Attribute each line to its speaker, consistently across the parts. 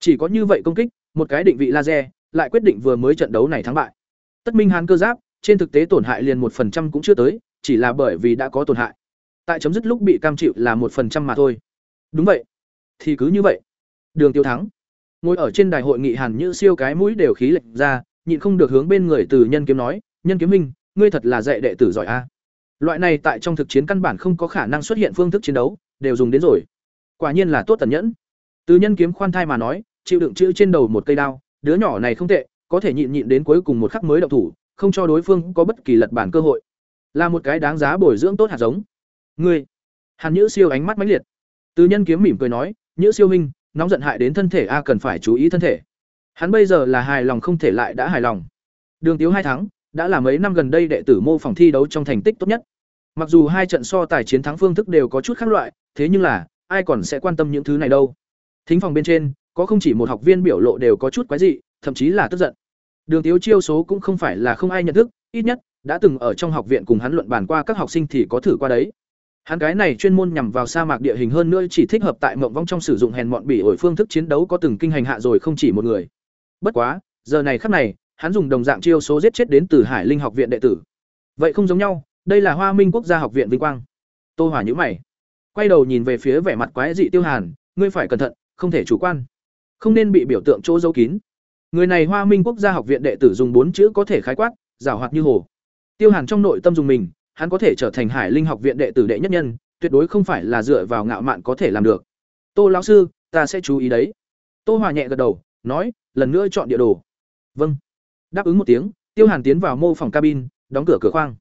Speaker 1: Chỉ có như vậy công kích, một cái định vị laser, lại quyết định vừa mới trận đấu này thắng bại. Tất Minh Hán cơ giáp, trên thực tế tổn hại liền một phần trăm cũng chưa tới, chỉ là bởi vì đã có tổn hại. Tại chấm dứt lúc bị cam chịu là một phần trăm mà thôi. Đúng vậy. Thì cứ như vậy. Đường Tiêu thắng. Ngồi ở trên đài hội nghị Hàn Như siêu cái mũi đều khí lệch ra, nhịn không được hướng bên người Từ Nhân Kiếm nói, "Nhân Kiếm Minh, ngươi thật là dạy đệ tử giỏi a." Loại này tại trong thực chiến căn bản không có khả năng xuất hiện phương thức chiến đấu, đều dùng đến rồi. Quả nhiên là tốt tần nhẫn. Từ Nhân Kiếm khoan thai mà nói, chịu đựng chữ trên đầu một cây đao, đứa nhỏ này không tệ, có thể nhịn nhịn đến cuối cùng một khắc mới động thủ, không cho đối phương có bất kỳ lật bản cơ hội. Là một cái đáng giá bồi dưỡng tốt hạt giống. Ngươi, Hàn Nhữ Siêu ánh mắt mãnh liệt. Từ Nhân Kiếm mỉm cười nói, "Nhữ Siêu huynh, nóng giận hại đến thân thể a cần phải chú ý thân thể." Hắn bây giờ là hài lòng không thể lại đã hài lòng. Đường Tiếu hai tháng, đã là mấy năm gần đây đệ tử mô phỏng thi đấu trong thành tích tốt nhất. Mặc dù hai trận so tài chiến thắng phương thức đều có chút khác loại, thế nhưng là, ai còn sẽ quan tâm những thứ này đâu. Thính phòng bên trên, có không chỉ một học viên biểu lộ đều có chút quái dị, thậm chí là tức giận. Đường Tiếu chiêu số cũng không phải là không ai nhận thức, ít nhất đã từng ở trong học viện cùng hắn luận bàn qua các học sinh thì có thử qua đấy. Hắn cái này chuyên môn nhằm vào sa mạc địa hình hơn nữa chỉ thích hợp tại mộng vong trong sử dụng hèn mọn bỉ ổi phương thức chiến đấu có từng kinh hành hạ rồi không chỉ một người. Bất quá, giờ này khắc này, hắn dùng đồng dạng chiêu số giết chết đến từ Hải Linh học viện đệ tử. Vậy không giống nhau, đây là Hoa Minh Quốc gia học viện vinh quang. Tô Hỏa nhíu mày, quay đầu nhìn về phía vẻ mặt quái dị Tiêu Hàn, ngươi phải cẩn thận, không thể chủ quan, không nên bị biểu tượng chỗ giấu kín. Người này Hoa Minh Quốc gia học viện đệ tử dùng bốn chữ có thể khái quát, giảo hoạt như hồ. Tiêu Hàn trong nội tâm dùng mình, hắn có thể trở thành Hải Linh học viện đệ tử đệ nhất nhân, tuyệt đối không phải là dựa vào ngạo mạn có thể làm được. Tô lão sư, ta sẽ chú ý đấy. Tô Hòa nhẹ gật đầu, nói, lần nữa chọn địa đồ. Vâng. Đáp ứng một tiếng, Tiêu Hàn tiến vào mô phòng cabin, đóng cửa cửa khoang.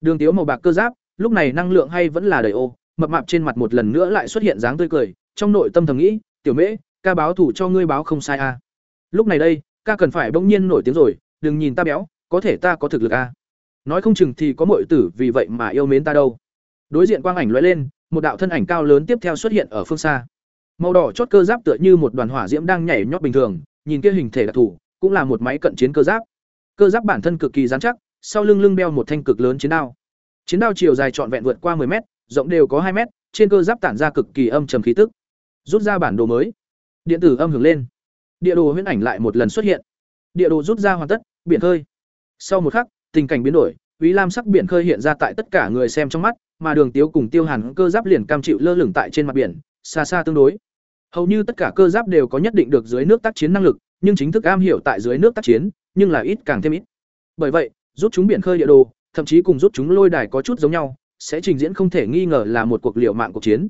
Speaker 1: Đường Tiếu màu bạc cơ giáp, lúc này năng lượng hay vẫn là đầy ô, mập mạp trên mặt một lần nữa lại xuất hiện dáng tươi cười, trong nội tâm thầm nghĩ, "Tiểu Mễ, ca báo thủ cho ngươi báo không sai a." À. Lúc này đây, ca cần phải bỗng nhiên nổi tiếng rồi, đừng nhìn ta béo, có thể ta có thực lực a. À. Nói không chừng thì có muội tử vì vậy mà yêu mến ta đâu. Đối diện quang ảnh lóe lên, một đạo thân ảnh cao lớn tiếp theo xuất hiện ở phương xa. Màu đỏ chốt cơ giáp tựa như một đoàn hỏa diễm đang nhảy nhót bình thường, nhìn kia hình thể đặc thù, cũng là một máy cận chiến cơ giáp. Cơ giáp bản thân cực kỳ rắn chắc, sau lưng lưng đeo một thanh cực lớn chiến đao. Chiến đao chiều dài trọn vẹn vượt qua 10 mét, rộng đều có 2 mét, trên cơ giáp tản ra cực kỳ âm trầm khí tức. Rút ra bản đồ mới. Điện tử âm hưởng lên. Địa đồ huyễn ảnh lại một lần xuất hiện. Địa đồ rút ra hoàn tất, biển khơi. Sau một khắc, tình cảnh biến đổi, ý Lam sắc biển khơi hiện ra tại tất cả người xem trong mắt, mà Đường Tiếu cùng Tiêu Hàn cơ giáp liền cam chịu lơ lửng tại trên mặt biển, xa xa tương đối. Hầu như tất cả cơ giáp đều có nhất định được dưới nước tác chiến năng lực, nhưng chính thức am hiểu tại dưới nước tác chiến, nhưng là ít càng thêm ít. Bởi vậy, rút chúng biển khơi địa đồ, thậm chí cùng rút chúng lôi đài có chút giống nhau, sẽ trình diễn không thể nghi ngờ là một cuộc liều mạng cuộc chiến.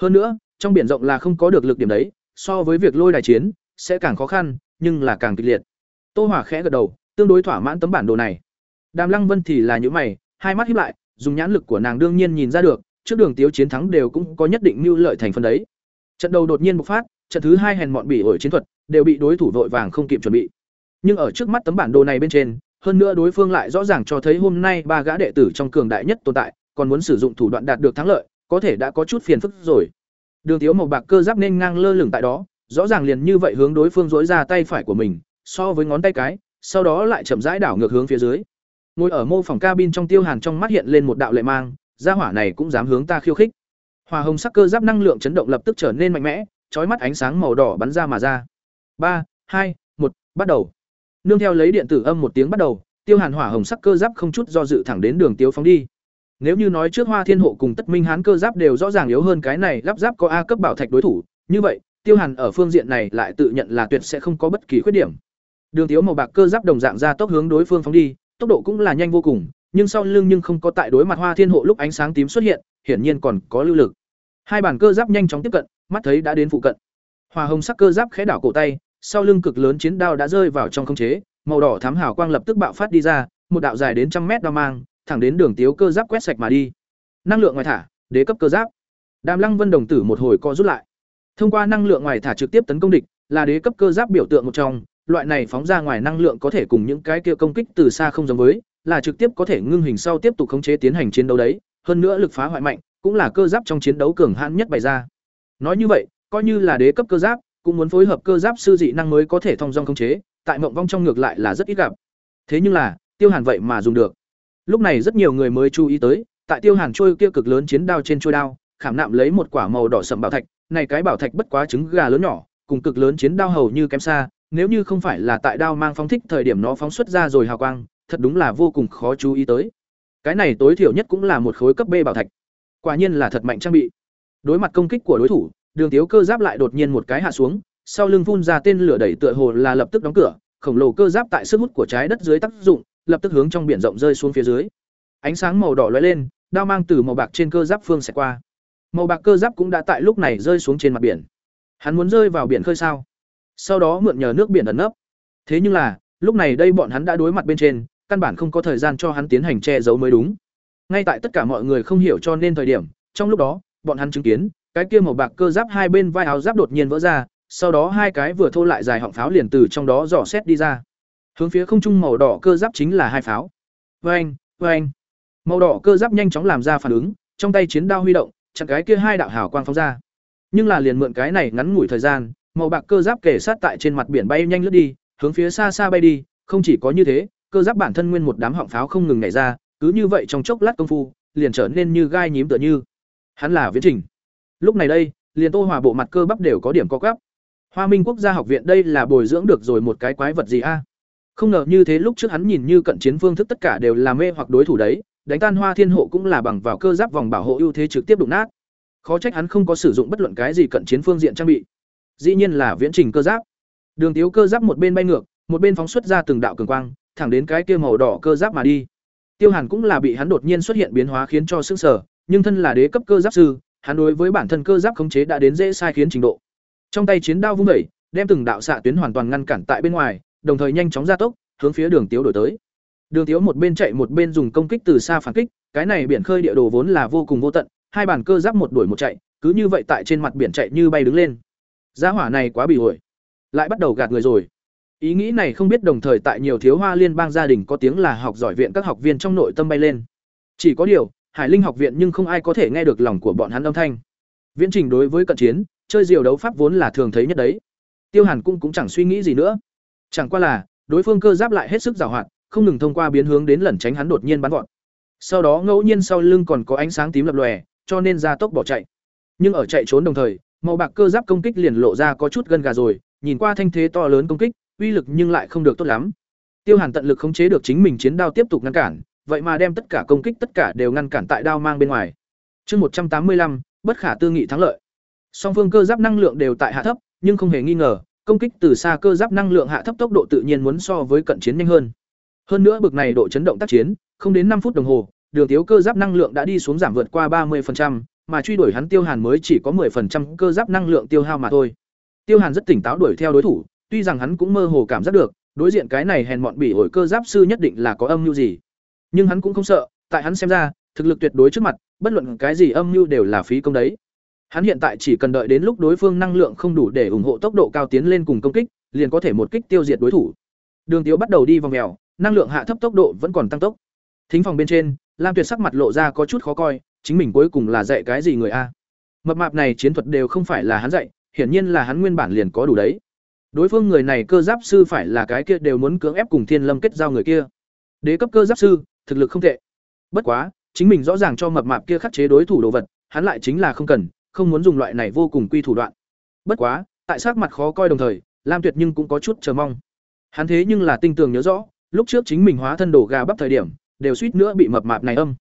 Speaker 1: Hơn nữa, trong biển rộng là không có được lực điểm đấy, so với việc lôi đài chiến, sẽ càng khó khăn, nhưng là càng kịch liệt. Tô Hỏa khẽ gật đầu, tương đối thỏa mãn tấm bản đồ này. Đàm Lăng Vân thì là những mày, hai mắt híp lại, dùng nhãn lực của nàng đương nhiên nhìn ra được, trước đường tiếu chiến thắng đều cũng có nhất định mưu lợi thành phần đấy. Trận đầu đột nhiên bộc phát, trận thứ hai hèn mọn bỉ ổi chiến thuật, đều bị đối thủ vội vàng không kịp chuẩn bị. Nhưng ở trước mắt tấm bản đồ này bên trên, hơn nữa đối phương lại rõ ràng cho thấy hôm nay ba gã đệ tử trong cường đại nhất tồn tại, còn muốn sử dụng thủ đoạn đạt được thắng lợi, có thể đã có chút phiền phức rồi. Đường thiếu màu bạc cơ giáp nên ngang lơ lửng tại đó, rõ ràng liền như vậy hướng đối phương dối ra tay phải của mình, so với ngón tay cái, sau đó lại chậm rãi đảo ngược hướng phía dưới. Ngồi ở mô phòng cabin trong Tiêu Hàn trong mắt hiện lên một đạo lệ mang, gia hỏa này cũng dám hướng ta khiêu khích. Hòa hồng sắc cơ giáp năng lượng chấn động lập tức trở nên mạnh mẽ, chói mắt ánh sáng màu đỏ bắn ra mà ra. Ba, hai, một, bắt đầu. Nương theo lấy điện tử âm một tiếng bắt đầu, Tiêu Hàn hỏa hồng sắc cơ giáp không chút do dự thẳng đến đường Tiếu phóng đi. Nếu như nói trước Hoa Thiên Hộ cùng Tất Minh Hán cơ giáp đều rõ ràng yếu hơn cái này lắp ráp có A cấp bảo thạch đối thủ, như vậy, Tiêu Hàn ở phương diện này lại tự nhận là tuyệt sẽ không có bất kỳ khuyết điểm. Đường thiếu màu bạc cơ giáp đồng dạng ra tốc hướng đối phương phóng đi, tốc độ cũng là nhanh vô cùng, nhưng sau lưng nhưng không có tại đối mặt Hoa Thiên Hộ lúc ánh sáng tím xuất hiện, hiển nhiên còn có lưu lực. Hai bản cơ giáp nhanh chóng tiếp cận, mắt thấy đã đến phụ cận. Hoa hồng sắc cơ giáp khẽ đảo cổ tay, sau lưng cực lớn chiến đao đã rơi vào trong không chế, màu đỏ thắm hào quang lập tức bạo phát đi ra, một đạo dài đến trăm mét đao mang, thẳng đến đường tiếu cơ giáp quét sạch mà đi. Năng lượng ngoài thả, đế cấp cơ giáp. Đàm Lăng Vân đồng tử một hồi co rút lại. Thông qua năng lượng ngoài thả trực tiếp tấn công địch, là đế cấp cơ giáp biểu tượng một trong, loại này phóng ra ngoài năng lượng có thể cùng những cái kia công kích từ xa không giống với, là trực tiếp có thể ngưng hình sau tiếp tục khống chế tiến hành chiến đấu đấy, hơn nữa lực phá hoại mạnh, cũng là cơ giáp trong chiến đấu cường hãn nhất bày ra. Nói như vậy, coi như là đế cấp cơ giáp, cũng muốn phối hợp cơ giáp sư dị năng mới có thể thông dong khống chế, tại mộng vong trong ngược lại là rất ít gặp. Thế nhưng là, Tiêu Hàn vậy mà dùng được. Lúc này rất nhiều người mới chú ý tới, tại Tiêu Hàn trôi kia cực lớn chiến đao trên trôi đao, khảm nạm lấy một quả màu đỏ sẫm bảo thạch, này cái bảo thạch bất quá trứng gà lớn nhỏ, cùng cực lớn chiến đao hầu như kém xa, nếu như không phải là tại đao mang phóng thích thời điểm nó phóng xuất ra rồi hào quang, thật đúng là vô cùng khó chú ý tới. Cái này tối thiểu nhất cũng là một khối cấp B bảo thạch. Quả nhiên là thật mạnh trang bị. Đối mặt công kích của đối thủ, Đường Tiếu cơ giáp lại đột nhiên một cái hạ xuống, sau lưng phun ra tên lửa đẩy tựa hồ là lập tức đóng cửa, khổng lồ cơ giáp tại sức hút của trái đất dưới tác dụng, lập tức hướng trong biển rộng rơi xuống phía dưới. Ánh sáng màu đỏ lóe lên, đao mang từ màu bạc trên cơ giáp phương sẽ qua. Màu bạc cơ giáp cũng đã tại lúc này rơi xuống trên mặt biển. Hắn muốn rơi vào biển khơi sao? Sau đó mượn nhờ nước biển ẩn nấp. Thế nhưng là, lúc này đây bọn hắn đã đối mặt bên trên, căn bản không có thời gian cho hắn tiến hành che giấu mới đúng. Ngay tại tất cả mọi người không hiểu cho nên thời điểm, trong lúc đó, bọn hắn chứng kiến, cái kia màu bạc cơ giáp hai bên vai áo giáp đột nhiên vỡ ra, sau đó hai cái vừa thô lại dài họng pháo liền từ trong đó dò xét đi ra. Hướng phía không trung màu đỏ cơ giáp chính là hai pháo. Oeng, oeng. Màu đỏ cơ giáp nhanh chóng làm ra phản ứng, trong tay chiến đao huy động, chặn cái kia hai đạo hào quang phóng ra. Nhưng là liền mượn cái này ngắn ngủi thời gian, màu bạc cơ giáp kể sát tại trên mặt biển bay nhanh lướt đi, hướng phía xa xa bay đi, không chỉ có như thế, cơ giáp bản thân nguyên một đám họng pháo không ngừng nhảy ra, cứ như vậy trong chốc lát công phu, liền trở nên như gai nhím tựa như. Hắn là Viễn Trình. Lúc này đây, liền Tô Hòa bộ mặt cơ bắp đều có điểm co quắp. Hoa Minh Quốc gia học viện đây là bồi dưỡng được rồi một cái quái vật gì a? Không ngờ như thế lúc trước hắn nhìn như cận chiến phương thức tất cả đều là mê hoặc đối thủ đấy, đánh tan Hoa Thiên Hộ cũng là bằng vào cơ giáp vòng bảo hộ ưu thế trực tiếp đụng nát. Khó trách hắn không có sử dụng bất luận cái gì cận chiến phương diện trang bị. Dĩ nhiên là viễn trình cơ giáp. Đường Tiếu cơ giáp một bên bay ngược, một bên phóng xuất ra từng đạo cường quang, thẳng đến cái kia màu đỏ cơ giáp mà đi. Tiêu Hàn cũng là bị hắn đột nhiên xuất hiện biến hóa khiến cho sững sờ, nhưng thân là đế cấp cơ giáp sư, hắn đối với bản thân cơ giáp khống chế đã đến dễ sai khiến trình độ. Trong tay chiến đao vung dậy, đem từng đạo xạ tuyến hoàn toàn ngăn cản tại bên ngoài, đồng thời nhanh chóng gia tốc, hướng phía Đường Tiếu đổi tới. Đường Tiếu một bên chạy một bên dùng công kích từ xa phản kích, cái này biển khơi địa đồ vốn là vô cùng vô tận, hai bản cơ giáp một đuổi một chạy, cứ như vậy tại trên mặt biển chạy như bay đứng lên. Giá hỏa này quá bị ổi, lại bắt đầu gạt người rồi. Ý nghĩ này không biết đồng thời tại nhiều thiếu hoa liên bang gia đình có tiếng là học giỏi viện các học viên trong nội tâm bay lên. Chỉ có điều, Hải Linh học viện nhưng không ai có thể nghe được lòng của bọn hắn âm thanh. Viễn trình đối với cận chiến, chơi diều đấu pháp vốn là thường thấy nhất đấy. Tiêu Hàn cũng cũng chẳng suy nghĩ gì nữa. Chẳng qua là, đối phương cơ giáp lại hết sức giàu hoạt, không ngừng thông qua biến hướng đến lẩn tránh hắn đột nhiên bắn vọt. Sau đó ngẫu nhiên sau lưng còn có ánh sáng tím lập lòe, cho nên ra tốc bỏ chạy. Nhưng ở chạy trốn đồng thời, màu bạc cơ giáp công kích liền lộ ra có chút gân gà rồi, nhìn qua thanh thế to lớn công kích, uy lực nhưng lại không được tốt lắm. Tiêu Hàn tận lực khống chế được chính mình chiến đao tiếp tục ngăn cản, vậy mà đem tất cả công kích tất cả đều ngăn cản tại đao mang bên ngoài. Chương một trăm tám mươi lăm, bất khả tư nghị thắng lợi. Song phương cơ giáp năng lượng đều tại hạ thấp, nhưng không hề nghi ngờ, công kích từ xa cơ giáp năng lượng hạ thấp tốc độ tự nhiên muốn so với cận chiến nhanh hơn. Hơn nữa bực này độ chấn động tác chiến, không đến năm phút đồng hồ, đường thiếu cơ giáp năng lượng đã đi xuống giảm vượt qua ba 30%, mà truy đuổi hắn Tiêu Hàn mới chỉ có 10% cơ giáp năng lượng tiêu hao mà thôi. Tiêu Hàn rất tỉnh táo đuổi theo đối thủ, tuy rằng hắn cũng mơ hồ cảm giác được, đối diện cái này hèn mọn bỉ ổi cơ giáp sư nhất định là có âm mưu gì. Nhưng hắn cũng không sợ, tại hắn xem ra, thực lực tuyệt đối trước mặt, bất luận cái gì âm mưu đều là phí công đấy. Hắn hiện tại chỉ cần đợi đến lúc đối phương năng lượng không đủ để ủng hộ tốc độ cao tiến lên cùng công kích, liền có thể một kích tiêu diệt đối thủ. Đường Tiếu bắt đầu đi vòng mèo, năng lượng hạ thấp tốc độ vẫn còn tăng tốc. Thính phòng bên trên, Lam Tuyệt sắc mặt lộ ra có chút khó coi, chính mình cuối cùng là dạy cái gì người a? Mập mạp này chiến thuật đều không phải là hắn dạy, hiển nhiên là hắn nguyên bản liền có đủ đấy. Đối phương người này cơ giáp sư phải là cái kia đều muốn cưỡng ép cùng Thiên Lâm kết giao người kia. Đế cấp cơ giáp sư, thực lực không tệ. Bất quá, chính mình rõ ràng cho mập mạp kia khắc chế đối thủ đồ vật, hắn lại chính là không cần, không muốn dùng loại này vô cùng quy thủ đoạn. Bất quá, tại sắc mặt khó coi đồng thời, Lam Tuyệt nhưng cũng có chút chờ mong. Hắn thế nhưng là tinh tường nhớ rõ, lúc trước chính mình hóa thân đổ gà bắp thời điểm, đều suýt nữa bị mập mạp này âm.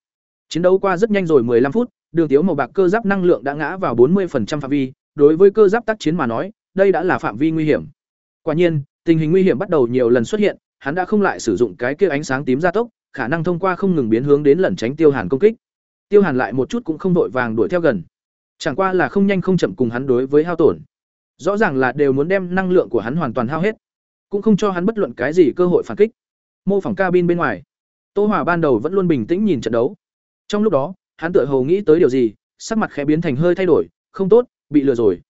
Speaker 1: Chiến đấu qua rất nhanh rồi 15 phút, đường tiếu màu bạc cơ giáp năng lượng đã ngã vào 40% phạm vi, đối với cơ giáp tác chiến mà nói, đây đã là phạm vi nguy hiểm. Quả nhiên, tình hình nguy hiểm bắt đầu nhiều lần xuất hiện, hắn đã không lại sử dụng cái kia ánh sáng tím gia tốc, khả năng thông qua không ngừng biến hướng đến lẩn tránh Tiêu Hàn công kích. Tiêu Hàn lại một chút cũng không đội vàng đuổi theo gần. Chẳng qua là không nhanh không chậm cùng hắn đối với hao tổn. Rõ ràng là đều muốn đem năng lượng của hắn hoàn toàn hao hết, cũng không cho hắn bất luận cái gì cơ hội phản kích. Mô phỏng cabin bên ngoài, Tô Hòa ban đầu vẫn luôn bình tĩnh nhìn trận đấu. Trong lúc đó, hắn tựa hồ nghĩ tới điều gì, sắc mặt khẽ biến thành hơi thay đổi, không tốt, bị lừa rồi.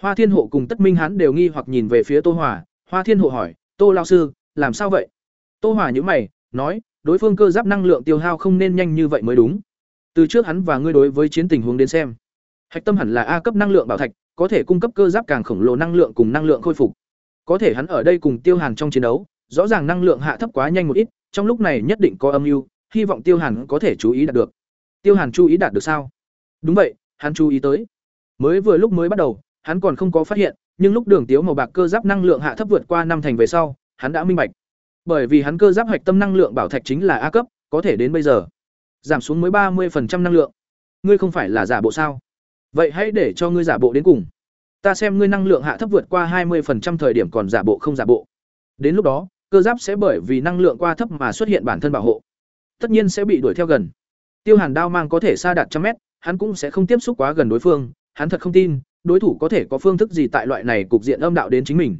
Speaker 1: Hoa Thiên Hộ cùng Tất Minh hắn đều nghi hoặc nhìn về phía Tô Hòa, Hoa Thiên Hộ hỏi, "Tô lão sư, làm sao vậy?" Tô Hòa nhíu mày, nói, "Đối phương cơ giáp năng lượng tiêu hao không nên nhanh như vậy mới đúng. Từ trước hắn và ngươi đối với chiến tình huống đến xem, hạch tâm hẳn là A cấp năng lượng bảo thạch, có thể cung cấp cơ giáp càng khổng lồ năng lượng cùng năng lượng khôi phục. Có thể hắn ở đây cùng Tiêu Hàn trong chiến đấu, rõ ràng năng lượng hạ thấp quá nhanh một ít, trong lúc này nhất định có âm mưu, hy vọng Tiêu Hàn có thể chú ý đạt được. Tiêu Hàn chú ý đạt được sao? Đúng vậy, hắn chú ý tới. Mới vừa lúc mới bắt đầu, hắn còn không có phát hiện, nhưng lúc Đường Tiếu màu bạc cơ giáp năng lượng hạ thấp vượt qua năm thành về sau, hắn đã minh bạch. Bởi vì hắn cơ giáp hoạch tâm năng lượng bảo thạch chính là A cấp, có thể đến bây giờ giảm xuống mới ba 30% năng lượng. Ngươi không phải là giả bộ sao? Vậy hãy để cho ngươi giả bộ đến cùng. Ta xem ngươi năng lượng hạ thấp vượt qua 20% thời điểm còn giả bộ không giả bộ. Đến lúc đó, cơ giáp sẽ bởi vì năng lượng qua thấp mà xuất hiện bản thân bảo hộ. Tất nhiên sẽ bị đuổi theo gần. Tiêu Hàn đao mang có thể xa đạt trăm mét, hắn cũng sẽ không tiếp xúc quá gần đối phương, hắn thật không tin, đối thủ có thể có phương thức gì tại loại này cục diện âm đạo đến chính mình.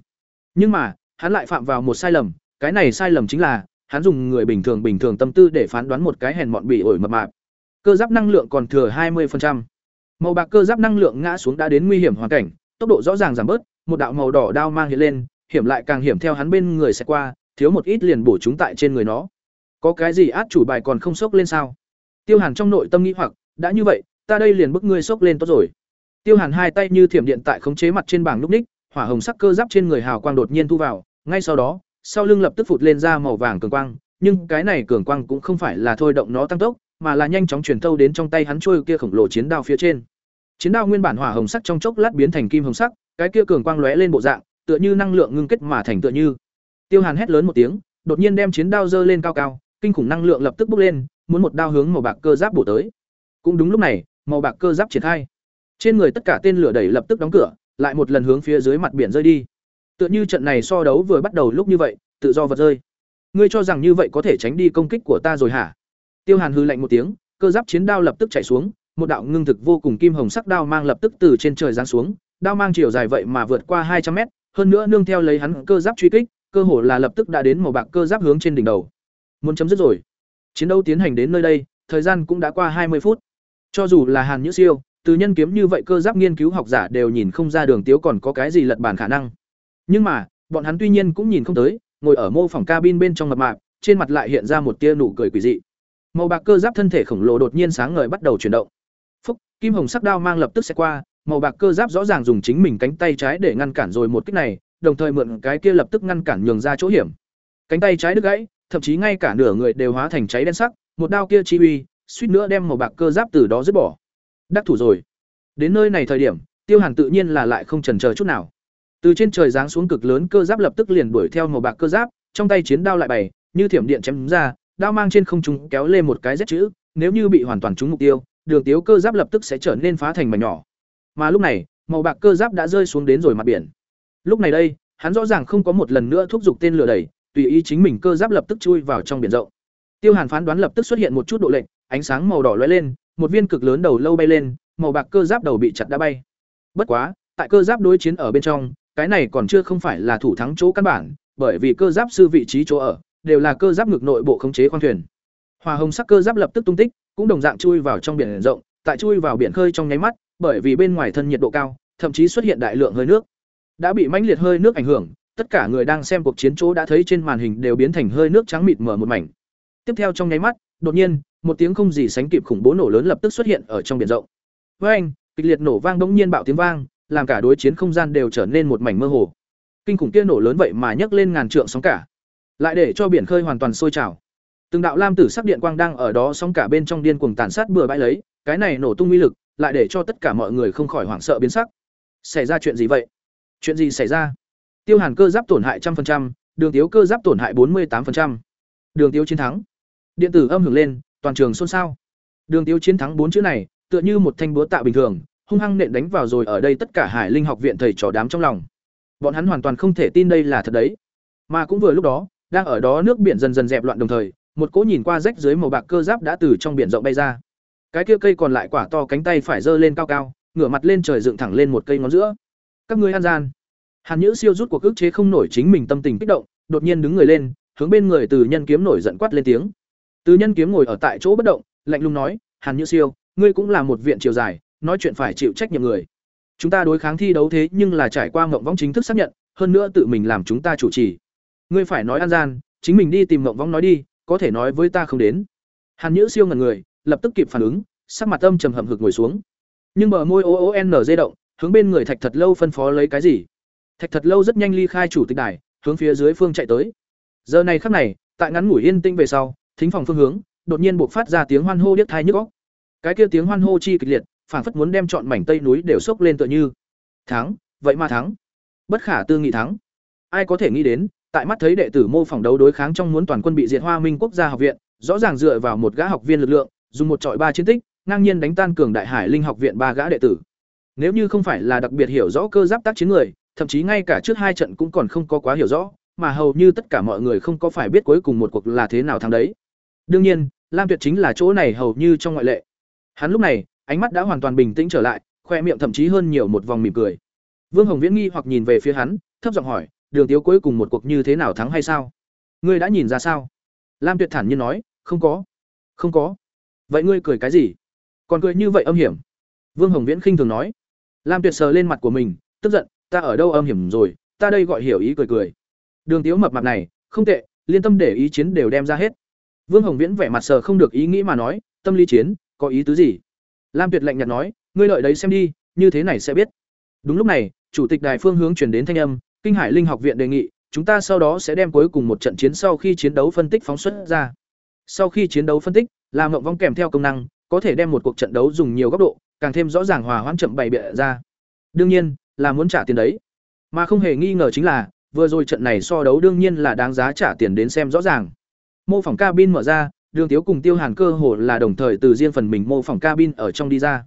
Speaker 1: Nhưng mà, hắn lại phạm vào một sai lầm, cái này sai lầm chính là, hắn dùng người bình thường bình thường tâm tư để phán đoán một cái hèn mọn bị ổi mập mạp. Cơ giáp năng lượng còn thừa 20%. Màu bạc cơ giáp năng lượng ngã xuống đã đến nguy hiểm hoàn cảnh, tốc độ rõ ràng giảm bớt, một đạo màu đỏ đao mang hiện lên, hiểm lại càng hiểm theo hắn bên người sẽ qua, thiếu một ít liền bổ chúng tại trên người nó. Có cái gì át chủ bài còn không sốc lên sao? Tiêu Hàn trong nội tâm nghĩ hoặc, đã như vậy, ta đây liền bức ngươi sốc lên tốt rồi. Tiêu Hàn hai tay như thiểm điện tại khống chế mặt trên bảng lúc ních, hỏa hồng sắc cơ giáp trên người hào quang đột nhiên thu vào, ngay sau đó, sau lưng lập tức phụt lên ra màu vàng cường quang, nhưng cái này cường quang cũng không phải là thôi động nó tăng tốc, mà là nhanh chóng truyền thâu đến trong tay hắn chuôi kia khổng lồ chiến đao phía trên. Chiến đao nguyên bản hỏa hồng sắc trong chốc lát biến thành kim hồng sắc, cái kia cường quang lóe lên bộ dạng, tựa như năng lượng ngưng kết mà thành tựa như. Tiêu Hàn hét lớn một tiếng, đột nhiên đem chiến đao giơ lên cao cao, kinh khủng năng lượng lập tức bốc lên, muốn một đao hướng màu bạc cơ giáp bổ tới. Cũng đúng lúc này, màu bạc cơ giáp triển khai. Trên người tất cả tên lửa đẩy lập tức đóng cửa, lại một lần hướng phía dưới mặt biển rơi đi. Tựa như trận này so đấu vừa bắt đầu lúc như vậy, tự do vật rơi. Ngươi cho rằng như vậy có thể tránh đi công kích của ta rồi hả? Tiêu Hàn hư lạnh một tiếng, cơ giáp chiến đao lập tức chạy xuống, một đạo ngưng thực vô cùng kim hồng sắc đao mang lập tức từ trên trời giáng xuống, đao mang chiều dài vậy mà vượt qua hai trăm mét, hơn nữa nương theo lấy hắn cơ giáp truy kích, cơ hồ là lập tức đã đến màu bạc cơ giáp hướng trên đỉnh đầu. Muốn chấm dứt rồi. Chiến đấu tiến hành đến nơi đây, thời gian cũng đã qua hai mươi phút. Cho dù là Hàn Nhữ Siêu, từ nhân kiếm như vậy cơ giáp nghiên cứu học giả đều nhìn không ra đường tiếu còn có cái gì lật bản khả năng. Nhưng mà, bọn hắn tuy nhiên cũng nhìn không tới, ngồi ở mô phòng cabin bên trong mập mạp, trên mặt lại hiện ra một tia nụ cười quỷ dị. Màu bạc cơ giáp thân thể khổng lồ đột nhiên sáng ngời bắt đầu chuyển động. Phúc, kim hồng sắc đao mang lập tức sẽ qua, màu bạc cơ giáp rõ ràng dùng chính mình cánh tay trái để ngăn cản rồi một kích này, đồng thời mượn cái kia lập tức ngăn cản nhường ra chỗ hiểm. Cánh tay trái đứt gãy, thậm chí ngay cả nửa người đều hóa thành cháy đen sắc, một đao kia chi uy, suýt nữa đem màu bạc cơ giáp từ đó dứt bỏ. Đắc thủ rồi. Đến nơi này thời điểm, Tiêu Hàn tự nhiên là lại không chần chờ chút nào. Từ trên trời giáng xuống cực lớn cơ giáp lập tức liền đuổi theo màu bạc cơ giáp, trong tay chiến đao lại bày, như thiểm điện chém ra, đao mang trên không trung kéo lên một cái Z chữ, nếu như bị hoàn toàn trúng mục tiêu, đường tiếu cơ giáp lập tức sẽ trở nên phá thành mảnh nhỏ. Mà lúc này, màu bạc cơ giáp đã rơi xuống đến rồi mặt biển. Lúc này đây, hắn rõ ràng không có một lần nữa thúc giục tên lửa đẩy, tùy ý chính mình cơ giáp lập tức chui vào trong biển rộng. Tiêu Hàn phán đoán lập tức xuất hiện một chút độ lệnh, ánh sáng màu đỏ lóe lên, một viên cực lớn đầu lâu bay lên, màu bạc cơ giáp đầu bị chặt đã bay. Bất quá, tại cơ giáp đối chiến ở bên trong, cái này còn chưa không phải là thủ thắng chỗ căn bản, bởi vì cơ giáp sư vị trí chỗ ở đều là cơ giáp ngực nội bộ khống chế khoang thuyền. Hòa hồng sắc cơ giáp lập tức tung tích, cũng đồng dạng chui vào trong biển rộng, tại chui vào biển khơi trong nháy mắt, bởi vì bên ngoài thân nhiệt độ cao, thậm chí xuất hiện đại lượng hơi nước. Đã bị mãnh liệt hơi nước ảnh hưởng, tất cả người đang xem cuộc chiến chỗ đã thấy trên màn hình đều biến thành hơi nước trắng mịt mở một mảnh. Tiếp theo trong nháy mắt, đột nhiên, một tiếng không gì sánh kịp khủng bố nổ lớn lập tức xuất hiện ở trong biển rộng. Với anh, kịch liệt nổ vang bỗng nhiên bạo tiếng vang, làm cả đối chiến không gian đều trở nên một mảnh mơ hồ. Kinh khủng kia nổ lớn vậy mà nhấc lên ngàn trượng sóng cả, lại để cho biển khơi hoàn toàn sôi trào. Từng đạo lam tử sắc điện quang đang ở đó sóng cả bên trong điên cuồng tàn sát bừa bãi lấy, cái này nổ tung uy lực, lại để cho tất cả mọi người không khỏi hoảng sợ biến sắc. Xảy ra chuyện gì vậy? Chuyện gì xảy ra? Tiêu Hàn cơ giáp tổn hại trăm phần trăm, Đường Tiếu cơ giáp tổn hại bốn mươi 48%. Đường Tiếu chiến thắng. Điện tử âm hưởng lên, toàn trường xôn xao. Đường Tiếu chiến thắng bốn chữ này, tựa như một thanh búa tạ bình thường, hung hăng nện đánh vào rồi ở đây tất cả Hải Linh học viện thầy trò đám trong lòng. Bọn hắn hoàn toàn không thể tin đây là thật đấy. Mà cũng vừa lúc đó, đang ở đó nước biển dần dần dẹp loạn đồng thời, một cỗ nhìn qua rách dưới màu bạc cơ giáp đã từ trong biển rộng bay ra. Cái kia cây còn lại quả to cánh tay phải giơ lên cao cao, ngửa mặt lên trời dựng thẳng lên một cây ngón giữa. Các ngươi ăn gian. Hàn Nhữ siêu rút cuộc ức chế không nổi chính mình tâm tình kích động, đột nhiên đứng người lên, hướng bên người Từ Nhân kiếm nổi giận quát lên tiếng. Từ Nhân kiếm ngồi ở tại chỗ bất động, lạnh lùng nói, "Hàn Nhữ siêu, ngươi cũng là một viện triều dài, nói chuyện phải chịu trách nhiệm người. Chúng ta đối kháng thi đấu thế nhưng là trải qua ngộng võng chính thức xác nhận, hơn nữa tự mình làm chúng ta chủ trì. Ngươi phải nói An gian, chính mình đi tìm ngộng vong nói đi, có thể nói với ta không đến." Hàn Nhữ siêu ngẩn người, lập tức kịp phản ứng, sắc mặt âm trầm hầm hực ngồi xuống. Nhưng bờ môi o o n dây động, hướng bên người Thạch Thật Lâu phân phó lấy cái gì. Thạch Thật Lâu rất nhanh ly khai chủ tịch đài, hướng phía dưới phương chạy tới. Giờ này khắc này, tại ngắn ngủi yên tĩnh về sau, thính phòng phương hướng, đột nhiên buộc phát ra tiếng hoan hô điếc tai nhức óc. Cái kia tiếng hoan hô chi kịch liệt, phảng phất muốn đem chọn mảnh tây núi đều sốc lên tựa như. Thắng, vậy mà thắng. bất khả tư nghị thắng. Ai có thể nghĩ đến, tại mắt thấy đệ tử mô phỏng đấu đối kháng trong muốn toàn quân bị diệt Hoa Minh Quốc gia học viện, rõ ràng dựa vào một gã học viên lực lượng, dùng một trọi ba chiến tích, ngang nhiên đánh tan cường đại hải linh học viện ba gã đệ tử. Nếu như không phải là đặc biệt hiểu rõ cơ giáp tác chiến người, thậm chí ngay cả trước hai trận cũng còn không có quá hiểu rõ, mà hầu như tất cả mọi người không có phải biết cuối cùng một cuộc là thế nào thắng đấy. Đương nhiên, Lam Tuyệt chính là chỗ này hầu như trong ngoại lệ. Hắn lúc này, ánh mắt đã hoàn toàn bình tĩnh trở lại, khoe miệng thậm chí hơn nhiều một vòng mỉm cười. Vương Hồng Viễn nghi hoặc nhìn về phía hắn, thấp giọng hỏi, "Đường Tiếu cuối cùng một cuộc như thế nào thắng hay sao? Ngươi đã nhìn ra sao?" Lam Tuyệt thản nhiên nói, "Không có." "Không có?" "Vậy ngươi cười cái gì?" "Còn cười như vậy âm hiểm." Vương Hồng Viễn khinh thường nói. Lam Tuyệt sờ lên mặt của mình, tức giận, "Ta ở đâu âm hiểm rồi, ta đây gọi hiểu ý cười cười." Đường Tiếu mập mặt này, không tệ, liên tâm để ý chiến đều đem ra hết. Vương Hồng Viễn vẻ mặt sờ không được ý nghĩ mà nói, "Tâm lý chiến, có ý tứ gì?" Lam Tuyệt lạnh nhạt nói, "Ngươi lợi đấy xem đi, như thế này sẽ biết." Đúng lúc này, chủ tịch đài phương hướng chuyển đến thanh âm, Kinh Hải Linh học viện đề nghị, chúng ta sau đó sẽ đem cuối cùng một trận chiến sau khi chiến đấu phân tích phóng xuất ra. Sau khi chiến đấu phân tích, làm ngộng vong kèm theo công năng, có thể đem một cuộc trận đấu dùng nhiều góc độ, càng thêm rõ ràng hòa hoãn chậm bày bịa ra. Đương nhiên, là muốn trả tiền đấy. Mà không hề nghi ngờ chính là, vừa rồi trận này so đấu đương nhiên là đáng giá trả tiền đến xem rõ ràng. Mô phỏng cabin mở ra, Đường Tiếu cùng Tiêu Hàn cơ hồ là đồng thời từ riêng phần mình mô phỏng cabin ở trong đi ra.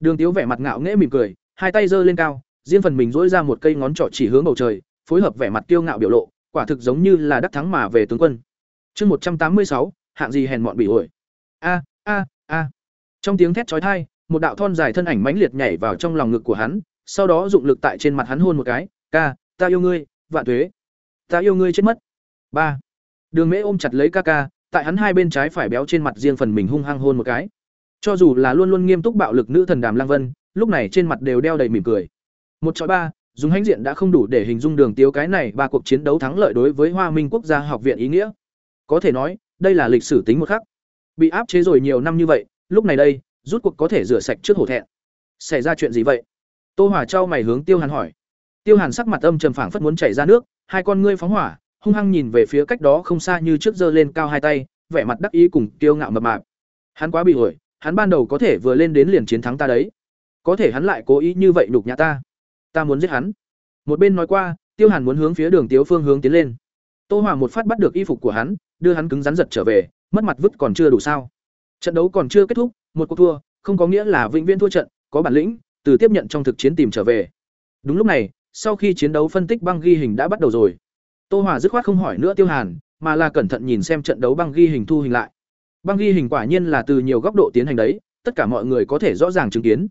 Speaker 1: Đường Tiếu vẻ mặt ngạo nghễ mỉm cười, hai tay giơ lên cao, riêng phần mình dỗi ra một cây ngón trỏ chỉ hướng bầu trời, phối hợp vẻ mặt kiêu ngạo biểu lộ, quả thực giống như là đắc thắng mà về tướng quân. Chương một trăm tám mươi sáu, hạng gì hèn mọn bị ổi. A a a. Trong tiếng thét chói tai, một đạo thon dài thân ảnh mãnh liệt nhảy vào trong lòng ngực của hắn, sau đó dụng lực tại trên mặt hắn hôn một cái, "Ca, ta yêu ngươi, vạn tuế. Ta yêu ngươi chết mất." ba Đường Mễ ôm chặt lấy ca ca, tại hắn hai bên trái phải béo trên mặt riêng phần mình hung hăng hôn một cái. Cho dù là luôn luôn nghiêm túc bạo lực nữ thần Đàm Lang Vân, lúc này trên mặt đều đeo đầy mỉm cười. Một chọi ba, dùng hãnh diện đã không đủ để hình dung đường tiếu cái này ba cuộc chiến đấu thắng lợi đối với Hoa Minh Quốc gia học viện ý nghĩa. Có thể nói, đây là lịch sử tính một khắc. Bị áp chế rồi nhiều năm như vậy, lúc này đây, rút cuộc có thể rửa sạch trước hổ thẹn. Xảy ra chuyện gì vậy? Tô Hòa Châu mày hướng Tiêu Hàn hỏi. Tiêu Hàn sắc mặt âm trầm phảng phất muốn chảy ra nước, hai con ngươi phóng hỏa, hung hăng nhìn về phía cách đó không xa như trước giơ lên cao hai tay, vẻ mặt đắc ý cùng kiêu ngạo mập mạp. Hắn quá bị ổi, hắn ban đầu có thể vừa lên đến liền chiến thắng ta đấy. Có thể hắn lại cố ý như vậy nhục nhã ta. Ta muốn giết hắn. Một bên nói qua, Tiêu Hàn muốn hướng phía Đường Tiếu phương hướng tiến lên. Tô hỏa một phát bắt được y phục của hắn, đưa hắn cứng rắn giật trở về, mất mặt vứt còn chưa đủ sao? Trận đấu còn chưa kết thúc, một cuộc thua, không có nghĩa là vĩnh viễn thua trận, có bản lĩnh, từ tiếp nhận trong thực chiến tìm trở về. Đúng lúc này, sau khi chiến đấu phân tích băng ghi hình đã bắt đầu rồi. Tô hỏa dứt khoát không hỏi nữa Tiêu Hàn, mà là cẩn thận nhìn xem trận đấu băng ghi hình thu hình lại. Băng ghi hình quả nhiên là từ nhiều góc độ tiến hành đấy, tất cả mọi người có thể rõ ràng chứng kiến.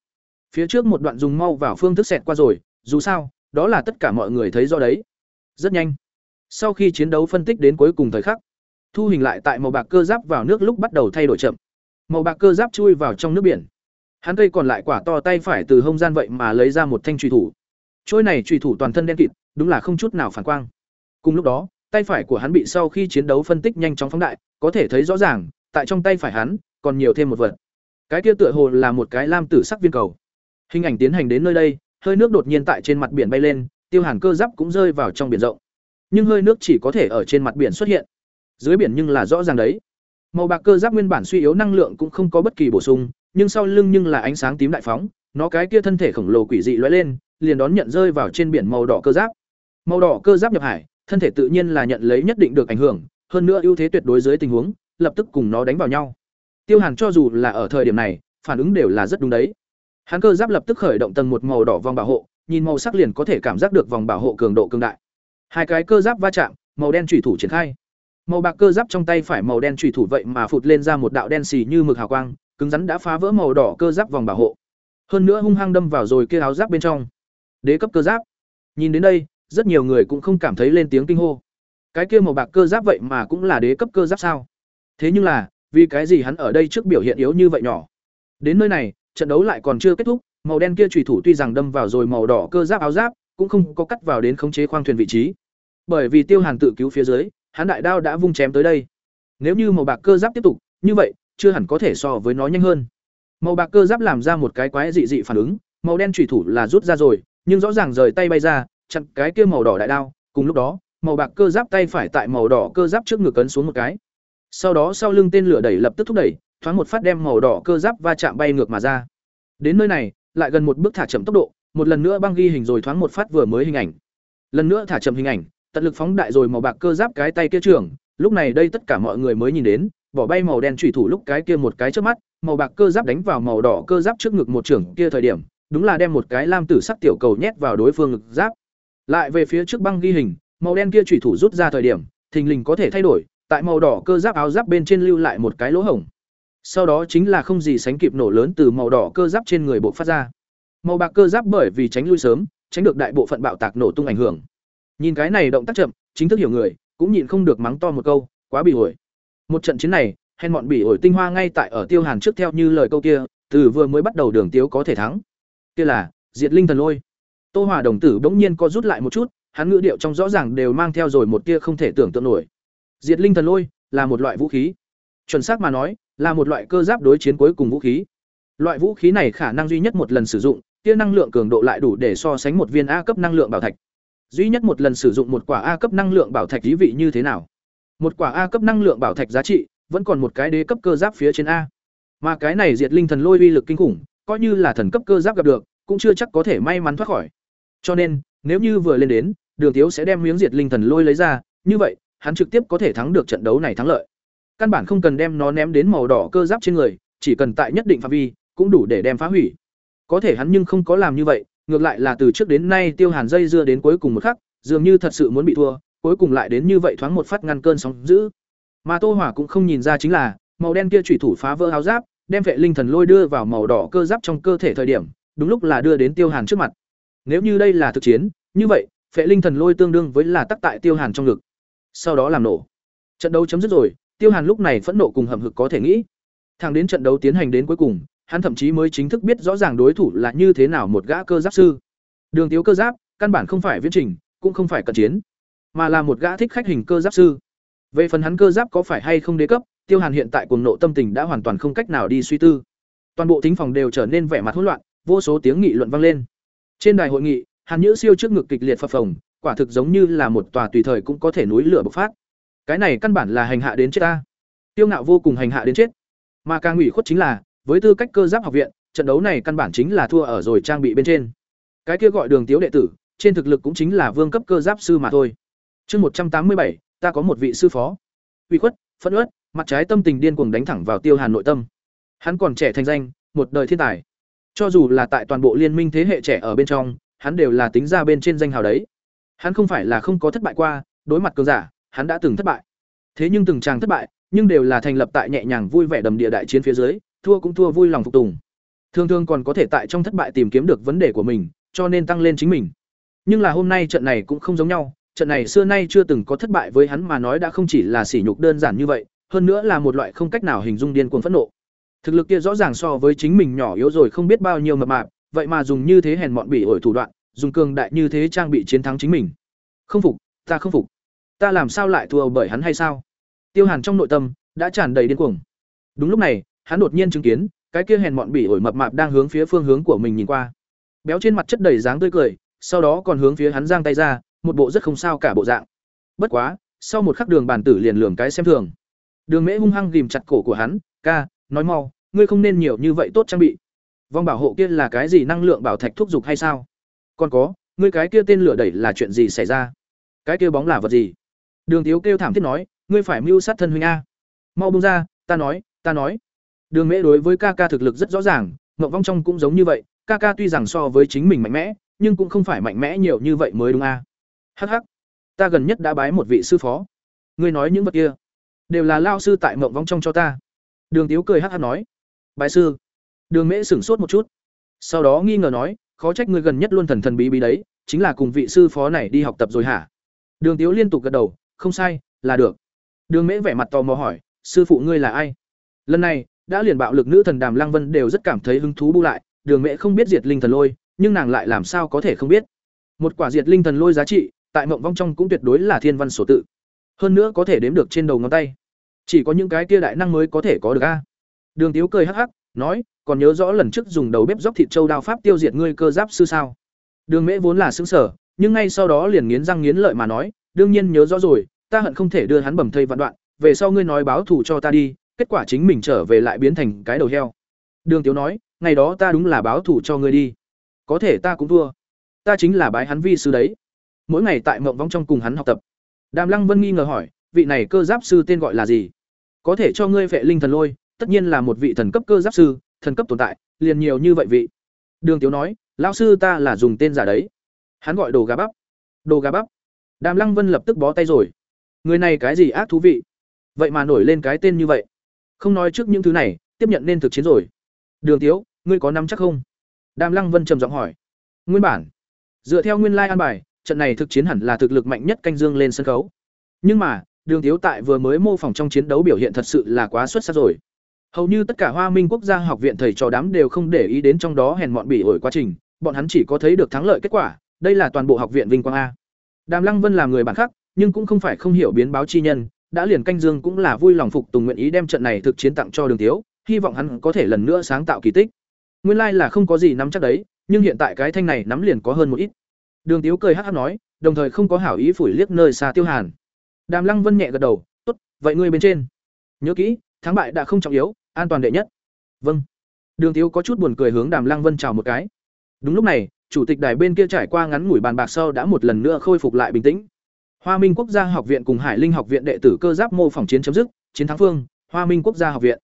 Speaker 1: Phía trước một đoạn dùng mau vào phương thức xẹt qua rồi, dù sao, đó là tất cả mọi người thấy rõ đấy. Rất nhanh. Sau khi chiến đấu phân tích đến cuối cùng thời khắc, thu hình lại tại màu bạc cơ giáp vào nước lúc bắt đầu thay đổi chậm. Màu bạc cơ giáp chui vào trong nước biển. Hắn cây còn lại quả to tay phải từ hông gian vậy mà lấy ra một thanh trùy thủ. Trôi này trùy thủ toàn thân đen kịt, đúng là không chút nào phản quang. Cùng lúc đó, tay phải của hắn bị sau khi chiến đấu phân tích nhanh chóng phóng đại, có thể thấy rõ ràng, tại trong tay phải hắn còn nhiều thêm một vật. Cái kia tựa hồ là một cái lam tử sắc viên cầu. Hình ảnh tiến hành đến nơi đây, hơi nước đột nhiên tại trên mặt biển bay lên, Tiêu Hàn cơ giáp cũng rơi vào trong biển rộng. Nhưng hơi nước chỉ có thể ở trên mặt biển xuất hiện. Dưới biển nhưng là rõ ràng đấy. Màu bạc cơ giáp nguyên bản suy yếu năng lượng cũng không có bất kỳ bổ sung, nhưng sau lưng nhưng là ánh sáng tím đại phóng, nó cái kia thân thể khổng lồ quỷ dị lóe lên, liền đón nhận rơi vào trên biển màu đỏ cơ giáp. Màu đỏ cơ giáp nhập hải, thân thể tự nhiên là nhận lấy nhất định được ảnh hưởng, hơn nữa ưu thế tuyệt đối dưới tình huống, lập tức cùng nó đánh vào nhau. Tiêu Hàn cho dù là ở thời điểm này, phản ứng đều là rất đúng đấy. Hắn cơ giáp lập tức khởi động tầng một màu đỏ vòng bảo hộ, nhìn màu sắc liền có thể cảm giác được vòng bảo hộ cường độ cường đại. Hai cái cơ giáp va chạm, màu đen chủy thủ triển khai. Màu bạc cơ giáp trong tay phải màu đen chủy thủ vậy mà phụt lên ra một đạo đen xì như mực hào quang, cứng rắn đã phá vỡ màu đỏ cơ giáp vòng bảo hộ. Hơn nữa hung hăng đâm vào rồi kia áo giáp bên trong. Đế cấp cơ giáp. Nhìn đến đây, rất nhiều người cũng không cảm thấy lên tiếng kinh hô. Cái kia màu bạc cơ giáp vậy mà cũng là đế cấp cơ giáp sao? Thế nhưng là, vì cái gì hắn ở đây trước biểu hiện yếu như vậy nhỏ? Đến nơi này, trận đấu lại còn chưa kết thúc, màu đen kia chủy thủ tuy rằng đâm vào rồi màu đỏ cơ giáp áo giáp, cũng không có cắt vào đến khống chế khoang thuyền vị trí. Bởi vì Tiêu Hàn tự cứu phía dưới, hắn đại đao đã vung chém tới đây. Nếu như màu bạc cơ giáp tiếp tục, như vậy, chưa hẳn có thể so với nó nhanh hơn. Màu bạc cơ giáp làm ra một cái quái dị dị phản ứng, màu đen chủy thủ là rút ra rồi, nhưng rõ ràng rời tay bay ra, chặn cái kia màu đỏ đại đao, cùng lúc đó, màu bạc cơ giáp tay phải tại màu đỏ cơ giáp trước ngực cấn xuống một cái. Sau đó sau lưng tên lửa đẩy lập tức thúc đẩy, thoáng một phát đem màu đỏ cơ giáp va chạm bay ngược mà ra. Đến nơi này, lại gần một bước thả chậm tốc độ, một lần nữa băng ghi hình rồi thoáng một phát vừa mới hình ảnh. lần nữa thả chậm hình ảnh tận lực phóng đại rồi màu bạc cơ giáp cái tay kia trưởng lúc này đây tất cả mọi người mới nhìn đến bỏ bay màu đen chủy thủ lúc cái kia một cái trước mắt màu bạc cơ giáp đánh vào màu đỏ cơ giáp trước ngực một trưởng kia thời điểm đúng là đem một cái lam tử sắc tiểu cầu nhét vào đối phương ngực giáp lại về phía trước băng ghi hình màu đen kia chủy thủ rút ra thời điểm thình lình có thể thay đổi tại màu đỏ cơ giáp áo giáp bên trên lưu lại một cái lỗ hổng sau đó chính là không gì sánh kịp nổ lớn từ màu đỏ cơ giáp trên người bộ phát ra. Màu bạc cơ giáp bởi vì tránh lui sớm, tránh được đại bộ phận bạo tạc nổ tung ảnh hưởng. Nhìn cái này động tác chậm, chính thức hiểu người, cũng nhịn không được mắng to một câu, quá bị ổi. Một trận chiến này, hèn mọn bị ổi tinh hoa ngay tại ở tiêu hàn trước theo như lời câu kia, từ vừa mới bắt đầu đường tiếu có thể thắng. Kia là, diệt linh thần lôi. Tô hòa đồng tử bỗng nhiên co rút lại một chút, hắn ngữ điệu trong rõ ràng đều mang theo rồi một tia không thể tưởng tượng nổi. Diệt linh thần lôi, là một loại vũ khí. Chuẩn xác mà nói là một loại cơ giáp đối chiến cuối cùng vũ khí. Loại vũ khí này khả năng duy nhất một lần sử dụng, tia năng lượng cường độ lại đủ để so sánh một viên a cấp năng lượng bảo thạch. Duy nhất một lần sử dụng một quả a cấp năng lượng bảo thạch ý vị như thế nào? Một quả a cấp năng lượng bảo thạch giá trị vẫn còn một cái đế cấp cơ giáp phía trên a. Mà cái này diệt linh thần lôi uy lực kinh khủng, coi như là thần cấp cơ giáp gặp được, cũng chưa chắc có thể may mắn thoát khỏi. Cho nên, nếu như vừa lên đến, đường tiếu sẽ đem miếng diệt linh thần lôi lấy ra, như vậy, hắn trực tiếp có thể thắng được trận đấu này thắng lợi căn bản không cần đem nó ném đến màu đỏ cơ giáp trên người, chỉ cần tại nhất định phạm vi, cũng đủ để đem phá hủy. Có thể hắn nhưng không có làm như vậy, ngược lại là từ trước đến nay tiêu hàn dây dưa đến cuối cùng một khắc, dường như thật sự muốn bị thua, cuối cùng lại đến như vậy thoáng một phát ngăn cơn sóng dữ. Mà tô hỏa cũng không nhìn ra chính là, màu đen kia chủy thủ phá vỡ áo giáp, đem vệ linh thần lôi đưa vào màu đỏ cơ giáp trong cơ thể thời điểm, đúng lúc là đưa đến tiêu hàn trước mặt. Nếu như đây là thực chiến, như vậy, vệ linh thần lôi tương đương với là tắc tại tiêu hàn trong ngực. Sau đó làm nổ. Trận đấu chấm dứt rồi tiêu hàn lúc này phẫn nộ cùng hầm hực có thể nghĩ. Thẳng đến trận đấu tiến hành đến cuối cùng, hắn thậm chí mới chính thức biết rõ ràng đối thủ là như thế nào một gã cơ giáp sư. Đường tiếu cơ giáp, căn bản không phải viễn trình, cũng không phải cận chiến, mà là một gã thích khách hình cơ giáp sư. Về phần hắn cơ giáp có phải hay không đế cấp, tiêu hàn hiện tại cuồng nộ tâm tình đã hoàn toàn không cách nào đi suy tư. Toàn bộ thính phòng đều trở nên vẻ mặt hỗn loạn, vô số tiếng nghị luận vang lên. Trên đài hội nghị, hàn nhữ siêu trước ngực kịch liệt phập phồng, quả thực giống như là một tòa tùy thời cũng có thể núi lửa bộc phát cái này căn bản là hành hạ đến chết ta. Tiêu ngạo vô cùng hành hạ đến chết. Mà càng ủy khuất chính là, với tư cách cơ giáp học viện, trận đấu này căn bản chính là thua ở rồi trang bị bên trên. Cái kia gọi đường tiếu đệ tử, trên thực lực cũng chính là vương cấp cơ giáp sư mà thôi. Chương một trăm tám mươi bảy, ta có một vị sư phó. Ủy khuất, phẫn uất, mặt trái tâm tình điên cuồng đánh thẳng vào tiêu hàn nội tâm. Hắn còn trẻ thành danh, một đời thiên tài. Cho dù là tại toàn bộ liên minh thế hệ trẻ ở bên trong, hắn đều là tính ra bên trên danh hào đấy. Hắn không phải là không có thất bại qua, đối mặt cường giả hắn đã từng thất bại. Thế nhưng từng chàng thất bại, nhưng đều là thành lập tại nhẹ nhàng vui vẻ đầm địa đại chiến phía dưới, thua cũng thua vui lòng phục tùng. Thường thường còn có thể tại trong thất bại tìm kiếm được vấn đề của mình, cho nên tăng lên chính mình. Nhưng là hôm nay trận này cũng không giống nhau, trận này xưa nay chưa từng có thất bại với hắn mà nói đã không chỉ là sỉ nhục đơn giản như vậy, hơn nữa là một loại không cách nào hình dung điên cuồng phẫn nộ. Thực lực kia rõ ràng so với chính mình nhỏ yếu rồi không biết bao nhiêu mập mạp, vậy mà dùng như thế hèn mọn bỉ ổi thủ đoạn, dùng cường đại như thế trang bị chiến thắng chính mình. Không phục, ta không phục ta làm sao lại thua bởi hắn hay sao? Tiêu hàn trong nội tâm đã tràn đầy điên cuồng. Đúng lúc này, hắn đột nhiên chứng kiến, cái kia hèn mọn bỉ ổi mập mạp đang hướng phía phương hướng của mình nhìn qua. Béo trên mặt chất đầy dáng tươi cười, sau đó còn hướng phía hắn giang tay ra, một bộ rất không sao cả bộ dạng. Bất quá, sau một khắc đường bản tử liền lường cái xem thường. Đường mễ hung hăng ghìm chặt cổ của hắn, ca, nói mau, ngươi không nên nhiều như vậy tốt trang bị. Vòng bảo hộ kia là cái gì năng lượng bảo thạch thúc giục hay sao? Còn có, ngươi cái kia tên lửa đẩy là chuyện gì xảy ra? Cái kia bóng là vật gì? Đường tiếu kêu thảm thiết nói ngươi phải mưu sát thân huynh a. Mau buông ra ta nói ta nói. Đường mễ đối với ca ca thực lực rất rõ ràng Ngộng vong trong cũng giống như vậy ca ca tuy rằng so với chính mình mạnh mẽ nhưng cũng không phải mạnh mẽ nhiều như vậy mới đúng a. Hắc hắc, ta gần nhất đã bái một vị sư phó. Ngươi nói những vật kia đều là lao sư tại Ngộng vong trong cho ta. Đường tiếu cười hắc hắc nói bái sư. Đường mễ sửng sốt một chút sau đó nghi ngờ nói khó trách ngươi gần nhất luôn thần thần bí bí đấy chính là cùng vị sư phó này đi học tập rồi hả? Đường tiếu liên tục gật đầu không sai, là được. Đường mễ vẻ mặt tò mò hỏi, sư phụ ngươi là ai? Lần này, đã liền bạo lực nữ thần đàm lăng vân đều rất cảm thấy hứng thú bu lại, đường mễ không biết diệt linh thần lôi, nhưng nàng lại làm sao có thể không biết. Một quả diệt linh thần lôi giá trị, tại mộng vong trong cũng tuyệt đối là thiên văn sổ tự. Hơn nữa có thể đếm được trên đầu ngón tay. Chỉ có những cái kia đại năng mới có thể có được a. Đường tiếu cười hắc hắc, nói, còn nhớ rõ lần trước dùng đầu bếp dốc thịt châu đao pháp tiêu diệt ngươi cơ giáp sư sao? Đường mễ vốn là xứng sở nhưng ngay sau đó liền nghiến răng nghiến lợi mà nói đương nhiên nhớ rõ rồi ta hận không thể đưa hắn bầm thây vạn đoạn về sau ngươi nói báo thù cho ta đi kết quả chính mình trở về lại biến thành cái đầu heo đường tiếu nói ngày đó ta đúng là báo thù cho ngươi đi có thể ta cũng thua ta chính là bái hắn vi sư đấy mỗi ngày tại mộng vong trong cùng hắn học tập. Đàm Lăng Vân nghi ngờ hỏi, vị này cơ giáp sư tên gọi là gì? Có thể cho ngươi vệ linh thần lôi, tất nhiên là một vị thần cấp cơ giáp sư, thần cấp tồn tại, liền nhiều như vậy vị. Đường Tiếu nói, lão sư ta là dùng tên giả đấy. Hắn gọi đồ gà bắp. Đồ gà bắp. Đàm Lăng Vân lập tức bó tay rồi. Người này cái gì ác thú vị? Vậy mà nổi lên cái tên như vậy. Không nói trước những thứ này, tiếp nhận nên thực chiến rồi. Đường Tiếu, ngươi có nắm chắc không? Đàm Lăng Vân trầm giọng hỏi. Nguyên bản, dựa theo nguyên lai like an bài, trận này thực chiến hẳn là thực lực mạnh nhất canh dương lên sân khấu. Nhưng mà, Đường Tiếu tại vừa mới mô phỏng trong chiến đấu biểu hiện thật sự là quá xuất sắc rồi. Hầu như tất cả Hoa Minh Quốc gia học viện thầy trò đám đều không để ý đến trong đó hèn mọn bỉ ổi quá trình, bọn hắn chỉ có thấy được thắng lợi kết quả, đây là toàn bộ học viện vinh quang a. Đàm Lăng Vân là người bản khác, nhưng cũng không phải không hiểu biến báo chi nhân, đã liền canh dương cũng là vui lòng phục tùng nguyện ý đem trận này thực chiến tặng cho Đường Tiếu, hy vọng hắn có thể lần nữa sáng tạo kỳ tích. Nguyên lai like là không có gì nắm chắc đấy, nhưng hiện tại cái thanh này nắm liền có hơn một ít. Đường Tiếu cười hắc hắc nói, đồng thời không có hảo ý phủi liếc nơi xa Tiêu Hàn. Đàm Lăng Vân nhẹ gật đầu, "Tốt, vậy ngươi bên trên. Nhớ kỹ, thắng bại đã không trọng yếu, an toàn đệ nhất." "Vâng." Đường Tiếu có chút buồn cười hướng Đàm Lăng Vân chào một cái. Đúng lúc này, chủ tịch đài bên kia trải qua ngắn ngủi bàn bạc sau đã một lần nữa khôi phục lại bình tĩnh. Hoa Minh Quốc gia học viện cùng Hải Linh học viện đệ tử cơ giáp mô phỏng chiến chấm dứt, chiến thắng phương, Hoa Minh Quốc gia học viện.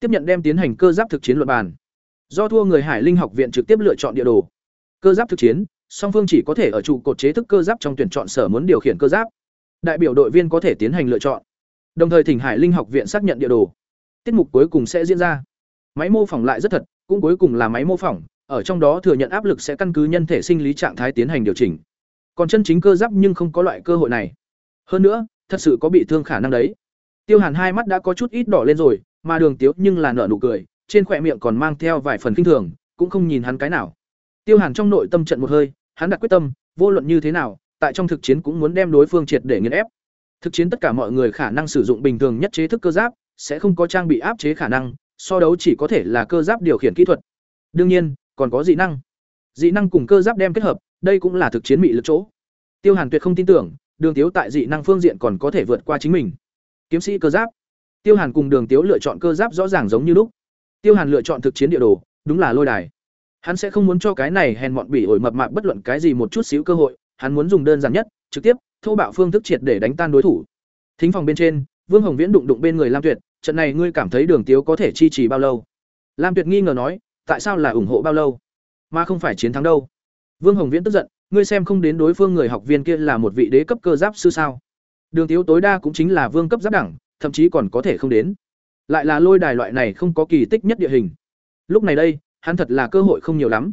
Speaker 1: Tiếp nhận đem tiến hành cơ giáp thực chiến luận bàn. Do thua người Hải Linh học viện trực tiếp lựa chọn địa đồ. Cơ giáp thực chiến, song phương chỉ có thể ở trụ cột chế thức cơ giáp trong tuyển chọn sở muốn điều khiển cơ giáp. Đại biểu đội viên có thể tiến hành lựa chọn. Đồng thời Thỉnh Hải Linh học viện xác nhận địa đồ. Tiết mục cuối cùng sẽ diễn ra. Máy mô phỏng lại rất thật, cũng cuối cùng là máy mô phỏng, ở trong đó thừa nhận áp lực sẽ căn cứ nhân thể sinh lý trạng thái tiến hành điều chỉnh. Còn chân chính cơ giáp nhưng không có loại cơ hội này. Hơn nữa, thật sự có bị thương khả năng đấy. Tiêu Hàn hai mắt đã có chút ít đỏ lên rồi, mà Đường Tiếu nhưng là nở nụ cười, trên khỏe miệng còn mang theo vài phần kinh thường, cũng không nhìn hắn cái nào. Tiêu Hàn trong nội tâm trận một hơi, hắn đặt quyết tâm, vô luận như thế nào, tại trong thực chiến cũng muốn đem đối phương triệt để nghiền ép. Thực chiến tất cả mọi người khả năng sử dụng bình thường nhất chế thức cơ giáp, sẽ không có trang bị áp chế khả năng, so đấu chỉ có thể là cơ giáp điều khiển kỹ thuật. Đương nhiên, còn có dị năng. Dị năng cùng cơ giáp đem kết hợp, đây cũng là thực chiến mị lực chỗ. Tiêu Hàn tuyệt không tin tưởng, Đường Tiếu tại dị năng phương diện còn có thể vượt qua chính mình. Kiếm sĩ cơ giáp. Tiêu Hàn cùng Đường Tiếu lựa chọn cơ giáp rõ ràng giống như lúc. Tiêu Hàn lựa chọn thực chiến địa đồ, đúng là lôi đài. Hắn sẽ không muốn cho cái này hèn mọn bỉ ổi mập mạp bất luận cái gì một chút xíu cơ hội, hắn muốn dùng đơn giản nhất, trực tiếp, thô bạo phương thức triệt để đánh tan đối thủ. Thính phòng bên trên, Vương Hồng Viễn đụng đụng bên người Lam Tuyệt, trận này ngươi cảm thấy Đường Tiếu có thể chi trì bao lâu? Lam Tuyệt nghi ngờ nói, tại sao là ủng hộ bao lâu, mà không phải chiến thắng đâu? Vương Hồng Viễn tức giận, ngươi xem không đến đối phương người học viên kia là một vị đế cấp cơ giáp sư sao? Đường Tiếu tối đa cũng chính là vương cấp giáp đẳng, thậm chí còn có thể không đến. Lại là lôi đài loại này không có kỳ tích nhất địa hình. Lúc này đây, hắn thật là cơ hội không nhiều lắm.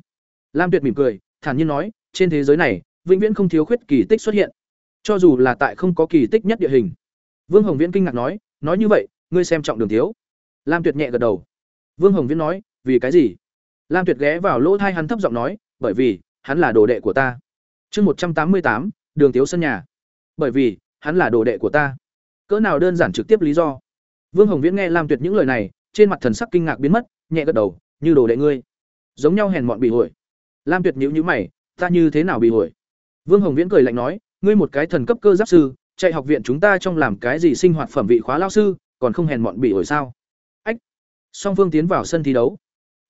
Speaker 1: Lam Tuyệt mỉm cười, thản nhiên nói, trên thế giới này, vĩnh viễn không thiếu khuyết kỳ tích xuất hiện. Cho dù là tại không có kỳ tích nhất địa hình. Vương Hồng Viễn kinh ngạc nói, nói như vậy, ngươi xem trọng Đường Tiếu. Lam Tuyệt nhẹ gật đầu. Vương Hồng Viễn nói, vì cái gì? Lam Tuyệt ghé vào lỗ tai hắn thấp giọng nói, bởi vì, hắn là đồ đệ của ta. Chương một trăm tám mươi tám, Đường Tiếu sân nhà. Bởi vì, hắn là đồ đệ của ta. Cỡ nào đơn giản trực tiếp lý do. Vương Hồng Viễn nghe Lam Tuyệt những lời này, trên mặt thần sắc kinh ngạc biến mất, nhẹ gật đầu, như đồ đệ ngươi. Giống nhau hèn mọn bị hủi. Lam Tuyệt nhíu nhíu mày, ta như thế nào bị hủi? Vương Hồng Viễn cười lạnh nói, ngươi một cái thần cấp cơ giáp sư, chạy học viện chúng ta trong làm cái gì sinh hoạt phẩm vị khóa lao sư, còn không hèn mọn bị ổi sao? Ách. Song vương tiến vào sân thi đấu.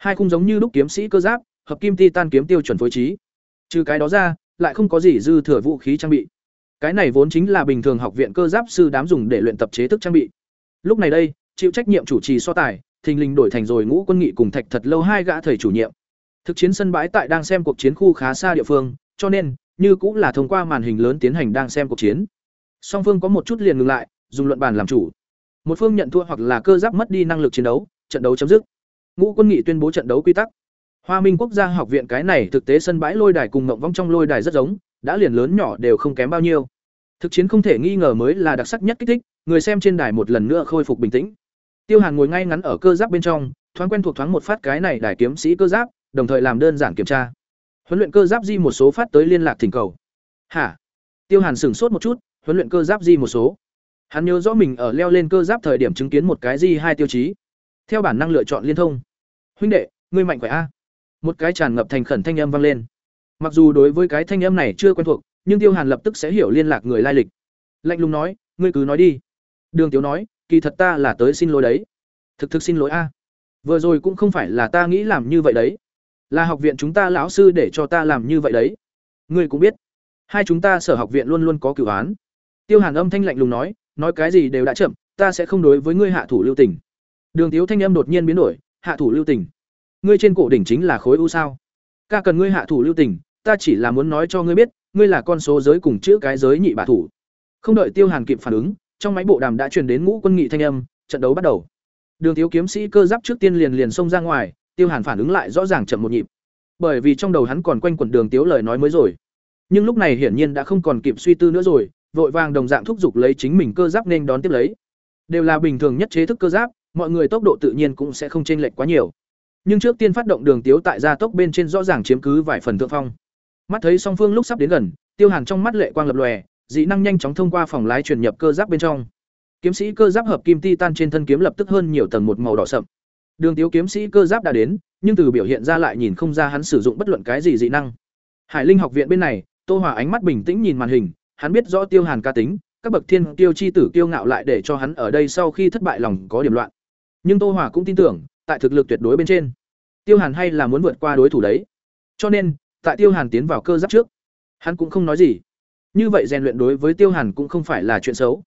Speaker 1: Hai khung giống như đúc kiếm sĩ cơ giáp, hợp kim titan kiếm tiêu chuẩn phối trí. Trừ cái đó ra, lại không có gì dư thừa vũ khí trang bị. Cái này vốn chính là bình thường học viện cơ giáp sư đám dùng để luyện tập chế thức trang bị. Lúc này đây, chịu trách nhiệm chủ trì so tài, thình lình đổi thành rồi ngũ quân nghị cùng thạch thật lâu hai gã thầy chủ nhiệm. Thực chiến sân bãi tại đang xem cuộc chiến khu khá xa địa phương, cho nên như cũng là thông qua màn hình lớn tiến hành đang xem cuộc chiến. Song phương có một chút liền ngừng lại, dùng luận bàn làm chủ. Một phương nhận thua hoặc là cơ giáp mất đi năng lực chiến đấu, trận đấu chấm dứt. Ngũ quân nghị tuyên bố trận đấu quy tắc. Hoa Minh Quốc gia học viện cái này thực tế sân bãi lôi đài cùng ngộng vong trong lôi đài rất giống, đã liền lớn nhỏ đều không kém bao nhiêu. Thực chiến không thể nghi ngờ mới là đặc sắc nhất kích thích, người xem trên đài một lần nữa khôi phục bình tĩnh. Tiêu Hàn ngồi ngay ngắn ở cơ giáp bên trong, thoáng quen thuộc thoáng một phát cái này đài kiếm sĩ cơ giáp, đồng thời làm đơn giản kiểm tra. Huấn luyện cơ giáp di một số phát tới liên lạc thỉnh cầu. Hả? Tiêu Hàn sửng sốt một chút, huấn luyện cơ giáp di một số. Hắn nhớ rõ mình ở leo lên cơ giáp thời điểm chứng kiến một cái di hai tiêu chí. Theo bản năng lựa chọn liên thông. Huynh đệ, ngươi mạnh khỏe a? Một cái tràn ngập thành khẩn thanh âm vang lên. Mặc dù đối với cái thanh âm này chưa quen thuộc, nhưng Tiêu Hàn lập tức sẽ hiểu liên lạc người lai lịch. Lạnh lùng nói, ngươi cứ nói đi. Đường Tiếu nói, kỳ thật ta là tới xin lỗi đấy. Thực thực xin lỗi a. Vừa rồi cũng không phải là ta nghĩ làm như vậy đấy. Là học viện chúng ta lão sư để cho ta làm như vậy đấy. Ngươi cũng biết. hai chúng ta sở học viện luôn luôn có cửu án tiêu hàn âm thanh lạnh lùng nói nói cái gì đều đã chậm ta sẽ không đối với ngươi hạ thủ lưu tình đường tiếu thanh âm đột nhiên biến đổi, hạ thủ lưu tình, ngươi trên cổ đỉnh chính là khối u sao? Ca cần ngươi hạ thủ lưu tình, ta chỉ là muốn nói cho ngươi biết, ngươi là con số giới cùng chữ cái giới nhị bà thủ. Không đợi tiêu hàn kịp phản ứng, trong máy bộ đàm đã truyền đến ngũ quân nghị thanh âm, trận đấu bắt đầu. Đường tiếu kiếm sĩ cơ giáp trước tiên liền liền xông ra ngoài, tiêu hàn phản ứng lại rõ ràng chậm một nhịp. Bởi vì trong đầu hắn còn quanh quẩn đường tiếu lời nói mới rồi. Nhưng lúc này hiển nhiên đã không còn kịp suy tư nữa rồi, vội vàng đồng dạng thúc giục lấy chính mình cơ giáp nên đón tiếp lấy. Đều là bình thường nhất chế thức cơ giáp mọi người tốc độ tự nhiên cũng sẽ không chênh lệch quá nhiều. Nhưng trước tiên phát động đường tiếu tại gia tốc bên trên rõ ràng chiếm cứ vài phần thượng phong. Mắt thấy song phương lúc sắp đến gần, tiêu hàn trong mắt lệ quang lập lòe, dị năng nhanh chóng thông qua phòng lái truyền nhập cơ giáp bên trong. Kiếm sĩ cơ giáp hợp kim titan trên thân kiếm lập tức hơn nhiều tầng một màu đỏ sậm. Đường tiếu kiếm sĩ cơ giáp đã đến, nhưng từ biểu hiện ra lại nhìn không ra hắn sử dụng bất luận cái gì dị năng. Hải linh học viện bên này, tô hòa ánh mắt bình tĩnh nhìn màn hình, hắn biết rõ tiêu hàn ca tính, các bậc thiên tiêu chi tử kiêu ngạo lại để cho hắn ở đây sau khi thất bại lòng có điểm loạn nhưng tô hỏa cũng tin tưởng, tại thực lực tuyệt đối bên trên. Tiêu hàn hay là muốn vượt qua đối thủ đấy. Cho nên, tại tiêu hàn tiến vào cơ giáp trước, hắn cũng không nói gì. Như vậy rèn luyện đối với tiêu hàn cũng không phải là chuyện xấu.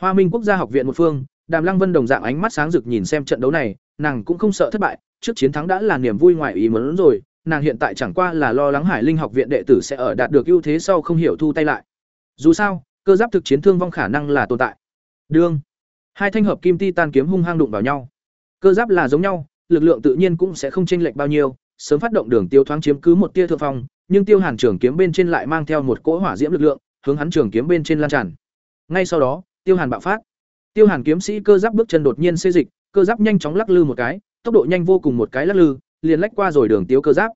Speaker 1: Hoa minh quốc gia học viện một phương, đàm lăng vân đồng dạng ánh mắt sáng rực nhìn xem trận đấu này, nàng cũng không sợ thất bại, trước chiến thắng đã là niềm vui ngoài ý muốn rồi, nàng hiện tại chẳng qua là lo lắng hải linh học viện đệ tử sẽ ở đạt được ưu thế sau không hiểu thu tay lại. Dù sao, cơ giáp thực chiến thương vong khả năng là tồn tại. Đương, hai thanh hợp kim ti tan kiếm hung hăng đụng vào nhau cơ giáp là giống nhau, lực lượng tự nhiên cũng sẽ không chênh lệch bao nhiêu, sớm phát động đường tiêu thoáng chiếm cứ một tia thượng phong, nhưng tiêu hàn trường kiếm bên trên lại mang theo một cỗ hỏa diễm lực lượng, hướng hắn trường kiếm bên trên lan tràn. Ngay sau đó, tiêu hàn bạo phát. Tiêu hàn kiếm sĩ cơ giáp bước chân đột nhiên xê dịch, cơ giáp nhanh chóng lắc lư một cái, tốc độ nhanh vô cùng một cái lắc lư, liền lách qua rồi đường tiêu cơ giáp.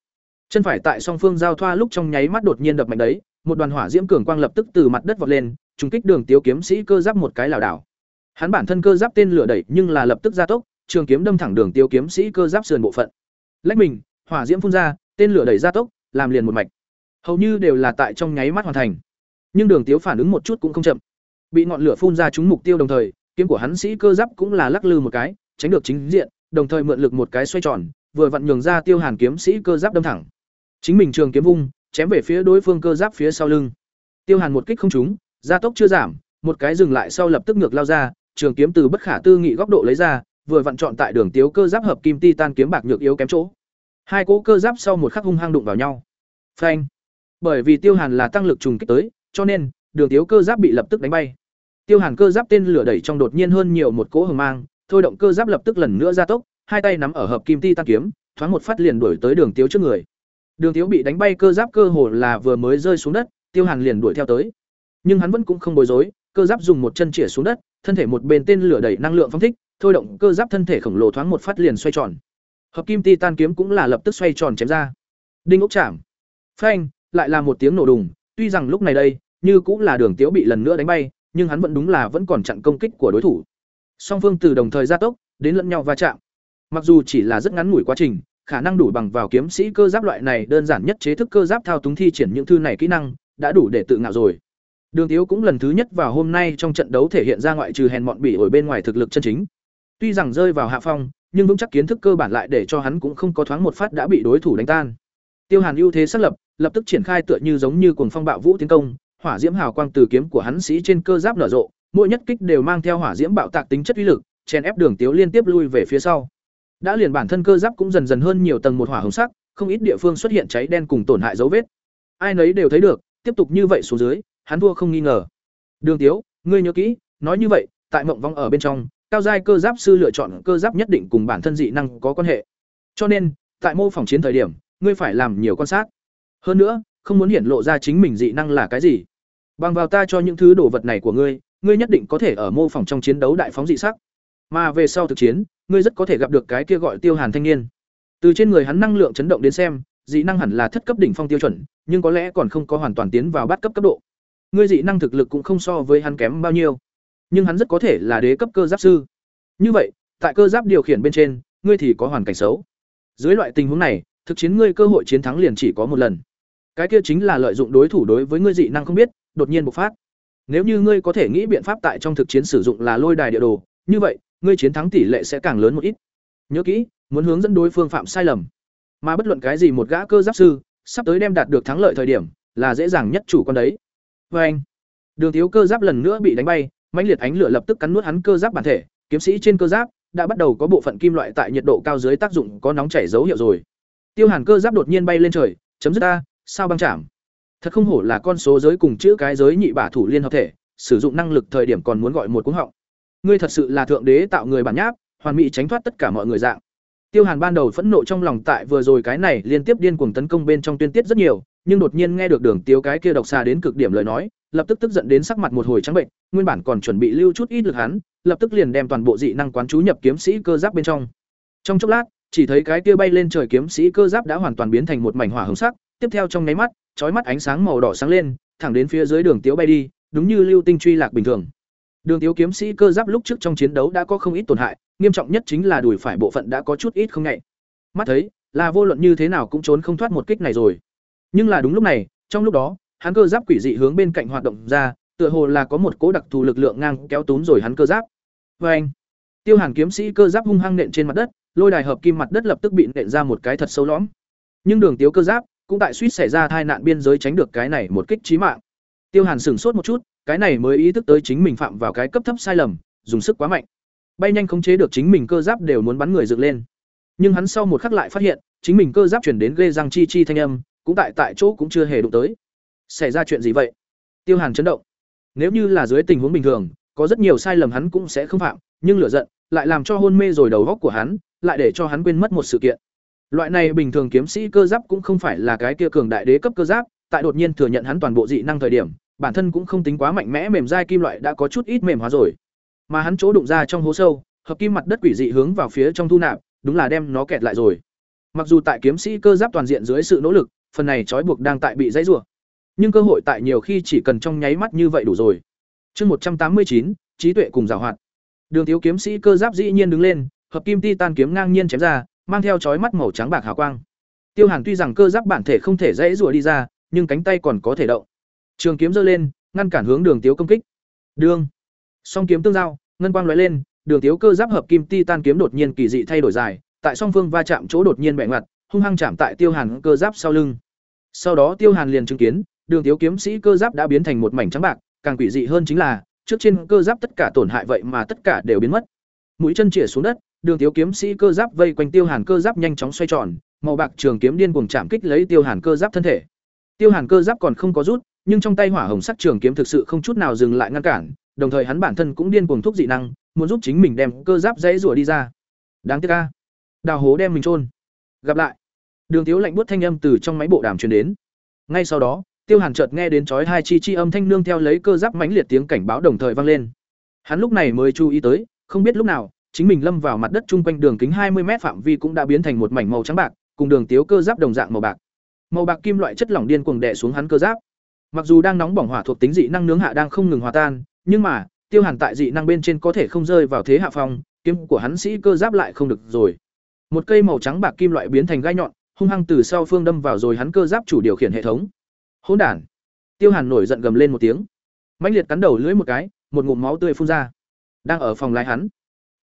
Speaker 1: Chân phải tại song phương giao thoa lúc trong nháy mắt đột nhiên đập mạnh đấy, một đoàn hỏa diễm cường quang lập tức từ mặt đất vọt lên, trùng kích đường tiêu kiếm sĩ cơ giáp một cái lảo đảo. Hắn bản thân cơ giáp tên lửa đẩy nhưng là lập tức gia tốc trường kiếm đâm thẳng đường tiêu kiếm sĩ cơ giáp sườn bộ phận. Lách mình, hỏa diễm phun ra, tên lửa đẩy ra tốc, làm liền một mạch. Hầu như đều là tại trong nháy mắt hoàn thành. Nhưng đường tiếu phản ứng một chút cũng không chậm. Bị ngọn lửa phun ra trúng mục tiêu đồng thời, kiếm của hắn sĩ cơ giáp cũng là lắc lư một cái, tránh được chính diện, đồng thời mượn lực một cái xoay tròn, vừa vặn nhường ra tiêu hàn kiếm sĩ cơ giáp đâm thẳng. Chính mình trường kiếm vung, chém về phía đối phương cơ giáp phía sau lưng. Tiêu hàn một kích không trúng gia tốc chưa giảm, một cái dừng lại sau lập tức ngược lao ra, trường kiếm từ bất khả tư nghị góc độ lấy ra vừa vặn chọn tại đường tiếu cơ giáp hợp kim titan kiếm bạc nhược yếu kém chỗ. Hai cỗ cơ giáp sau một khắc hung hăng đụng vào nhau. Phanh. Bởi vì tiêu hàn là tăng lực trùng kích tới, cho nên, đường tiếu cơ giáp bị lập tức đánh bay. Tiêu hàn cơ giáp tên lửa đẩy trong đột nhiên hơn nhiều một cỗ hồng mang, thôi động cơ giáp lập tức lần nữa gia tốc, hai tay nắm ở hợp kim ti kiếm, thoáng một phát liền đuổi tới đường tiếu trước người. Đường tiếu bị đánh bay, cơ giáp cơ hồ là vừa mới rơi xuống đất, tiêu hàn liền đuổi theo tới. Nhưng hắn vẫn cũng không bối rối cơ giáp dùng một chân chĩa xuống đất, thân thể một bên tên lửa đẩy năng lượng phong thích, thôi động cơ giáp thân thể khổng lồ thoáng một phát liền xoay tròn. Hợp kim ti tan kiếm cũng là lập tức xoay tròn chém ra. Đinh ốc chạm. Phanh, lại là một tiếng nổ đùng, tuy rằng lúc này đây, như cũng là đường tiếu bị lần nữa đánh bay, nhưng hắn vẫn đúng là vẫn còn chặn công kích của đối thủ. Song phương từ đồng thời gia tốc, đến lẫn nhau va chạm. Mặc dù chỉ là rất ngắn ngủi quá trình, khả năng đủ bằng vào kiếm sĩ cơ giáp loại này đơn giản nhất chế thức cơ giáp thao túng thi triển những thư này kỹ năng, đã đủ để tự ngạo rồi đường tiếu cũng lần thứ nhất vào hôm nay trong trận đấu thể hiện ra ngoại trừ hèn mọn bỉ ở bên ngoài thực lực chân chính. Tuy rằng rơi vào hạ phong, nhưng vững chắc kiến thức cơ bản lại để cho hắn cũng không có thoáng một phát đã bị đối thủ đánh tan. Tiêu hàn ưu thế xác lập lập tức triển khai tựa như giống như cuồng phong bạo vũ tiến công, hỏa diễm hào quang từ kiếm của hắn sĩ trên cơ giáp nở rộ, mỗi nhất kích đều mang theo hỏa diễm bạo tạc tính chất uy lực, chèn ép đường tiếu liên tiếp lui về phía sau. Đã liền bản thân cơ giáp cũng dần dần hơn nhiều tầng một hỏa hồng sắc, không ít địa phương xuất hiện cháy đen cùng tổn hại dấu vết. Ai nấy đều thấy được, tiếp tục như vậy xuống dưới hắn thua không nghi ngờ. Đường tiếu, ngươi nhớ kỹ, nói như vậy, tại mộng vong ở bên trong, cao giai cơ giáp sư lựa chọn cơ giáp nhất định cùng bản thân dị năng có quan hệ. Cho nên, tại mô phỏng chiến thời điểm, ngươi phải làm nhiều quan sát. Hơn nữa, không muốn hiển lộ ra chính mình dị năng là cái gì. Bằng vào ta cho những thứ đồ vật này của ngươi ngươi nhất định có thể ở mô phỏng trong chiến đấu đại phóng dị sắc. Mà về sau thực chiến, ngươi rất có thể gặp được cái kia gọi tiêu hàn thanh niên. Từ trên người hắn năng lượng chấn động đến xem, dị năng hẳn là thất cấp đỉnh phong tiêu chuẩn, nhưng có lẽ còn không có hoàn toàn tiến vào bát cấp cấp độ ngươi dị năng thực lực cũng không so với hắn kém bao nhiêu, nhưng hắn rất có thể là đế cấp cơ giáp sư. Như vậy, tại cơ giáp điều khiển bên trên, ngươi thì có hoàn cảnh xấu. Dưới loại tình huống này, thực chiến ngươi cơ hội chiến thắng liền chỉ có một lần. Cái kia chính là lợi dụng đối thủ đối với ngươi dị năng không biết, đột nhiên bộc phát. Nếu như ngươi có thể nghĩ biện pháp tại trong thực chiến sử dụng là lôi đài địa đồ, như vậy, ngươi chiến thắng tỷ lệ sẽ càng lớn một ít. Nhớ kỹ, muốn hướng dẫn đối phương phạm sai lầm. Mà bất luận cái gì một gã cơ giáp sư, sắp tới đem đạt được thắng lợi thời điểm, là dễ dàng nhất chủ quan đấy. Và anh, Đường Thiếu cơ giáp lần nữa bị đánh bay, mãnh liệt ánh lửa lập tức cắn nuốt hắn cơ giáp bản thể, kiếm sĩ trên cơ giáp đã bắt đầu có bộ phận kim loại tại nhiệt độ cao dưới tác dụng có nóng chảy dấu hiệu rồi. Tiêu Hàn cơ giáp đột nhiên bay lên trời, chấm dứt a, sao băng chạm. Thật không hổ là con số giới cùng chữ cái giới nhị bả thủ liên hợp thể, sử dụng năng lực thời điểm còn muốn gọi một cú họng. Ngươi thật sự là thượng đế tạo người bản nháp, hoàn mỹ tránh thoát tất cả mọi người dạng. Tiêu Hàn ban đầu phẫn nộ trong lòng tại vừa rồi cái này liên tiếp điên cuồng tấn công bên trong tuyên tiết rất nhiều, nhưng đột nhiên nghe được Đường Tiếu cái kia độc xa đến cực điểm lời nói, lập tức tức giận đến sắc mặt một hồi trắng bệnh, nguyên bản còn chuẩn bị lưu chút ít lực hắn, lập tức liền đem toàn bộ dị năng quán chú nhập kiếm sĩ cơ giáp bên trong. Trong chốc lát, chỉ thấy cái kia bay lên trời kiếm sĩ cơ giáp đã hoàn toàn biến thành một mảnh hỏa hồng sắc, tiếp theo trong nháy mắt, chói mắt ánh sáng màu đỏ sáng lên, thẳng đến phía dưới Đường Tiếu bay đi, đúng như lưu tinh truy lạc bình thường. Đường Tiếu kiếm sĩ cơ giáp lúc trước trong chiến đấu đã có không ít tổn hại, nghiêm trọng nhất chính là đùi phải bộ phận đã có chút ít không nhẹ, Mắt thấy, là vô luận như thế nào cũng trốn không thoát một kích này rồi. Nhưng là đúng lúc này, trong lúc đó, hắn cơ giáp quỷ dị hướng bên cạnh hoạt động ra, tựa hồ là có một cố đặc thù lực lượng ngang kéo túm rồi hắn cơ giáp. Và anh, Tiêu Hàn kiếm sĩ cơ giáp hung hăng nện trên mặt đất, lôi đài hợp kim mặt đất lập tức bị nện ra một cái thật sâu lõm. Nhưng Đường Tiếu cơ giáp cũng tại suýt xảy ra tai nạn biên giới tránh được cái này một kích chí mạng. Tiêu Hàn sửng sốt một chút, cái này mới ý thức tới chính mình phạm vào cái cấp thấp sai lầm, dùng sức quá mạnh. Bay nhanh khống chế được chính mình cơ giáp đều muốn bắn người dựng lên. Nhưng hắn sau một khắc lại phát hiện, chính mình cơ giáp chuyển đến ghê răng chi chi thanh âm, cũng tại tại chỗ cũng chưa hề đụng tới. Xảy ra chuyện gì vậy? Tiêu Hàn chấn động. Nếu như là dưới tình huống bình thường, có rất nhiều sai lầm hắn cũng sẽ không phạm, nhưng lửa giận lại làm cho hôn mê rồi đầu góc của hắn, lại để cho hắn quên mất một sự kiện. Loại này bình thường kiếm sĩ cơ giáp cũng không phải là cái kia cường đại đế cấp cơ giáp, tại đột nhiên thừa nhận hắn toàn bộ dị năng thời điểm, bản thân cũng không tính quá mạnh mẽ mềm dai kim loại đã có chút ít mềm hóa rồi. Mà hắn chỗ đụng ra trong hố sâu, hợp kim mặt đất quỷ dị hướng vào phía trong thu nạp, đúng là đem nó kẹt lại rồi. Mặc dù tại kiếm sĩ cơ giáp toàn diện dưới sự nỗ lực, phần này trói buộc đang tại bị dãy rủa. Nhưng cơ hội tại nhiều khi chỉ cần trong nháy mắt như vậy đủ rồi. Chương một trăm tám mươi chín, trí tuệ cùng giàu hoạt. Đường thiếu kiếm sĩ cơ giáp dĩ nhiên đứng lên, hợp kim titan kiếm ngang nhiên chém ra, mang theo chói mắt màu trắng bạc hào quang. Tiêu Hàn tuy rằng cơ giáp bản thể không thể dãy rủa đi ra, nhưng cánh tay còn có thể động. Trường kiếm giơ lên, ngăn cản hướng Đường Tiếu công kích. Đường. Song kiếm tương giao, ngân quang lóe lên, Đường Tiếu cơ giáp hợp kim titan kiếm đột nhiên kỳ dị thay đổi dài, tại song phương va chạm chỗ đột nhiên bẻ ngoặt, hung hăng chạm tại Tiêu Hàn cơ giáp sau lưng. Sau đó Tiêu Hàn liền chứng kiến, Đường thiếu kiếm sĩ cơ giáp đã biến thành một mảnh trắng bạc, càng quỷ dị hơn chính là, trước trên cơ giáp tất cả tổn hại vậy mà tất cả đều biến mất. Mũi chân chĩa xuống đất, Đường thiếu kiếm sĩ cơ giáp vây quanh Tiêu Hàn cơ giáp nhanh chóng xoay tròn, màu bạc trường kiếm điên cuồng chạm kích lấy Tiêu Hàn cơ giáp thân thể. Tiêu Hàn cơ giáp còn không có rút, nhưng trong tay hỏa hồng sắc trường kiếm thực sự không chút nào dừng lại ngăn cản, đồng thời hắn bản thân cũng điên cuồng thúc dị năng, muốn giúp chính mình đem cơ giáp dãy rủa đi ra. Đáng tiếc a. Đào hố đem mình chôn. Gặp lại. Đường Tiếu lạnh buốt thanh âm từ trong máy bộ đàm truyền đến. Ngay sau đó, Tiêu Hàn chợt nghe đến chói hai chi chi âm thanh nương theo lấy cơ giáp mãnh liệt tiếng cảnh báo đồng thời vang lên. Hắn lúc này mới chú ý tới, không biết lúc nào, chính mình lâm vào mặt đất chung quanh đường kính hai mươi mét phạm vi cũng đã biến thành một mảnh màu trắng bạc, cùng đường tiếu cơ giáp đồng dạng màu bạc. Màu bạc kim loại chất lỏng điên cuồng đè xuống hắn cơ giáp. Mặc dù đang nóng bỏng hỏa thuộc tính dị năng nướng hạ đang không ngừng hòa tan, nhưng mà, Tiêu Hàn tại dị năng bên trên có thể không rơi vào thế hạ phong, kiếm của hắn sĩ cơ giáp lại không được rồi. Một cây màu trắng bạc kim loại biến thành gai nhọn, hung hăng từ sau phương đâm vào rồi hắn cơ giáp chủ điều khiển hệ thống. Hỗn đản. Tiêu Hàn nổi giận gầm lên một tiếng. Mãnh liệt cắn đầu lưỡi một cái, một ngụm máu tươi phun ra. Đang ở phòng lái hắn,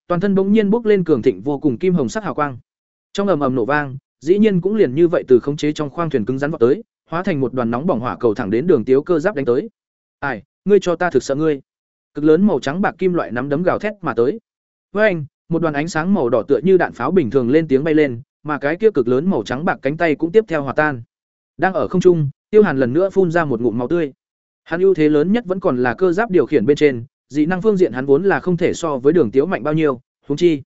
Speaker 1: toàn thân bỗng nhiên bốc lên cường thịnh vô cùng kim hồng sắc hào quang. Trong ầm ầm nổ vang, dĩ nhiên cũng liền như vậy từ khống chế trong khoang thuyền cứng rắn vọt tới, hóa thành một đoàn nóng bỏng hỏa cầu thẳng đến đường tiếu cơ giáp đánh tới. "Ai, ngươi cho ta thực sợ ngươi." Cực lớn màu trắng bạc kim loại nắm đấm gào thét mà tới. Với anh, một đoàn ánh sáng màu đỏ tựa như đạn pháo bình thường lên tiếng bay lên, mà cái kia cực lớn màu trắng bạc cánh tay cũng tiếp theo hòa tan. Đang ở không trung, Tiêu Hàn lần nữa phun ra một ngụm máu tươi. Hắn ưu thế lớn nhất vẫn còn là cơ giáp điều khiển bên trên, dị năng phương diện hắn vốn là không thể so với đường tiếu mạnh bao nhiêu, huống chi.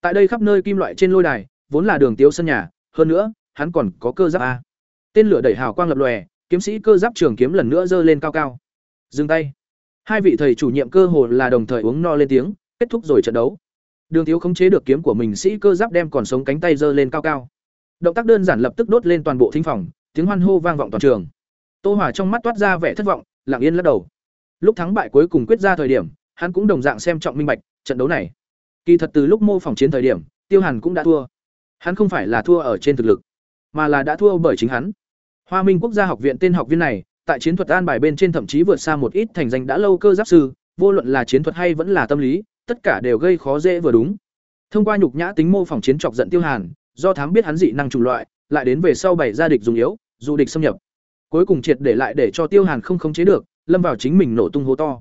Speaker 1: Tại đây khắp nơi kim loại trên lôi đài, vốn là đường tiếu sân nhà, hơn nữa, hắn còn có cơ giáp a. Tên lửa đẩy hào quang lập lòe, kiếm sĩ cơ giáp trường kiếm lần nữa giơ lên cao cao. Dừng tay. Hai vị thầy chủ nhiệm cơ hồ là đồng thời uống no lên tiếng, kết thúc rồi trận đấu. Đường thiếu khống chế được kiếm của mình sĩ cơ giáp đem còn sống cánh tay giơ lên cao cao. Động tác đơn giản lập tức đốt lên toàn bộ thính phòng, tiếng hoan hô vang vọng toàn trường. Tô Hỏa trong mắt toát ra vẻ thất vọng, lặng yên lắc đầu. Lúc thắng bại cuối cùng quyết ra thời điểm, hắn cũng đồng dạng xem trọng minh bạch trận đấu này. Kỳ thật từ lúc mô phỏng chiến thời điểm, Tiêu Hàn cũng đã thua. Hắn không phải là thua ở trên thực lực, mà là đã thua bởi chính hắn. Hoa Minh Quốc gia học viện tên học viên này, tại chiến thuật an bài bên trên thậm chí vượt xa một ít thành danh đã lâu cơ giáp sư, vô luận là chiến thuật hay vẫn là tâm lý, tất cả đều gây khó dễ vừa đúng. Thông qua nhục nhã tính mô phỏng chiến chọc giận Tiêu Hàn, do thám biết hắn dị năng chủng loại, lại đến về sau bày ra địch dùng yếu, dù địch xâm nhập. Cuối cùng triệt để lại để cho Tiêu Hàn không khống chế được, lâm vào chính mình nổ tung hố to.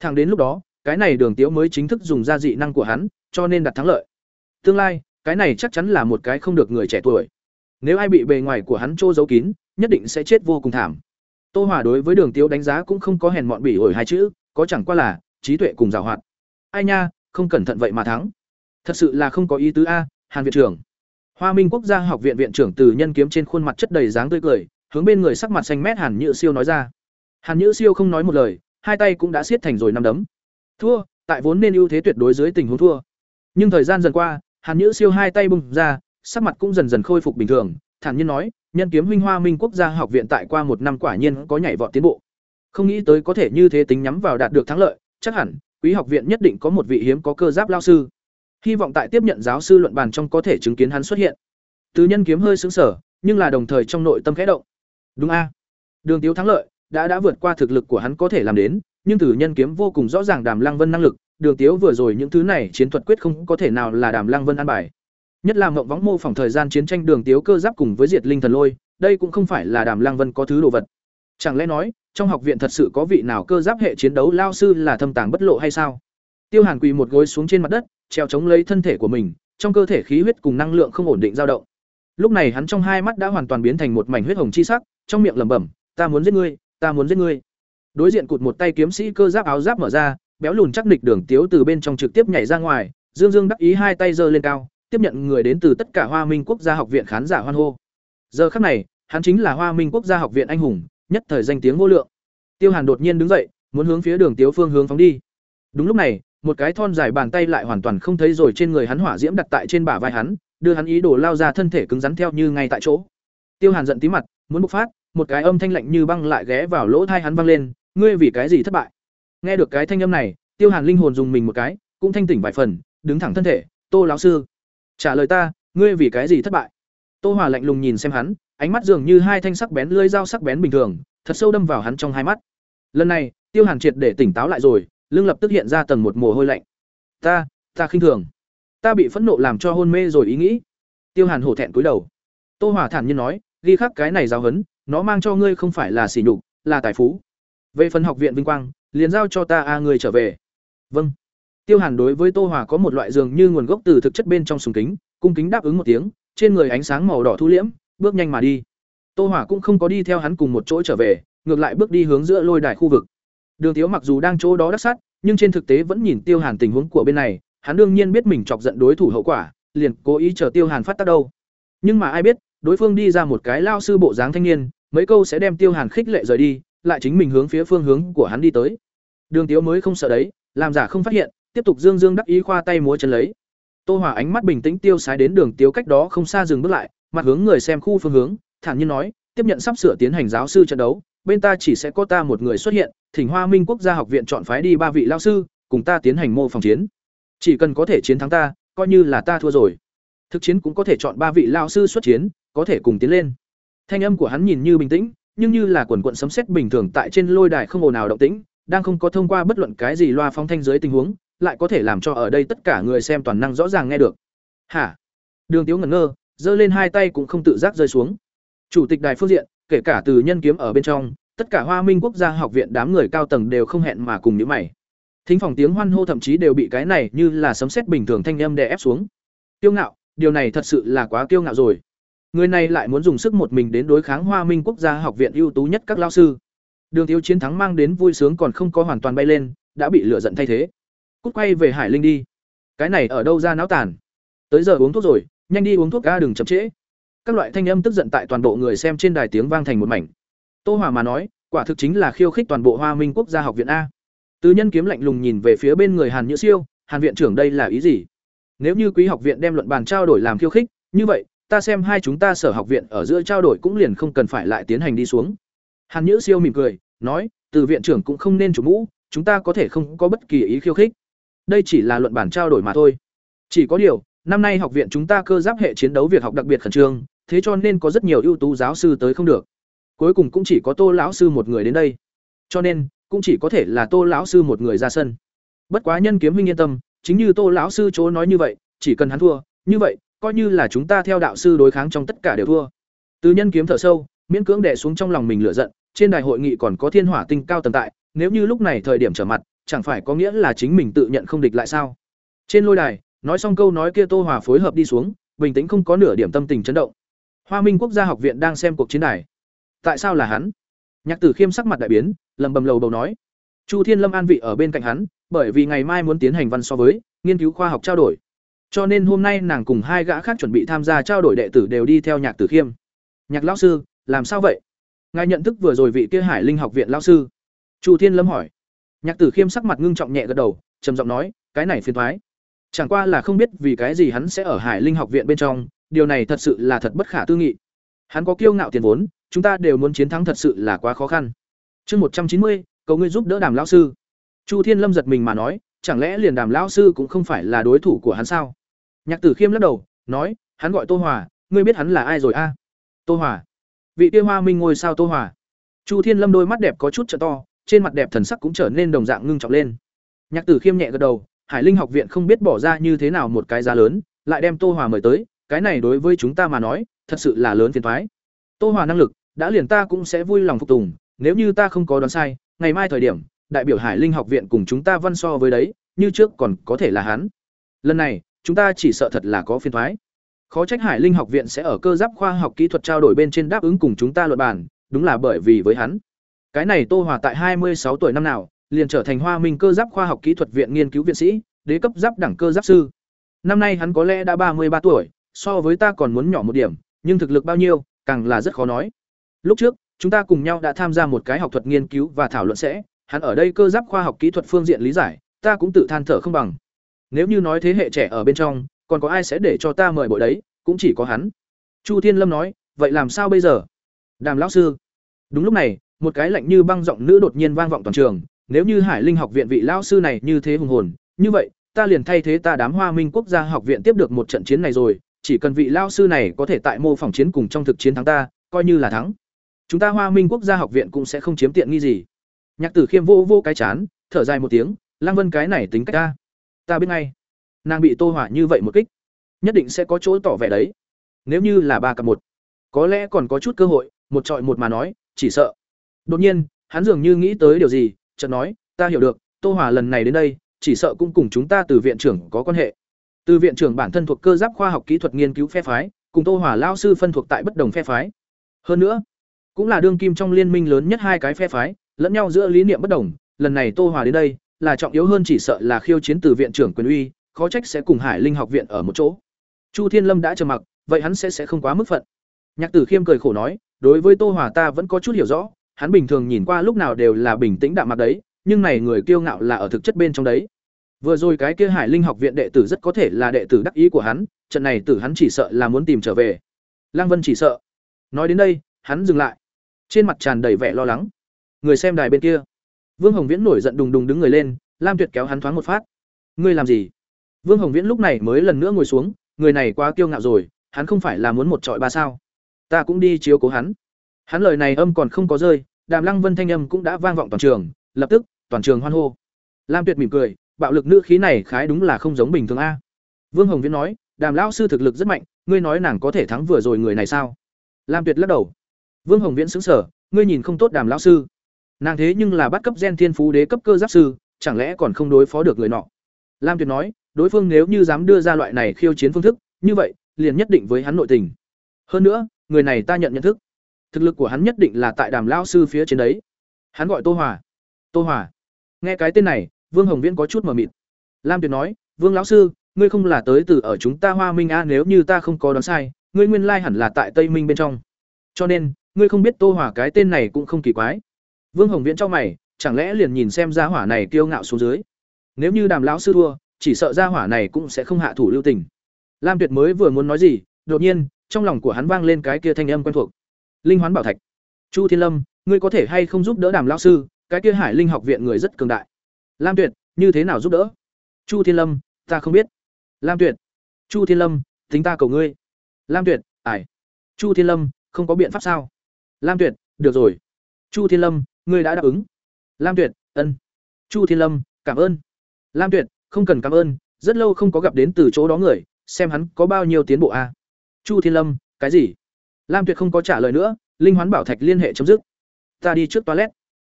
Speaker 1: Thẳng đến lúc đó, cái này Đường Tiếu mới chính thức dùng ra dị năng của hắn, cho nên đặt thắng lợi. Tương lai, cái này chắc chắn là một cái không được người trẻ tuổi. Nếu ai bị bề ngoài của hắn trô giấu kín, nhất định sẽ chết vô cùng thảm. Tô Hòa đối với Đường Tiếu đánh giá cũng không có hèn mọn bỉ ổi hai chữ, có chẳng qua là trí tuệ cùng giàu hoạt. Ai nha, không cẩn thận vậy mà thắng. Thật sự là không có ý tứ a, Hàn viện trưởng. Hoa Minh Quốc gia học viện viện trưởng Từ Nhân kiếm trên khuôn mặt chất đầy dáng tươi cười, hướng bên người sắc mặt xanh mét Hàn Nhữ Siêu nói ra. Hàn Nhữ Siêu không nói một lời, hai tay cũng đã siết thành rồi năm đấm. Thua, tại vốn nên ưu thế tuyệt đối dưới tình huống thua. Nhưng thời gian dần qua, Hàn Nhữ Siêu hai tay bung ra, sắc mặt cũng dần dần khôi phục bình thường, thản nhiên nói, nhân kiếm huynh Hoa Minh Quốc gia học viện tại qua một năm quả nhiên có nhảy vọt tiến bộ. Không nghĩ tới có thể như thế tính nhắm vào đạt được thắng lợi, chắc hẳn quý học viện nhất định có một vị hiếm có cơ giáp lao sư. Hy vọng tại tiếp nhận giáo sư luận bàn trong có thể chứng kiến hắn xuất hiện. Từ nhân kiếm hơi sững sở, nhưng là đồng thời trong nội tâm khẽ động. Đúng a. Đường Tiếu thắng lợi, đã đã vượt qua thực lực của hắn có thể làm đến, nhưng từ nhân kiếm vô cùng rõ ràng Đàm Lăng Vân năng lực, Đường Tiếu vừa rồi những thứ này chiến thuật quyết không có thể nào là Đàm Lăng Vân an bài. Nhất là mộng võng mô phỏng thời gian chiến tranh Đường Tiếu cơ giáp cùng với Diệt Linh Thần Lôi, đây cũng không phải là Đàm Lăng Vân có thứ đồ vật. Chẳng lẽ nói, trong học viện thật sự có vị nào cơ giáp hệ chiến đấu lao sư là thâm tàng bất lộ hay sao? Tiêu Hàn quỳ một gối xuống trên mặt đất, treo chống lấy thân thể của mình, trong cơ thể khí huyết cùng năng lượng không ổn định dao động. Lúc này hắn trong hai mắt đã hoàn toàn biến thành một mảnh huyết hồng chi sắc, trong miệng lẩm bẩm, "Ta muốn giết ngươi, ta muốn giết ngươi." Đối diện cụt một tay kiếm sĩ cơ giáp áo giáp mở ra, béo lùn chắc nịch đường tiếu từ bên trong trực tiếp nhảy ra ngoài, Dương Dương đắc ý hai tay giơ lên cao, tiếp nhận người đến từ tất cả Hoa Minh Quốc gia học viện khán giả hoan hô. Giờ khắc này, hắn chính là Hoa Minh Quốc gia học viện anh hùng, nhất thời danh tiếng vô lượng. Tiêu Hàn đột nhiên đứng dậy, muốn hướng phía đường tiếu phương hướng phóng đi. Đúng lúc này, một cái thon dài bàn tay lại hoàn toàn không thấy rồi trên người hắn hỏa diễm đặt tại trên bả vai hắn, đưa hắn ý đồ lao ra thân thể cứng rắn theo như ngay tại chỗ. Tiêu Hàn giận tí mặt, muốn bộc phát, một cái âm thanh lạnh như băng lại ghé vào lỗ tai hắn vang lên, ngươi vì cái gì thất bại? Nghe được cái thanh âm này, Tiêu Hàn linh hồn dùng mình một cái, cũng thanh tỉnh vài phần, đứng thẳng thân thể, "Tô lão sư, trả lời ta, ngươi vì cái gì thất bại?" Tô Hòa lạnh lùng nhìn xem hắn, ánh mắt dường như hai thanh sắc bén lưỡi dao sắc bén bình thường, thật sâu đâm vào hắn trong hai mắt. Lần này, Tiêu Hàn triệt để tỉnh táo lại rồi, lưng lập tức hiện ra tầng một mồ hôi lạnh. "Ta, ta khinh thường. Ta bị phẫn nộ làm cho hôn mê rồi ý nghĩ." Tiêu Hàn hổ thẹn cúi đầu. Tô Hòa thản nhiên nói, "Ghi khắc cái này giáo hấn, nó mang cho ngươi không phải là sỉ nhục, là tài phú. Về phần học viện vinh quang, liền giao cho ta a à người trở về." "Vâng." Tiêu Hàn đối với Tô Hòa có một loại dường như nguồn gốc từ thực chất bên trong sùng kính, cung kính đáp ứng một tiếng, trên người ánh sáng màu đỏ thu liễm, bước nhanh mà đi. Tô Hỏa cũng không có đi theo hắn cùng một chỗ trở về, ngược lại bước đi hướng giữa lôi đài khu vực. Đường thiếu mặc dù đang chỗ đó đắc sát, nhưng trên thực tế vẫn nhìn Tiêu Hàn tình huống của bên này, hắn đương nhiên biết mình chọc giận đối thủ hậu quả, liền cố ý chờ Tiêu Hàn phát tác đâu. Nhưng mà ai biết, đối phương đi ra một cái lao sư bộ dáng thanh niên, mấy câu sẽ đem Tiêu Hàn khích lệ rời đi, lại chính mình hướng phía phương hướng của hắn đi tới. Đường Tiếu mới không sợ đấy, làm giả không phát hiện, tiếp tục dương dương đắc ý khoa tay múa chân lấy. Tô Hòa ánh mắt bình tĩnh tiêu sái đến Đường Tiếu cách đó không xa dừng bước lại, mặt hướng người xem khu phương hướng, thản nhiên nói, tiếp nhận sắp sửa tiến hành giáo sư trận đấu, bên ta chỉ sẽ có ta một người xuất hiện, Thỉnh Hoa Minh Quốc gia học viện chọn phái đi ba vị lao sư, cùng ta tiến hành mô phòng chiến. Chỉ cần có thể chiến thắng ta, coi như là ta thua rồi. Thực chiến cũng có thể chọn ba vị lao sư xuất chiến, có thể cùng tiến lên. Thanh âm của hắn nhìn như bình tĩnh, nhưng như là quần quần sấm sét bình thường tại trên lôi đài không ồn nào động tĩnh, đang không có thông qua bất luận cái gì loa phóng thanh dưới tình huống, lại có thể làm cho ở đây tất cả người xem toàn năng rõ ràng nghe được. Hả? Đường Tiếu ngẩn ngơ, giơ lên hai tay cũng không tự giác rơi xuống. Chủ tịch đài phương diện, kể cả từ nhân kiếm ở bên trong, tất cả Hoa Minh quốc gia học viện đám người cao tầng đều không hẹn mà cùng nhíu mày. Thính phòng tiếng hoan hô thậm chí đều bị cái này như là sấm sét bình thường thanh âm đè ép xuống. Kiêu ngạo, điều này thật sự là quá kiêu ngạo rồi. Người này lại muốn dùng sức một mình đến đối kháng Hoa Minh quốc gia học viện ưu tú nhất các lao sư. Đường Tiêu chiến thắng mang đến vui sướng còn không có hoàn toàn bay lên, đã bị lửa giận thay thế. Cút quay về Hải Linh đi. Cái này ở đâu ra náo tàn? Tới giờ uống thuốc rồi, nhanh đi uống thuốc ga đừng chậm trễ. Các loại thanh âm tức giận tại toàn bộ người xem trên đài tiếng vang thành một mảnh. Tô Hòa mà nói, quả thực chính là khiêu khích toàn bộ Hoa Minh quốc gia học viện a. Từ Nhân kiếm lạnh lùng nhìn về phía bên người Hàn Nhữ Siêu, Hàn viện trưởng đây là ý gì? Nếu như quý học viện đem luận bàn trao đổi làm khiêu khích, như vậy, ta xem hai chúng ta sở học viện ở giữa trao đổi cũng liền không cần phải lại tiến hành đi xuống. Hàn Nhữ Siêu mỉm cười, nói, từ viện trưởng cũng không nên chủ mũ, chúng ta có thể không có bất kỳ ý khiêu khích. Đây chỉ là luận bản trao đổi mà thôi. Chỉ có điều, năm nay học viện chúng ta cơ giáp hệ chiến đấu việc học đặc biệt khẩn trương, thế cho nên có rất nhiều ưu tú giáo sư tới không được. Cuối cùng cũng chỉ có tô lão sư một người đến đây. Cho nên cũng chỉ có thể là tô lão sư một người ra sân. Bất quá nhân kiếm huynh yên tâm chính như tô lão sư chỗ nói như vậy chỉ cần hắn thua như vậy coi như là chúng ta theo đạo sư đối kháng trong tất cả đều thua. Từ nhân kiếm thở sâu miễn cưỡng đè xuống trong lòng mình lửa giận trên đài hội nghị còn có thiên hỏa tinh cao tầm tại nếu như lúc này thời điểm trở mặt chẳng phải có nghĩa là chính mình tự nhận không địch lại sao? Trên lôi đài, nói xong câu nói kia tô hòa phối hợp đi xuống, bình tĩnh không có nửa điểm tâm tình chấn động. Hoa minh quốc gia học viện đang xem cuộc chiến đài. Tại sao là hắn? Nhạc tử khiêm sắc mặt đại biến lầm bầm lầu bầu nói. Chu thiên lâm an vị ở bên cạnh hắn, bởi vì ngày mai muốn tiến hành văn so với, nghiên cứu khoa học trao đổi. Cho nên hôm nay nàng cùng hai gã khác chuẩn bị tham gia trao đổi đệ tử đều đi theo nhạc tử khiêm. Nhạc lão sư, làm sao vậy? Ngài nhận thức vừa rồi vị kia hải linh học viện lão sư. Chu thiên lâm hỏi nhạc tử khiêm sắc mặt ngưng trọng nhẹ gật đầu, trầm giọng nói, cái này phiền thoái chẳng qua là không biết vì cái gì hắn sẽ ở hải linh học viện bên trong, điều này thật sự là thật bất khả tư nghị. Hắn có kiêu ngạo tiền vốn, chúng ta đều muốn chiến thắng thật sự là quá khó khăn. Chương một trăm chín mươi, cầu ngươi giúp đỡ đàm lão sư. Chu thiên lâm giật mình mà nói, chẳng lẽ liền đàm lão sư cũng không phải là đối thủ của hắn sao? Nhạc tử khiêm lắc đầu, nói, hắn gọi tô hòa, ngươi biết hắn là ai rồi a? Tô hòa. Vị kia hoa minh ngôi sao tô hòa. Chu thiên lâm đôi mắt đẹp có chút trợ to trên mặt đẹp thần sắc cũng trở nên đồng dạng ngưng trọng lên. Nhạc tử khiêm nhẹ gật đầu, hải linh học viện không biết bỏ ra như thế nào một cái giá lớn, lại đem tô hòa mời tới, cái này đối với chúng ta mà nói, thật sự là lớn phiền thoái tô hòa năng lực, đã liền ta cũng sẽ vui lòng phục tùng, nếu như ta không có đoán sai, ngày mai thời điểm, đại biểu hải linh học viện cùng chúng ta văn so với đấy, như trước còn có thể là hắn. Lần này, chúng ta chỉ sợ thật là có phiền thoái khó trách hải linh học viện sẽ ở cơ giáp khoa học kỹ thuật trao đổi bên trên đáp ứng cùng chúng ta luận bàn, đúng là bởi vì với hắn cái này tô hòa tại hai mươi sáu tuổi năm nào, liền trở thành hoa minh cơ giáp khoa học kỹ thuật viện nghiên cứu viện sĩ, đế cấp giáp đẳng cơ giáp sư. Năm nay hắn có lẽ đã ba mươi ba tuổi, so với ta còn muốn nhỏ một điểm, nhưng thực lực bao nhiêu, càng là rất khó nói. Lúc trước, chúng ta cùng nhau đã tham gia một cái học thuật nghiên cứu và thảo luận sẽ, hắn ở đây cơ giáp khoa học kỹ thuật phương diện lý giải, ta cũng tự than thở không bằng. Nếu như nói thế hệ trẻ ở bên trong, còn có ai sẽ để cho ta mời bội đấy, cũng chỉ có hắn. Chu thiên lâm nói, vậy làm sao bây giờ? Đàm lão sư. Đúng lúc này một cái lạnh như băng giọng nữ đột nhiên vang vọng toàn trường, nếu như hải linh học viện vị lão sư này như thế hùng hồn, như vậy, ta liền thay thế ta đám hoa minh quốc gia học viện tiếp được một trận chiến này rồi, chỉ cần vị lao sư này có thể tại mô phỏng chiến cùng trong thực chiến thắng ta, coi như là thắng. Chúng ta hoa minh quốc gia học viện cũng sẽ không chiếm tiện nghi gì. Nhạc tử khiêm vô vô cái chán, thở dài một tiếng, lăng vân cái này tính cách ta ta biết ngay. Nàng bị tô hỏa như vậy một kích, nhất định sẽ có chỗ tỏ vẻ đấy. Nếu như là ba cặp một, có lẽ còn có chút cơ hội, một trọi một mà nói, chỉ sợ đột nhiên, hắn dường như nghĩ tới điều gì, chợt nói, ta hiểu được, tô hỏa lần này đến đây, chỉ sợ cũng cùng chúng ta từ viện trưởng có quan hệ. Từ viện trưởng bản thân thuộc cơ giáp khoa học kỹ thuật nghiên cứu phe phái, cùng tô hỏa lao sư phân thuộc tại bất đồng phe phái. Hơn nữa, cũng là đương kim trong liên minh lớn nhất hai cái phe phái, lẫn nhau giữa lý niệm bất đồng, lần này tô hỏa đến đây, là trọng yếu hơn chỉ sợ là khiêu chiến từ viện trưởng quyền uy, khó trách sẽ cùng hải linh học viện ở một chỗ. Chu thiên lâm đã trầm mặc, vậy hắn sẽ sẽ không quá mức phận. Nhạc tử khiêm cười khổ nói, đối với tô hòa ta vẫn có chút hiểu rõ hắn bình thường nhìn qua lúc nào đều là bình tĩnh đạm mặt đấy, nhưng này người kiêu ngạo là ở thực chất bên trong đấy. Vừa rồi cái kia hải linh học viện đệ tử rất có thể là đệ tử đắc ý của hắn, trận này tử hắn chỉ sợ là muốn tìm trở về. Lăng vân chỉ sợ. Nói đến đây, hắn dừng lại. Trên mặt tràn đầy vẻ lo lắng. Người xem đài bên kia. Vương hồng viễn nổi giận đùng đùng đứng người lên, lam tuyệt kéo hắn thoáng một phát. Ngươi làm gì? Vương hồng viễn lúc này mới lần nữa ngồi xuống, người này quá kiêu ngạo rồi, hắn không phải là muốn một trọi ba sao. Ta cũng đi chiếu cố hắn hắn lời này âm còn không có rơi đàm lăng vân thanh âm cũng đã vang vọng toàn trường lập tức toàn trường hoan hô. Lam tuyệt mỉm cười bạo lực nữ khí này khái đúng là không giống bình thường a. Vương hồng viễn nói đàm lão sư thực lực rất mạnh ngươi nói nàng có thể thắng vừa rồi người này sao? Lam tuyệt lắc đầu. Vương hồng viễn sững sờ, ngươi nhìn không tốt đàm lão sư. Nàng thế nhưng là bắt cấp gen thiên phú đế cấp cơ giáp sư chẳng lẽ còn không đối phó được người nọ? Lam tuyệt nói đối phương nếu như dám đưa ra loại này khiêu chiến phương thức như vậy liền nhất định với hắn nội tình. Hơn nữa người này ta nhận nhận thức thực lực của hắn nhất định là tại đàm lão sư phía trên đấy. Hắn gọi tô hòa. Tô hòa. Nghe cái tên này, vương hồng viễn có chút mờ mịt. Lam tuyệt nói, vương lão sư, ngươi không là tới từ ở chúng ta hoa minh a, nếu như ta không có đoán sai, ngươi nguyên lai hẳn là tại tây minh bên trong. Cho nên, ngươi không biết tô hỏa cái tên này cũng không kỳ quái. Vương hồng viễn cho mày, chẳng lẽ liền nhìn xem gia hỏa này kiêu ngạo xuống dưới? Nếu như đàm lão sư thua, chỉ sợ gia hỏa này cũng sẽ không hạ thủ lưu tình. Lam tuyệt mới vừa muốn nói gì, đột nhiên, trong lòng của hắn vang lên cái kia thanh âm quen thuộc linh hoán bảo thạch. Chu thiên lâm, ngươi có thể hay không giúp đỡ đàm lão sư? Cái kia hải linh học viện người rất cường đại. Lam tuyệt, như thế nào giúp đỡ? Chu thiên lâm, ta không biết. Lam tuyệt, chu thiên lâm, tính ta cầu ngươi. Lam tuyệt, ải. Chu thiên lâm, không có biện pháp sao? Lam tuyệt, được rồi. Chu thiên lâm, ngươi đã đáp ứng. Lam tuyệt, ân. Chu thiên lâm, cảm ơn. Lam tuyệt, không cần cảm ơn, rất lâu không có gặp đến từ chỗ đó người, xem hắn có bao nhiêu tiến bộ a. À? chu thiên lâm, cái gì? Lam tuyệt không có trả lời nữa, linh hoán bảo thạch liên hệ chấm dứt. Ta đi trước toilet.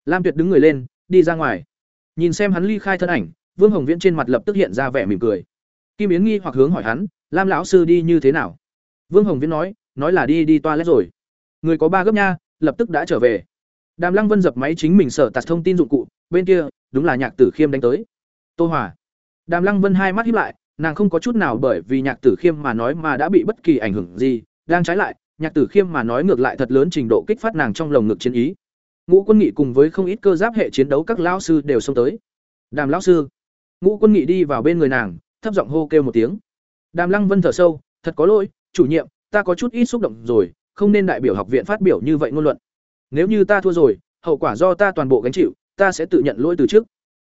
Speaker 1: Lam tuyệt đứng người lên, đi ra ngoài. Nhìn xem hắn ly khai thân ảnh, vương hồng viễn trên mặt lập tức hiện ra vẻ mỉm cười. Kim yến nghi hoặc hướng hỏi hắn, lam lão sư đi như thế nào? Vương hồng viễn nói nói là đi đi toilet rồi. Người có ba gấp nha, lập tức đã trở về. Đàm lăng vân dập máy chính mình sở tạt thông tin dụng cụ, bên kia, đúng là nhạc tử khiêm đánh tới. Tô hòa. Đàm lăng vân hai mắt hiếp lại, nàng không có chút nào bởi vì nhạc tử khiêm mà nói mà đã bị bất kỳ ảnh hưởng gì, đang trái lại nhạc tử khiêm mà nói ngược lại thật lớn trình độ kích phát nàng trong lồng ngực chiến ý. Ngũ quân nghị cùng với không ít cơ giáp hệ chiến đấu các lão sư đều xông tới. Đàm lão sư. Ngũ quân nghị đi vào bên người nàng, thấp giọng hô kêu một tiếng. Đàm lăng vân thở sâu, thật có lỗi, chủ nhiệm, ta có chút ít xúc động rồi, không nên đại biểu học viện phát biểu như vậy ngôn luận. Nếu như ta thua rồi, hậu quả do ta toàn bộ gánh chịu, ta sẽ tự nhận lỗi từ trước.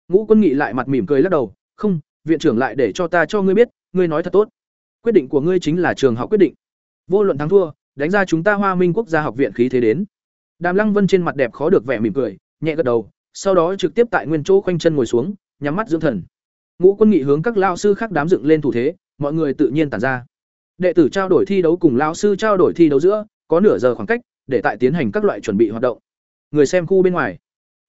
Speaker 1: Ngũ quân nghị lại mặt mỉm cười lắc đầu, không, viện trưởng lại để cho ta cho ngươi biết, ngươi nói thật tốt. Quyết định của ngươi chính là trường học quyết định. Vô luận thắng thua đánh ra chúng ta hoa minh quốc gia học viện khí thế đến. Đàm lăng vân trên mặt đẹp khó được vẻ mỉm cười, nhẹ gật đầu, sau đó trực tiếp tại nguyên chỗ khoanh chân ngồi xuống, nhắm mắt dưỡng thần. Ngũ quân nghị hướng các lao sư khác đám dựng lên thủ thế, mọi người tự nhiên tản ra. Đệ tử trao đổi thi đấu cùng lao sư trao đổi thi đấu giữa, có nửa giờ khoảng cách, để tại tiến hành các loại chuẩn bị hoạt động. Người xem khu bên ngoài.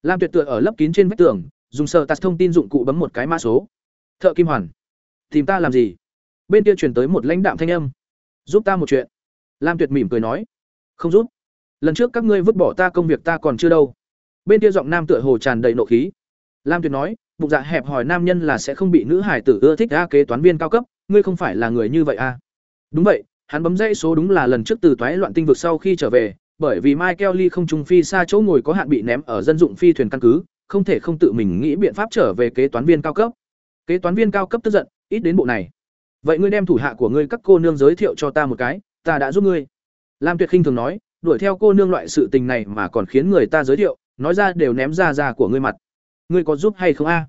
Speaker 1: Lam tuyệt tựa ở lấp kín trên vách tường, dùng sờ tạt thông tin dụng cụ bấm một cái mã số. Thợ kim hoàn, tìm ta làm gì? Bên kia truyền tới một lãnh đạm thanh âm. Giúp ta một chuyện lam tuyệt mỉm cười nói, không giúp. Lần trước các ngươi vứt bỏ ta công việc ta còn chưa đâu. Bên kia giọng nam tựa hồ tràn đầy nộ khí. Lam tuyệt nói, bụng dạ hẹp hòi nam nhân là sẽ không bị nữ hải tử ưa thích a kế toán viên cao cấp, ngươi không phải là người như vậy a. Đúng vậy, hắn bấm dãy số đúng là lần trước từ toái loạn tinh vực sau khi trở về, bởi vì michael lee không trùng phi xa chỗ ngồi có hạn bị ném ở dân dụng phi thuyền căn cứ, không thể không tự mình nghĩ biện pháp trở về kế toán viên cao cấp. Kế toán viên cao cấp tức giận, ít đến bộ này. Vậy ngươi đem thủ hạ của ngươi các cô nương giới thiệu cho ta một cái ta đã giúp ngươi. Lam tuyệt khinh thường nói, đuổi theo cô nương loại sự tình này mà còn khiến người ta giới thiệu, nói ra đều ném ra ra của ngươi mặt. Ngươi có giúp hay không a?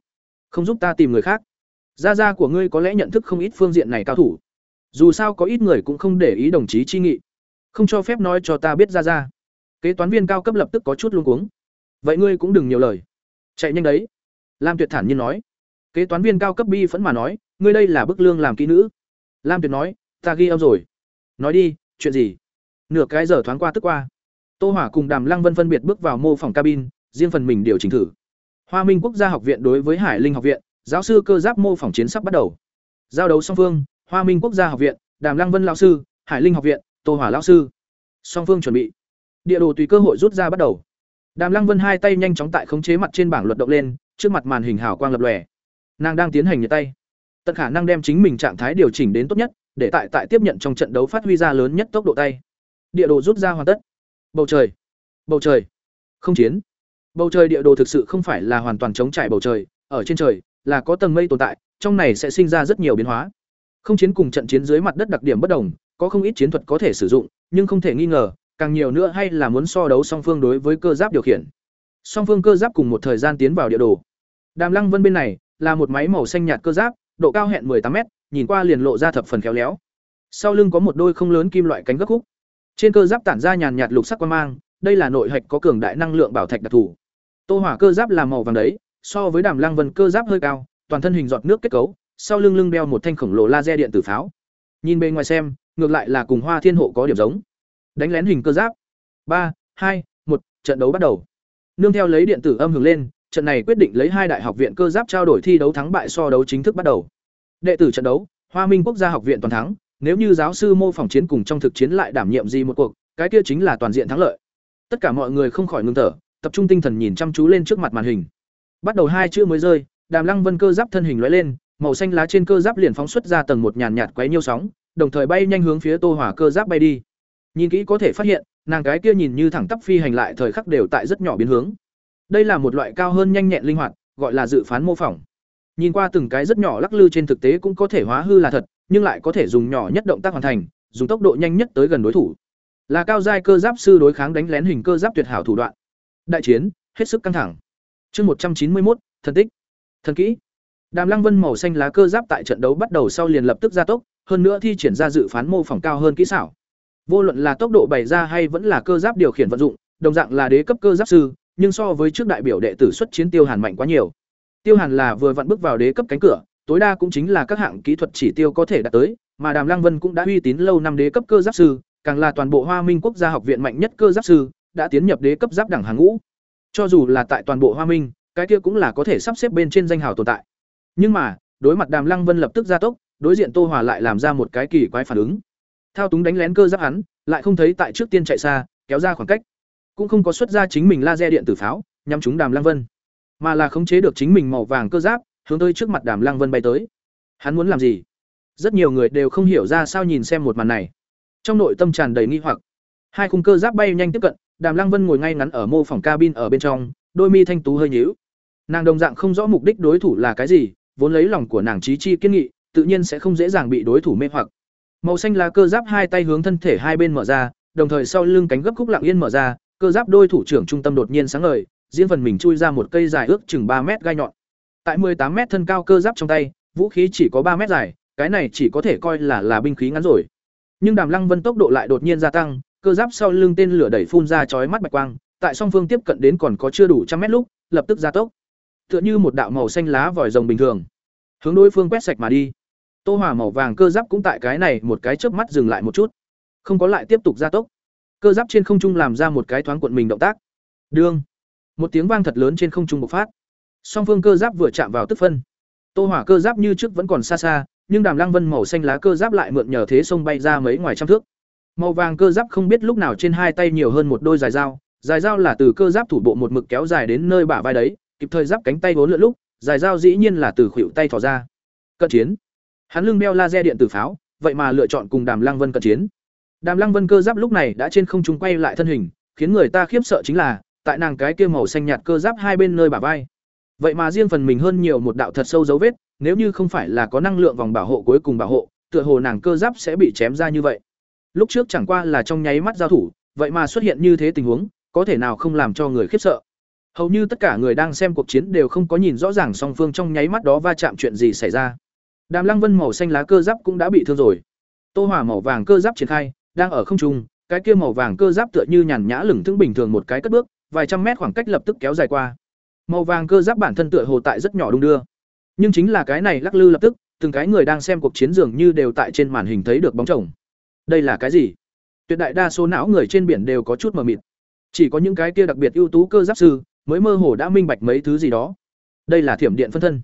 Speaker 1: Không giúp ta tìm người khác. Ra ra của ngươi có lẽ nhận thức không ít phương diện này cao thủ. Dù sao có ít người cũng không để ý đồng chí chi nghị. Không cho phép nói cho ta biết ra ra. Kế toán viên cao cấp lập tức có chút luống cuống. Vậy ngươi cũng đừng nhiều lời. Chạy nhanh đấy. Lam tuyệt thản nhiên nói. Kế toán viên cao cấp bi phẫn mà nói, ngươi đây là bức lương làm kỹ nữ. Lam tuyệt nói, ta ghi âm rồi nói đi, chuyện gì? Nửa cái giờ thoáng qua tức qua. Tô hỏa cùng đàm lăng vân phân biệt bước vào mô phỏng cabin, riêng phần mình điều chỉnh thử. Hoa minh quốc gia học viện đối với hải linh học viện, giáo sư cơ giáp mô phỏng chiến sắp bắt đầu. Giao đấu song phương, hoa minh quốc gia học viện, đàm lăng vân lão sư, hải linh học viện, tô hỏa lão sư. Song phương chuẩn bị. Địa đồ tùy cơ hội rút ra bắt đầu. Đàm lăng vân hai tay nhanh chóng tại khống chế mặt trên bảng luật động lên, trước mặt màn hình hào quang lập lòe. Nàng đang tiến hành nhiệt tay. Tận khả năng đem chính mình trạng thái điều chỉnh đến tốt nhất để tại tại tiếp nhận trong trận đấu phát huy ra lớn nhất tốc độ tay. Địa đồ rút ra hoàn tất. Bầu trời. Bầu trời. Không chiến. Bầu trời địa đồ thực sự không phải là hoàn toàn chống trải bầu trời. Ở trên trời là có tầng mây tồn tại, trong này sẽ sinh ra rất nhiều biến hóa. Không chiến cùng trận chiến dưới mặt đất đặc điểm bất đồng, có không ít chiến thuật có thể sử dụng, nhưng không thể nghi ngờ, càng nhiều nữa hay là muốn so đấu song phương đối với cơ giáp điều khiển. Song phương cơ giáp cùng một thời gian tiến vào địa đồ. Đàm lăng vân bên này là một máy màu xanh nhạt cơ giáp, độ cao hẹn 18 m nhìn qua liền lộ ra thập phần khéo léo. Sau lưng có một đôi không lớn kim loại cánh gấp khúc. Trên cơ giáp tản ra nhàn nhạt lục sắc quan mang, đây là nội hạch có cường đại năng lượng bảo thạch đặc thù. Tô hỏa cơ giáp là màu vàng đấy, so với đàm lăng vân cơ giáp hơi cao, toàn thân hình giọt nước kết cấu, sau lưng lưng đeo một thanh khổng lồ laser điện tử pháo. Nhìn bên ngoài xem, ngược lại là cùng hoa thiên hộ có điểm giống. Đánh lén hình cơ giáp. Ba, hai, một, trận đấu bắt đầu. Nương theo lấy điện tử âm hưởng lên, trận này quyết định lấy hai đại học viện cơ giáp trao đổi thi đấu thắng bại so đấu chính thức bắt đầu đệ tử trận đấu, hoa minh quốc gia học viện toàn thắng, nếu như giáo sư mô phỏng chiến cùng trong thực chiến lại đảm nhiệm gì một cuộc, cái kia chính là toàn diện thắng lợi. Tất cả mọi người không khỏi ngưng thở, tập trung tinh thần nhìn chăm chú lên trước mặt màn hình. Bắt đầu hai chữ mới rơi, đàm lăng vân cơ giáp thân hình lóe lên, màu xanh lá trên cơ giáp liền phóng xuất ra tầng một nhàn nhạt quấy nhiêu sóng, đồng thời bay nhanh hướng phía tô hỏa cơ giáp bay đi. Nhìn kỹ có thể phát hiện, nàng cái kia nhìn như thẳng tắp phi hành lại thời khắc đều tại rất nhỏ biến hướng. Đây là một loại cao hơn nhanh nhẹn linh hoạt, gọi là dự phán mô phỏng nhìn qua từng cái rất nhỏ lắc lư trên thực tế cũng có thể hóa hư là thật, nhưng lại có thể dùng nhỏ nhất động tác hoàn thành, dùng tốc độ nhanh nhất tới gần đối thủ. Là cao giai cơ giáp sư đối kháng đánh lén hình cơ giáp tuyệt hảo thủ đoạn. Đại chiến, hết sức căng thẳng. Chương một trăm chín mươi một thần tích. Thần kỹ. Đàm lăng vân màu xanh lá cơ giáp tại trận đấu bắt đầu sau liền lập tức gia tốc, hơn nữa thi triển ra dự phán mô phỏng cao hơn kỹ xảo. Vô luận là tốc độ bày ra hay vẫn là cơ giáp điều khiển vận dụng, đồng dạng là đế cấp cơ giáp sư, nhưng so với trước đại biểu đệ tử xuất chiến tiêu hàn mạnh quá nhiều tiêu hàn là vừa vặn bước vào đế cấp cánh cửa tối đa cũng chính là các hạng kỹ thuật chỉ tiêu có thể đạt tới mà đàm lăng vân cũng đã uy tín lâu năm đế cấp cơ giáp sư càng là toàn bộ hoa minh quốc gia học viện mạnh nhất cơ giáp sư đã tiến nhập đế cấp giáp đẳng hàng ngũ. Cho dù là tại toàn bộ Hoa Minh, cái kia cũng là có thể sắp xếp bên trên danh hào tồn tại. Nhưng mà, đối mặt Đàm Lăng Vân lập tức gia tốc, đối diện Tô Hòa lại làm ra một cái kỳ quái phản ứng. Thao túng đánh lén cơ giáp hắn, lại không thấy tại trước tiên chạy xa, kéo ra khoảng cách, cũng không có xuất ra chính mình laser điện tử pháo, nhắm trúng Đàm Lăng Vân, mà là khống chế được chính mình màu vàng cơ giáp, hướng tới trước mặt Đàm Lăng Vân bay tới. Hắn muốn làm gì? Rất nhiều người đều không hiểu ra sao nhìn xem một màn này. Trong nội tâm tràn đầy nghi hoặc. Hai khung cơ giáp bay nhanh tiếp cận, Đàm Lăng Vân ngồi ngay ngắn ở mô phỏng cabin ở bên trong, đôi mi thanh tú hơi nhíu. Nàng đồng dạng không rõ mục đích đối thủ là cái gì, vốn lấy lòng của nàng trí chi kiên nghị, tự nhiên sẽ không dễ dàng bị đối thủ mê hoặc. Màu xanh lá cơ giáp hai tay hướng thân thể hai bên mở ra, đồng thời sau lưng cánh gấp khúc lặng yên mở ra, cơ giáp đôi thủ trưởng trung tâm đột nhiên sáng ngời, riêng phần mình chui ra một cây dài ước chừng ba mét gai nhọn. Tại 18 mét thân cao cơ giáp trong tay, vũ khí chỉ có ba mét dài, cái này chỉ có thể coi là là binh khí ngắn rồi. Nhưng Đàm Lăng Vân tốc độ lại đột nhiên gia tăng, cơ giáp sau lưng tên lửa đẩy phun ra chói mắt bạch quang, tại song phương tiếp cận đến còn có chưa đủ trăm mét lúc, lập tức gia tốc. Tựa như một đạo màu xanh lá vòi rồng bình thường, hướng đối phương quét sạch mà đi. Tô hỏa màu vàng cơ giáp cũng tại cái này một cái chớp mắt dừng lại một chút, không có lại tiếp tục gia tốc. Cơ giáp trên không trung làm ra một cái thoáng cuộn mình động tác. Đương, một tiếng vang thật lớn trên không trung bộc phát. Song phương cơ giáp vừa chạm vào tức phân. Tô hỏa cơ giáp như trước vẫn còn xa xa, nhưng Đàm Lăng Vân màu xanh lá cơ giáp lại mượn nhờ thế sông bay ra mấy ngoài trăm thước. Màu vàng cơ giáp không biết lúc nào trên hai tay nhiều hơn một đôi dài dao, dài dao là từ cơ giáp thủ bộ một mực kéo dài đến nơi bả vai đấy, kịp thời giáp cánh tay vốn lượn lúc, dài dao dĩ nhiên là từ khuỷu tay thò ra. Cận chiến. Hắn lưng đeo laser điện tử pháo, vậy mà lựa chọn cùng Đàm Lăng Vân cận chiến. Đàm Lăng Vân cơ giáp lúc này đã trên không trung quay lại thân hình, khiến người ta khiếp sợ chính là, tại nàng cái kia màu xanh nhạt cơ giáp hai bên nơi bả vai. Vậy mà riêng phần mình hơn nhiều một đạo thật sâu dấu vết, nếu như không phải là có năng lượng vòng bảo hộ cuối cùng bảo hộ, tựa hồ nàng cơ giáp sẽ bị chém ra như vậy. Lúc trước chẳng qua là trong nháy mắt giao thủ, vậy mà xuất hiện như thế tình huống, có thể nào không làm cho người khiếp sợ. Hầu như tất cả người đang xem cuộc chiến đều không có nhìn rõ ràng song phương trong nháy mắt đó va chạm chuyện gì xảy ra. Đàm Lăng Vân màu xanh lá cơ giáp cũng đã bị thương rồi. Tô Hỏa màu vàng cơ giáp triển khai, đang ở không trung, cái kia màu vàng cơ giáp tựa như nhàn nhã lửng thững bình thường một cái cất bước, vài trăm mét khoảng cách lập tức kéo dài qua. Màu vàng cơ giáp bản thân tựa hồ tại rất nhỏ đung đưa. Nhưng chính là cái này lắc lư lập tức, từng cái người đang xem cuộc chiến dường như đều tại trên màn hình thấy được bóng chồng. Đây là cái gì? Tuyệt đại đa số não người trên biển đều có chút mờ mịt. Chỉ có những cái kia đặc biệt ưu tú cơ giáp sư mới mơ hồ đã minh bạch mấy thứ gì đó. Đây là thiểm điện phân thân.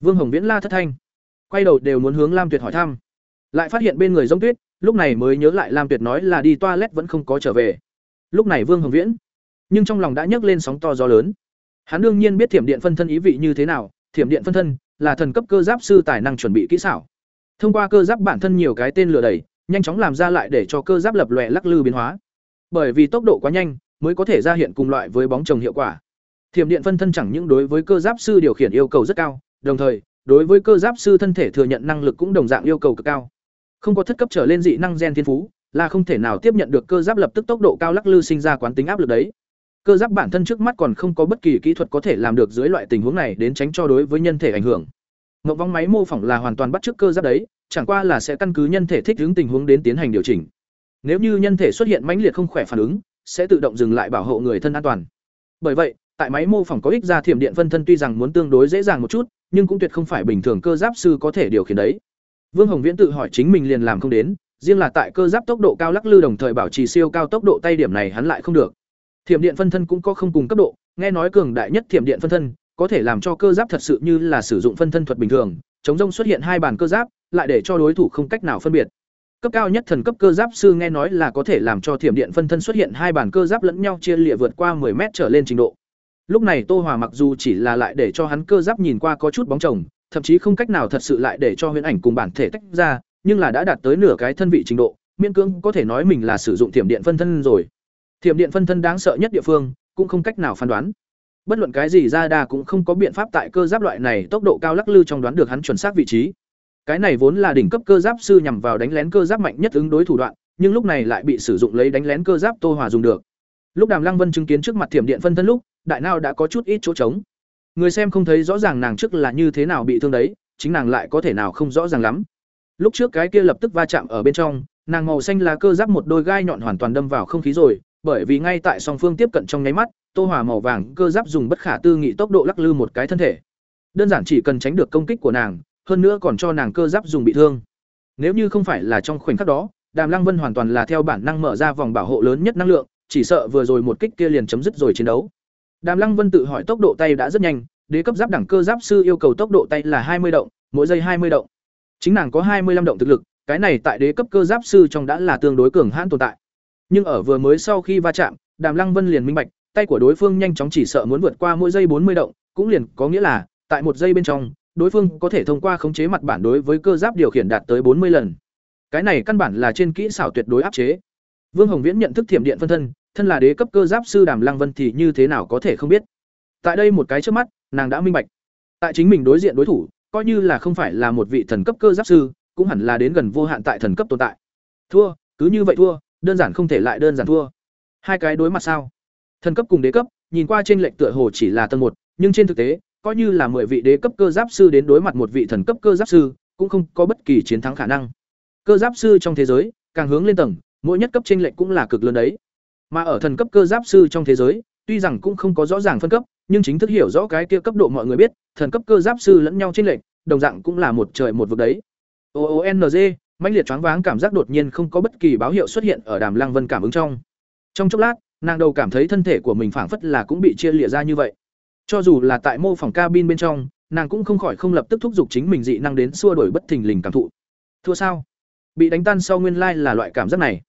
Speaker 1: Vương Hồng Viễn la thất thanh, quay đầu đều muốn hướng Lam Tuyệt hỏi thăm. Lại phát hiện bên người Giống Tuyết, lúc này mới nhớ lại Lam Tuyệt nói là đi toilet vẫn không có trở về. Lúc này Vương Hồng Viễn, nhưng trong lòng đã nhấc lên sóng to gió lớn. Hắn đương nhiên biết thiểm điện phân thân ý vị như thế nào, thiểm điện phân thân là thần cấp cơ giáp sư tài năng chuẩn bị kỹ xảo. Thông qua cơ giáp bản thân nhiều cái tên lửa đẩy, nhanh chóng làm ra lại để cho cơ giáp lập lòe lắc lư biến hóa. Bởi vì tốc độ quá nhanh, mới có thể ra hiện cùng loại với bóng chồng hiệu quả. Thiểm điện phân thân chẳng những đối với cơ giáp sư điều khiển yêu cầu rất cao, đồng thời, đối với cơ giáp sư thân thể thừa nhận năng lực cũng đồng dạng yêu cầu cực cao. Không có thất cấp trở lên dị năng gen thiên phú, là không thể nào tiếp nhận được cơ giáp lập tức tốc độ cao lắc lư sinh ra quán tính áp lực đấy. Cơ giáp bản thân trước mắt còn không có bất kỳ kỹ thuật có thể làm được dưới loại tình huống này đến tránh cho đối với nhân thể ảnh hưởng. mộng vong máy mô phỏng là hoàn toàn bắt chước cơ giáp đấy, chẳng qua là sẽ căn cứ nhân thể thích ứng tình huống đến tiến hành điều chỉnh. Nếu như nhân thể xuất hiện mãnh liệt không khỏe phản ứng, sẽ tự động dừng lại bảo hộ người thân an toàn. Bởi vậy, tại máy mô phỏng có ích ra thiểm điện phân thân tuy rằng muốn tương đối dễ dàng một chút, nhưng cũng tuyệt không phải bình thường cơ giáp sư có thể điều khiển đấy. Vương Hồng Viễn tự hỏi chính mình liền làm không đến, riêng là tại cơ giáp tốc độ cao lắc lư đồng thời bảo trì siêu cao tốc độ tay điểm này hắn lại không được. Thiểm điện phân thân cũng có không cùng cấp độ, nghe nói cường đại nhất thiểm điện phân thân có thể làm cho cơ giáp thật sự như là sử dụng phân thân thuật bình thường, chống rông xuất hiện hai bản cơ giáp, lại để cho đối thủ không cách nào phân biệt. Cấp cao nhất thần cấp cơ giáp sư nghe nói là có thể làm cho thiểm điện phân thân xuất hiện hai bản cơ giáp lẫn nhau chia lìa vượt qua 10 mét trở lên trình độ. Lúc này Tô Hòa mặc dù chỉ là lại để cho hắn cơ giáp nhìn qua có chút bóng chồng, thậm chí không cách nào thật sự lại để cho huyễn ảnh cùng bản thể tách ra, nhưng là đã đạt tới nửa cái thân vị trình độ, miễn cưỡng có thể nói mình là sử dụng thiểm điện phân thân rồi. Thiểm điện phân thân đáng sợ nhất địa phương, cũng không cách nào phán đoán. Bất luận cái gì ra đa cũng không có biện pháp tại cơ giáp loại này tốc độ cao lắc lư trong đoán được hắn chuẩn xác vị trí. Cái này vốn là đỉnh cấp cơ giáp sư nhằm vào đánh lén cơ giáp mạnh nhất ứng đối thủ đoạn, nhưng lúc này lại bị sử dụng lấy đánh lén cơ giáp Tô Hòa dùng được. Lúc Đàm Lăng Vân chứng kiến trước mặt thiểm điện phân thân lúc, đại não đã có chút ít chỗ trống. Người xem không thấy rõ ràng nàng trước là như thế nào bị thương đấy, chính nàng lại có thể nào không rõ ràng lắm. Lúc trước cái kia lập tức va chạm ở bên trong, nàng màu xanh là cơ giáp một đôi gai nhọn hoàn toàn đâm vào không khí rồi, bởi vì ngay tại song phương tiếp cận trong nháy mắt, Tô Hòa màu vàng cơ giáp dùng bất khả tư nghị tốc độ lắc lư một cái thân thể. Đơn giản chỉ cần tránh được công kích của nàng, hơn nữa còn cho nàng cơ giáp dùng bị thương. Nếu như không phải là trong khoảnh khắc đó, Đàm Lăng Vân hoàn toàn là theo bản năng mở ra vòng bảo hộ lớn nhất năng lượng, chỉ sợ vừa rồi một kích kia liền chấm dứt rồi chiến đấu. Đàm Lăng Vân tự hỏi tốc độ tay đã rất nhanh, đế cấp giáp đẳng cơ giáp sư yêu cầu tốc độ tay là hai mươi động, mỗi giây hai mươi động. Chính nàng có hai mươi 25 động thực lực, cái này tại đế cấp cơ giáp sư trong đã là tương đối cường hãn tồn tại. Nhưng ở vừa mới sau khi va chạm, Đàm Lăng Vân liền minh bạch, tay của đối phương nhanh chóng chỉ sợ muốn vượt qua mỗi giây bốn mươi động, cũng liền có nghĩa là, tại một giây bên trong, đối phương có thể thông qua khống chế mặt bản đối với cơ giáp điều khiển đạt tới bốn mươi lần. Cái này căn bản là trên kỹ xảo tuyệt đối áp chế. Vương Hồng Viễn nhận thức thiểm điện phân thân, thân là đế cấp cơ giáp sư Đàm Lăng Vân thì như thế nào có thể không biết. Tại đây một cái trước mắt, nàng đã minh bạch. Tại chính mình đối diện đối thủ, coi như là không phải là một vị thần cấp cơ giáp sư, cũng hẳn là đến gần vô hạn tại thần cấp tồn tại. Thua, cứ như vậy thua, đơn giản không thể lại đơn giản thua. Hai cái đối mặt sao? Thần cấp cùng đế cấp, nhìn qua trên lệnh tựa hồ chỉ là tầng một, nhưng trên thực tế, coi như là mười vị đế cấp cơ giáp sư đến đối mặt một vị thần cấp cơ giáp sư, cũng không có bất kỳ chiến thắng khả năng. Cơ giáp sư trong thế giới, càng hướng lên tầng, mỗi nhất cấp chênh lệch cũng là cực lớn đấy. Mà ở thần cấp cơ giáp sư trong thế giới, tuy rằng cũng không có rõ ràng phân cấp, nhưng chính thức hiểu rõ cái kia cấp độ mọi người biết, thần cấp cơ giáp sư lẫn nhau chênh lệch, đồng dạng cũng là một trời một vực đấy. OONG, mãnh liệt choáng váng cảm giác đột nhiên không có bất kỳ báo hiệu xuất hiện ở Đàm Lăng Vân cảm ứng trong. Trong chốc lát, nàng đầu cảm thấy thân thể của mình phảng phất là cũng bị chia lìa ra như vậy. Cho dù là tại mô phòng cabin bên trong, nàng cũng không khỏi không lập tức thúc giục chính mình dị năng đến xua đổi bất thình lình cảm thụ. Thua sao? Bị đánh tan sau nguyên lai là loại cảm giác này.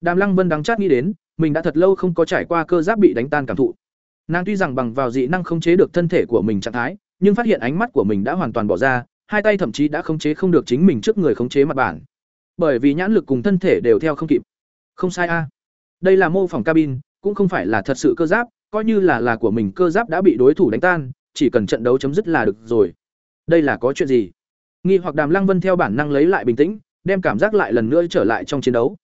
Speaker 1: Đàm Lăng Vân đắng chát nghĩ đến, mình đã thật lâu không có trải qua cơ giáp bị đánh tan cảm thụ. Nàng tuy rằng bằng vào dị năng khống chế được thân thể của mình trạng thái, nhưng phát hiện ánh mắt của mình đã hoàn toàn bỏ ra, hai tay thậm chí đã khống chế không được chính mình trước người khống chế mặt bản. Bởi vì nhãn lực cùng thân thể đều theo không kịp. Không sai a. Đây là mô phỏng cabin, cũng không phải là thật sự cơ giáp, coi như là là của mình cơ giáp đã bị đối thủ đánh tan, chỉ cần trận đấu chấm dứt là được rồi. Đây là có chuyện gì? Nghi hoặc Đàm Lăng Vân theo bản năng lấy lại bình tĩnh, đem cảm giác lại lần nữa trở lại trong chiến đấu.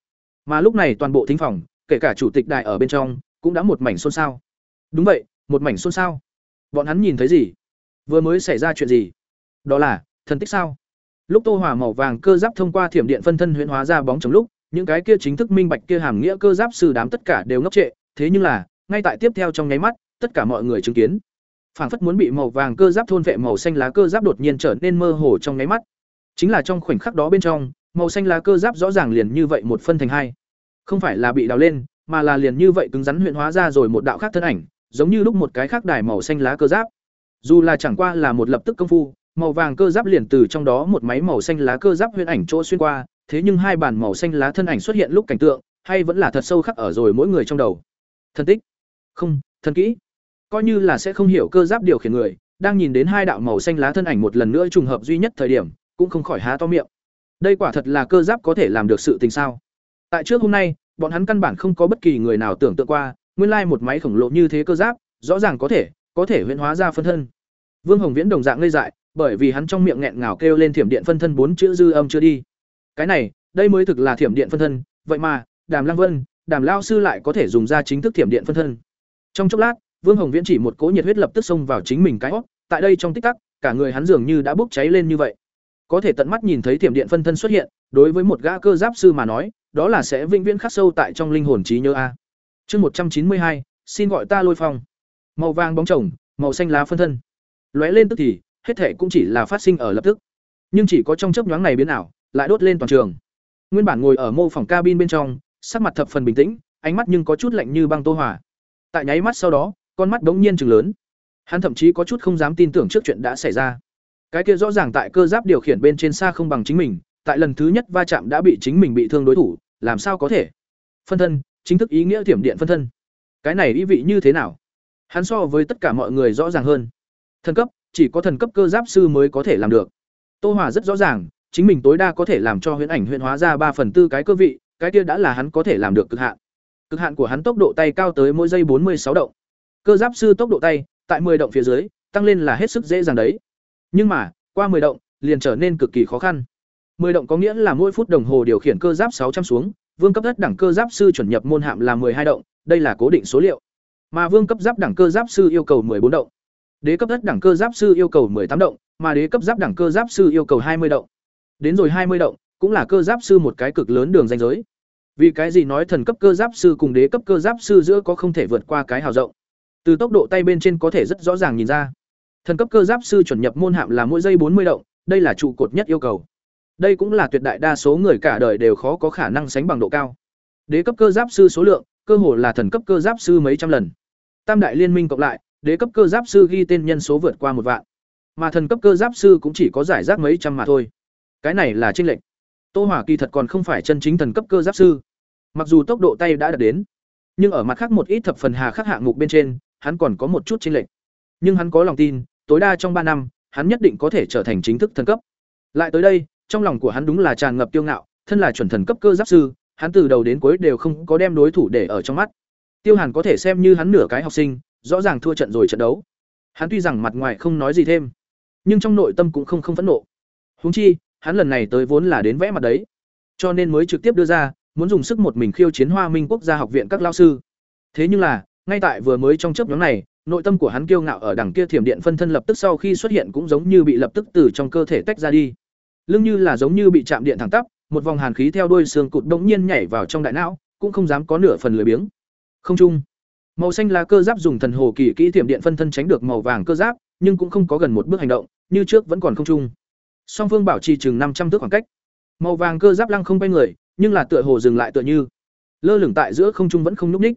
Speaker 1: Mà lúc này toàn bộ thính phòng, kể cả chủ tịch đại ở bên trong, cũng đã một mảnh xôn xao. Đúng vậy, một mảnh xôn xao. Bọn hắn nhìn thấy gì? Vừa mới xảy ra chuyện gì? Đó là thần tích sao? Lúc Tô Hỏa màu vàng cơ giáp thông qua thiểm điện phân thân huyễn hóa ra bóng chống lúc, những cái kia chính thức minh bạch kia hàm nghĩa cơ giáp sư đám tất cả đều ngốc trệ, thế nhưng là, ngay tại tiếp theo trong nháy mắt, tất cả mọi người chứng kiến. Phảng phất muốn bị màu vàng cơ giáp thôn vệ màu xanh lá cơ giáp đột nhiên trở nên mơ hồ trong nháy mắt. Chính là trong khoảnh khắc đó bên trong, màu xanh lá cơ giáp rõ ràng liền như vậy một phân thành hai không phải là bị đào lên mà là liền như vậy cứng rắn huyện hóa ra rồi một đạo khác thân ảnh giống như lúc một cái khác đài màu xanh lá cơ giáp dù là chẳng qua là một lập tức công phu màu vàng cơ giáp liền từ trong đó một máy màu xanh lá cơ giáp huyễn ảnh chỗ xuyên qua thế nhưng hai bản màu xanh lá thân ảnh xuất hiện lúc cảnh tượng hay vẫn là thật sâu khắc ở rồi mỗi người trong đầu Thần tích không thần kỹ coi như là sẽ không hiểu cơ giáp điều khiển người đang nhìn đến hai đạo màu xanh lá thân ảnh một lần nữa trùng hợp duy nhất thời điểm cũng không khỏi há to miệng đây quả thật là cơ giáp có thể làm được sự tình sao? Tại trước hôm nay, bọn hắn căn bản không có bất kỳ người nào tưởng tượng qua, nguyên lai một máy khổng lồ như thế cơ giáp, rõ ràng có thể, có thể huyễn hóa ra phân thân. Vương Hồng Viễn đồng dạng ngây dại, bởi vì hắn trong miệng nghẹn ngào kêu lên thiểm điện phân thân bốn chữ dư âm chưa đi. Cái này, đây mới thực là thiểm điện phân thân, vậy mà, Đàm Lăng Vân, Đàm lao sư lại có thể dùng ra chính thức thiểm điện phân thân. Trong chốc lát, Vương Hồng Viễn chỉ một cỗ nhiệt huyết lập tức xông vào chính mình cái hốc, tại đây trong tích tắc, cả người hắn dường như đã bốc cháy lên như vậy. Có thể tận mắt nhìn thấy thiểm điện phân thân xuất hiện đối với một gã cơ giáp sư mà nói đó là sẽ vĩnh viễn khắc sâu tại trong linh hồn trí nhớ a. Chương một trăm chín mươi hai xin gọi ta lôi phong. Màu vàng bóng chồng màu xanh lá phân thân. Lóe lên tức thì hết thể cũng chỉ là phát sinh ở lập tức nhưng chỉ có trong chớp nhoáng này biến ảo lại đốt lên toàn trường nguyên bản ngồi ở mô phòng cabin bên trong sắc mặt thập phần bình tĩnh ánh mắt nhưng có chút lạnh như băng tô hỏa tại nháy mắt sau đó con mắt đống nhiên chừng lớn hắn thậm chí có chút không dám tin tưởng trước chuyện đã xảy ra cái kia rõ ràng tại cơ giáp điều khiển bên trên xa không bằng chính mình, tại lần thứ nhất va chạm đã bị chính mình bị thương đối thủ, làm sao có thể? Phân thân, chính thức ý nghĩa thiểm điện phân thân. Cái này ý vị như thế nào? Hắn so với tất cả mọi người rõ ràng hơn. Thân cấp, chỉ có thần cấp cơ giáp sư mới có thể làm được. Tô Hòa rất rõ ràng, chính mình tối đa có thể làm cho huyễn ảnh huyễn hóa ra ba phần tư cái cơ vị, cái kia đã là hắn có thể làm được cực hạn. Cực hạn của hắn tốc độ tay cao tới mỗi giây bốn mươi sáu động. Cơ giáp sư tốc độ tay, tại 10 động phía dưới, tăng lên là hết sức dễ dàng đấy. Nhưng mà, qua 10 động, liền trở nên cực kỳ khó khăn. 10 động có nghĩa là mỗi phút đồng hồ điều khiển cơ giáp 600 xuống, vương cấp đất đẳng cơ giáp sư chuẩn nhập môn hạm là 12 động, đây là cố định số liệu. Mà vương cấp giáp đẳng cơ giáp sư yêu cầu 14 động. Đế cấp đất đẳng cơ giáp sư yêu cầu 18 động, mà đế cấp giáp đẳng cơ giáp sư yêu cầu 20 động. Đến rồi 20 động, cũng là cơ giáp sư một cái cực lớn đường ranh giới. Vì cái gì nói thần cấp cơ giáp sư cùng đế cấp cơ giáp sư giữa có không thể vượt qua cái hào rộng. Từ tốc độ tay bên trên có thể rất rõ ràng nhìn ra. Thần cấp cơ giáp sư chuẩn nhập môn hạm là mỗi giây bốn mươi động, đây là trụ cột nhất yêu cầu. Đây cũng là tuyệt đại đa số người cả đời đều khó có khả năng sánh bằng độ cao. Đế cấp cơ giáp sư số lượng, cơ hồ là thần cấp cơ giáp sư mấy trăm lần. Tam đại liên minh cộng lại, đế cấp cơ giáp sư ghi tên nhân số vượt qua một vạn. Mà thần cấp cơ giáp sư cũng chỉ có giải rác mấy trăm mà thôi. Cái này là chênh lệch. Tô Hỏa kỳ thật còn không phải chân chính thần cấp cơ giáp sư. Mặc dù tốc độ tay đã đạt đến, nhưng ở mặt khác một ít thập phần hà khắc hạng mục bên trên, hắn còn có một chút chênh lệch. Nhưng hắn có lòng tin, tối đa trong ba năm, hắn nhất định có thể trở thành chính thức thần cấp. Lại tới đây, trong lòng của hắn đúng là tràn ngập tiêu ngạo, thân là chuẩn thần cấp cơ giáp sư, hắn từ đầu đến cuối đều không có đem đối thủ để ở trong mắt. Tiêu Hàn có thể xem như hắn nửa cái học sinh, rõ ràng thua trận rồi trận đấu. Hắn tuy rằng mặt ngoài không nói gì thêm, nhưng trong nội tâm cũng không không phẫn nộ. Huống chi, hắn lần này tới vốn là đến vẽ mặt đấy, cho nên mới trực tiếp đưa ra, muốn dùng sức một mình khiêu chiến Hoa Minh Quốc gia học viện các lao sư. Thế nhưng là, ngay tại vừa mới trong chớp nhoáng này, nội tâm của hắn kiêu ngạo ở đằng kia thiểm điện phân thân lập tức sau khi xuất hiện cũng giống như bị lập tức từ trong cơ thể tách ra đi. Lưng như là giống như bị chạm điện thẳng tắp, một vòng hàn khí theo đuôi xương cụt bỗng nhiên nhảy vào trong đại não, cũng không dám có nửa phần lười biếng. Không trung, màu xanh lá cơ giáp dùng thần hồ kỳ kỹ thiểm điện phân thân tránh được màu vàng cơ giáp, nhưng cũng không có gần một bước hành động, như trước vẫn còn không trung. Song phương bảo trì chừng năm trăm thước khoảng cách. Màu vàng cơ giáp lăng không bay người, nhưng là tựa hồ dừng lại tựa như lơ lửng tại giữa không trung vẫn không nhúc nhích.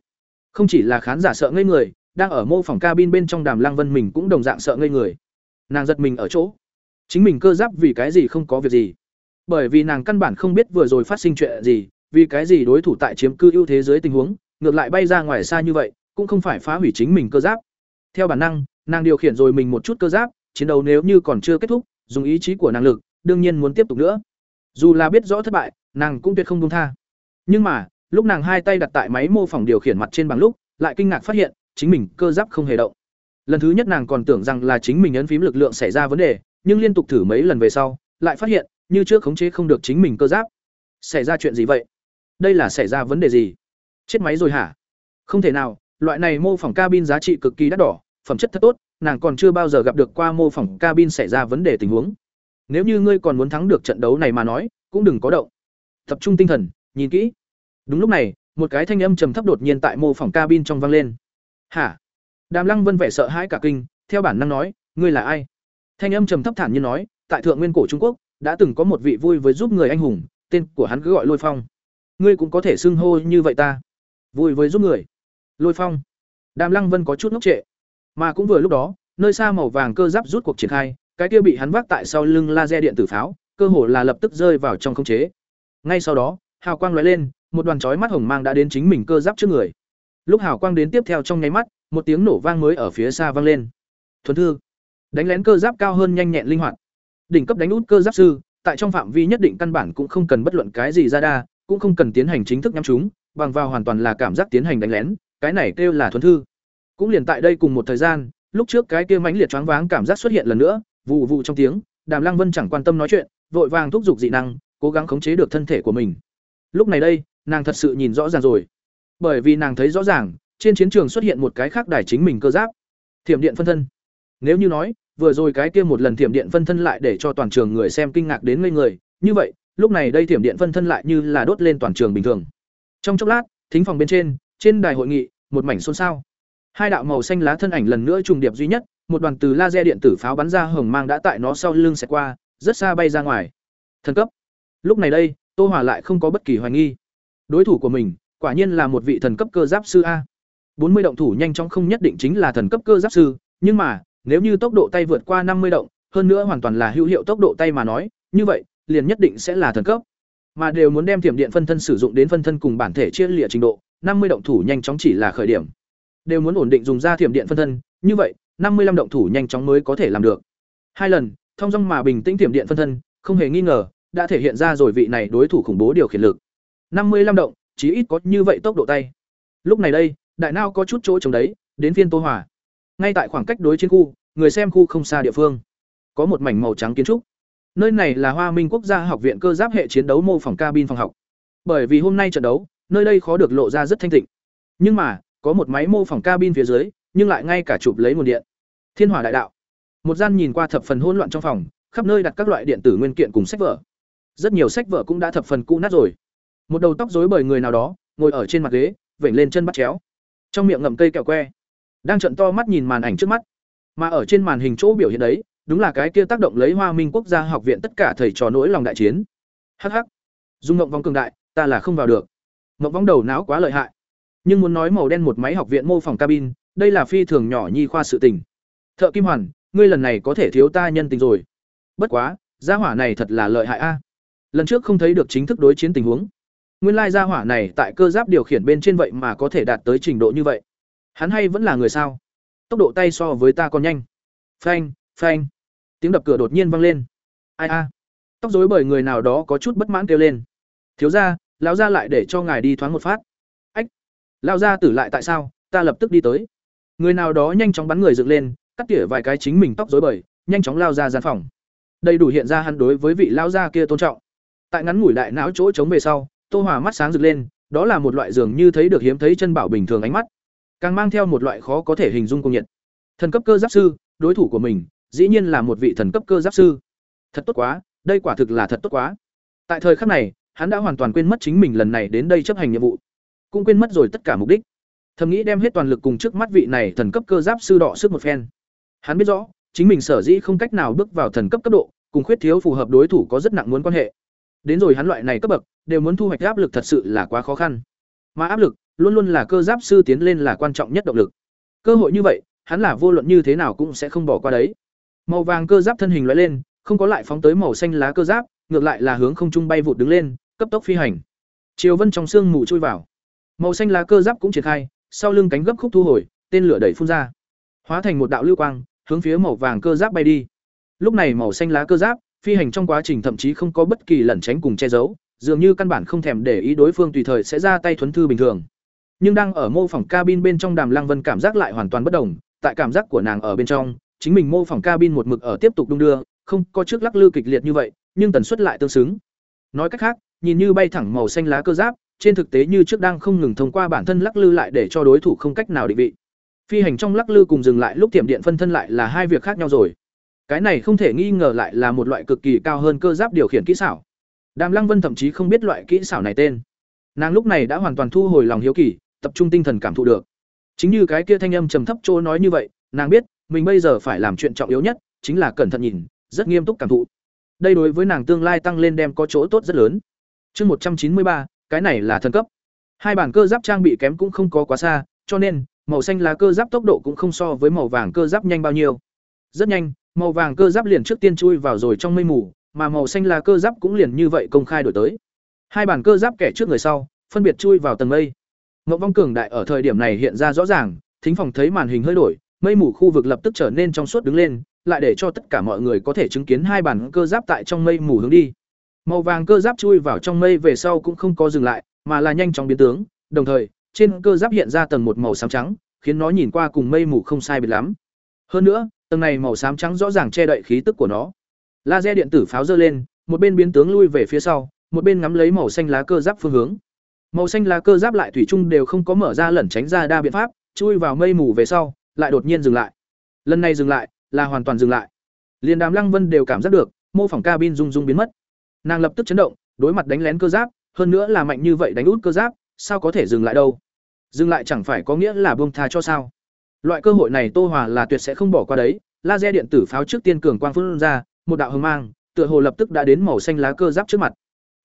Speaker 1: Không chỉ là khán giả sợ ngây người, đang ở mô phỏng cabin bên trong Đàm Lăng Vân mình cũng đồng dạng sợ ngây người. Nàng giật mình ở chỗ, chính mình cơ giáp vì cái gì không có việc gì? Bởi vì nàng căn bản không biết vừa rồi phát sinh chuyện gì, vì cái gì đối thủ tại chiếm cư ưu thế dưới tình huống, ngược lại bay ra ngoài xa như vậy, cũng không phải phá hủy chính mình cơ giáp. Theo bản năng, nàng điều khiển rồi mình một chút cơ giáp, chiến đấu nếu như còn chưa kết thúc, dùng ý chí của năng lực, đương nhiên muốn tiếp tục nữa. Dù là biết rõ thất bại, nàng cũng tuyệt không buông tha. Nhưng mà, lúc nàng hai tay đặt tại máy mô phỏng điều khiển mặt trên bằng lúc, lại kinh ngạc phát hiện, chính mình cơ giáp không hề động. Lần thứ nhất nàng còn tưởng rằng là chính mình ấn phím lực lượng xảy ra vấn đề, nhưng liên tục thử mấy lần về sau, lại phát hiện, như trước khống chế không được chính mình cơ giáp. Xảy ra chuyện gì vậy? Đây là xảy ra vấn đề gì? Chết máy rồi hả? Không thể nào, loại này mô phỏng cabin giá trị cực kỳ đắt đỏ, phẩm chất thật tốt, nàng còn chưa bao giờ gặp được qua mô phỏng cabin xảy ra vấn đề tình huống. Nếu như ngươi còn muốn thắng được trận đấu này mà nói, cũng đừng có động. Tập trung tinh thần, nhìn kỹ. Đúng lúc này, một cái thanh âm trầm thấp đột nhiên tại mô phỏng cabin trong vang lên. "Hả?" Đàm Lăng Vân vẻ sợ hãi cả kinh, theo bản năng nói, "Ngươi là ai?" Thanh âm trầm thấp thản nhiên nói, "Tại thượng nguyên cổ Trung Quốc, đã từng có một vị vui với giúp người anh hùng, tên của hắn cứ gọi Lôi Phong. Ngươi cũng có thể xưng hô như vậy ta." Vui với giúp người. Lôi Phong. Đàm Lăng Vân có chút ngốc trệ. Mà cũng vừa lúc đó, nơi xa màu vàng cơ giáp rút cuộc triển khai, cái kia bị hắn vác tại sau lưng laser điện tử pháo, cơ hồ là lập tức rơi vào trong khống chế. Ngay sau đó, hào quang lóe lên, một đoàn chói mắt hồng mang đã đến chính mình cơ giáp trước người. Lúc hào quang đến tiếp theo trong nháy mắt, một tiếng nổ vang mới ở phía xa vang lên. Thuần thư, đánh lén cơ giáp cao hơn nhanh nhẹn linh hoạt. Đỉnh cấp đánh út cơ giáp sư, tại trong phạm vi nhất định căn bản cũng không cần bất luận cái gì ra đa, cũng không cần tiến hành chính thức nhắm chúng, bằng vào hoàn toàn là cảm giác tiến hành đánh lén, cái này kêu là thuần thư. Cũng liền tại đây cùng một thời gian, lúc trước cái kia mãnh liệt choáng váng cảm giác xuất hiện lần nữa, vụ vụ trong tiếng, Đàm Lăng Vân chẳng quan tâm nói chuyện, vội vàng thúc giục dị năng, cố gắng khống chế được thân thể của mình. Lúc này đây, nàng thật sự nhìn rõ ràng rồi. Bởi vì nàng thấy rõ ràng, trên chiến trường xuất hiện một cái khác đài chính mình cơ giáp. Thiểm điện phân thân. Nếu như nói, vừa rồi cái kia một lần thiểm điện phân thân lại để cho toàn trường người xem kinh ngạc đến ngây người, như vậy, lúc này đây thiểm điện phân thân lại như là đốt lên toàn trường bình thường. Trong chốc lát, thính phòng bên trên, trên đài hội nghị, một mảnh xôn xao. Hai đạo màu xanh lá thân ảnh lần nữa trùng điệp duy nhất, một đoàn từ laser điện tử pháo bắn ra hồng mang đã tại nó sau lưng sẽ qua, rất xa bay ra ngoài. Thần cấp. Lúc này đây, Tô Hòa lại không có bất kỳ hoài nghi. Đối thủ của mình, quả nhiên là một vị thần cấp cơ giáp sư a. bốn mươi động thủ nhanh chóng không nhất định chính là thần cấp cơ giáp sư, nhưng mà, nếu như tốc độ tay vượt qua năm mươi động, hơn nữa hoàn toàn là hữu hiệu tốc độ tay mà nói, như vậy, liền nhất định sẽ là thần cấp. Mà đều muốn đem thiểm điện phân thân sử dụng đến phân thân cùng bản thể chia liệt trình độ, năm mươi động thủ nhanh chóng chỉ là khởi điểm. Đều muốn ổn định dùng ra thiểm điện phân thân, như vậy, năm mươi 55 động thủ nhanh chóng mới có thể làm được. Hai lần, thông dong mà bình tĩnh thiểm điện phân thân, không hề nghi ngờ, đã thể hiện ra rồi vị này đối thủ khủng bố điều khiển lực. năm mươi 55 động, chí ít có như vậy tốc độ tay. Lúc này đây, đại nao có chút chỗ trống đấy, đến phiên Tô hỏa. Ngay tại khoảng cách đối chiến khu, người xem khu không xa địa phương, có một mảnh màu trắng kiến trúc. Nơi này là Hoa Minh Quốc gia học viện cơ giáp hệ chiến đấu mô phỏng cabin phòng học. Bởi vì hôm nay trận đấu, nơi đây khó được lộ ra rất thanh tịnh. Nhưng mà, có một máy mô phỏng cabin phía dưới, nhưng lại ngay cả chụp lấy nguồn điện. Thiên Hỏa Đại Đạo. Một gian nhìn qua thập phần hỗn loạn trong phòng, khắp nơi đặt các loại điện tử nguyên kiện cùng sách vở. Rất nhiều sách vở cũng đã thập phần cũ nát rồi. Một đầu tóc rối bởi người nào đó, ngồi ở trên mặt ghế, vểnh lên chân bắt chéo. Trong miệng ngậm cây kẹo que, đang trợn to mắt nhìn màn ảnh trước mắt. Mà ở trên màn hình chỗ biểu hiện đấy, đúng là cái kia tác động lấy Hoa Minh Quốc gia học viện tất cả thầy trò nỗi lòng đại chiến. Hắc hắc. Dung ngộng vong cường đại, ta là không vào được mộng vong đầu não quá lợi hại. nhưng muốn nói màu đen một máy học viện mô phỏng cabin, đây là phi thường nhỏ nhi khoa sự tình. Thợ kim hoàn, ngươi lần này có thể thiếu ta nhân tình rồi. Bất quá, gia hỏa này thật là lợi hại a. Lần trước không thấy được chính thức đối chiến tình huống. Nguyên lai gia hỏa này tại cơ giáp điều khiển bên trên vậy mà có thể đạt tới trình độ như vậy. Hắn hay vẫn là người sao? Tốc độ tay so với ta còn nhanh. Phanh phanh. Tiếng đập cửa đột nhiên vang lên. Ai a? Tóc rối bởi người nào đó có chút bất mãn kêu lên. Thiếu ra lão gia lại để cho ngài đi thoáng một phát. Ách, lão gia tử lại tại sao? Ta lập tức đi tới. Người nào đó nhanh chóng bắn người dựng lên, cắt tỉa vài cái chính mình tóc rối bời, nhanh chóng lao ra gian phòng. Đầy đủ hiện ra hắn đối với vị lão gia kia tôn trọng. Tại ngắn ngủi đại não chỗ trống về sau, tô hòa mắt sáng rực lên, đó là một loại dường như thấy được hiếm thấy chân bảo bình thường ánh mắt. Càng mang theo một loại khó có thể hình dung công nhiệt. Thần cấp cơ giáp sư, đối thủ của mình, dĩ nhiên là một vị thần cấp cơ giáp sư. Thật tốt quá, đây quả thực là thật tốt quá. Tại thời khắc này hắn đã hoàn toàn quên mất chính mình lần này đến đây chấp hành nhiệm vụ, cũng quên mất rồi tất cả mục đích. Thầm nghĩ đem hết toàn lực cùng trước mắt vị này thần cấp cơ giáp sư đỏ sức một phen. Hắn biết rõ, chính mình sở dĩ không cách nào bước vào thần cấp cấp độ, cùng khuyết thiếu phù hợp đối thủ có rất nặng muốn quan hệ. Đến rồi hắn loại này cấp bậc, đều muốn thu hoạch áp lực thật sự là quá khó khăn. Mà áp lực, luôn luôn là cơ giáp sư tiến lên là quan trọng nhất động lực. Cơ hội như vậy, hắn là vô luận như thế nào cũng sẽ không bỏ qua đấy. Màu vàng cơ giáp thân hình loại lên, không có lại phóng tới màu xanh lá cơ giáp, ngược lại là hướng không trung bay vụt đứng lên cấp tốc phi hành. Chiều vân trong sương mù chui vào. Màu xanh lá cơ giáp cũng triển khai, sau lưng cánh gấp khúc thu hồi, tên lửa đẩy phun ra. Hóa thành một đạo lưu quang, hướng phía màu vàng cơ giáp bay đi. Lúc này màu xanh lá cơ giáp, phi hành trong quá trình thậm chí không có bất kỳ lẩn tránh cùng che giấu, dường như căn bản không thèm để ý đối phương tùy thời sẽ ra tay thuấn thư bình thường. Nhưng đang ở mô phỏng cabin bên trong đàm lăng vân cảm giác lại hoàn toàn bất đồng, tại cảm giác của nàng ở bên trong, chính mình mô phỏng cabin một mực ở tiếp tục đung đưa, không có trước lắc lư kịch liệt như vậy, nhưng tần suất lại tương xứng. Nói cách khác nhìn như bay thẳng màu xanh lá cơ giáp, trên thực tế như trước đang không ngừng thông qua bản thân lắc lư lại để cho đối thủ không cách nào định vị. Phi hành trong lắc lư cùng dừng lại lúc tiệm điện phân thân lại là hai việc khác nhau rồi. Cái này không thể nghi ngờ lại là một loại cực kỳ cao hơn cơ giáp điều khiển kỹ xảo. Đàm lăng vân thậm chí không biết loại kỹ xảo này tên. Nàng lúc này đã hoàn toàn thu hồi lòng hiếu kỳ, tập trung tinh thần cảm thụ được. Chính như cái kia thanh âm trầm thấp chỗ nói như vậy, nàng biết, mình bây giờ phải làm chuyện trọng yếu nhất, chính là cẩn thận nhìn, rất nghiêm túc cảm thụ. Đây đối với nàng tương lai tăng lên đem có chỗ tốt rất lớn chương một trăm chín mươi ba, cái này là thân cấp. Hai bản cơ giáp trang bị kém cũng không có quá xa, cho nên, màu xanh lá cơ giáp tốc độ cũng không so với màu vàng cơ giáp nhanh bao nhiêu. Rất nhanh, màu vàng cơ giáp liền trước tiên chui vào rồi trong mây mù, mà màu xanh lá cơ giáp cũng liền như vậy công khai đổi tới. Hai bản cơ giáp kẻ trước người sau, phân biệt chui vào tầng mây. Ngộ vong cường đại ở thời điểm này hiện ra rõ ràng, thính phòng thấy màn hình hơi đổi, mây mù khu vực lập tức trở nên trong suốt đứng lên, lại để cho tất cả mọi người có thể chứng kiến hai bản cơ giáp tại trong mây mù hướng đi màu vàng cơ giáp chui vào trong mây về sau cũng không có dừng lại, mà là nhanh chóng biến tướng. Đồng thời, trên cơ giáp hiện ra tầng một màu xám trắng, khiến nó nhìn qua cùng mây mù không sai biệt lắm. Hơn nữa, tầng này màu xám trắng rõ ràng che đậy khí tức của nó. Laser điện tử pháo dơ lên, một bên biến tướng lui về phía sau, một bên ngắm lấy màu xanh lá cơ giáp phương hướng. Màu xanh lá cơ giáp lại thủy chung đều không có mở ra lẩn tránh ra đa biện pháp, chui vào mây mù về sau, lại đột nhiên dừng lại. Lần này dừng lại, là hoàn toàn dừng lại. Liền đàm lăng vân đều cảm giác được, mô phỏng cabin rung rung biến mất nàng lập tức chấn động, đối mặt đánh lén cơ giáp, hơn nữa là mạnh như vậy đánh út cơ giáp, sao có thể dừng lại đâu? Dừng lại chẳng phải có nghĩa là buông tha cho sao? Loại cơ hội này tô hòa là tuyệt sẽ không bỏ qua đấy. Laser điện tử pháo trước tiên cường quang phun ra, một đạo hưng mang, tựa hồ lập tức đã đến màu xanh lá cơ giáp trước mặt.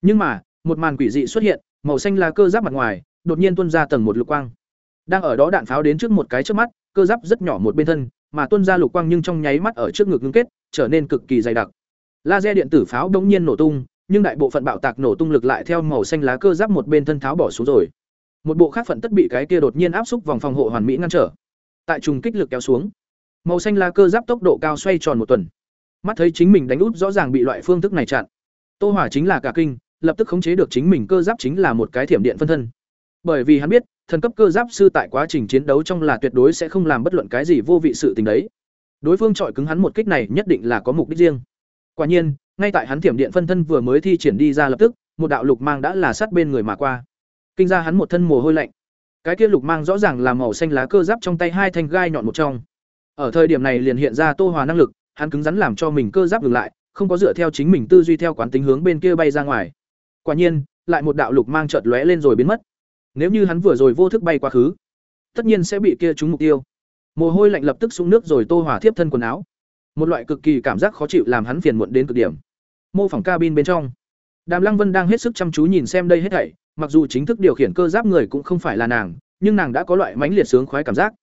Speaker 1: Nhưng mà, một màn quỷ dị xuất hiện, màu xanh lá cơ giáp mặt ngoài, đột nhiên tuôn ra tầng một lục quang. Đang ở đó đạn pháo đến trước một cái trước mắt, cơ giáp rất nhỏ một bên thân, mà tuôn ra lục quang nhưng trong nháy mắt ở trước ngực ngưng kết, trở nên cực kỳ dày đặc laser điện tử pháo bỗng nhiên nổ tung, nhưng đại bộ phận bạo tạc nổ tung lực lại theo màu xanh lá cơ giáp một bên thân tháo bỏ xuống rồi. Một bộ khác phận tất bị cái kia đột nhiên áp xúc vòng phòng hộ hoàn mỹ ngăn trở. Tại trùng kích lực kéo xuống, màu xanh lá cơ giáp tốc độ cao xoay tròn một tuần. Mắt thấy chính mình đánh út rõ ràng bị loại phương thức này chặn. Tô hỏa chính là cả kinh, lập tức khống chế được chính mình cơ giáp chính là một cái thiểm điện phân thân. Bởi vì hắn biết, thần cấp cơ giáp sư tại quá trình chiến đấu trong là tuyệt đối sẽ không làm bất luận cái gì vô vị sự tình đấy. Đối phương chọi cứng hắn một kích này nhất định là có mục đích riêng quả nhiên, ngay tại hắn thiểm điện phân thân vừa mới thi triển đi ra lập tức, một đạo lục mang đã là sát bên người mà qua. Kinh ra hắn một thân mồ hôi lạnh. Cái kia lục mang rõ ràng là màu xanh lá cơ giáp trong tay hai thanh gai nhọn một trong. Ở thời điểm này liền hiện ra tô hòa năng lực, hắn cứng rắn làm cho mình cơ giáp dừng lại, không có dựa theo chính mình tư duy theo quán tính hướng bên kia bay ra ngoài. Quả nhiên, lại một đạo lục mang chợt lóe lên rồi biến mất. Nếu như hắn vừa rồi vô thức bay quá khứ, tất nhiên sẽ bị kia trúng mục tiêu. Mồ hôi lạnh lập tức xuống nước rồi tô hỏa thiếp thân quần áo một loại cực kỳ cảm giác khó chịu làm hắn phiền muộn đến cực điểm mô phỏng cabin bên trong đàm lăng vân đang hết sức chăm chú nhìn xem đây hết thảy mặc dù chính thức điều khiển cơ giáp người cũng không phải là nàng nhưng nàng đã có loại mãnh liệt sướng khoái cảm giác.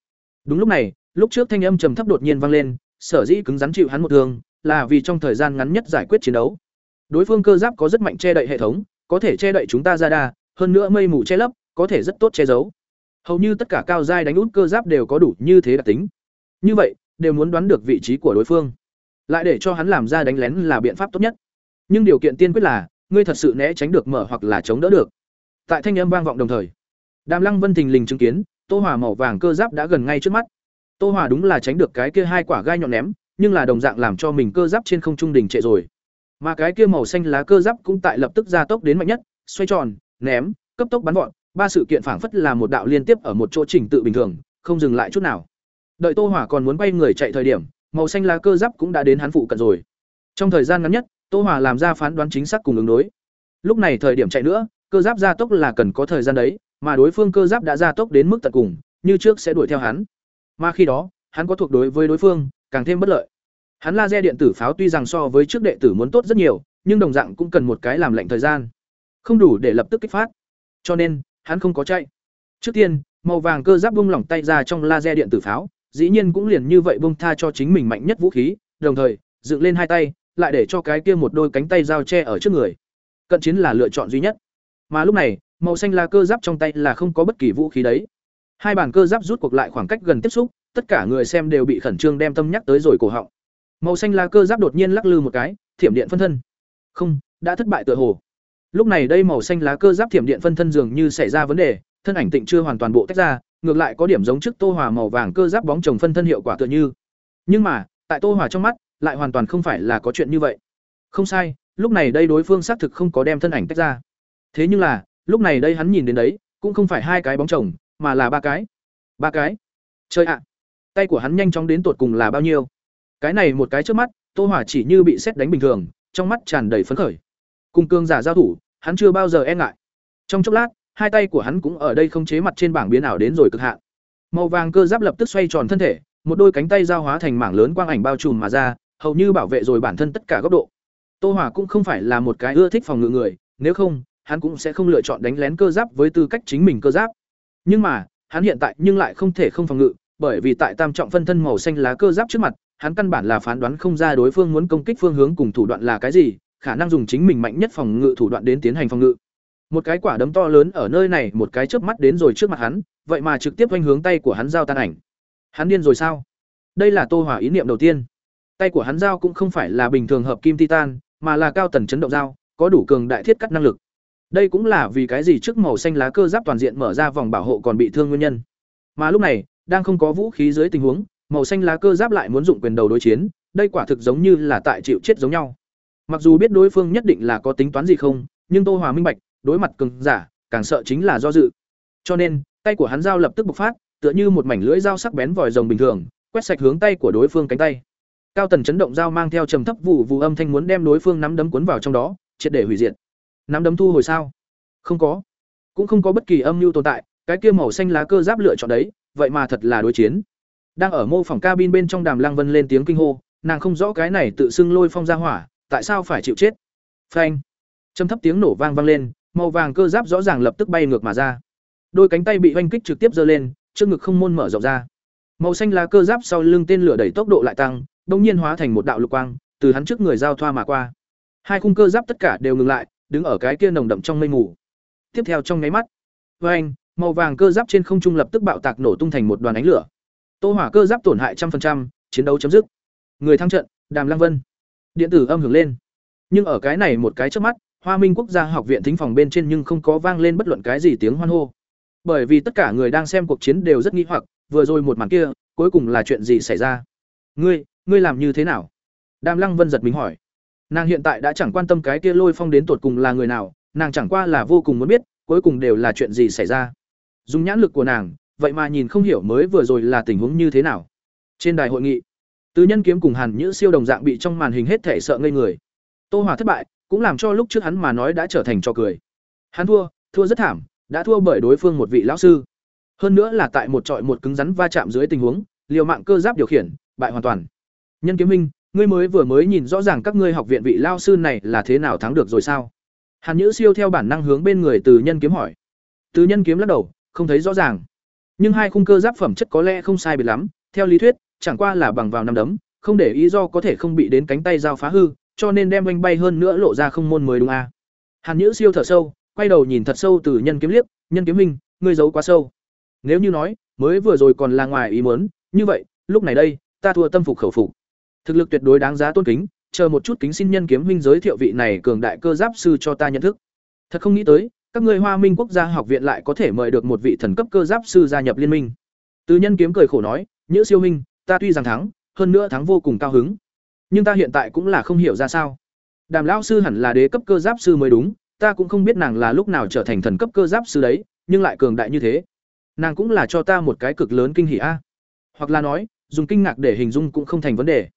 Speaker 1: Đúng lúc này, lúc trước thanh âm trầm thấp đột nhiên vang lên, sở dĩ cứng rắn chịu hắn một thương, là vì trong thời gian ngắn nhất giải quyết chiến đấu. Đối phương cơ giáp có rất mạnh che đậy hệ thống, có thể che đậy chúng ta ra đa, hơn nữa mây mù che lấp, có thể rất tốt che giấu. Hầu như tất cả cao giai đánh út cơ giáp đều có đủ như thế đặc tính. Như vậy, đều muốn đoán được vị trí của đối phương, lại để cho hắn làm ra đánh lén là biện pháp tốt nhất. Nhưng điều kiện tiên quyết là, ngươi thật sự né tránh được mở hoặc là chống đỡ được. Tại thanh âm vang vọng đồng thời, Đàm Lăng Vân thình lình chứng kiến, Tô Hỏa màu vàng cơ giáp đã gần ngay trước mắt. Tô Hỏa đúng là tránh được cái kia hai quả gai nhọn ném, nhưng là đồng dạng làm cho mình cơ giáp trên không trung đình trệ rồi. Mà cái kia màu xanh lá cơ giáp cũng tại lập tức gia tốc đến mạnh nhất, xoay tròn, ném, cấp tốc bắn gọn, ba sự kiện phảng phất là một đạo liên tiếp ở một chỗ trình tự bình thường, không dừng lại chút nào. Đợi Tô Hỏa còn muốn bay người chạy thời điểm, màu xanh lá cơ giáp cũng đã đến hắn phụ cận rồi. Trong thời gian ngắn nhất, Tô Hỏa làm ra phán đoán chính xác cùng ứng đối. Lúc này thời điểm chạy nữa, cơ giáp gia tốc là cần có thời gian đấy, mà đối phương cơ giáp đã gia tốc đến mức tận cùng, như trước sẽ đuổi theo hắn. Mà khi đó, hắn có thuộc đối với đối phương, càng thêm bất lợi. Hắn laser điện tử pháo tuy rằng so với trước đệ tử muốn tốt rất nhiều, nhưng đồng dạng cũng cần một cái làm lệnh thời gian, không đủ để lập tức kích phát. Cho nên, hắn không có chạy. Trước tiên, màu vàng cơ giáp bung lỏng tay ra trong laser điện tử pháo, dĩ nhiên cũng liền như vậy bung tha cho chính mình mạnh nhất vũ khí, đồng thời, dựng lên hai tay, lại để cho cái kia một đôi cánh tay dao che ở trước người. Cận chiến là lựa chọn duy nhất. Mà lúc này, màu xanh lá cơ giáp trong tay là không có bất kỳ vũ khí đấy. Hai bàn cơ giáp rút cuộc lại khoảng cách gần tiếp xúc, tất cả người xem đều bị khẩn trương đem tâm nhắc tới rồi cổ họng. Màu xanh lá cơ giáp đột nhiên lắc lư một cái, thiểm điện phân thân. Không, đã thất bại tựa hồ. Lúc này đây màu xanh lá cơ giáp thiểm điện phân thân dường như xảy ra vấn đề, thân ảnh tịnh chưa hoàn toàn bộ tách ra, ngược lại có điểm giống trước Tô Hòa màu vàng cơ giáp bóng chồng phân thân hiệu quả tựa như. Nhưng mà, tại Tô Hòa trong mắt, lại hoàn toàn không phải là có chuyện như vậy. Không sai, lúc này đây đối phương xác thực không có đem thân ảnh tách ra. Thế nhưng là, lúc này đây hắn nhìn đến đấy, cũng không phải hai cái bóng chồng, mà là ba cái. Ba cái. Chơi ạ. Tay của hắn nhanh chóng đến tột cùng là bao nhiêu? Cái này một cái trước mắt, Tô Hỏa chỉ như bị xét đánh bình thường, trong mắt tràn đầy phấn khởi. Cùng cương giả giao thủ, hắn chưa bao giờ e ngại. Trong chốc lát, hai tay của hắn cũng ở đây không chế mặt trên bảng biến ảo đến rồi cực hạn. Màu vàng cơ giáp lập tức xoay tròn thân thể, một đôi cánh tay giao hóa thành mảng lớn quang ảnh bao trùm mà ra, hầu như bảo vệ rồi bản thân tất cả góc độ. Tô Hỏa cũng không phải là một cái ưa thích phòng ngự người, nếu không, hắn cũng sẽ không lựa chọn đánh lén cơ giáp với tư cách chính mình cơ giáp. Nhưng mà, hắn hiện tại nhưng lại không thể không phòng ngự, bởi vì tại tam trọng phân thân màu xanh lá cơ giáp trước mặt, hắn căn bản là phán đoán không ra đối phương muốn công kích phương hướng cùng thủ đoạn là cái gì, khả năng dùng chính mình mạnh nhất phòng ngự thủ đoạn đến tiến hành phòng ngự. Một cái quả đấm to lớn ở nơi này, một cái chớp mắt đến rồi trước mặt hắn, vậy mà trực tiếp quanh hướng tay của hắn giao tan ảnh. Hắn điên rồi sao? Đây là Tô Hỏa ý niệm đầu tiên. Tay của hắn giao cũng không phải là bình thường hợp kim titan, mà là cao tần chấn động giao, có đủ cường đại thiết cắt năng lực. Đây cũng là vì cái gì trước màu xanh lá cơ giáp toàn diện mở ra vòng bảo hộ còn bị thương nguyên nhân. Mà lúc này, đang không có vũ khí dưới tình huống, màu xanh lá cơ giáp lại muốn dụng quyền đầu đối chiến, đây quả thực giống như là tại chịu chết giống nhau. Mặc dù biết đối phương nhất định là có tính toán gì không, nhưng Tô Hòa minh bạch, đối mặt cường giả, càng sợ chính là do dự. Cho nên, tay của hắn dao lập tức bộc phát, tựa như một mảnh lưỡi dao sắc bén vòi rồng bình thường, quét sạch hướng tay của đối phương cánh tay. Cao tần chấn động dao mang theo trầm thấp vụ vụ âm thanh muốn đem đối phương nắm đấm cuốn vào trong đó, triệt để hủy diệt. Nắm đấm thu hồi sao? Không có. Cũng không có bất kỳ âm mưu tồn tại, cái kia màu xanh lá cơ giáp lựa chọn đấy, vậy mà thật là đối chiến. Đang ở mô phòng cabin bên trong Đàm Lăng Vân lên tiếng kinh hô, nàng không rõ cái này tự xưng lôi phong ra hỏa, tại sao phải chịu chết. Phanh. Trầm thấp tiếng nổ vang vang lên, màu vàng cơ giáp rõ ràng lập tức bay ngược mà ra. Đôi cánh tay bị oanh kích trực tiếp giơ lên, trước ngực không môn mở rộng ra. Màu xanh lá cơ giáp sau lưng tên lửa đẩy tốc độ lại tăng, bỗng nhiên hóa thành một đạo lục quang, từ hắn trước người giao thoa mà qua. Hai khung cơ giáp tất cả đều ngừng lại, đứng ở cái kia nồng đậm trong mây mù. Tiếp theo trong nháy mắt, anh, màu vàng cơ giáp trên không trung lập tức bạo tạc nổ tung thành một đoàn ánh lửa. Tô hỏa cơ giáp tổn hại trăm phần trăm, chiến đấu chấm dứt. Người thăng trận, Đàm Lăng Vân. Điện tử âm hưởng lên. Nhưng ở cái này một cái trước mắt, Hoa Minh Quốc gia học viện thính phòng bên trên nhưng không có vang lên bất luận cái gì tiếng hoan hô. Bởi vì tất cả người đang xem cuộc chiến đều rất nghi hoặc, vừa rồi một màn kia, cuối cùng là chuyện gì xảy ra? Ngươi, ngươi làm như thế nào? Đàm Lăng Vân giật mình hỏi. Nàng hiện tại đã chẳng quan tâm cái kia lôi phong đến tột cùng là người nào, nàng chẳng qua là vô cùng muốn biết, cuối cùng đều là chuyện gì xảy ra. Dùng nhãn lực của nàng, vậy mà nhìn không hiểu mới vừa rồi là tình huống như thế nào. Trên đài hội nghị, Tứ Nhân kiếm cùng Hàn Nhữ siêu đồng dạng bị trong màn hình hết thể sợ ngây người. Tô Hòa thất bại, cũng làm cho lúc trước hắn mà nói đã trở thành trò cười. Hắn thua, thua rất thảm, đã thua bởi đối phương một vị lão sư. Hơn nữa là tại một trọi một cứng rắn va chạm dưới tình huống, liều mạng cơ giáp điều khiển, bại hoàn toàn. Nhân kiếm minh, ngươi mới vừa mới nhìn rõ ràng các ngươi học viện vị lao sư này là thế nào thắng được rồi sao? Hàn Nhữ siêu theo bản năng hướng bên người Từ Nhân kiếm hỏi. Từ Nhân kiếm lắc đầu, không thấy rõ ràng. nhưng hai khung cơ giáp phẩm chất có lẽ không sai biệt lắm theo lý thuyết chẳng qua là bằng vào năm đấm không để ý do có thể không bị đến cánh tay dao phá hư cho nên đem oanh bay hơn nữa lộ ra không môn mới đúng a à. hàn nhữ siêu thở sâu, quay đầu nhìn thật sâu từ nhân kiếm liếc, nhân kiếm minh, ngươi giấu quá sâu. Nếu như nói, mới vừa rồi còn là ngoài ý muốn, như vậy, lúc này đây, ta thua tâm phục khẩu phục. Thực lực tuyệt đối đáng giá tôn kính, chờ một chút kính xin nhân kiếm minh giới thiệu vị này cường đại cơ giáp sư cho ta nhận thức. Thật không nghĩ tới, các ngươi hoa minh quốc gia học viện lại có thể mời được một vị thần cấp cơ giáp sư gia nhập liên minh. Từ nhân kiếm cười khổ nói, nhữ siêu minh ta tuy rằng thắng, hơn nữa thắng vô cùng cao hứng nhưng ta hiện tại cũng là không hiểu ra sao. Đàm lão sư hẳn là đế cấp cơ giáp sư mới đúng, ta cũng không biết nàng là lúc nào trở thành thần cấp cơ giáp sư đấy, nhưng lại cường đại như thế. Nàng cũng là cho ta một cái cực lớn kinh hỉ a. Hoặc là nói, dùng kinh ngạc để hình dung cũng không thành vấn đề.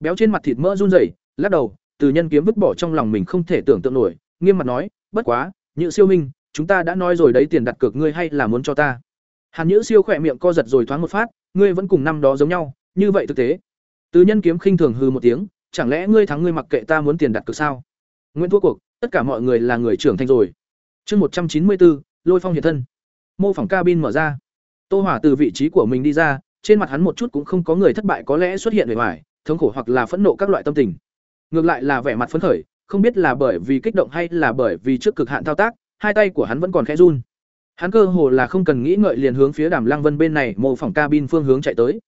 Speaker 1: Béo trên mặt thịt mỡ run rẩy, lắc đầu, từ nhân kiếm vứt bỏ trong lòng mình không thể tưởng tượng nổi, nghiêm mặt nói, bất quá nhữ siêu minh, chúng ta đã nói rồi đấy, tiền đặt cược ngươi hay là muốn cho ta? Hàn nhữ siêu khỏe miệng co giật rồi thoáng một phát, ngươi vẫn cùng năm đó giống nhau, như vậy thực tế từ nhân kiếm khinh thường hư một tiếng, chẳng lẽ ngươi thắng ngươi mặc kệ ta muốn tiền đặt cược sao? Nguyễn thua cuộc, tất cả mọi người là người trưởng thành rồi. Chương một trăm chín mươi bốn lôi phong hiện thân. Mô phỏng cabin mở ra. Tô hỏa từ vị trí của mình đi ra, trên mặt hắn một chút cũng không có người thất bại có lẽ xuất hiện vẻ ngoài, thống khổ hoặc là phẫn nộ các loại tâm tình. Ngược lại là vẻ mặt phấn khởi, không biết là bởi vì kích động hay là bởi vì trước cực hạn thao tác, hai tay của hắn vẫn còn khẽ run. Hắn cơ hồ là không cần nghĩ ngợi liền hướng phía đàm lăng vân bên này mô phỏng cabin phương hướng chạy tới.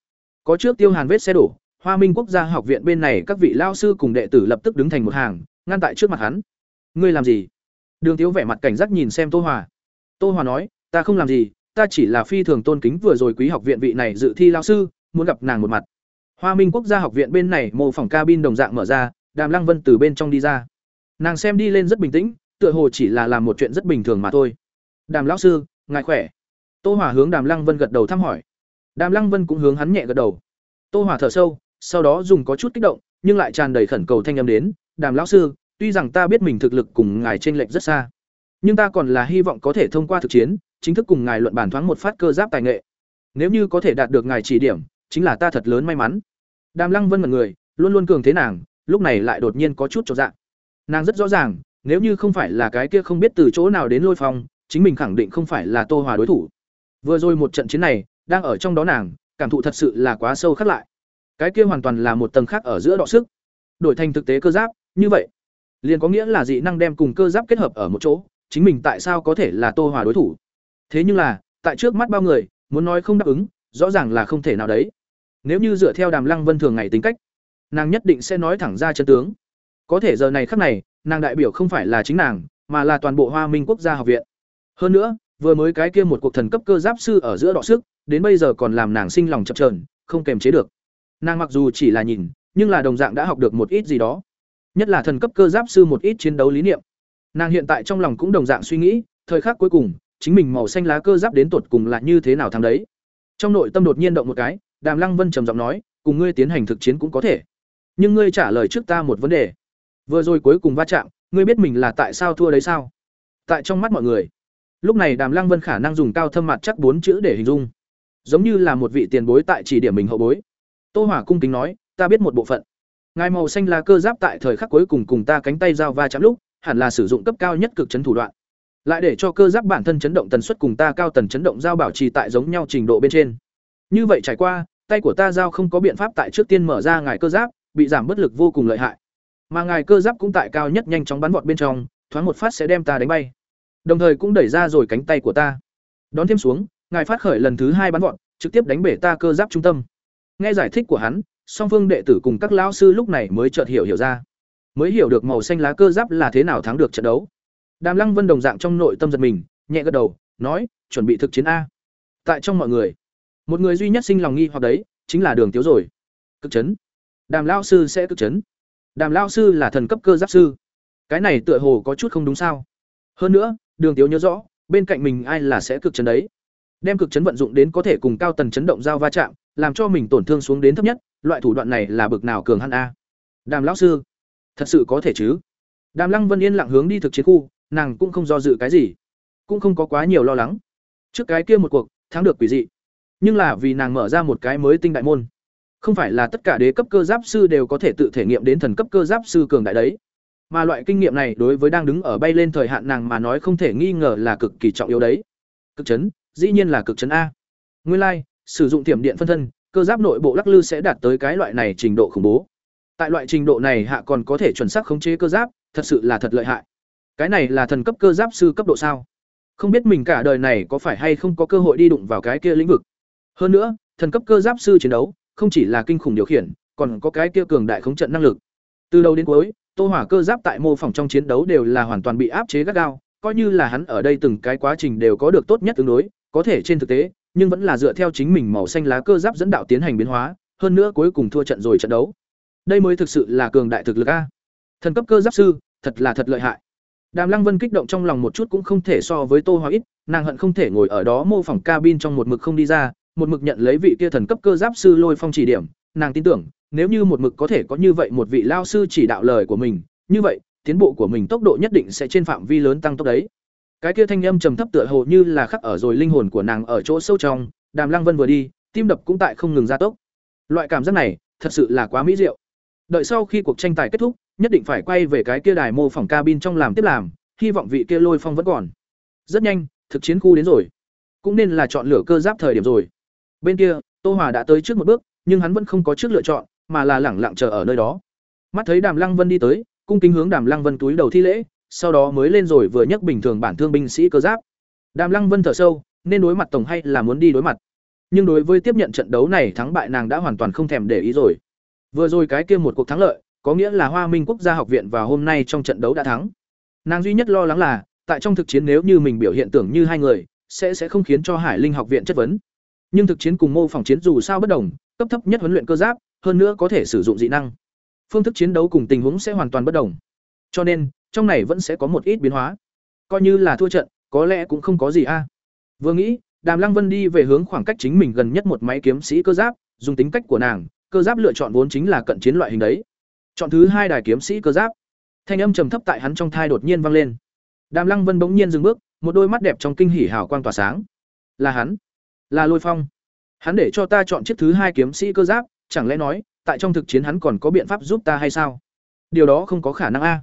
Speaker 1: Có trước tiêu hàn vết xe đổ hoa minh quốc gia học viện bên này các vị lao sư cùng đệ tử lập tức đứng thành một hàng, ngăn tại trước mặt hắn. Ngươi làm gì? Đường tiếu vẻ mặt cảnh giác nhìn xem tô hòa. Tô hòa nói, ta không làm gì, ta chỉ là phi thường tôn kính vừa rồi quý học viện vị này dự thi lao sư, muốn gặp nàng một mặt. Hoa minh quốc gia học viện bên này mô phỏng cabin đồng dạng mở ra, đàm lăng vân từ bên trong đi ra. Nàng xem đi lên rất bình tĩnh, tựa hồ chỉ là làm một chuyện rất bình thường mà thôi. Đàm lão sư, ngài khỏe? Tô Hòa hướng đàm lăng vân gật đầu thăm hỏi. Đàm lăng vân cũng hướng hắn nhẹ gật đầu. Tô Hòa thở sâu sau đó dùng có chút kích động, nhưng lại tràn đầy khẩn cầu thanh âm đến, đàm lão sư, tuy rằng ta biết mình thực lực cùng ngài trên lệch rất xa, nhưng ta còn là hy vọng có thể thông qua thực chiến, chính thức cùng ngài luận bàn thoáng một phát cơ giáp tài nghệ. Nếu như có thể đạt được ngài chỉ điểm, chính là ta thật lớn may mắn. Đàm lăng vân mật người, luôn luôn cường thế nàng, lúc này lại đột nhiên có chút cho dạng nàng rất rõ ràng, nếu như không phải là cái kia không biết từ chỗ nào đến lôi phong, chính mình khẳng định không phải là tô hòa đối thủ. Vừa rồi một trận chiến này, đang ở trong đó nàng, cảm thụ thật sự là quá sâu khắc lại cái kia hoàn toàn là một tầng khác ở giữa đọ sức. Đổi thành thực tế cơ giáp, như vậy, liền có nghĩa là dị năng đem cùng cơ giáp kết hợp ở một chỗ, chính mình tại sao có thể là tô hòa đối thủ? Thế nhưng là, tại trước mắt bao người, muốn nói không đáp ứng, rõ ràng là không thể nào đấy. Nếu như dựa theo đàm lăng vân thường ngày tính cách, nàng nhất định sẽ nói thẳng ra chân tướng. Có thể giờ này khắc này, nàng đại biểu không phải là chính nàng, mà là toàn bộ hoa minh quốc gia học viện. Hơn nữa, vừa mới cái kia một cuộc thần cấp cơ giáp sư ở giữa đọ sức, đến bây giờ còn làm nàng sinh lòng chập trờn không kềm chế được nàng mặc dù chỉ là nhìn, nhưng là đồng dạng đã học được một ít gì đó. Nhất là thần cấp cơ giáp sư một ít chiến đấu lý niệm. Nàng hiện tại trong lòng cũng đồng dạng suy nghĩ, thời khắc cuối cùng, chính mình màu xanh lá cơ giáp đến tột cùng là như thế nào thằng đấy. Trong nội tâm đột nhiên động một cái, đàm lăng vân trầm giọng nói, cùng ngươi tiến hành thực chiến cũng có thể. Nhưng ngươi trả lời trước ta một vấn đề. Vừa rồi cuối cùng va chạm, ngươi biết mình là tại sao thua đấy sao? Tại trong mắt mọi người. Lúc này đàm lăng vân khả năng dùng cao thâm mặt chắc bốn chữ để hình dung. Giống như là một vị tiền bối tại chỉ điểm mình hậu bối tô hỏa cung kính nói, ta biết một bộ phận. Ngài màu xanh là cơ giáp tại thời khắc cuối cùng cùng ta cánh tay giao va chạm lúc, hẳn là sử dụng cấp cao nhất cực chấn thủ đoạn. Lại để cho cơ giáp bản thân chấn động tần suất cùng ta cao tần chấn động giao bảo trì tại giống nhau trình độ bên trên. Như vậy trải qua, tay của ta giao không có biện pháp tại trước tiên mở ra ngài cơ giáp, bị giảm bất lực vô cùng lợi hại. Mà ngài cơ giáp cũng tại cao nhất nhanh chóng bắn vọt bên trong, thoáng một phát sẽ đem ta đánh bay. Đồng thời cũng đẩy ra rồi cánh tay của ta. Đón thêm xuống, ngài phát khởi lần thứ hai bắn vọt, trực tiếp đánh bể ta cơ giáp trung tâm nghe giải thích của hắn, song phương đệ tử cùng các lão sư lúc này mới chợt hiểu hiểu ra. Mới hiểu được màu xanh lá cơ giáp là thế nào thắng được trận đấu. Đàm lăng vân đồng dạng trong nội tâm giật mình, nhẹ gật đầu, nói, chuẩn bị thực chiến a. Tại trong mọi người, một người duy nhất sinh lòng nghi hoặc đấy, chính là đường tiếu rồi. Cực chấn. Đàm lao sư sẽ cực chấn. Đàm lao sư là thần cấp cơ giáp sư. Cái này tựa hồ có chút không đúng sao? Hơn nữa, đường tiếu nhớ rõ, bên cạnh mình ai là sẽ cực chấn đấy. Đem cực chấn vận dụng đến có thể cùng cao tần chấn động giao va chạm làm cho mình tổn thương xuống đến thấp nhất loại thủ đoạn này là bực nào cường hắn a. Đàm lão sư thật sự có thể chứ? Đàm lăng vân yên lặng hướng đi thực chiến khu nàng cũng không do dự cái gì cũng không có quá nhiều lo lắng. Trước cái kia một cuộc thắng được quỷ dị. Nhưng là vì nàng mở ra một cái mới tinh đại môn. Không phải là tất cả đế cấp cơ giáp sư đều có thể tự thể nghiệm đến thần cấp cơ giáp sư cường đại đấy. Mà loại kinh nghiệm này đối với đang đứng ở bay lên thời hạn nàng mà nói không thể nghi ngờ là cực kỳ trọng yếu đấy. Cực chấn dĩ nhiên là cực chấn a. Nguyên lai, like, sử dụng tiềm điện phân thân, cơ giáp nội bộ lắc lư sẽ đạt tới cái loại này trình độ khủng bố. Tại loại trình độ này hạ còn có thể chuẩn xác khống chế cơ giáp, thật sự là thật lợi hại. Cái này là thần cấp cơ giáp sư cấp độ sao? Không biết mình cả đời này có phải hay không có cơ hội đi đụng vào cái kia lĩnh vực. Hơn nữa, thần cấp cơ giáp sư chiến đấu, không chỉ là kinh khủng điều khiển, còn có cái kia cường đại khống trận năng lực. Từ đầu đến cuối, Tô Hỏa cơ giáp tại mô phỏng trong chiến đấu đều là hoàn toàn bị áp chế gắt gao, coi như là hắn ở đây từng cái quá trình đều có được tốt nhất tương đối, có thể trên thực tế, nhưng vẫn là dựa theo chính mình màu xanh lá cơ giáp dẫn đạo tiến hành biến hóa, hơn nữa cuối cùng thua trận rồi trận đấu. Đây mới thực sự là cường đại thực lực a. Thần cấp cơ giáp sư, thật là thật lợi hại. Đàm Lăng Vân kích động trong lòng một chút cũng không thể so với Tô Hoa ít, nàng hận không thể ngồi ở đó mô phỏng cabin trong một mực không đi ra, một mực nhận lấy vị kia thần cấp cơ giáp sư Lôi Phong chỉ điểm, nàng tin tưởng, nếu như một mực có thể có như vậy một vị lao sư chỉ đạo lời của mình, như vậy, tiến bộ của mình tốc độ nhất định sẽ trên phạm vi lớn tăng tốc đấy. Cái kia thanh âm trầm thấp tựa hồ như là khắc ở rồi linh hồn của nàng ở chỗ sâu trong, Đàm Lăng Vân vừa đi, tim đập cũng tại không ngừng gia tốc. Loại cảm giác này, thật sự là quá mỹ diệu. Đợi sau khi cuộc tranh tài kết thúc, nhất định phải quay về cái kia đài mô phỏng cabin trong làm tiếp làm, hy vọng vị kia Lôi Phong vẫn còn. Rất nhanh, thực chiến khu đến rồi. Cũng nên là chọn lựa cơ giáp thời điểm rồi. Bên kia, Tô Hòa đã tới trước một bước, nhưng hắn vẫn không có trước lựa chọn, mà là lẳng lặng chờ ở nơi đó. Mắt thấy Đàm Lăng Vân đi tới, cung kính hướng Đàm Lăng Vân túi đầu thi lễ, sau đó mới lên rồi vừa nhấc bình thường bản thương binh sĩ cơ giáp. Đàm Lăng Vân thở sâu, nên đối mặt tổng hay là muốn đi đối mặt. Nhưng đối với tiếp nhận trận đấu này thắng bại nàng đã hoàn toàn không thèm để ý rồi. Vừa rồi cái kia một cuộc thắng lợi, có nghĩa là Hoa Minh Quốc gia học viện và hôm nay trong trận đấu đã thắng. Nàng duy nhất lo lắng là, tại trong thực chiến nếu như mình biểu hiện tưởng như hai người, sẽ sẽ không khiến cho Hải Linh học viện chất vấn. Nhưng thực chiến cùng mô phỏng chiến dù sao bất đồng, cấp thấp nhất huấn luyện cơ giáp, hơn nữa có thể sử dụng dị năng. Phương thức chiến đấu cùng tình huống sẽ hoàn toàn bất đồng. Cho nên, trong này vẫn sẽ có một ít biến hóa. Coi như là thua trận, có lẽ cũng không có gì a. Vừa nghĩ, Đàm Lăng Vân đi về hướng khoảng cách chính mình gần nhất một máy kiếm sĩ cơ giáp, dùng tính cách của nàng, cơ giáp lựa chọn vốn chính là cận chiến loại hình đấy. Chọn thứ hai đài kiếm sĩ cơ giáp. Thanh âm trầm thấp tại hắn trong thai đột nhiên vang lên. Đàm Lăng Vân bỗng nhiên dừng bước, một đôi mắt đẹp trong kinh hỉ hào quang tỏa sáng. Là hắn, là Lôi Phong. Hắn để cho ta chọn chiếc thứ hai kiếm sĩ cơ giáp, chẳng lẽ nói, tại trong thực chiến hắn còn có biện pháp giúp ta hay sao? Điều đó không có khả năng a.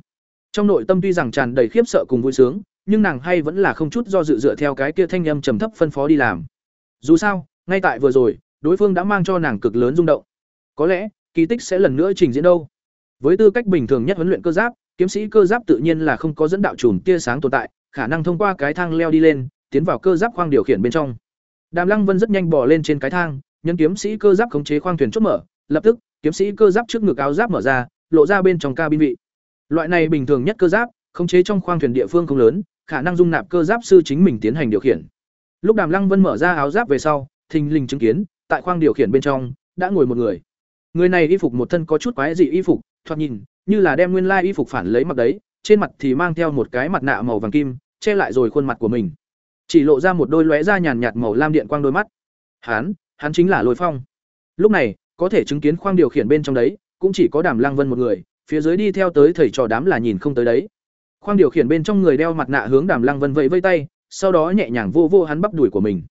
Speaker 1: Trong nội tâm tuy rằng tràn đầy khiếp sợ cùng vui sướng, nhưng nàng hay vẫn là không chút do dự dựa theo cái kia thanh âm trầm thấp phân phó đi làm. Dù sao, ngay tại vừa rồi, đối phương đã mang cho nàng cực lớn rung động. Có lẽ, kỳ tích sẽ lần nữa trình diễn đâu. Với tư cách bình thường nhất huấn luyện cơ giáp, kiếm sĩ cơ giáp tự nhiên là không có dẫn đạo chùm tia sáng tồn tại, khả năng thông qua cái thang leo đi lên, tiến vào cơ giáp khoang điều khiển bên trong. Đàm Lăng Vân rất nhanh bò lên trên cái thang, nhân kiếm sĩ cơ giáp khống chế khoang thuyền chốt mở, lập tức, kiếm sĩ cơ giáp trước ngực áo giáp mở ra, lộ ra bên trong cabin vị. Loại này bình thường nhất cơ giáp, khống chế trong khoang thuyền địa phương không lớn, khả năng dung nạp cơ giáp sư chính mình tiến hành điều khiển. Lúc Đàm Lăng Vân mở ra áo giáp về sau, thình lình chứng kiến, tại khoang điều khiển bên trong đã ngồi một người. Người này y phục một thân có chút quái dị y phục, thoạt nhìn như là đem nguyên lai y phục phản lấy mặc đấy, trên mặt thì mang theo một cái mặt nạ màu vàng kim, che lại rồi khuôn mặt của mình. Chỉ lộ ra một đôi lóe da nhàn nhạt màu lam điện quang đôi mắt. Hắn, hắn chính là Lôi Phong. Lúc này, có thể chứng kiến khoang điều khiển bên trong đấy, cũng chỉ có Đàm Lăng Vân một người, phía dưới đi theo tới thầy trò đám là nhìn không tới đấy. Khoang điều khiển bên trong người đeo mặt nạ hướng Đàm Lăng Vân vẫy vây tay, sau đó nhẹ nhàng vô vô hắn bắp đùi của mình.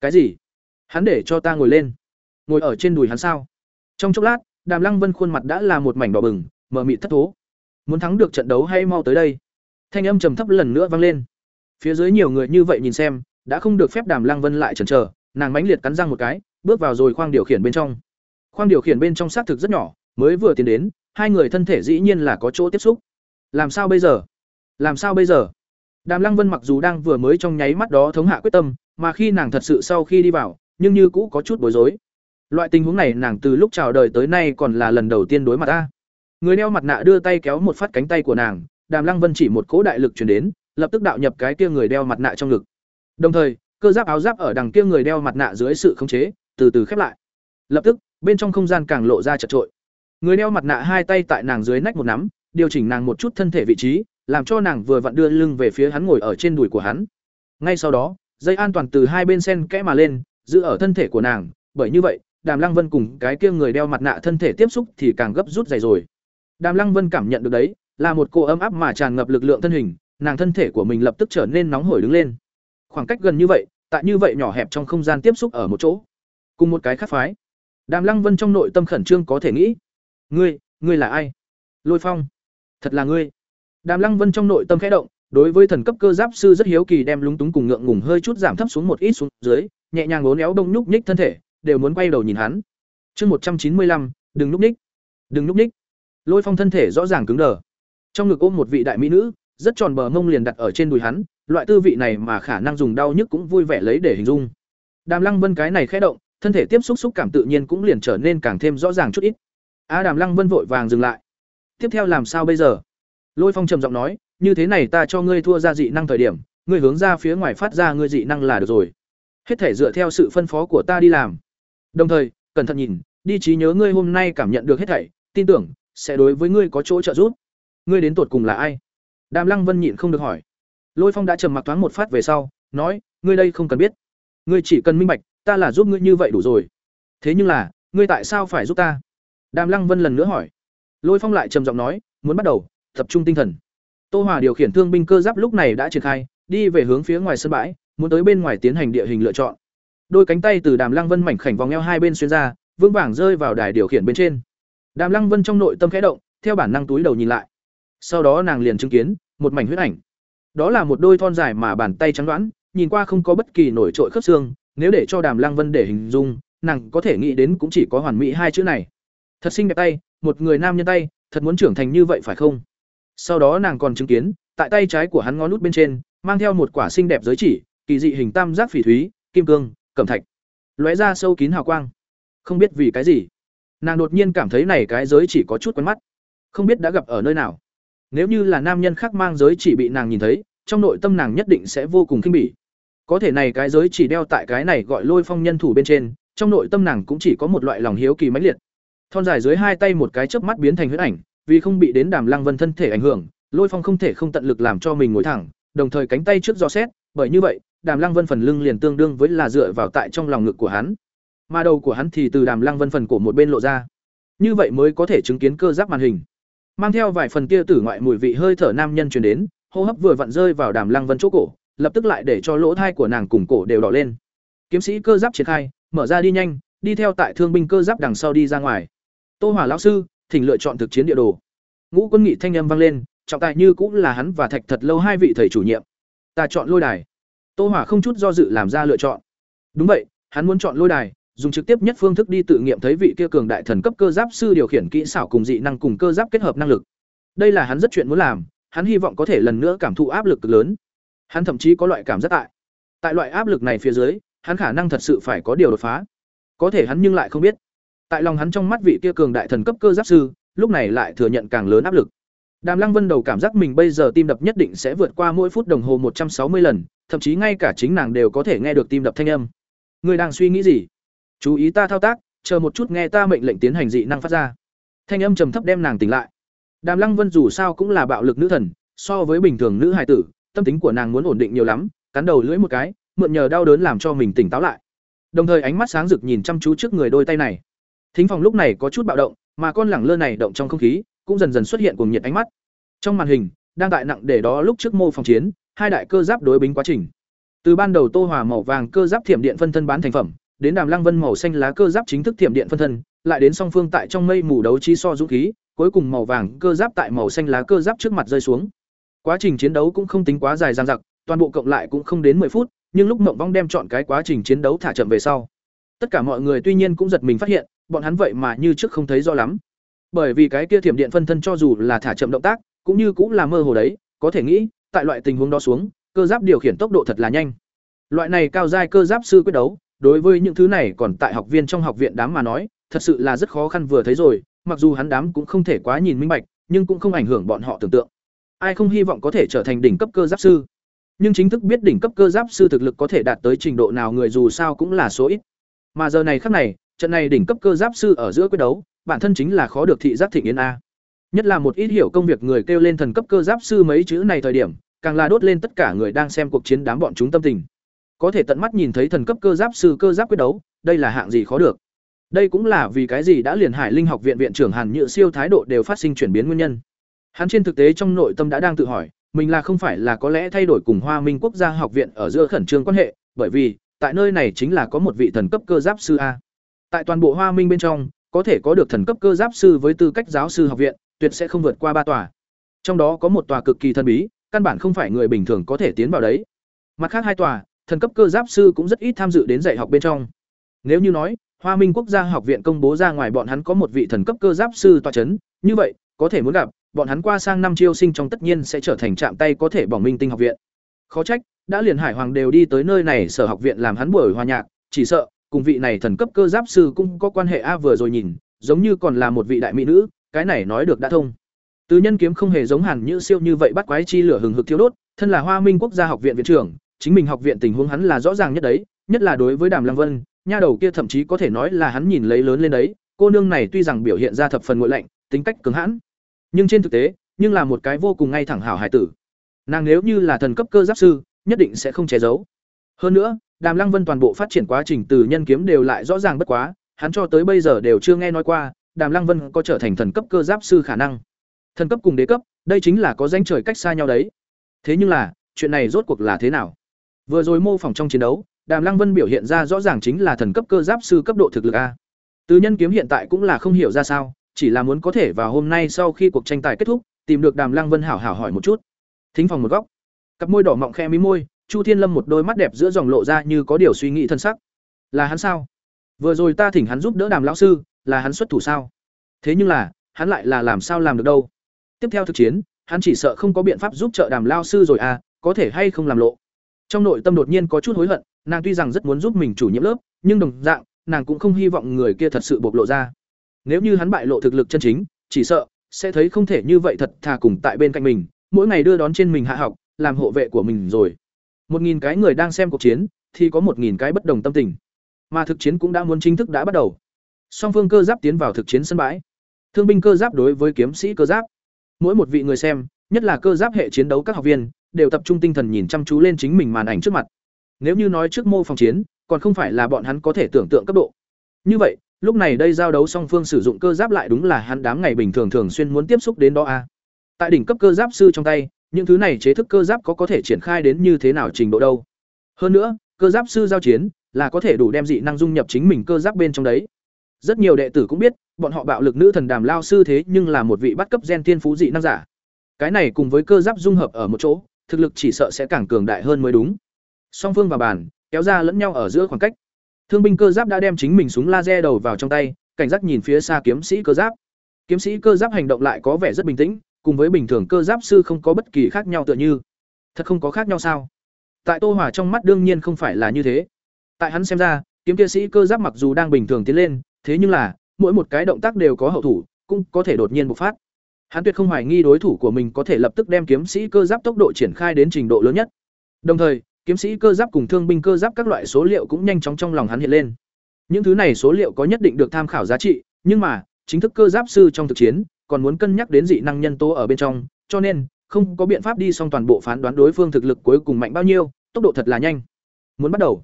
Speaker 1: Cái gì? Hắn để cho ta ngồi lên. Ngồi ở trên đùi hắn sao? Trong chốc lát, Đàm Lăng Vân khuôn mặt đã là một mảnh đỏ bừng, mờ mịt thất thố. Muốn thắng được trận đấu hay mau tới đây. Thanh âm trầm thấp lần nữa vang lên. Phía dưới nhiều người như vậy nhìn xem, đã không được phép Đàm Lăng Vân lại chần chờ, nàng mãnh liệt cắn răng một cái, bước vào rồi khoang điều khiển bên trong. Khoang điều khiển bên trong xác thực rất nhỏ, mới vừa tiến đến, hai người thân thể dĩ nhiên là có chỗ tiếp xúc. Làm sao bây giờ? Làm sao bây giờ? Đàm Lăng Vân mặc dù đang vừa mới trong nháy mắt đó thống hạ quyết tâm, mà khi nàng thật sự sau khi đi vào, nhưng như cũ có chút bối rối. Loại tình huống này nàng từ lúc chào đời tới nay còn là lần đầu tiên đối mặt ta. Người đeo mặt nạ đưa tay kéo một phát cánh tay của nàng, Đàm Lăng Vân chỉ một cỗ đại lực truyền đến, lập tức đạo nhập cái kia người đeo mặt nạ trong ngực. Đồng thời, cơ giáp áo giáp ở đằng kia người đeo mặt nạ dưới sự khống chế, từ từ khép lại. Lập tức, bên trong không gian càng lộ ra chật trội. Người đeo mặt nạ hai tay tại nàng dưới nách một nắm, điều chỉnh nàng một chút thân thể vị trí, làm cho nàng vừa vặn đưa lưng về phía hắn ngồi ở trên đùi của hắn. Ngay sau đó, dây an toàn từ hai bên sen kẽ mà lên, giữ ở thân thể của nàng, bởi như vậy, Đàm Lăng Vân cùng cái kia người đeo mặt nạ thân thể tiếp xúc thì càng gấp rút dày rồi. Đàm Lăng Vân cảm nhận được đấy, là một cô ấm áp mà tràn ngập lực lượng thân hình, nàng thân thể của mình lập tức trở nên nóng hổi đứng lên. Khoảng cách gần như vậy, tại như vậy nhỏ hẹp trong không gian tiếp xúc ở một chỗ, cùng một cái khác phái. Đàm Lăng Vân trong nội tâm khẩn trương có thể nghĩ, ngươi, ngươi là ai? Lôi Phong, thật là ngươi. Đàm Lăng Vân trong nội tâm khẽ động, đối với thần cấp cơ giáp sư rất hiếu kỳ đem lúng túng cùng ngượng ngùng hơi chút giảm thấp xuống một ít xuống dưới, nhẹ nhàng ngốn éo đông nhúc nhích thân thể, đều muốn quay đầu nhìn hắn. Chương một trăm chín mươi lăm, đừng nhúc nhích. Đừng nhúc nhích. Lôi Phong thân thể rõ ràng cứng đờ. Trong ngực ôm một vị đại mỹ nữ, rất tròn bờ mông liền đặt ở trên đùi hắn, loại tư vị này mà khả năng dùng đau nhức cũng vui vẻ lấy để hình dung. Đàm Lăng Vân cái này khẽ động, thân thể tiếp xúc xúc cảm tự nhiên cũng liền trở nên càng thêm rõ ràng chút ít. A Đàm Lăng Vân vội vàng dừng lại. Tiếp theo làm sao bây giờ? Lôi Phong trầm giọng nói, như thế này ta cho ngươi thua ra dị năng thời điểm, ngươi hướng ra phía ngoài phát ra ngươi dị năng là được rồi. Hết thể dựa theo sự phân phó của ta đi làm. Đồng thời, cẩn thận nhìn, đi trí nhớ ngươi hôm nay cảm nhận được hết thảy, tin tưởng sẽ đối với ngươi có chỗ trợ giúp. Ngươi đến tột cùng là ai? Đàm Lăng Vân nhịn không được hỏi. Lôi Phong đã trầm mặc thoáng một phát về sau, nói, ngươi đây không cần biết. Ngươi chỉ cần minh bạch, ta là giúp ngươi như vậy đủ rồi. Thế nhưng là, ngươi tại sao phải giúp ta? Đàm Lăng Vân lần nữa hỏi. Lôi Phong lại trầm giọng nói, muốn bắt đầu, tập trung tinh thần. Tô Hòa điều khiển thương binh cơ giáp lúc này đã triển khai, đi về hướng phía ngoài sân bãi, muốn tới bên ngoài tiến hành địa hình lựa chọn. Đôi cánh tay từ Đàm Lăng Vân mảnh khảnh vòng eo hai bên xuyên ra, vững vàng rơi vào đài điều khiển bên trên. Đàm Lăng Vân trong nội tâm khẽ động, theo bản năng túi đầu nhìn lại. Sau đó nàng liền chứng kiến một mảnh huyết ảnh. Đó là một đôi thon dài mà bàn tay trắng đoán, nhìn qua không có bất kỳ nổi trội khớp xương, nếu để cho Đàm Lăng Vân để hình dung, nàng có thể nghĩ đến cũng chỉ có hoàn mỹ hai chữ này. Thật xinh đẹp tay, một người nam nhân tay, thật muốn trưởng thành như vậy phải không? Sau đó nàng còn chứng kiến, tại tay trái của hắn ngón nút bên trên, mang theo một quả xinh đẹp giới chỉ, kỳ dị hình tam giác phỉ thúy, kim cương, cẩm thạch. Lóe ra sâu kín hào quang. Không biết vì cái gì, nàng đột nhiên cảm thấy này cái giới chỉ có chút quen mắt. Không biết đã gặp ở nơi nào. Nếu như là nam nhân khác mang giới chỉ bị nàng nhìn thấy, trong nội tâm nàng nhất định sẽ vô cùng khinh bỉ. Có thể này cái giới chỉ đeo tại cái này gọi Lôi Phong nhân thủ bên trên, trong nội tâm nàng cũng chỉ có một loại lòng hiếu kỳ mãnh liệt. Thon dài dưới hai tay một cái chớp mắt biến thành huyết ảnh, vì không bị đến Đàm Lăng Vân thân thể ảnh hưởng, Lôi Phong không thể không tận lực làm cho mình ngồi thẳng, đồng thời cánh tay trước do xét, bởi như vậy, Đàm Lăng Vân phần lưng liền tương đương với là dựa vào tại trong lòng ngực của hắn. Mà đầu của hắn thì từ Đàm Lăng Vân phần cổ một bên lộ ra. Như vậy mới có thể chứng kiến cơ giáp màn hình. Mang theo vài phần tia tử ngoại mùi vị hơi thở nam nhân truyền đến, hô hấp vừa vặn rơi vào Đàm Lăng Vân chỗ cổ, lập tức lại để cho lỗ thai của nàng cùng cổ đều đỏ lên. Kiếm sĩ cơ giáp triển khai, mở ra đi nhanh, đi theo tại thương binh cơ giáp đằng sau đi ra ngoài. Tô Hỏa lão sư, thỉnh lựa chọn thực chiến địa đồ. Ngũ Quân Nghị thanh âm vang lên, trọng tài như cũng là hắn và Thạch Thật lâu hai vị thầy chủ nhiệm. Ta chọn lôi đài. Tô Hỏa không chút do dự làm ra lựa chọn. Đúng vậy, hắn muốn chọn lôi đài, dùng trực tiếp nhất phương thức đi tự nghiệm thấy vị kia cường đại thần cấp cơ giáp sư điều khiển kỹ xảo cùng dị năng cùng cơ giáp kết hợp năng lực. Đây là hắn rất chuyện muốn làm, hắn hy vọng có thể lần nữa cảm thụ áp lực cực lớn. Hắn thậm chí có loại cảm giác tại. Tại loại áp lực này phía dưới, hắn khả năng thật sự phải có điều đột phá. Có thể hắn nhưng lại không biết. Tại lòng hắn trong mắt vị kia cường đại thần cấp cơ giáp sư, lúc này lại thừa nhận càng lớn áp lực. Đàm Lăng Vân đầu cảm giác mình bây giờ tim đập nhất định sẽ vượt qua mỗi phút đồng hồ một trăm sáu mươi lần, thậm chí ngay cả chính nàng đều có thể nghe được tim đập thanh âm. Người đang suy nghĩ gì? Chú ý ta thao tác, chờ một chút nghe ta mệnh lệnh tiến hành dị năng phát ra. Thanh âm trầm thấp đem nàng tỉnh lại. Đàm Lăng Vân dù sao cũng là bạo lực nữ thần, so với bình thường nữ hài tử, tâm tính của nàng muốn ổn định nhiều lắm, cắn đầu lưỡi một cái, mượn nhờ đau đớn làm cho mình tỉnh táo lại. Đồng thời ánh mắt sáng rực nhìn chăm chú trước người đôi tay này. Thính phòng lúc này có chút bạo động, mà con lẳng lơ này động trong không khí, cũng dần dần xuất hiện cùng nhiệt ánh mắt. Trong màn hình, đang tại nặng để đó lúc trước mô phòng chiến, hai đại cơ giáp đối bính quá trình. Từ ban đầu Tô Hòa màu vàng cơ giáp thiểm điện phân thân bán thành phẩm, đến Đàm Lăng Vân màu xanh lá cơ giáp chính thức thiểm điện phân thân, lại đến song phương tại trong mây mù đấu chi so dũng khí, cuối cùng màu vàng cơ giáp tại màu xanh lá cơ giáp trước mặt rơi xuống. Quá trình chiến đấu cũng không tính quá dài dằng dặc, toàn bộ cộng lại cũng không đến 10 phút, nhưng lúc Mộng Vong đem chọn cái quá trình chiến đấu thả chậm về sau. Tất cả mọi người tuy nhiên cũng giật mình phát hiện, bọn hắn vậy mà như trước không thấy rõ lắm. Bởi vì cái kia thiểm điện phân thân cho dù là thả chậm động tác, cũng như cũng là mơ hồ đấy, có thể nghĩ, tại loại tình huống đó xuống, cơ giáp điều khiển tốc độ thật là nhanh. Loại này cao giai cơ giáp sư quyết đấu, đối với những thứ này còn tại học viên trong học viện đám mà nói, thật sự là rất khó khăn vừa thấy rồi, mặc dù hắn đám cũng không thể quá nhìn minh bạch, nhưng cũng không ảnh hưởng bọn họ tưởng tượng. Ai không hy vọng có thể trở thành đỉnh cấp cơ giáp sư, nhưng chính thức biết đỉnh cấp cơ giáp sư thực lực có thể đạt tới trình độ nào người dù sao cũng là số ít. Mà giờ này khắc này, trận này đỉnh cấp cơ giáp sư ở giữa quyết đấu, bản thân chính là khó được thị giác thịnh yến a. Nhất là một ít hiểu công việc người kêu lên thần cấp cơ giáp sư mấy chữ này thời điểm, càng là đốt lên tất cả người đang xem cuộc chiến đám bọn chúng tâm tình. Có thể tận mắt nhìn thấy thần cấp cơ giáp sư cơ giáp quyết đấu, đây là hạng gì khó được. Đây cũng là vì cái gì đã liền Hải Linh học viện viện trưởng Hàn nhựa Siêu thái độ đều phát sinh chuyển biến nguyên nhân. Hắn trên thực tế trong nội tâm đã đang tự hỏi, mình là không phải là có lẽ thay đổi cùng Hoa Minh Quốc gia học viện ở giữa khẩn trương quan hệ, bởi vì tại nơi này chính là có một vị thần cấp cơ giáp sư a. Tại toàn bộ Hoa Minh bên trong, có thể có được thần cấp cơ giáp sư với tư cách giáo sư học viện, tuyệt sẽ không vượt qua ba tòa. Trong đó có một tòa cực kỳ thần bí, căn bản không phải người bình thường có thể tiến vào đấy. Mặt khác hai tòa, thần cấp cơ giáp sư cũng rất ít tham dự đến dạy học bên trong. Nếu như nói, Hoa Minh Quốc gia học viện công bố ra ngoài bọn hắn có một vị thần cấp cơ giáp sư tọa chấn, như vậy, có thể muốn gặp, bọn hắn qua sang năm chiêu sinh trong tất nhiên sẽ trở thành chạm tay có thể bỏng minh tinh học viện. Khó trách, đã liền Hải Hoàng đều đi tới nơi này sở học viện làm hắn buổi hòa nhạc, chỉ sợ cùng vị này thần cấp cơ giáp sư cũng có quan hệ a vừa rồi nhìn, giống như còn là một vị đại mỹ nữ, cái này nói được đã thông. Từ nhân kiếm không hề giống hẳn như siêu như vậy bắt quái chi lửa hừng hực thiêu đốt, thân là Hoa Minh Quốc gia học viện viện trưởng, chính mình học viện tình huống hắn là rõ ràng nhất đấy, nhất là đối với Đàm Lăng Vân, nha đầu kia thậm chí có thể nói là hắn nhìn lấy lớn lên đấy, cô nương này tuy rằng biểu hiện ra thập phần nguội lạnh, tính cách cứng hãn, nhưng trên thực tế, nhưng là một cái vô cùng ngay thẳng hảo hải tử. Nàng nếu như là thần cấp cơ giáp sư, nhất định sẽ không che giấu. Hơn nữa, Đàm Lăng Vân toàn bộ phát triển quá trình từ nhân kiếm đều lại rõ ràng bất quá, hắn cho tới bây giờ đều chưa nghe nói qua, Đàm Lăng Vân có trở thành thần cấp cơ giáp sư khả năng. Thần cấp cùng đế cấp, đây chính là có danh trời cách xa nhau đấy. Thế nhưng là, chuyện này rốt cuộc là thế nào? Vừa rồi mô phỏng trong chiến đấu, Đàm Lăng Vân biểu hiện ra rõ ràng chính là thần cấp cơ giáp sư cấp độ thực lực a. Từ nhân kiếm hiện tại cũng là không hiểu ra sao, chỉ là muốn có thể vào hôm nay sau khi cuộc tranh tài kết thúc, tìm được Đàm Lăng Vân hảo hảo hỏi một chút. Thính phòng một góc, cặp môi đỏ mọng khe mí môi, Chu Thiên Lâm một đôi mắt đẹp giữa dòng lộ ra như có điều suy nghĩ thân sắc. Là hắn sao? Vừa rồi ta thỉnh hắn giúp đỡ Đàm lão sư, là hắn xuất thủ sao? Thế nhưng là, hắn lại là làm sao làm được đâu? Tiếp theo thực chiến, hắn chỉ sợ không có biện pháp giúp trợ Đàm lão sư rồi à, có thể hay không làm lộ. Trong nội tâm đột nhiên có chút hối hận, nàng tuy rằng rất muốn giúp mình chủ nhiệm lớp, nhưng đồng dạng, nàng cũng không hy vọng người kia thật sự bộc lộ ra. Nếu như hắn bại lộ thực lực chân chính, chỉ sợ sẽ thấy không thể như vậy thật thà cùng tại bên cạnh mình, mỗi ngày đưa đón trên mình hạ học, làm hộ vệ của mình rồi. Một nghìn cái người đang xem cuộc chiến, thì có một nghìn cái bất đồng tâm tình. Mà thực chiến cũng đã muốn chính thức đã bắt đầu. Song phương cơ giáp tiến vào thực chiến sân bãi. Thương binh cơ giáp đối với kiếm sĩ cơ giáp. Mỗi một vị người xem, nhất là cơ giáp hệ chiến đấu các học viên, đều tập trung tinh thần nhìn chăm chú lên chính mình màn ảnh trước mặt. Nếu như nói trước mô phòng chiến, còn không phải là bọn hắn có thể tưởng tượng cấp độ. Như vậy, lúc này đây giao đấu song phương sử dụng cơ giáp lại đúng là hắn đám ngày bình thường thường xuyên muốn tiếp xúc đến đó a. Tại đỉnh cấp cơ giáp sư trong tay, những thứ này chế thức cơ giáp có có thể triển khai đến như thế nào trình độ đâu. Hơn nữa, cơ giáp sư giao chiến là có thể đủ đem dị năng dung nhập chính mình cơ giáp bên trong đấy. Rất nhiều đệ tử cũng biết, bọn họ bạo lực nữ thần đàm lao sư thế nhưng là một vị bắt cấp gen tiên phú dị năng giả. Cái này cùng với cơ giáp dung hợp ở một chỗ, thực lực chỉ sợ sẽ càng cường đại hơn mới đúng. Song phương và bàn, kéo ra lẫn nhau ở giữa khoảng cách. Thương binh cơ giáp đã đem chính mình súng laser đầu vào trong tay, cảnh giác nhìn phía xa kiếm sĩ cơ giáp. Kiếm sĩ cơ giáp hành động lại có vẻ rất bình tĩnh, cùng với bình thường cơ giáp sư không có bất kỳ khác nhau tựa như. Thật không có khác nhau sao? Tại Tô Hỏa trong mắt đương nhiên không phải là như thế. Tại hắn xem ra, kiếm kia sĩ cơ giáp mặc dù đang bình thường tiến lên, thế nhưng là, mỗi một cái động tác đều có hậu thủ, cũng có thể đột nhiên bộc phát. Hắn tuyệt không hoài nghi đối thủ của mình có thể lập tức đem kiếm sĩ cơ giáp tốc độ triển khai đến trình độ lớn nhất. Đồng thời, kiếm sĩ cơ giáp cùng thương binh cơ giáp các loại số liệu cũng nhanh chóng trong lòng hắn hiện lên. Những thứ này số liệu có nhất định được tham khảo giá trị, nhưng mà, chính thức cơ giáp sư trong thực chiến, còn muốn cân nhắc đến dị năng nhân tố ở bên trong, cho nên không có biện pháp đi xong toàn bộ phán đoán đối phương thực lực cuối cùng mạnh bao nhiêu, tốc độ thật là nhanh. Muốn bắt đầu.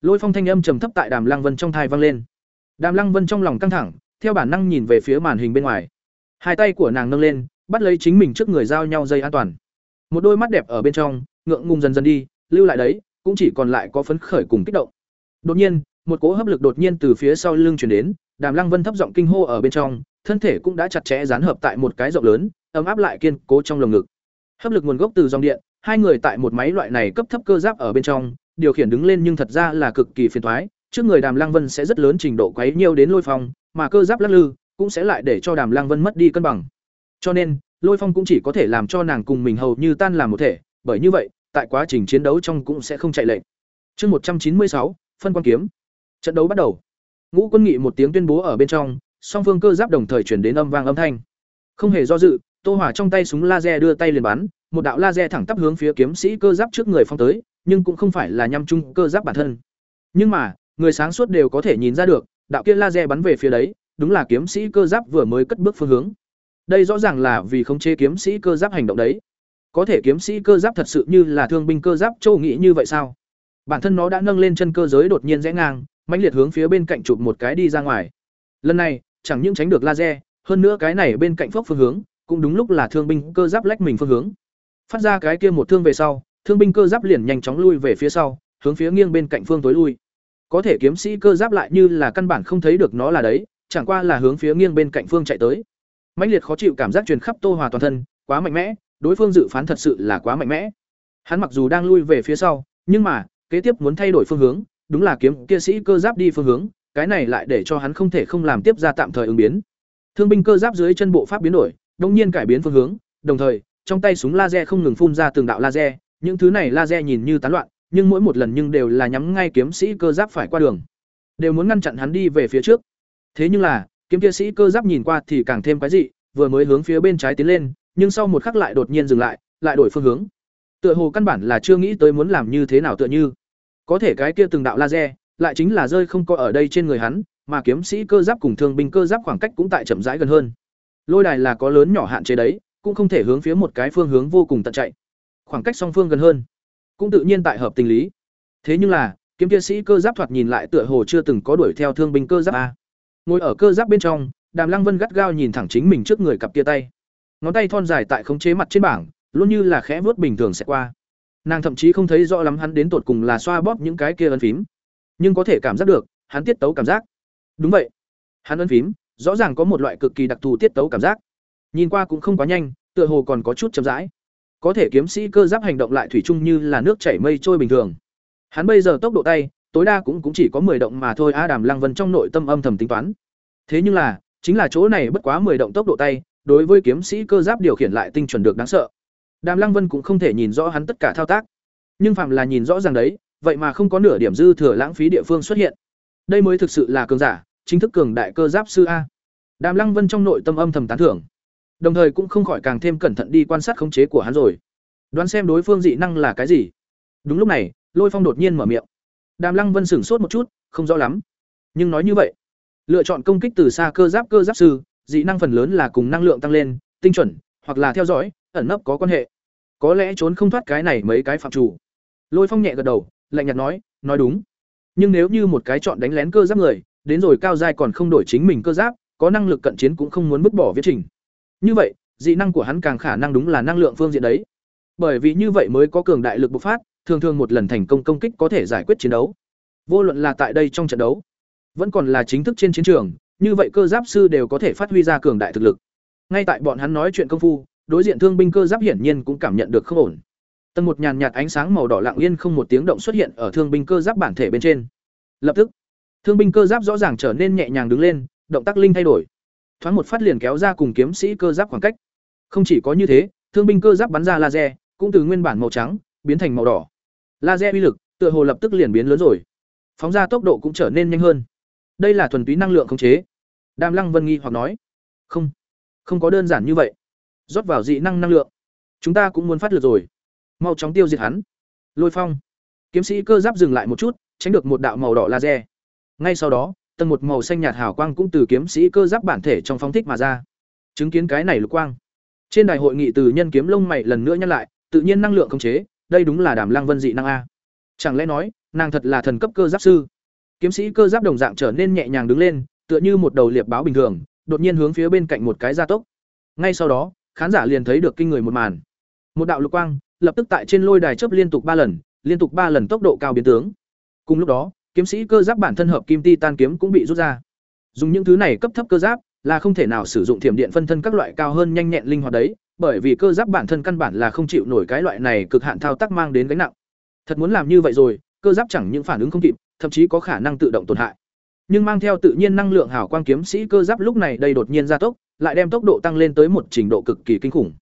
Speaker 1: Lôi Phong thanh âm trầm thấp tại Đàm Lăng Vân trong thai vang lên. Đàm Lăng Vân trong lòng căng thẳng, theo bản năng nhìn về phía màn hình bên ngoài. Hai tay của nàng nâng lên, bắt lấy chính mình trước người giao nhau dây an toàn. Một đôi mắt đẹp ở bên trong, ngượng ngùng dần dần đi, lưu lại đấy, cũng chỉ còn lại có phấn khởi cùng kích động. Đột nhiên, một cỗ hấp lực đột nhiên từ phía sau lưng truyền đến, Đàm Lăng Vân thấp giọng kinh hô ở bên trong, thân thể cũng đã chặt chẽ dán hợp tại một cái rộng lớn, ấm áp lại kiên cố trong lồng ngực. Hấp lực nguồn gốc từ dòng điện, hai người tại một máy loại này cấp thấp cơ giáp ở bên trong, điều khiển đứng lên nhưng thật ra là cực kỳ phiền toái, trước người Đàm Lăng Vân sẽ rất lớn trình độ quấy nhiêu đến lôi phong, mà cơ giáp lắc lư cũng sẽ lại để cho Đàm Lăng Vân mất đi cân bằng. Cho nên, lôi phong cũng chỉ có thể làm cho nàng cùng mình hầu như tan làm một thể, bởi như vậy, tại quá trình chiến đấu trong cũng sẽ không chạy lệnh. Chương một trăm chín mươi sáu, phân quan kiếm. Trận đấu bắt đầu. Ngũ Quân Nghị một tiếng tuyên bố ở bên trong, song phương cơ giáp đồng thời chuyển đến âm vang âm thanh. Không hề do dự, Tô Hỏa trong tay súng laser đưa tay liền bắn, một đạo laser thẳng tắp hướng phía kiếm sĩ cơ giáp trước người phong tới, nhưng cũng không phải là nhắm chung cơ giáp bản thân. Nhưng mà, người sáng suốt đều có thể nhìn ra được, đạo kia laser bắn về phía đấy, đúng là kiếm sĩ cơ giáp vừa mới cất bước phương hướng. Đây rõ ràng là vì không chế kiếm sĩ cơ giáp hành động đấy. Có thể kiếm sĩ cơ giáp thật sự như là thương binh cơ giáp châu nghĩ như vậy sao? Bản thân nó đã nâng lên chân cơ giới đột nhiên rẽ ngang, mãnh liệt hướng phía bên cạnh chụp một cái đi ra ngoài. Lần này, chẳng những tránh được laser, hơn nữa cái này bên cạnh phốc phương hướng, cũng đúng lúc là thương binh cơ giáp lách mình phương hướng. Phát ra cái kia một thương về sau, thương binh cơ giáp liền nhanh chóng lui về phía sau, hướng phía nghiêng bên cạnh phương tối lui. Có thể kiếm sĩ cơ giáp lại như là căn bản không thấy được nó là đấy, chẳng qua là hướng phía nghiêng bên cạnh phương chạy tới. Mãnh liệt khó chịu cảm giác truyền khắp Tô Hòa toàn thân, quá mạnh mẽ, đối phương dự phán thật sự là quá mạnh mẽ. Hắn mặc dù đang lui về phía sau, nhưng mà, kế tiếp muốn thay đổi phương hướng, đúng là kiếm kia sĩ cơ giáp đi phương hướng, cái này lại để cho hắn không thể không làm tiếp ra tạm thời ứng biến. Thương binh cơ giáp dưới chân bộ pháp biến đổi, đột nhiên cải biến phương hướng, đồng thời, trong tay súng laser không ngừng phun ra từng đạo laser, những thứ này laser nhìn như tán loạn, nhưng mỗi một lần nhưng đều là nhắm ngay kiếm sĩ cơ giáp phải qua đường, đều muốn ngăn chặn hắn đi về phía trước. Thế nhưng là, kiếm kia sĩ cơ giáp nhìn qua thì càng thêm cái dị, vừa mới hướng phía bên trái tiến lên, nhưng sau một khắc lại đột nhiên dừng lại, lại đổi phương hướng. Tựa hồ căn bản là chưa nghĩ tới muốn làm như thế nào tựa như. Có thể cái kia từng đạo laser, lại chính là rơi không có ở đây trên người hắn, mà kiếm sĩ cơ giáp cùng thương binh cơ giáp khoảng cách cũng tại chậm rãi gần hơn. Lôi đài là có lớn nhỏ hạn chế đấy, cũng không thể hướng phía một cái phương hướng vô cùng tận chạy. Khoảng cách song phương gần hơn, cũng tự nhiên tại hợp tình lý. Thế nhưng là, kiếm kia sĩ cơ giáp thoạt nhìn lại tựa hồ chưa từng có đuổi theo thương binh cơ giáp a. Ngồi ở cơ giáp bên trong, Đàm Lăng Vân gắt gao nhìn thẳng chính mình trước người cặp kia tay. Ngón tay thon dài tại khống chế mặt trên bảng, luôn như là khẽ vuốt bình thường sẽ qua. Nàng thậm chí không thấy rõ lắm hắn đến tột cùng là xoa bóp những cái kia ấn phím, nhưng có thể cảm giác được, hắn tiết tấu cảm giác. Đúng vậy, hắn ấn phím, rõ ràng có một loại cực kỳ đặc thù tiết tấu cảm giác. Nhìn qua cũng không quá nhanh, tựa hồ còn có chút chậm rãi. Có thể kiếm sĩ cơ giáp hành động lại thủy chung như là nước chảy mây trôi bình thường. Hắn bây giờ tốc độ tay, tối đa cũng cũng chỉ có 10 động mà thôi. A Đàm Lăng Vân trong nội tâm âm thầm tính toán. Thế nhưng là, chính là chỗ này bất quá 10 động tốc độ tay, đối với kiếm sĩ cơ giáp điều khiển lại tinh chuẩn được đáng sợ. Đàm Lăng Vân cũng không thể nhìn rõ hắn tất cả thao tác, nhưng phạm là nhìn rõ ràng đấy, vậy mà không có nửa điểm dư thừa lãng phí địa phương xuất hiện. Đây mới thực sự là cường giả, chính thức cường đại cơ giáp sư a. Đàm Lăng Vân trong nội tâm âm thầm tán thưởng, đồng thời cũng không khỏi càng thêm cẩn thận đi quan sát khống chế của hắn rồi. Đoán xem đối phương dị năng là cái gì. Đúng lúc này, Lôi Phong đột nhiên mở miệng. Đàm Lăng Vân sửng sốt một chút, không rõ lắm. Nhưng nói như vậy, lựa chọn công kích từ xa cơ giáp cơ giáp sư, dị năng phần lớn là cùng năng lượng tăng lên, tinh chuẩn, hoặc là theo dõi, ẩn nấp có quan hệ. Có lẽ trốn không thoát cái này mấy cái phạm chủ. Lôi Phong nhẹ gật đầu, lạnh nhạt nói, nói đúng. Nhưng nếu như một cái chọn đánh lén cơ giáp người, đến rồi cao giai còn không đổi chính mình cơ giáp, có năng lực cận chiến cũng không muốn vứt bỏ viết trình. Như vậy, dị năng của hắn càng khả năng đúng là năng lượng phương diện đấy. Bởi vì như vậy mới có cường đại lực bộc phát, thường thường một lần thành công công kích có thể giải quyết chiến đấu. Vô luận là tại đây trong trận đấu, vẫn còn là chính thức trên chiến trường, như vậy cơ giáp sư đều có thể phát huy ra cường đại thực lực. Ngay tại bọn hắn nói chuyện công phu, đối diện thương binh cơ giáp hiển nhiên cũng cảm nhận được không ổn. Tầng một nhàn nhạt ánh sáng màu đỏ lặng yên không một tiếng động xuất hiện ở thương binh cơ giáp bản thể bên trên. Lập tức, thương binh cơ giáp rõ ràng trở nên nhẹ nhàng đứng lên, động tác linh thay đổi. Thoáng một phát liền kéo ra cùng kiếm sĩ cơ giáp khoảng cách. Không chỉ có như thế, thương binh cơ giáp bắn ra laser, cũng từ nguyên bản màu trắng biến thành màu đỏ. Laser uy lực, tựa hồ lập tức liền biến lớn rồi. Phóng ra tốc độ cũng trở nên nhanh hơn. Đây là thuần túy năng lượng khống chế. Đàm Lăng Vân nghi hoặc nói, "Không, không có đơn giản như vậy. Rót vào dị năng năng lượng, chúng ta cũng muốn phát lực rồi. Mau chóng tiêu diệt hắn." Lôi Phong. Kiếm sĩ cơ giáp dừng lại một chút, tránh được một đạo màu đỏ laser. Ngay sau đó, tầng một màu xanh nhạt hào quang cũng từ kiếm sĩ cơ giáp bản thể trong phong thích mà ra. Chứng kiến cái này lục quang. Trên đài hội nghị từ nhân kiếm lông mày lần nữa nhắc lại, tự nhiên năng lượng khống chế, đây đúng là Đàm Lăng Vân dị năng a. Chẳng lẽ nói, nàng thật là thần cấp cơ giáp sư? Kiếm sĩ cơ giáp đồng dạng trở nên nhẹ nhàng đứng lên, tựa như một đầu liệp báo bình thường, đột nhiên hướng phía bên cạnh một cái gia tốc. Ngay sau đó, khán giả liền thấy được kinh người một màn. Một đạo lục quang, lập tức tại trên lôi đài chớp liên tục ba lần, liên tục ba lần tốc độ cao biến tướng. Cùng lúc đó, kiếm sĩ cơ giáp bản thân hợp kim titan kiếm cũng bị rút ra. Dùng những thứ này cấp thấp cơ giáp là không thể nào sử dụng thiểm điện phân thân các loại cao hơn nhanh nhẹn linh hoạt đấy, bởi vì cơ giáp bản thân căn bản là không chịu nổi cái loại này cực hạn thao tác mang đến gánh nặng. Thật muốn làm như vậy rồi, cơ giáp chẳng những phản ứng không kịp, thậm chí có khả năng tự động tổn hại. Nhưng mang theo tự nhiên năng lượng hào quang kiếm sĩ cơ giáp lúc này đây đột nhiên gia tốc, lại đem tốc độ tăng lên tới một trình độ cực kỳ kinh khủng.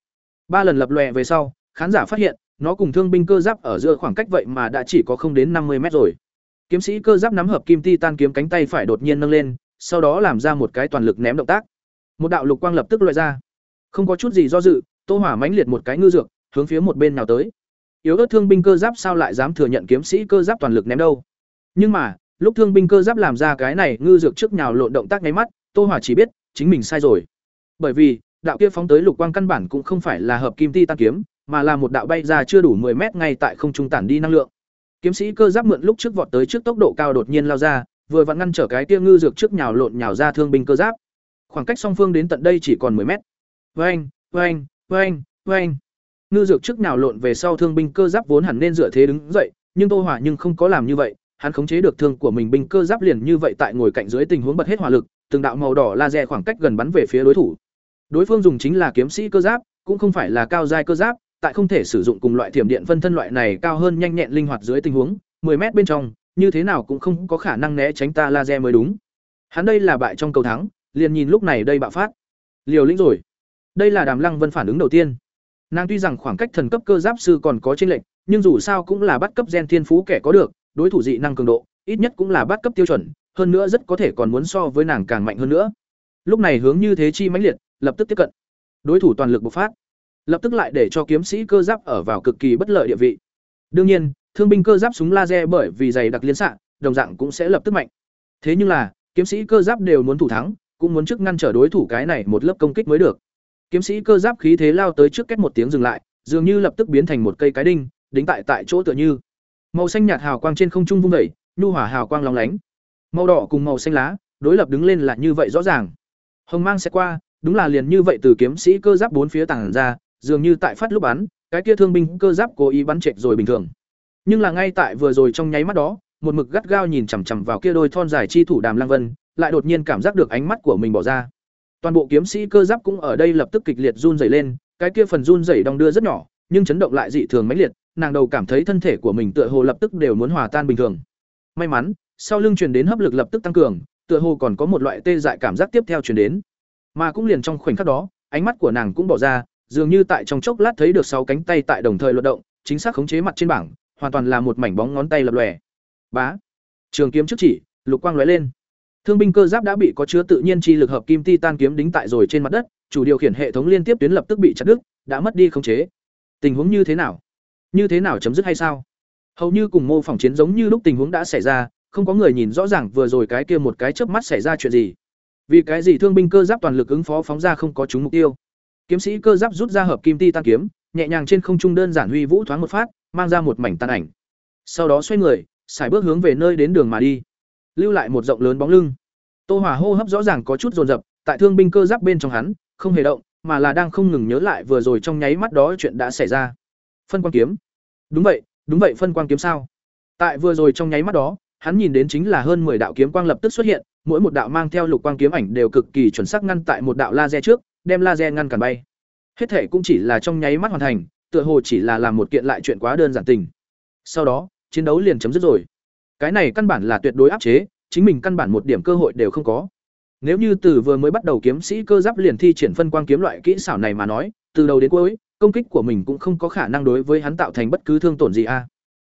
Speaker 1: Ba lần lập lòe về sau, khán giả phát hiện, nó cùng thương binh cơ giáp ở giữa khoảng cách vậy mà đã chỉ có không đến năm mươi mét rồi. Kiếm sĩ cơ giáp nắm hợp kim titan kiếm cánh tay phải đột nhiên nâng lên, sau đó làm ra một cái toàn lực ném động tác. Một đạo lục quang lập tức loại ra. Không có chút gì do dự, Tô Hỏa mãnh liệt một cái ngư dược, hướng phía một bên nào tới. Yếu ớt thương binh cơ giáp sao lại dám thừa nhận kiếm sĩ cơ giáp toàn lực ném đâu? Nhưng mà, lúc thương binh cơ giáp làm ra cái này ngư dược trước nhào lộn động tác nháy mắt, Tô Hỏa chỉ biết, chính mình sai rồi. Bởi vì, đạo kia phóng tới lục quang căn bản cũng không phải là hợp kim titan kiếm, mà là một đạo bay ra chưa đủ 10 mét ngay tại không trung tản đi năng lượng. Kiếm sĩ cơ giáp mượn lúc trước vọt tới trước tốc độ cao đột nhiên lao ra, vừa vặn ngăn trở cái kia ngư dược trước nhào lộn nhào ra thương binh cơ giáp. Khoảng cách song phương đến tận đây chỉ còn 10 mét. Oeng, oeng, oeng, oeng. Ngư dược trước nhào lộn về sau thương binh cơ giáp vốn hẳn nên dựa thế đứng dậy, nhưng Tô Hỏa nhưng không có làm như vậy, hắn khống chế được thương của mình binh cơ giáp liền như vậy tại ngồi cạnh dưới tình huống bật hết hỏa lực, từng đạo màu đỏ laser khoảng cách gần bắn về phía đối thủ. Đối phương dùng chính là kiếm sĩ cơ giáp, cũng không phải là cao giai cơ giáp, tại không thể sử dụng cùng loại thiểm điện phân thân loại này cao hơn nhanh nhẹn linh hoạt dưới tình huống, 10 mét bên trong, như thế nào cũng không có khả năng né tránh ta laser mới đúng. Hắn đây là bại trong cầu thắng, liền nhìn lúc này đây bạo phát. Liều lĩnh rồi. Đây là Đàm Lăng Vân phản ứng đầu tiên. Nàng tuy rằng khoảng cách thần cấp cơ giáp sư còn có tranh lệch, nhưng dù sao cũng là bắt cấp gen thiên phú kẻ có được, đối thủ dị năng cường độ, ít nhất cũng là bắt cấp tiêu chuẩn, hơn nữa rất có thể còn muốn so với nàng càng mạnh hơn nữa. Lúc này hướng như thế chi mãnh liệt, lập tức tiếp cận. Đối thủ toàn lực bộc phát, lập tức lại để cho kiếm sĩ cơ giáp ở vào cực kỳ bất lợi địa vị. Đương nhiên, thương binh cơ giáp súng laser bởi vì dày đặc liên xạ, đồng dạng cũng sẽ lập tức mạnh. Thế nhưng là, kiếm sĩ cơ giáp đều muốn thủ thắng, cũng muốn trước ngăn trở đối thủ cái này một lớp công kích mới được. Kiếm sĩ cơ giáp khí thế lao tới trước kết một tiếng dừng lại, dường như lập tức biến thành một cây cái đinh, đính tại tại chỗ tựa như. Màu xanh nhạt hào quang trên không trung vung dậy, nhu hỏa hào quang lóng lánh. Màu đỏ cùng màu xanh lá, đối lập đứng lên là như vậy rõ ràng. Hồng mang sẽ qua, đúng là liền như vậy từ kiếm sĩ cơ giáp bốn phía tàng ra, dường như tại phát lúc bắn, cái kia thương binh cơ giáp cố ý bắn trệch rồi bình thường. Nhưng là ngay tại vừa rồi trong nháy mắt đó, một mực gắt gao nhìn chằm chằm vào kia đôi thon dài chi thủ Đàm lang Vân, lại đột nhiên cảm giác được ánh mắt của mình bỏ ra. Toàn bộ kiếm sĩ cơ giáp cũng ở đây lập tức kịch liệt run rẩy lên, cái kia phần run rẩy đong đưa rất nhỏ, nhưng chấn động lại dị thường mãnh liệt, nàng đầu cảm thấy thân thể của mình tựa hồ lập tức đều muốn hòa tan bình thường. May mắn, sau lưng truyền đến hấp lực lập tức tăng cường, tựa hồ còn có một loại tê dại cảm giác tiếp theo truyền đến. Mà cũng liền trong khoảnh khắc đó, ánh mắt của nàng cũng bỏ ra, dường như tại trong chốc lát thấy được sáu cánh tay tại đồng thời luật động, chính xác khống chế mặt trên bảng, hoàn toàn là một mảnh bóng ngón tay lập lòe. Bá. Trường kiếm trước chỉ, lục quang lóe lên. Thương binh cơ giáp đã bị có chứa tự nhiên chi lực hợp kim titan kiếm đính tại rồi trên mặt đất, chủ điều khiển hệ thống liên tiếp tuyến lập tức bị chặt đứt, đã mất đi khống chế. Tình huống như thế nào? Như thế nào chấm dứt hay sao? Hầu như cùng mô phỏng chiến giống như lúc tình huống đã xảy ra, không có người nhìn rõ ràng vừa rồi cái kia một cái chớp mắt xảy ra chuyện gì. Vì cái gì thương binh cơ giáp toàn lực ứng phó phóng ra không có trúng mục tiêu. Kiếm sĩ cơ giáp rút ra hợp kim ti tan kiếm, nhẹ nhàng trên không trung đơn giản huy vũ thoáng một phát, mang ra một mảnh tan ảnh. Sau đó xoay người, xài bước hướng về nơi đến đường mà đi. Lưu lại một rộng lớn bóng lưng. Tô hỏa hô hấp rõ ràng có chút dồn dập tại thương binh cơ giáp bên trong hắn không hề động mà là đang không ngừng nhớ lại vừa rồi trong nháy mắt đó chuyện đã xảy ra. Phân quang kiếm. Đúng vậy đúng vậy phân quang kiếm sao? Tại vừa rồi trong nháy mắt đó hắn nhìn đến chính là hơn 10 đạo kiếm quang lập tức xuất hiện mỗi một đạo mang theo lục quang kiếm ảnh đều cực kỳ chuẩn xác ngăn tại một đạo laser trước đem laser ngăn cản bay hết thể cũng chỉ là trong nháy mắt hoàn thành tựa hồ chỉ là làm một kiện lại chuyện quá đơn giản tình sau đó chiến đấu liền chấm dứt rồi cái này căn bản là tuyệt đối áp chế, chính mình căn bản một điểm cơ hội đều không có. Nếu như từ vừa mới bắt đầu kiếm sĩ cơ giáp liền thi triển phân quang kiếm loại kỹ xảo này mà nói, từ đầu đến cuối, công kích của mình cũng không có khả năng đối với hắn tạo thành bất cứ thương tổn gì a.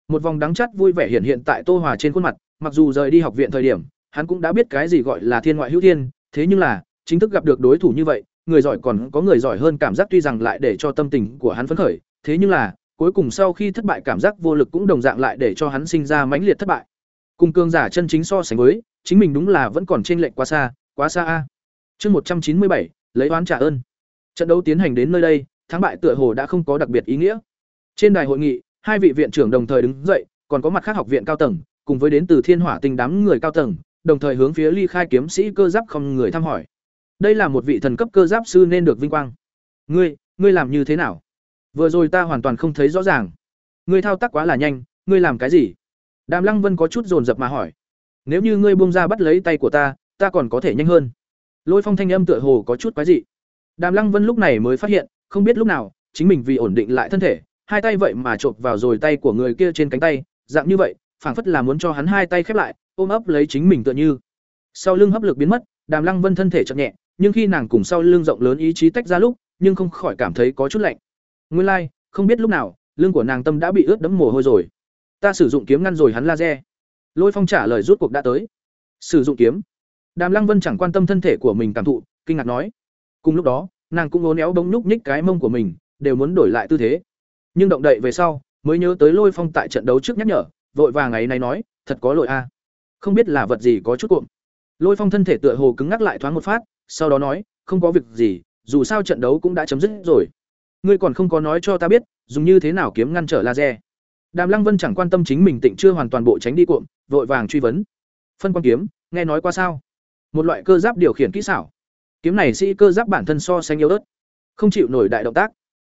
Speaker 1: Một vòng đắng chắt vui vẻ hiện hiện tại Tô Hòa trên khuôn mặt, mặc dù rời đi học viện thời điểm, hắn cũng đã biết cái gì gọi là thiên ngoại hữu thiên, thế nhưng là, chính thức gặp được đối thủ như vậy, người giỏi còn có người giỏi hơn cảm giác tuy rằng lại để cho tâm tình của hắn phấn khởi, thế nhưng là, cuối cùng sau khi thất bại cảm giác vô lực cũng đồng dạng lại để cho hắn sinh ra mãnh liệt thất bại. Cùng cường giả chân chính so sánh với, chính mình đúng là vẫn còn trên lệch quá xa, quá xa a. Chương một trăm chín mươi bảy lấy oán trả ơn. Trận đấu tiến hành đến nơi đây, thắng bại tựa hồ đã không có đặc biệt ý nghĩa. Trên đài hội nghị, hai vị viện trưởng đồng thời đứng dậy, còn có mặt khác học viện cao tầng, cùng với đến từ Thiên Hỏa Tinh đám người cao tầng, đồng thời hướng phía Ly Khai kiếm sĩ cơ giáp không người thăm hỏi. Đây là một vị thần cấp cơ giáp sư nên được vinh quang. Ngươi, ngươi làm như thế nào? Vừa rồi ta hoàn toàn không thấy rõ ràng. Ngươi thao tác quá là nhanh, ngươi làm cái gì? Đàm Lăng Vân có chút dồn dập mà hỏi: "Nếu như ngươi buông ra bắt lấy tay của ta, ta còn có thể nhanh hơn." Lôi Phong thanh âm tựa hồ có chút quái dị. Đàm Lăng Vân lúc này mới phát hiện, không biết lúc nào, chính mình vì ổn định lại thân thể, hai tay vậy mà chộp vào rồi tay của người kia trên cánh tay, dạng như vậy, phảng phất là muốn cho hắn hai tay khép lại, ôm ấp lấy chính mình tựa như. Sau lưng hấp lực biến mất, Đàm Lăng Vân thân thể chậm nhẹ, nhưng khi nàng cùng sau lưng rộng lớn ý chí tách ra lúc, nhưng không khỏi cảm thấy có chút lạnh. Nguyên lai, like, không biết lúc nào, lưng của nàng tâm đã bị ướt đẫm mồ hôi rồi. Ta sử dụng kiếm ngăn rồi hắn laser. Lôi phong trả lời rút cuộc đã tới. Sử dụng kiếm. Đàm lăng vân chẳng quan tâm thân thể của mình cảm thụ kinh ngạc nói. Cùng lúc đó nàng cũng uốn éo bỗng nhúc nhích cái mông của mình đều muốn đổi lại tư thế nhưng động đậy về sau mới nhớ tới lôi phong tại trận đấu trước nhắc nhở vội vàng ấy này nói thật có lỗi a không biết là vật gì có chút cuộn lôi phong thân thể tựa hồ cứng ngắc lại thoáng một phát sau đó nói không có việc gì dù sao trận đấu cũng đã chấm dứt rồi ngươi còn không có nói cho ta biết dùng như thế nào kiếm ngăn trở laser Đàm Lăng Vân chẳng quan tâm chính mình tịnh chưa hoàn toàn bộ tránh đi cuộn, vội vàng truy vấn. Phân quang kiếm, nghe nói qua sao? Một loại cơ giáp điều khiển kỹ xảo. Kiếm này sĩ cơ giáp bản thân so sánh yếu ớt, không chịu nổi đại động tác.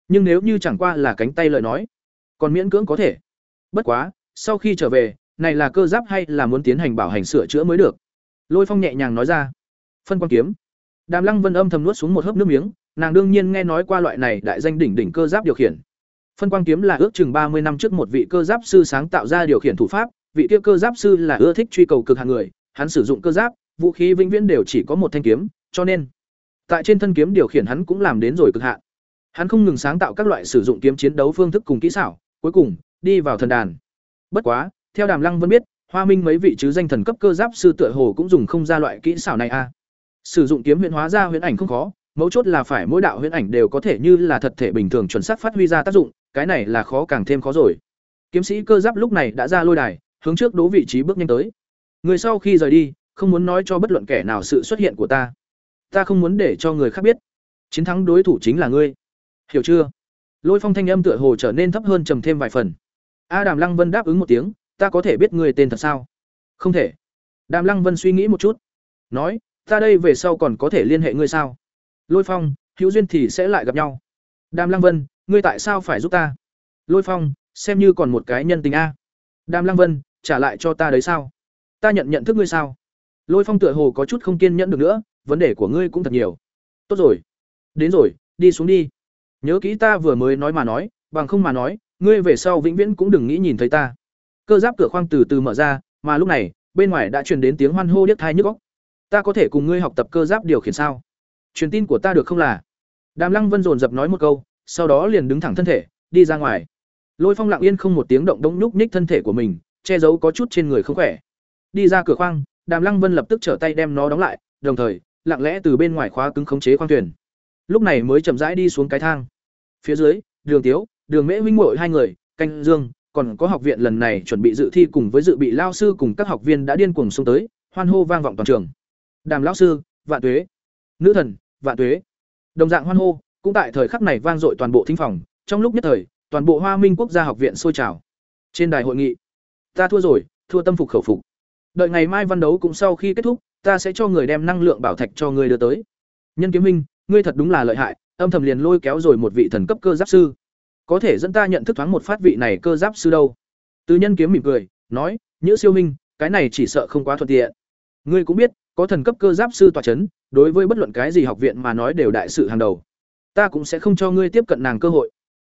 Speaker 1: Nhưng nếu như chẳng qua là cánh tay lời nói, còn miễn cưỡng có thể. Bất quá, sau khi trở về, này là cơ giáp hay là muốn tiến hành bảo hành sửa chữa mới được. Lôi Phong nhẹ nhàng nói ra. Phân quang kiếm. Đàm Lăng Vân âm thầm nuốt xuống một hớp nước miếng, nàng đương nhiên nghe nói qua loại này đại danh đỉnh đỉnh cơ giáp điều khiển. Phân quang kiếm là ước chừng ba mươi năm trước một vị cơ giáp sư sáng tạo ra điều khiển thủ pháp, vị kia cơ giáp sư là ưa thích truy cầu cực hàng người, hắn sử dụng cơ giáp, vũ khí vĩnh viễn đều chỉ có một thanh kiếm, cho nên tại trên thân kiếm điều khiển hắn cũng làm đến rồi cực hạn. Hắn không ngừng sáng tạo các loại sử dụng kiếm chiến đấu phương thức cùng kỹ xảo, cuối cùng đi vào thần đàn. Bất quá, theo Đàm Lăng Vân biết, Hoa Minh mấy vị chứ danh thần cấp cơ giáp sư tựa hồ cũng dùng không ra loại kỹ xảo này a. Sử dụng kiếm huyễn hóa ra huyễn ảnh không khó, mấu chốt là phải mỗi đạo huyễn ảnh đều có thể như là thật thể bình thường chuẩn xác phát huy ra tác dụng, cái này là khó càng thêm khó rồi. Kiếm sĩ cơ giáp lúc này đã ra lôi đài, hướng trước đố vị trí bước nhanh tới. Người sau khi rời đi, không muốn nói cho bất luận kẻ nào sự xuất hiện của ta. Ta không muốn để cho người khác biết. Chiến thắng đối thủ chính là ngươi. Hiểu chưa? Lôi Phong thanh âm tựa hồ trở nên thấp hơn trầm thêm vài phần. A Đàm Lăng Vân đáp ứng một tiếng, ta có thể biết người tên thật sao? Không thể. Đàm Lăng Vân suy nghĩ một chút, nói, ta đây về sau còn có thể liên hệ ngươi sao? Lôi Phong, hữu duyên thì sẽ lại gặp nhau. Đàm Lăng Vân, ngươi tại sao phải giúp ta? Lôi Phong, xem như còn một cái nhân tình a. Đàm Lăng Vân, trả lại cho ta đấy sao? Ta nhận nhận thức ngươi sao? Lôi Phong tựa hồ có chút không kiên nhẫn được nữa, vấn đề của ngươi cũng thật nhiều. Tốt rồi, đến rồi, đi xuống đi. Nhớ kỹ ta vừa mới nói mà nói, bằng không mà nói, ngươi về sau vĩnh viễn cũng đừng nghĩ nhìn thấy ta. Cơ giáp cửa khoang từ từ mở ra, mà lúc này, bên ngoài đã truyền đến tiếng hoan hô điếc tai nhức góc. Ta có thể cùng ngươi học tập cơ giáp điều khiển sao? Truyền tin của ta được không là? Đàm Lăng Vân dồn dập nói một câu, sau đó liền đứng thẳng thân thể, đi ra ngoài. Lôi Phong lặng yên không một tiếng động đống nhúc nhích thân thể của mình, che giấu có chút trên người không khỏe. Đi ra cửa khoang, Đàm Lăng Vân lập tức trở tay đem nó đóng lại, đồng thời, lặng lẽ từ bên ngoài khóa cứng khống chế khoang thuyền. Lúc này mới chậm rãi đi xuống cái thang. Phía dưới, Đường Tiếu, Đường Mễ huynh ngội hai người, canh Dương, còn có học viện lần này chuẩn bị dự thi cùng với dự bị lao sư cùng các học viên đã điên cuồng xông tới, hoan hô vang vọng toàn trường. Đàm lao sư, vạn tuế. Nữ thần, vạn tuế. Đồng dạng hoan hô, cũng tại thời khắc này vang dội toàn bộ thính phòng, trong lúc nhất thời, toàn bộ Hoa Minh Quốc gia học viện sôi trào. Trên đài hội nghị, ta thua rồi, thua tâm phục khẩu phục. Đợi ngày mai văn đấu cũng sau khi kết thúc, ta sẽ cho người đem năng lượng bảo thạch cho người đưa tới. Nhân Kiếm Minh, ngươi thật đúng là lợi hại, âm thầm liền lôi kéo rồi một vị thần cấp cơ giáp sư. Có thể dẫn ta nhận thức thoáng một phát vị này cơ giáp sư đâu. Từ Nhân Kiếm mỉm cười, nói, "Nhữ Siêu Minh, cái này chỉ sợ không quá thuận tiện. Ngươi cũng biết, có thần cấp cơ giáp sư tọa chấn, đối với bất luận cái gì học viện mà nói đều đại sự hàng đầu. Ta cũng sẽ không cho ngươi tiếp cận nàng cơ hội.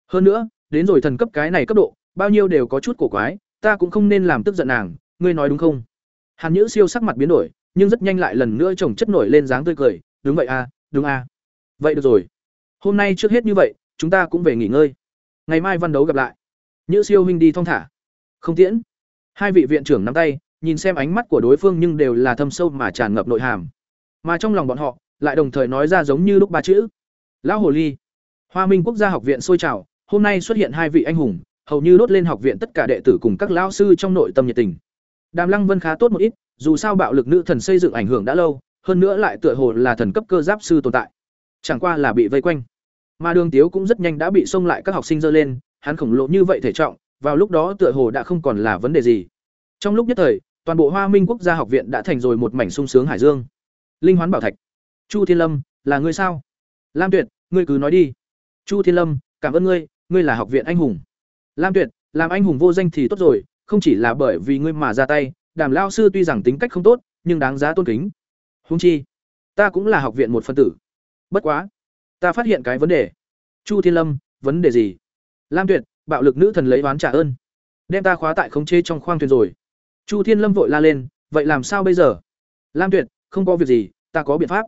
Speaker 1: Hơn nữa, đến rồi thần cấp cái này cấp độ, bao nhiêu đều có chút cổ quái, ta cũng không nên làm tức giận nàng, ngươi nói đúng không? Hàn Nhữ Siêu sắc mặt biến đổi, nhưng rất nhanh lại lần nữa chồng chất nổi lên dáng tươi cười, đúng vậy à, đúng à. Vậy được rồi. Hôm nay trước hết như vậy, chúng ta cũng về nghỉ ngơi. Ngày mai văn đấu gặp lại. Nhữ Siêu huynh đi thong thả. Không tiễn. Hai vị viện trưởng nắm tay, nhìn xem ánh mắt của đối phương nhưng đều là thâm sâu mà tràn ngập nội hàm. Mà trong lòng bọn họ, lại đồng thời nói ra giống như lúc ba chữ. Lão hồ ly. Hoa Minh Quốc gia học viện sôi trào, hôm nay xuất hiện hai vị anh hùng, hầu như đốt lên học viện tất cả đệ tử cùng các lão sư trong nội tâm nhiệt tình. Đàm Lăng Vân khá tốt một ít, dù sao bạo lực nữ thần xây dựng ảnh hưởng đã lâu, hơn nữa lại tựa hồ là thần cấp cơ giáp sư tồn tại. Chẳng qua là bị vây quanh. Mà Đường Tiếu cũng rất nhanh đã bị xông lại các học sinh dơ lên, hắn khổng lồ như vậy thể trọng, vào lúc đó tựa hồ đã không còn là vấn đề gì. Trong lúc nhất thời, toàn bộ Hoa Minh Quốc gia học viện đã thành rồi một mảnh sung sướng hải dương. Linh Hoán Bảo Thạch. Chu Thiên Lâm, là ngươi sao? Lam Tuyệt, ngươi cứ nói đi. Chu Thiên Lâm, cảm ơn ngươi, ngươi là học viện anh hùng. Lam Tuyệt, làm anh hùng vô danh thì tốt rồi, không chỉ là bởi vì ngươi mà ra tay, Đàm lão sư tuy rằng tính cách không tốt, nhưng đáng giá tôn kính. húng chi, ta cũng là học viện một phân tử. Bất quá, ta phát hiện cái vấn đề. Chu Thiên Lâm, vấn đề gì? Lam Tuyệt, bạo lực nữ thần lấy oán trả ơn. Đem ta khóa tại khống chế trong khoang thuyền rồi. Chu Thiên Lâm vội la lên, vậy làm sao bây giờ? Lam Tuyệt, không có việc gì, ta có biện pháp.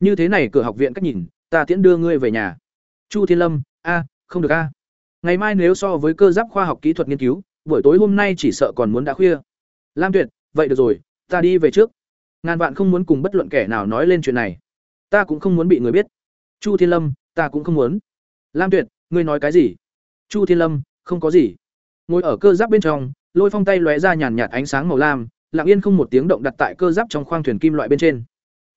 Speaker 1: Như thế này cửa học viện cách nhìn, ta tiễn đưa ngươi về nhà. Chu Thiên Lâm, a, không được a. Ngày mai nếu so với cơ giáp khoa học kỹ thuật nghiên cứu, buổi tối hôm nay chỉ sợ còn muốn đã khuya. Lam Tuyệt, vậy được rồi, ta đi về trước. Ngàn vạn không muốn cùng bất luận kẻ nào nói lên chuyện này. Ta cũng không muốn bị người biết. Chu Thiên Lâm, ta cũng không muốn. Lam Tuyệt, ngươi nói cái gì? Chu Thiên Lâm, không có gì. Ngồi ở cơ giáp bên trong, Lôi Phong tay lóe ra nhàn nhạt ánh sáng màu lam, lặng yên không một tiếng động đặt tại cơ giáp trong khoang thuyền kim loại bên trên.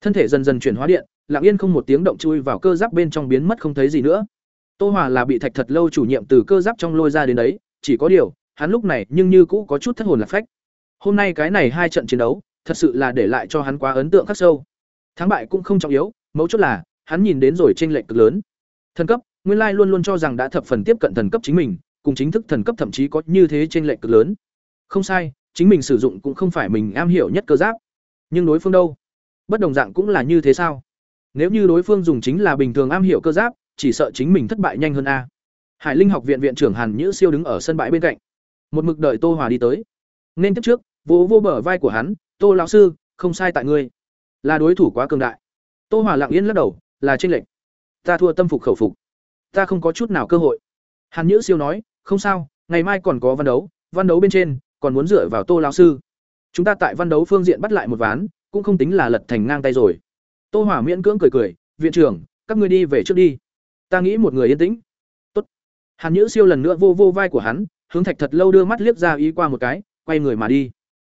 Speaker 1: Thân thể dần dần chuyển hóa điện, lặng yên không một tiếng động chui vào cơ giáp bên trong biến mất không thấy gì nữa. Tô Hòa là bị thạch thật lâu chủ nhiệm từ cơ giáp trong lôi ra đến đấy, chỉ có điều, hắn lúc này nhưng như cũ có chút thất hồn lạc phách. Hôm nay cái này hai trận chiến đấu, thật sự là để lại cho hắn quá ấn tượng khắc sâu. Thắng bại cũng không trọng yếu, mấu chốt là hắn nhìn đến rồi chênh lệch cực lớn. Thần cấp, nguyên lai luôn luôn cho rằng đã thập phần tiếp cận thần cấp chính mình, cùng chính thức thần cấp thậm chí có như thế chênh lệch cực lớn. Không sai, chính mình sử dụng cũng không phải mình am hiểu nhất cơ giáp. Nhưng đối phương đâu? Bất đồng dạng cũng là như thế sao? Nếu như đối phương dùng chính là bình thường am hiểu cơ giáp, chỉ sợ chính mình thất bại nhanh hơn a. Hải Linh học viện viện trưởng Hàn Nhữ Siêu đứng ở sân bãi bên cạnh, một mực đợi Tô Hòa đi tới. nên tiếp trước vỗ vô bờ vai của hắn tô lão sư không sai tại ngươi là đối thủ quá cường đại. Tô hòa lặng yên lắc đầu, là tranh lệch. Ta thua tâm phục khẩu phục. Ta không có chút nào cơ hội. Hàn nhữ siêu nói, không sao, ngày mai còn có văn đấu văn đấu bên trên, còn muốn dựa vào tô lão sư. Chúng ta tại văn đấu phương diện bắt lại một ván, cũng không tính là lật thành ngang tay rồi. Tô hỏa miễn cưỡng cười cười, viện trưởng, các ngươi đi về trước đi. Ta nghĩ một người yên tĩnh. Tốt. Hàn nhữ siêu lần nữa vô vô vai của hắn, hướng thạch thật lâu đưa mắt liếc ra ý qua một cái, quay người mà đi.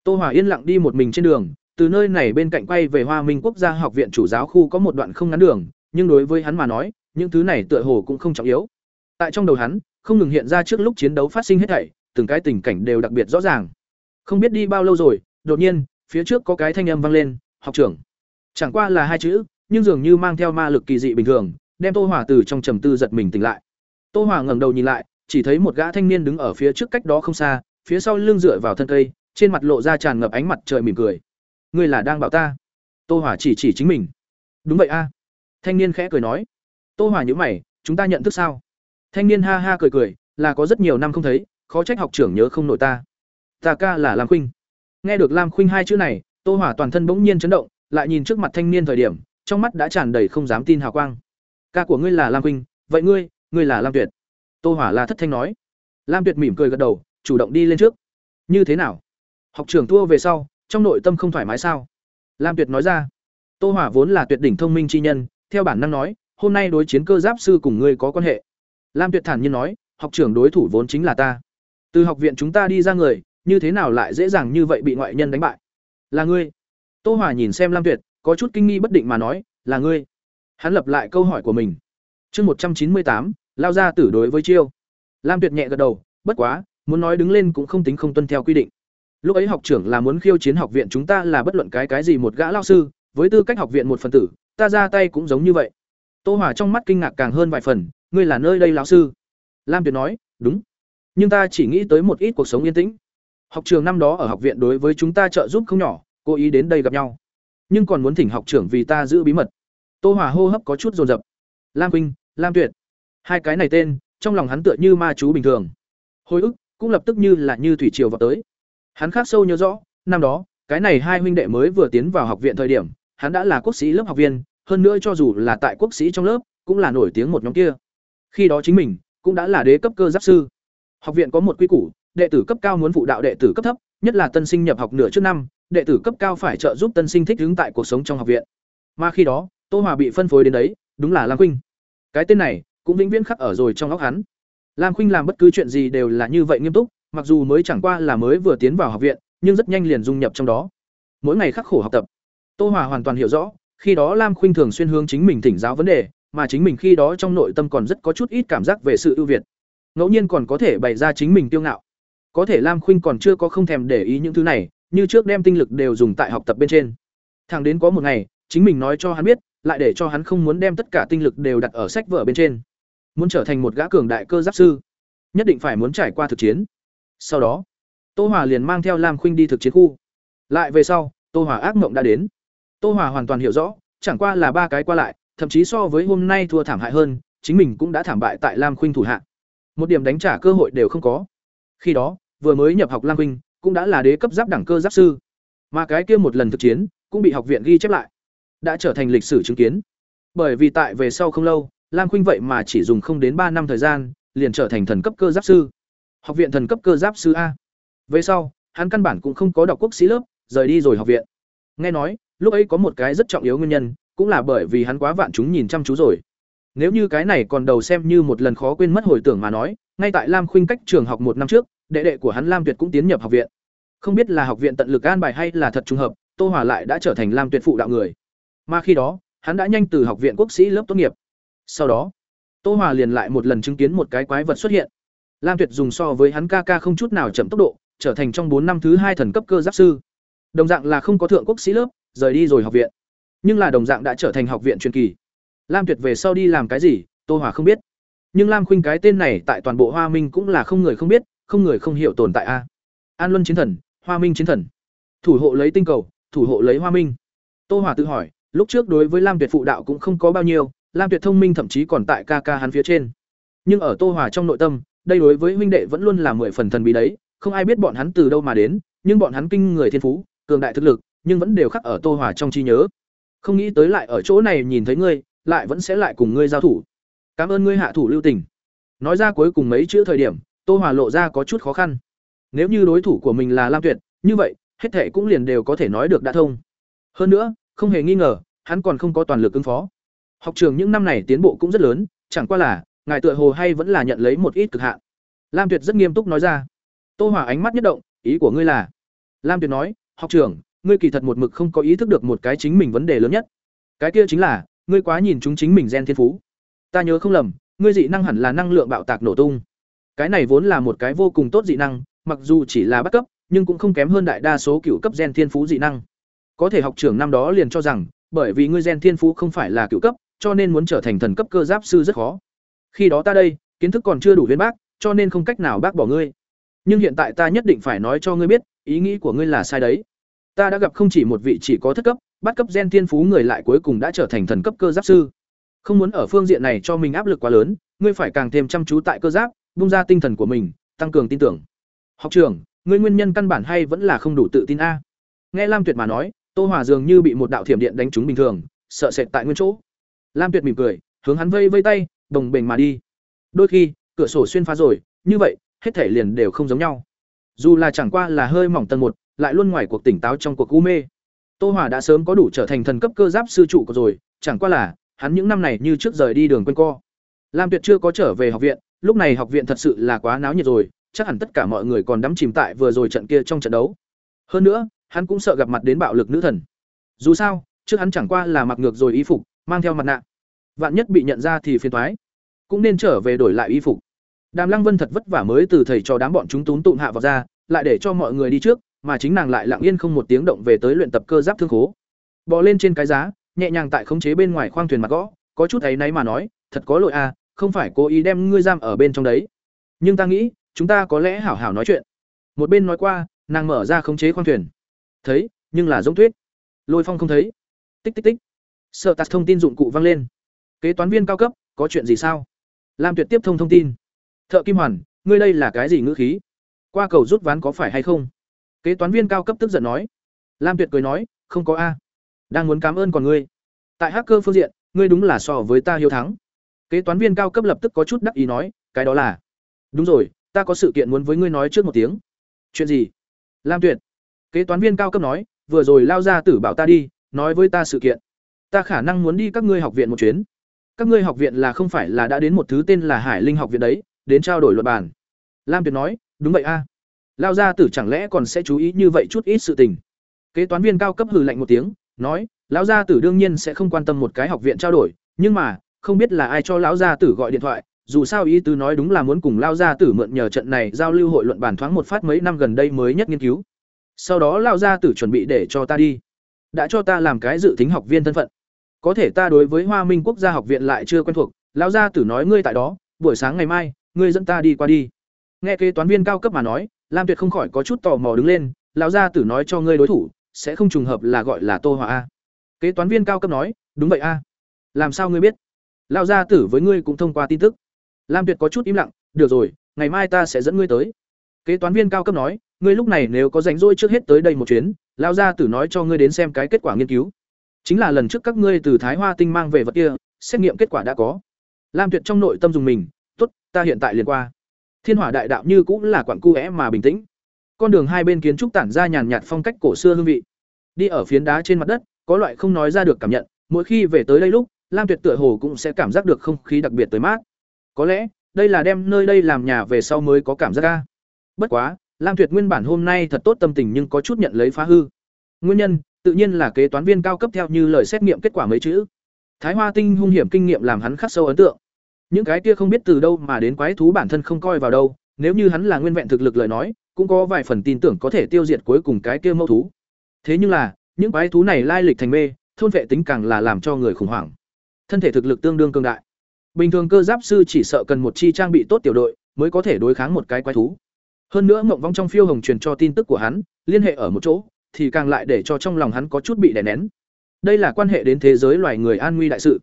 Speaker 1: Tô hỏa yên lặng đi một mình trên đường từ nơi này bên cạnh quay về hoa minh quốc gia học viện chủ giáo khu có một đoạn không ngắn đường, nhưng đối với hắn mà nói, những thứ này tựa hồ cũng không trọng yếu. Tại trong đầu hắn, không ngừng hiện ra trước lúc chiến đấu phát sinh hết thảy, từng cái tình cảnh đều đặc biệt rõ ràng. Không biết đi bao lâu rồi, đột nhiên, phía trước có cái thanh âm vang lên, học trưởng. Chẳng qua là hai chữ, nhưng dường như mang theo ma lực kỳ dị bình thường, đem tô hỏa từ trong trầm tư giật mình tỉnh lại. Tô hỏa ngẩng đầu nhìn lại, chỉ thấy một gã thanh niên đứng ở phía trước cách đó không xa, phía sau lưng dựa vào thân cây, trên mặt lộ ra tràn ngập ánh mặt trời mỉm cười ngươi là đang bảo ta. Tô hỏa chỉ chỉ chính mình. Đúng vậy a. Thanh niên khẽ cười nói. Tô hỏa nhíu mày, chúng ta nhận thức sao? Thanh niên ha ha cười cười, là có rất nhiều năm không thấy, khó trách học trưởng nhớ không nổi ta. Ta ca là lam khuynh. Nghe được lam khuynh hai chữ này, tô hỏa toàn thân bỗng nhiên chấn động, lại nhìn trước mặt thanh niên thời điểm, trong mắt đã tràn đầy không dám tin hào quang. Ca của ngươi là lam khuynh, vậy ngươi ngươi là lam tuyệt. Tô hỏa là thất thanh nói. Lam tuyệt mỉm cười gật đầu, chủ động đi lên trước. Như thế nào? Học trưởng thua về sau trong nội tâm không thoải mái sao? Lam tuyệt nói ra. Tô hỏa vốn là tuyệt đỉnh thông minh chi nhân, theo bản năng nói, hôm nay đối chiến cơ giáp sư cùng ngươi có quan hệ. Lam tuyệt thản nhiên nói, học trưởng đối thủ vốn chính là ta. Từ học viện chúng ta đi ra người, như thế nào lại dễ dàng như vậy bị ngoại nhân đánh bại? Là ngươi. Tô hỏa nhìn xem lam tuyệt, có chút kinh nghi bất định mà nói, là ngươi. Hắn lập lại câu hỏi của mình. Chương một trăm chín mươi tám, lao ra tử đối với chiêu. Lam tuyệt nhẹ gật đầu, bất quá, muốn nói đứng lên cũng không tính không tuân theo quy định lúc ấy học trưởng là muốn khiêu chiến học viện chúng ta là bất luận cái cái gì một gã lao sư, với tư cách học viện một phần tử, ta ra tay cũng giống như vậy. Tô hỏa trong mắt kinh ngạc càng hơn vài phần, ngươi là nơi đây lao sư? Lam tuyệt nói, đúng. Nhưng ta chỉ nghĩ tới một ít cuộc sống yên tĩnh. Học trường năm đó ở học viện đối với chúng ta trợ giúp không nhỏ, cố ý đến đây gặp nhau. Nhưng còn muốn thỉnh học trưởng vì ta giữ bí mật. Tô hỏa hô hấp có chút dồn dập. Lam huynh, lam tuyệt. Hai cái này tên, trong lòng hắn tựa như ma chú bình thường. Hồi ức cũng lập tức như là như thủy triều vào tới hắn khác sâu nhớ rõ, năm đó, cái này hai huynh đệ mới vừa tiến vào học viện thời điểm, hắn đã là quốc sĩ lớp học viên, hơn nữa cho dù là tại quốc sĩ trong lớp, cũng là nổi tiếng một nhóm kia. Khi đó chính mình, cũng đã là đế cấp cơ giáp sư. Học viện có một quy củ, đệ tử cấp cao muốn phụ đạo đệ tử cấp thấp, nhất là tân sinh nhập học nửa trước năm, đệ tử cấp cao phải trợ giúp tân sinh thích ứng tại cuộc sống trong học viện. Mà khi đó, tô hòa bị phân phối đến đấy, đúng là lam khuynh. Cái tên này, cũng vĩnh viễn khắc ở rồi trong óc hắn. Lam khuynh làm bất cứ chuyện gì đều là như vậy nghiêm túc mặc dù mới chẳng qua là mới vừa tiến vào học viện, nhưng rất nhanh liền dung nhập trong đó. Mỗi ngày khắc khổ học tập. Tô hòa hoàn toàn hiểu rõ, khi đó lam khuynh thường xuyên hướng chính mình thỉnh giáo vấn đề, mà chính mình khi đó trong nội tâm còn rất có chút ít cảm giác về sự ưu việt. Ngẫu nhiên còn có thể bày ra chính mình tiêu ngạo. Có thể lam khuynh còn chưa có không thèm để ý những thứ này, như trước đem tinh lực đều dùng tại học tập bên trên. Thằng đến có một ngày, chính mình nói cho hắn biết, lại để cho hắn không muốn đem tất cả tinh lực đều đặt ở sách vở bên trên. Muốn trở thành một gã cường đại cơ giáp sư, nhất định phải muốn trải qua thực chiến sau đó, tô hòa liền mang theo lam khuynh đi thực chiến khu. Lại về sau, tô hòa ác mộng đã đến. Tô hòa hoàn toàn hiểu rõ, chẳng qua là ba cái qua lại, thậm chí so với hôm nay thua thảm hại hơn, chính mình cũng đã thảm bại tại lam khuynh thủ hạ. Một điểm đánh trả cơ hội đều không có. Khi đó, vừa mới nhập học lam khuynh, cũng đã là đế cấp giáp đẳng cơ giáp sư. Mà cái kia một lần thực chiến, cũng bị học viện ghi chép lại. Đã trở thành lịch sử chứng kiến. Bởi vì tại về sau không lâu, lam khuynh vậy mà chỉ dùng không đến ba năm thời gian, liền trở thành thần cấp cơ giáp sư học viện thần cấp cơ giáp sư a. Về sau, hắn căn bản cũng không có đọc quốc sĩ lớp, rời đi rồi học viện. Nghe nói, lúc ấy có một cái rất trọng yếu nguyên nhân, cũng là bởi vì hắn quá vạn chúng nhìn chăm chú rồi. Nếu như cái này còn đầu xem như một lần khó quên mất hồi tưởng mà nói, ngay tại lam khuynh cách trường học một năm trước, đệ đệ của hắn lam tuyệt cũng tiến nhập học viện. Không biết là học viện tận lực an bài hay là thật trùng hợp, tô hỏa lại đã trở thành lam tuyệt phụ đạo người. Mà khi đó, hắn đã nhanh từ học viện quốc sĩ lớp tốt nghiệp. Sau đó, tô hòa liền lại một lần chứng kiến một cái quái vật xuất hiện lam tuyệt dùng so với hắn ca ca không chút nào chậm tốc độ, trở thành trong bốn năm thứ hai thần cấp cơ giáp sư. Đồng dạng là không có thượng quốc sĩ lớp, rời đi rồi học viện. Nhưng là đồng dạng đã trở thành học viện truyền kỳ. Lam tuyệt về sau đi làm cái gì, tô hòa không biết. Nhưng lam khuynh cái tên này tại toàn bộ hoa minh cũng là không người không biết, không người không hiểu tồn tại a. An luân chiến thần, hoa minh chiến thần. Thủ hộ lấy tinh cầu, thủ hộ lấy hoa minh. Tô hòa tự hỏi, lúc trước đối với lam tuyệt phụ đạo cũng không có bao nhiêu, lam tuyệt thông minh thậm chí còn tại ca ca hắn phía trên. Nhưng ở tô hòa trong nội tâm đây đối với huynh đệ vẫn luôn là mười phần thần bí đấy không ai biết bọn hắn từ đâu mà đến nhưng bọn hắn kinh người thiên phú, cường đại thực lực, nhưng vẫn đều khắc ở Tô Hòa trong trí nhớ. Không nghĩ tới lại ở chỗ này nhìn thấy ngươi, lại vẫn sẽ lại cùng ngươi giao thủ. Cảm ơn ngươi hạ thủ lưu tình. Nói ra cuối cùng mấy chữ thời điểm, Tô Hòa lộ ra có chút khó khăn. Nếu như đối thủ của mình là Lam Tuyệt, như vậy, hết thệ cũng liền đều có thể nói được đã thông. Hơn nữa, không hề nghi ngờ, hắn còn không có toàn lực ứng phó. Học trường những năm này tiến bộ cũng rất lớn, chẳng qua là, ngài tựa hồ hay vẫn là nhận lấy một ít cực hạn. Lam Tuyệt rất nghiêm túc nói ra. Tô hỏa ánh mắt nhất động, ý của ngươi là? Lam Tuyệt nói, học trưởng, ngươi kỳ thật một mực không có ý thức được một cái chính mình vấn đề lớn nhất. Cái kia chính là, ngươi quá nhìn chúng chính mình gen thiên phú. Ta nhớ không lầm, ngươi dị năng hẳn là năng lượng bạo tạc nổ tung. Cái này vốn là một cái vô cùng tốt dị năng, mặc dù chỉ là bắt cấp, nhưng cũng không kém hơn đại đa số cựu cấp gen thiên phú dị năng. Có thể học trưởng năm đó liền cho rằng, bởi vì ngươi gen thiên phú không phải là cựu cấp, cho nên muốn trở thành thần cấp cơ giáp sư rất khó. Khi đó ta đây, kiến thức còn chưa đủ viên bác, cho nên không cách nào bác bỏ ngươi. Nhưng hiện tại ta nhất định phải nói cho ngươi biết, ý nghĩ của ngươi là sai đấy. Ta đã gặp không chỉ một vị chỉ có thất cấp, bắt cấp gen thiên phú người lại cuối cùng đã trở thành thần cấp cơ giáp sư. Không muốn ở phương diện này cho mình áp lực quá lớn, ngươi phải càng thêm chăm chú tại cơ giáp, bung ra tinh thần của mình, tăng cường tin tưởng. Học trưởng, ngươi nguyên nhân căn bản hay vẫn là không đủ tự tin a. Nghe Lam Tuyệt mà nói, Tô Hòa dường như bị một đạo thiểm điện đánh trúng bình thường, sợ sệt tại nguyên chỗ. Lam Tuyệt mỉm cười, hướng hắn vây vây tay, đồng bềnh mà đi. Đôi khi, cửa sổ xuyên phá rồi, như vậy, hết thể liền đều không giống nhau. Dù là chẳng qua là hơi mỏng tầng một, lại luôn ngoài cuộc tỉnh táo trong cuộc u mê. Tô hỏa đã sớm có đủ trở thành thần cấp cơ giáp sư trụ của rồi, chẳng qua là, hắn những năm này như trước rời đi đường quên co. Lam Tuyệt chưa có trở về học viện, lúc này học viện thật sự là quá náo nhiệt rồi, chắc hẳn tất cả mọi người còn đắm chìm tại vừa rồi trận kia trong trận đấu. Hơn nữa, hắn cũng sợ gặp mặt đến bạo lực nữ thần. Dù sao, trước hắn chẳng qua là mặc ngược rồi y phục, mang theo mặt nạ. Vạn nhất bị nhận ra thì phiền toái, cũng nên trở về đổi lại y phục. Đàm Lăng Vân thật vất vả mới từ thầy cho đám bọn chúng tún tụm hạ vào ra, lại để cho mọi người đi trước, mà chính nàng lại lặng yên không một tiếng động về tới luyện tập cơ giáp thương khố. Bò lên trên cái giá, nhẹ nhàng tại khống chế bên ngoài khoang thuyền mặt gõ, có chút ấy nấy mà nói, thật có lỗi à, không phải cố ý đem ngươi giam ở bên trong đấy. Nhưng ta nghĩ, chúng ta có lẽ hảo hảo nói chuyện. Một bên nói qua, nàng mở ra khống chế khoang thuyền. Thấy, nhưng là giống tuyết. Lôi Phong không thấy. Tích tích tích. Sợ tạt thông tin dụng cụ vang lên. Kế toán viên cao cấp, có chuyện gì sao? Lam Tuyệt tiếp thông thông tin. Thợ Kim Hoàn, ngươi đây là cái gì ngữ khí? Qua cầu rút ván có phải hay không? Kế toán viên cao cấp tức giận nói. Lam Tuyệt cười nói, không có a. Đang muốn cảm ơn còn ngươi. Tại hacker phương diện, ngươi đúng là so với ta hiếu thắng. Kế toán viên cao cấp lập tức có chút đắc ý nói, cái đó là. Đúng rồi, ta có sự kiện muốn với ngươi nói trước một tiếng. Chuyện gì? Lam Tuyệt. Kế toán viên cao cấp nói, vừa rồi lao ra tử bảo ta đi, nói với ta sự kiện. Ta khả năng muốn đi các ngươi học viện một chuyến. Các ngươi học viện là không phải là đã đến một thứ tên là Hải Linh học viện đấy, đến trao đổi luật bản. Lam Tuyệt nói, đúng vậy a. Lao gia tử chẳng lẽ còn sẽ chú ý như vậy chút ít sự tình. Kế toán viên cao cấp hừ lạnh một tiếng, nói, lão gia tử đương nhiên sẽ không quan tâm một cái học viện trao đổi, nhưng mà, không biết là ai cho lão gia tử gọi điện thoại, dù sao ý tứ nói đúng là muốn cùng lão gia tử mượn nhờ trận này giao lưu hội luận bản thoáng một phát mấy năm gần đây mới nhất nghiên cứu. Sau đó lão gia tử chuẩn bị để cho ta đi, đã cho ta làm cái dự tính học viên thân phận. Có thể ta đối với Hoa Minh Quốc gia học viện lại chưa quen thuộc, lão gia tử nói ngươi tại đó, buổi sáng ngày mai, ngươi dẫn ta đi qua đi. Nghe kế toán viên cao cấp mà nói, Lam Tuyệt không khỏi có chút tò mò đứng lên, lão gia tử nói cho ngươi đối thủ, sẽ không trùng hợp là gọi là Tô Hòa a. Kế toán viên cao cấp nói, đúng vậy a. Làm sao ngươi biết? Lão gia tử với ngươi cũng thông qua tin tức. Lam Tuyệt có chút im lặng, được rồi, ngày mai ta sẽ dẫn ngươi tới. Kế toán viên cao cấp nói, ngươi lúc này nếu có rảnh rỗi trước hết tới đây một chuyến, lão gia tử nói cho ngươi đến xem cái kết quả nghiên cứu. Chính là lần trước các ngươi từ Thái Hoa Tinh mang về vật kia, xét nghiệm kết quả đã có. Lam Tuyệt trong nội tâm dùng mình, "Tốt, ta hiện tại liền qua." Thiên Hỏa Đại Đạo như cũng là quặng cu é mà bình tĩnh. Con đường hai bên kiến trúc tản ra nhàn nhạt phong cách cổ xưa hương vị. Đi ở phiến đá trên mặt đất, có loại không nói ra được cảm nhận, mỗi khi về tới đây lúc, Lam Tuyệt tựa hồ cũng sẽ cảm giác được không khí đặc biệt tới mát. Có lẽ, đây là đem nơi đây làm nhà về sau mới có cảm giác a. Bất quá, Lam Tuyệt nguyên bản hôm nay thật tốt tâm tình nhưng có chút nhận lấy phá hư. Nguyên nhân, tự nhiên là kế toán viên cao cấp theo như lời xét nghiệm kết quả mấy chữ. Thái Hoa Tinh hung hiểm kinh nghiệm làm hắn khắc sâu ấn tượng. Những cái kia không biết từ đâu mà đến quái thú bản thân không coi vào đâu, nếu như hắn là nguyên vẹn thực lực lời nói, cũng có vài phần tin tưởng có thể tiêu diệt cuối cùng cái kia mâu thú. Thế nhưng là, những quái thú này lai lịch thành mê, thôn vệ tính càng là làm cho người khủng hoảng. Thân thể thực lực tương đương cường đại. Bình thường cơ giáp sư chỉ sợ cần một chi trang bị tốt tiểu đội mới có thể đối kháng một cái quái thú. Hơn nữa Mộng Vong trong phiêu hồng truyền cho tin tức của hắn, liên hệ ở một chỗ, thì càng lại để cho trong lòng hắn có chút bị đè nén. Đây là quan hệ đến thế giới loài người an nguy đại sự.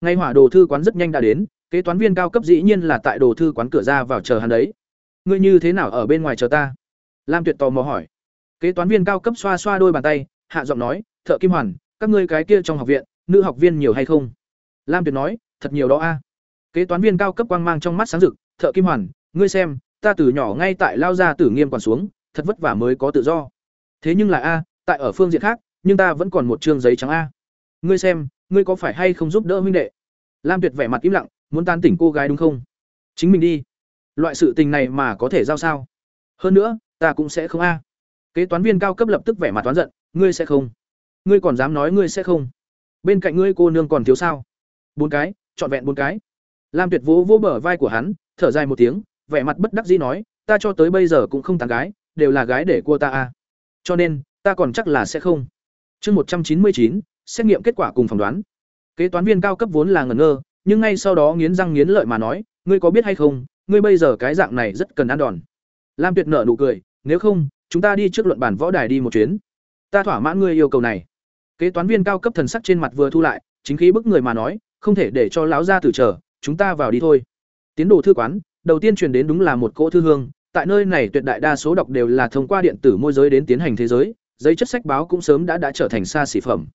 Speaker 1: Ngay hỏa đồ thư quán rất nhanh đã đến, kế toán viên cao cấp dĩ nhiên là tại đồ thư quán cửa ra vào chờ hắn đấy. Ngươi như thế nào ở bên ngoài chờ ta? Lam Tuyệt tò mò hỏi. kế toán viên cao cấp xoa xoa đôi bàn tay hạ giọng nói thợ kim hoàn các ngươi cái kia trong học viện nữ học viên nhiều hay không lam tuyệt nói thật nhiều đó a kế toán viên cao cấp quang mang trong mắt sáng rực thợ kim hoàn ngươi xem ta từ nhỏ ngay tại lao ra tử nghiêm còn xuống thật vất vả mới có tự do thế nhưng là a, tại ở phương diện khác, nhưng ta vẫn còn một chương giấy trắng a. Ngươi xem, ngươi có phải hay không giúp đỡ huynh đệ? Lam tuyệt vẻ mặt im lặng, muốn tan tỉnh cô gái đúng không? Chính mình đi. Loại sự tình này mà có thể giao sao? Hơn nữa, ta cũng sẽ không a. Kế toán viên cao cấp lập tức vẻ mặt toán giận, ngươi sẽ không. Ngươi còn dám nói ngươi sẽ không. Bên cạnh ngươi cô nương còn thiếu sao? Bốn cái, trọn vẹn bốn cái. Lam tuyệt vỗ vỗ bờ vai của hắn, thở dài một tiếng, vẻ mặt bất đắc dĩ nói, ta cho tới bây giờ cũng không tán gái, đều là gái để cua ta a cho nên, ta còn chắc là sẽ không. Chương một trăm chín mươi chín, xét nghiệm kết quả cùng phỏng đoán. Kế toán viên cao cấp vốn là ngẩn ngơ, nhưng ngay sau đó nghiến răng nghiến lợi mà nói, ngươi có biết hay không, ngươi bây giờ cái dạng này rất cần ăn đòn. Lam tuyệt nở nụ cười, nếu không, chúng ta đi trước luận bản võ đài đi một chuyến. Ta thỏa mãn ngươi yêu cầu này. Kế toán viên cao cấp thần sắc trên mặt vừa thu lại, chính khí bức người mà nói, không thể để cho lão gia tử chờ, chúng ta vào đi thôi. Tiến đồ thư quán, đầu tiên truyền đến đúng là một cỗ thư hương tại nơi này tuyệt đại đa số đọc đều là thông qua điện tử môi giới đến tiến hành thế giới, giấy chất sách báo cũng sớm đã đã trở thành xa xỉ phẩm.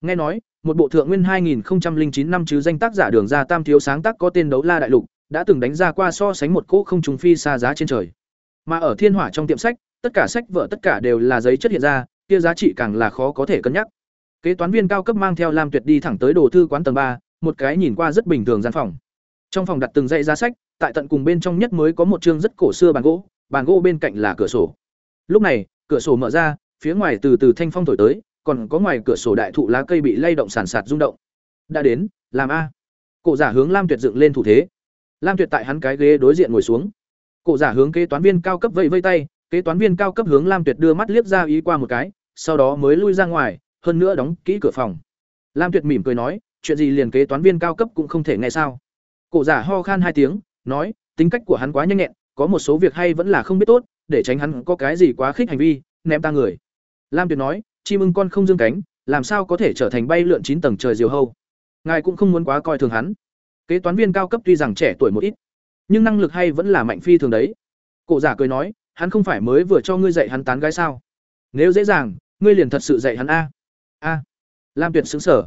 Speaker 1: Nghe nói, một bộ thượng nguyên 2009 năm chứ danh tác giả đường ra tam thiếu sáng tác có tên đấu la đại lục, đã từng đánh ra qua so sánh một cỗ không trùng phi xa giá trên trời. Mà ở thiên hỏa trong tiệm sách, tất cả sách vở tất cả đều là giấy chất hiện ra, kia giá trị càng là khó có thể cân nhắc. Kế toán viên cao cấp mang theo lam tuyệt đi thẳng tới đồ thư quán tầng ba, một cái nhìn qua rất bình thường gian phòng. Trong phòng đặt từng dãy giá sách tại tận cùng bên trong nhất mới có một chương rất cổ xưa bàn gỗ bàn gỗ bên cạnh là cửa sổ. Lúc này, cửa sổ mở ra, phía ngoài từ từ thanh phong thổi tới, còn có ngoài cửa sổ đại thụ lá cây bị lay động sàn sạt rung động. Đã đến, làm a. Cổ giả hướng lam tuyệt dựng lên thủ thế. Lam tuyệt tại hắn cái ghế đối diện ngồi xuống. Cổ giả hướng kế toán viên cao cấp vẫy vây tay, kế toán viên cao cấp hướng lam tuyệt đưa mắt liếc ra ý qua một cái, sau đó mới lui ra ngoài, hơn nữa đóng kỹ cửa phòng. Lam tuyệt mỉm cười nói, chuyện gì liền kế toán viên cao cấp cũng không thể nghe sao? Cổ giả ho khan hai tiếng nói tính cách của hắn quá nhanh nhẹn có một số việc hay vẫn là không biết tốt để tránh hắn có cái gì quá khích hành vi ném ta người. Lam tuyệt nói chim ưng con không dương cánh làm sao có thể trở thành bay lượn chín tầng trời diều hâu? Ngài cũng không muốn quá coi thường hắn. Kế toán viên cao cấp tuy rằng trẻ tuổi một ít nhưng năng lực hay vẫn là mạnh phi thường đấy. Cổ giả cười nói hắn không phải mới vừa cho ngươi dạy hắn tán gái sao? Nếu dễ dàng ngươi liền thật sự dạy hắn a. A. Lam tuyệt sững sờ,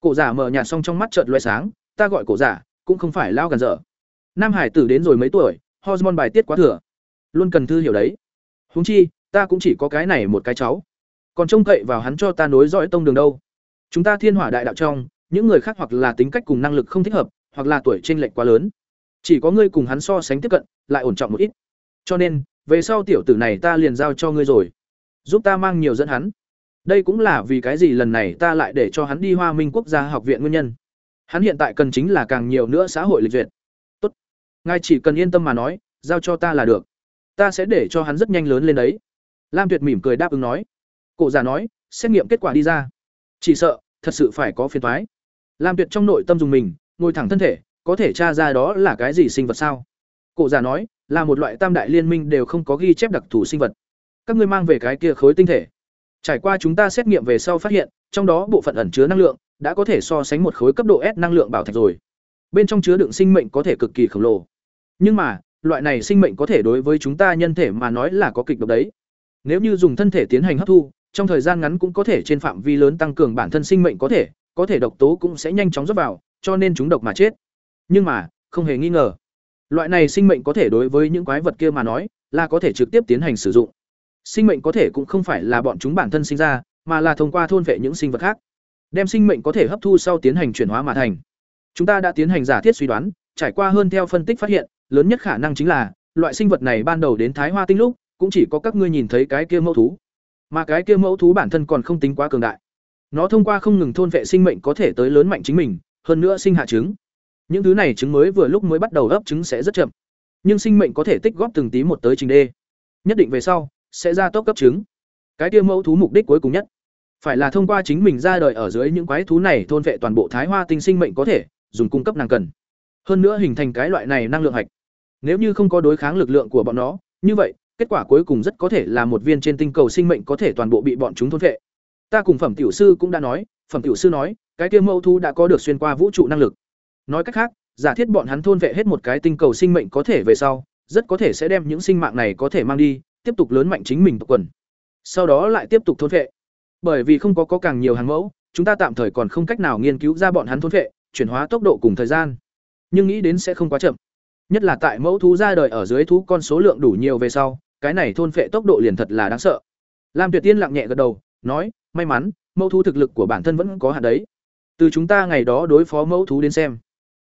Speaker 1: cổ giả mở nhạt xong trong mắt chợt lóe sáng ta gọi cổ giả cũng không phải lao gần dở nam hải tử đến rồi mấy tuổi, hormone bài tiết quá thừa. Luôn cần thư hiểu đấy. Huống chi, ta cũng chỉ có cái này một cái cháu. Còn trông cậy vào hắn cho ta nối dõi tông đường đâu. Chúng ta thiên hỏa đại đạo trong, những người khác hoặc là tính cách cùng năng lực không thích hợp, hoặc là tuổi chênh lệch quá lớn. Chỉ có ngươi cùng hắn so sánh tiếp cận, lại ổn trọng một ít. Cho nên, về sau tiểu tử này ta liền giao cho ngươi rồi. Giúp ta mang nhiều dẫn hắn. Đây cũng là vì cái gì lần này ta lại để cho hắn đi hoa minh quốc gia học viện nguyên nhân. Hắn hiện tại cần chính là càng nhiều nữa xã hội lịch duyệt ngài chỉ cần yên tâm mà nói, giao cho ta là được. Ta sẽ để cho hắn rất nhanh lớn lên đấy. Lam tuyệt mỉm cười đáp ứng nói. Cổ già nói, xét nghiệm kết quả đi ra. Chỉ sợ, thật sự phải có phiền thoái lam tuyệt trong nội tâm dùng mình, ngồi thẳng thân thể, có thể tra ra đó là cái gì sinh vật sao? Cổ già nói, là một loại tam đại liên minh đều không có ghi chép đặc thù sinh vật. Các ngươi mang về cái kia khối tinh thể. Trải qua chúng ta xét nghiệm về sau phát hiện, trong đó bộ phận ẩn chứa năng lượng, đã có thể so sánh một khối cấp độ s năng lượng bảo thạch rồi. Bên trong chứa đựng sinh mệnh có thể cực kỳ khổng lồ nhưng mà, loại này sinh mệnh có thể đối với chúng ta nhân thể mà nói là có kịch độc đấy. Nếu như dùng thân thể tiến hành hấp thu, trong thời gian ngắn cũng có thể trên phạm vi lớn tăng cường bản thân sinh mệnh có thể có thể độc tố cũng sẽ nhanh chóng rót vào, cho nên chúng độc mà chết. Nhưng mà, không hề nghi ngờ, loại này sinh mệnh có thể đối với những quái vật kia mà nói, là có thể trực tiếp tiến hành sử dụng. Sinh mệnh có thể cũng không phải là bọn chúng bản thân sinh ra, mà là thông qua thôn vệ những sinh vật khác, đem sinh mệnh có thể hấp thu sau tiến hành chuyển hóa mà thành. Chúng ta đã tiến hành giả thiết suy đoán, trải qua hơn theo phân tích phát hiện lớn nhất khả năng chính là, loại sinh vật này ban đầu đến thái hoa tinh lúc, cũng chỉ có các ngươi nhìn thấy cái kia mẫu thú. Mà cái kia mẫu thú bản thân còn không tính quá cường đại. Nó thông qua không ngừng thôn vệ sinh mệnh có thể tới lớn mạnh chính mình, hơn nữa sinh hạ trứng. Những thứ này trứng mới vừa lúc mới bắt đầu ấp trứng sẽ rất chậm. Nhưng sinh mệnh có thể tích góp từng tí một tới trình đê. Nhất định về sau, sẽ ra tốc cấp trứng. Cái kia mẫu thú mục đích cuối cùng nhất, phải là thông qua chính mình ra đời ở dưới những quái thú này thôn vệ toàn bộ thái hoa tinh sinh mệnh có thể, dùng cung cấp nàng cần hơn nữa hình thành cái loại này năng lượng hạch. Nếu như không có đối kháng lực lượng của bọn nó như vậy kết quả cuối cùng rất có thể là một viên trên tinh cầu sinh mệnh có thể toàn bộ bị bọn chúng thôn vệ. Ta cùng phẩm tiểu sư cũng đã nói phẩm tiểu sư nói cái kia mẫu thu đã có được xuyên qua vũ trụ năng lực. Nói cách khác giả thiết bọn hắn thôn vệ hết một cái tinh cầu sinh mệnh có thể về sau rất có thể sẽ đem những sinh mạng này có thể mang đi tiếp tục lớn mạnh chính mình tộc quần. Sau đó lại tiếp tục thôn vệ. Bởi vì không có, có càng nhiều hàng mẫu chúng ta tạm thời còn không cách nào nghiên cứu ra bọn hắn thôn vệ chuyển hóa tốc độ cùng thời gian nhưng nghĩ đến sẽ không quá chậm. Nhất là tại mẫu thú ra đời ở dưới thú con số lượng đủ nhiều về sau, cái này thôn phệ tốc độ liền thật là đáng sợ. Lam tuyệt tiên lặng nhẹ gật đầu, nói, may mắn, mẫu thú thực lực của bản thân vẫn có hạn đấy. Từ chúng ta ngày đó đối phó mẫu thú đến xem,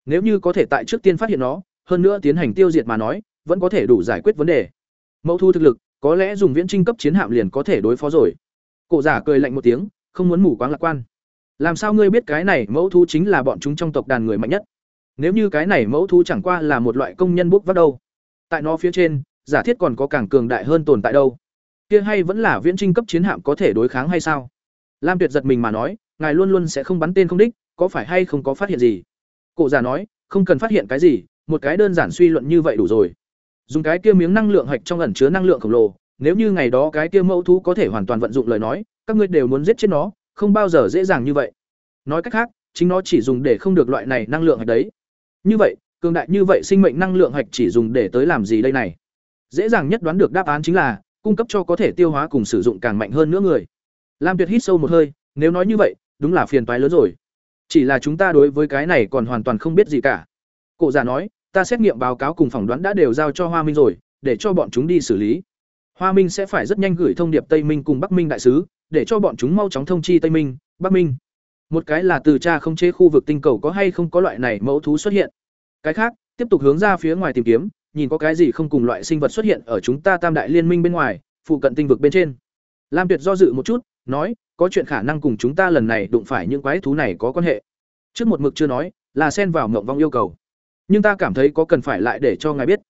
Speaker 1: nếu như có thể tại trước tiên phát hiện nó, hơn nữa tiến hành tiêu diệt mà nói, vẫn có thể đủ giải quyết vấn đề. Mẫu thú thực lực, có lẽ dùng viễn trinh cấp chiến hạm liền có thể đối phó rồi. Cổ giả cười lạnh một tiếng, không muốn mù quáng lạc quan. Làm sao ngươi biết cái này mẫu thú chính là bọn chúng trong tộc đàn người mạnh nhất? Nếu như cái này mẫu thú chẳng qua là một loại công nhân bốc vác đâu, tại nó phía trên, giả thiết còn có càng cường đại hơn tồn tại đâu. Kia hay vẫn là viễn trinh cấp chiến hạm có thể đối kháng hay sao? Lam tuyệt giật mình mà nói, ngài luôn luôn sẽ không bắn tên không đích, có phải hay không có phát hiện gì? Cổ giả nói, không cần phát hiện cái gì, một cái đơn giản suy luận như vậy đủ rồi. Dùng cái kia miếng năng lượng hạch trong ẩn chứa năng lượng khổng lồ, nếu như ngày đó cái kia mẫu thú có thể hoàn toàn vận dụng lời nói, các ngươi đều muốn giết chết nó, không bao giờ dễ dàng như vậy. Nói cách khác, chính nó chỉ dùng để không được loại này năng lượng hạch đấy như vậy, cường đại như vậy sinh mệnh năng lượng hạch chỉ dùng để tới làm gì đây này? Dễ dàng nhất đoán được đáp án chính là, cung cấp cho có thể tiêu hóa cùng sử dụng càng mạnh hơn nữa người. Lam tuyệt hít sâu một hơi, nếu nói như vậy, đúng là phiền toái lớn rồi. Chỉ là chúng ta đối với cái này còn hoàn toàn không biết gì cả. Cụ già nói, ta xét nghiệm báo cáo cùng phỏng đoán đã đều giao cho hoa minh rồi, để cho bọn chúng đi xử lý. Hoa minh sẽ phải rất nhanh gửi thông điệp tây minh cùng bắc minh đại sứ, để cho bọn chúng mau chóng thông chi tây minh, bắc minh một cái là từ cha không chế khu vực tinh cầu có hay không có loại này mẫu thú xuất hiện. Cái khác, tiếp tục hướng ra phía ngoài tìm kiếm, nhìn có cái gì không cùng loại sinh vật xuất hiện ở chúng ta tam đại liên minh bên ngoài, phụ cận tinh vực bên trên. Lam tuyệt do dự một chút, nói, có chuyện khả năng cùng chúng ta lần này đụng phải những quái thú này có quan hệ. Trước một mực chưa nói, là xen vào mộng vong yêu cầu. Nhưng ta cảm thấy có cần phải lại để cho ngài biết.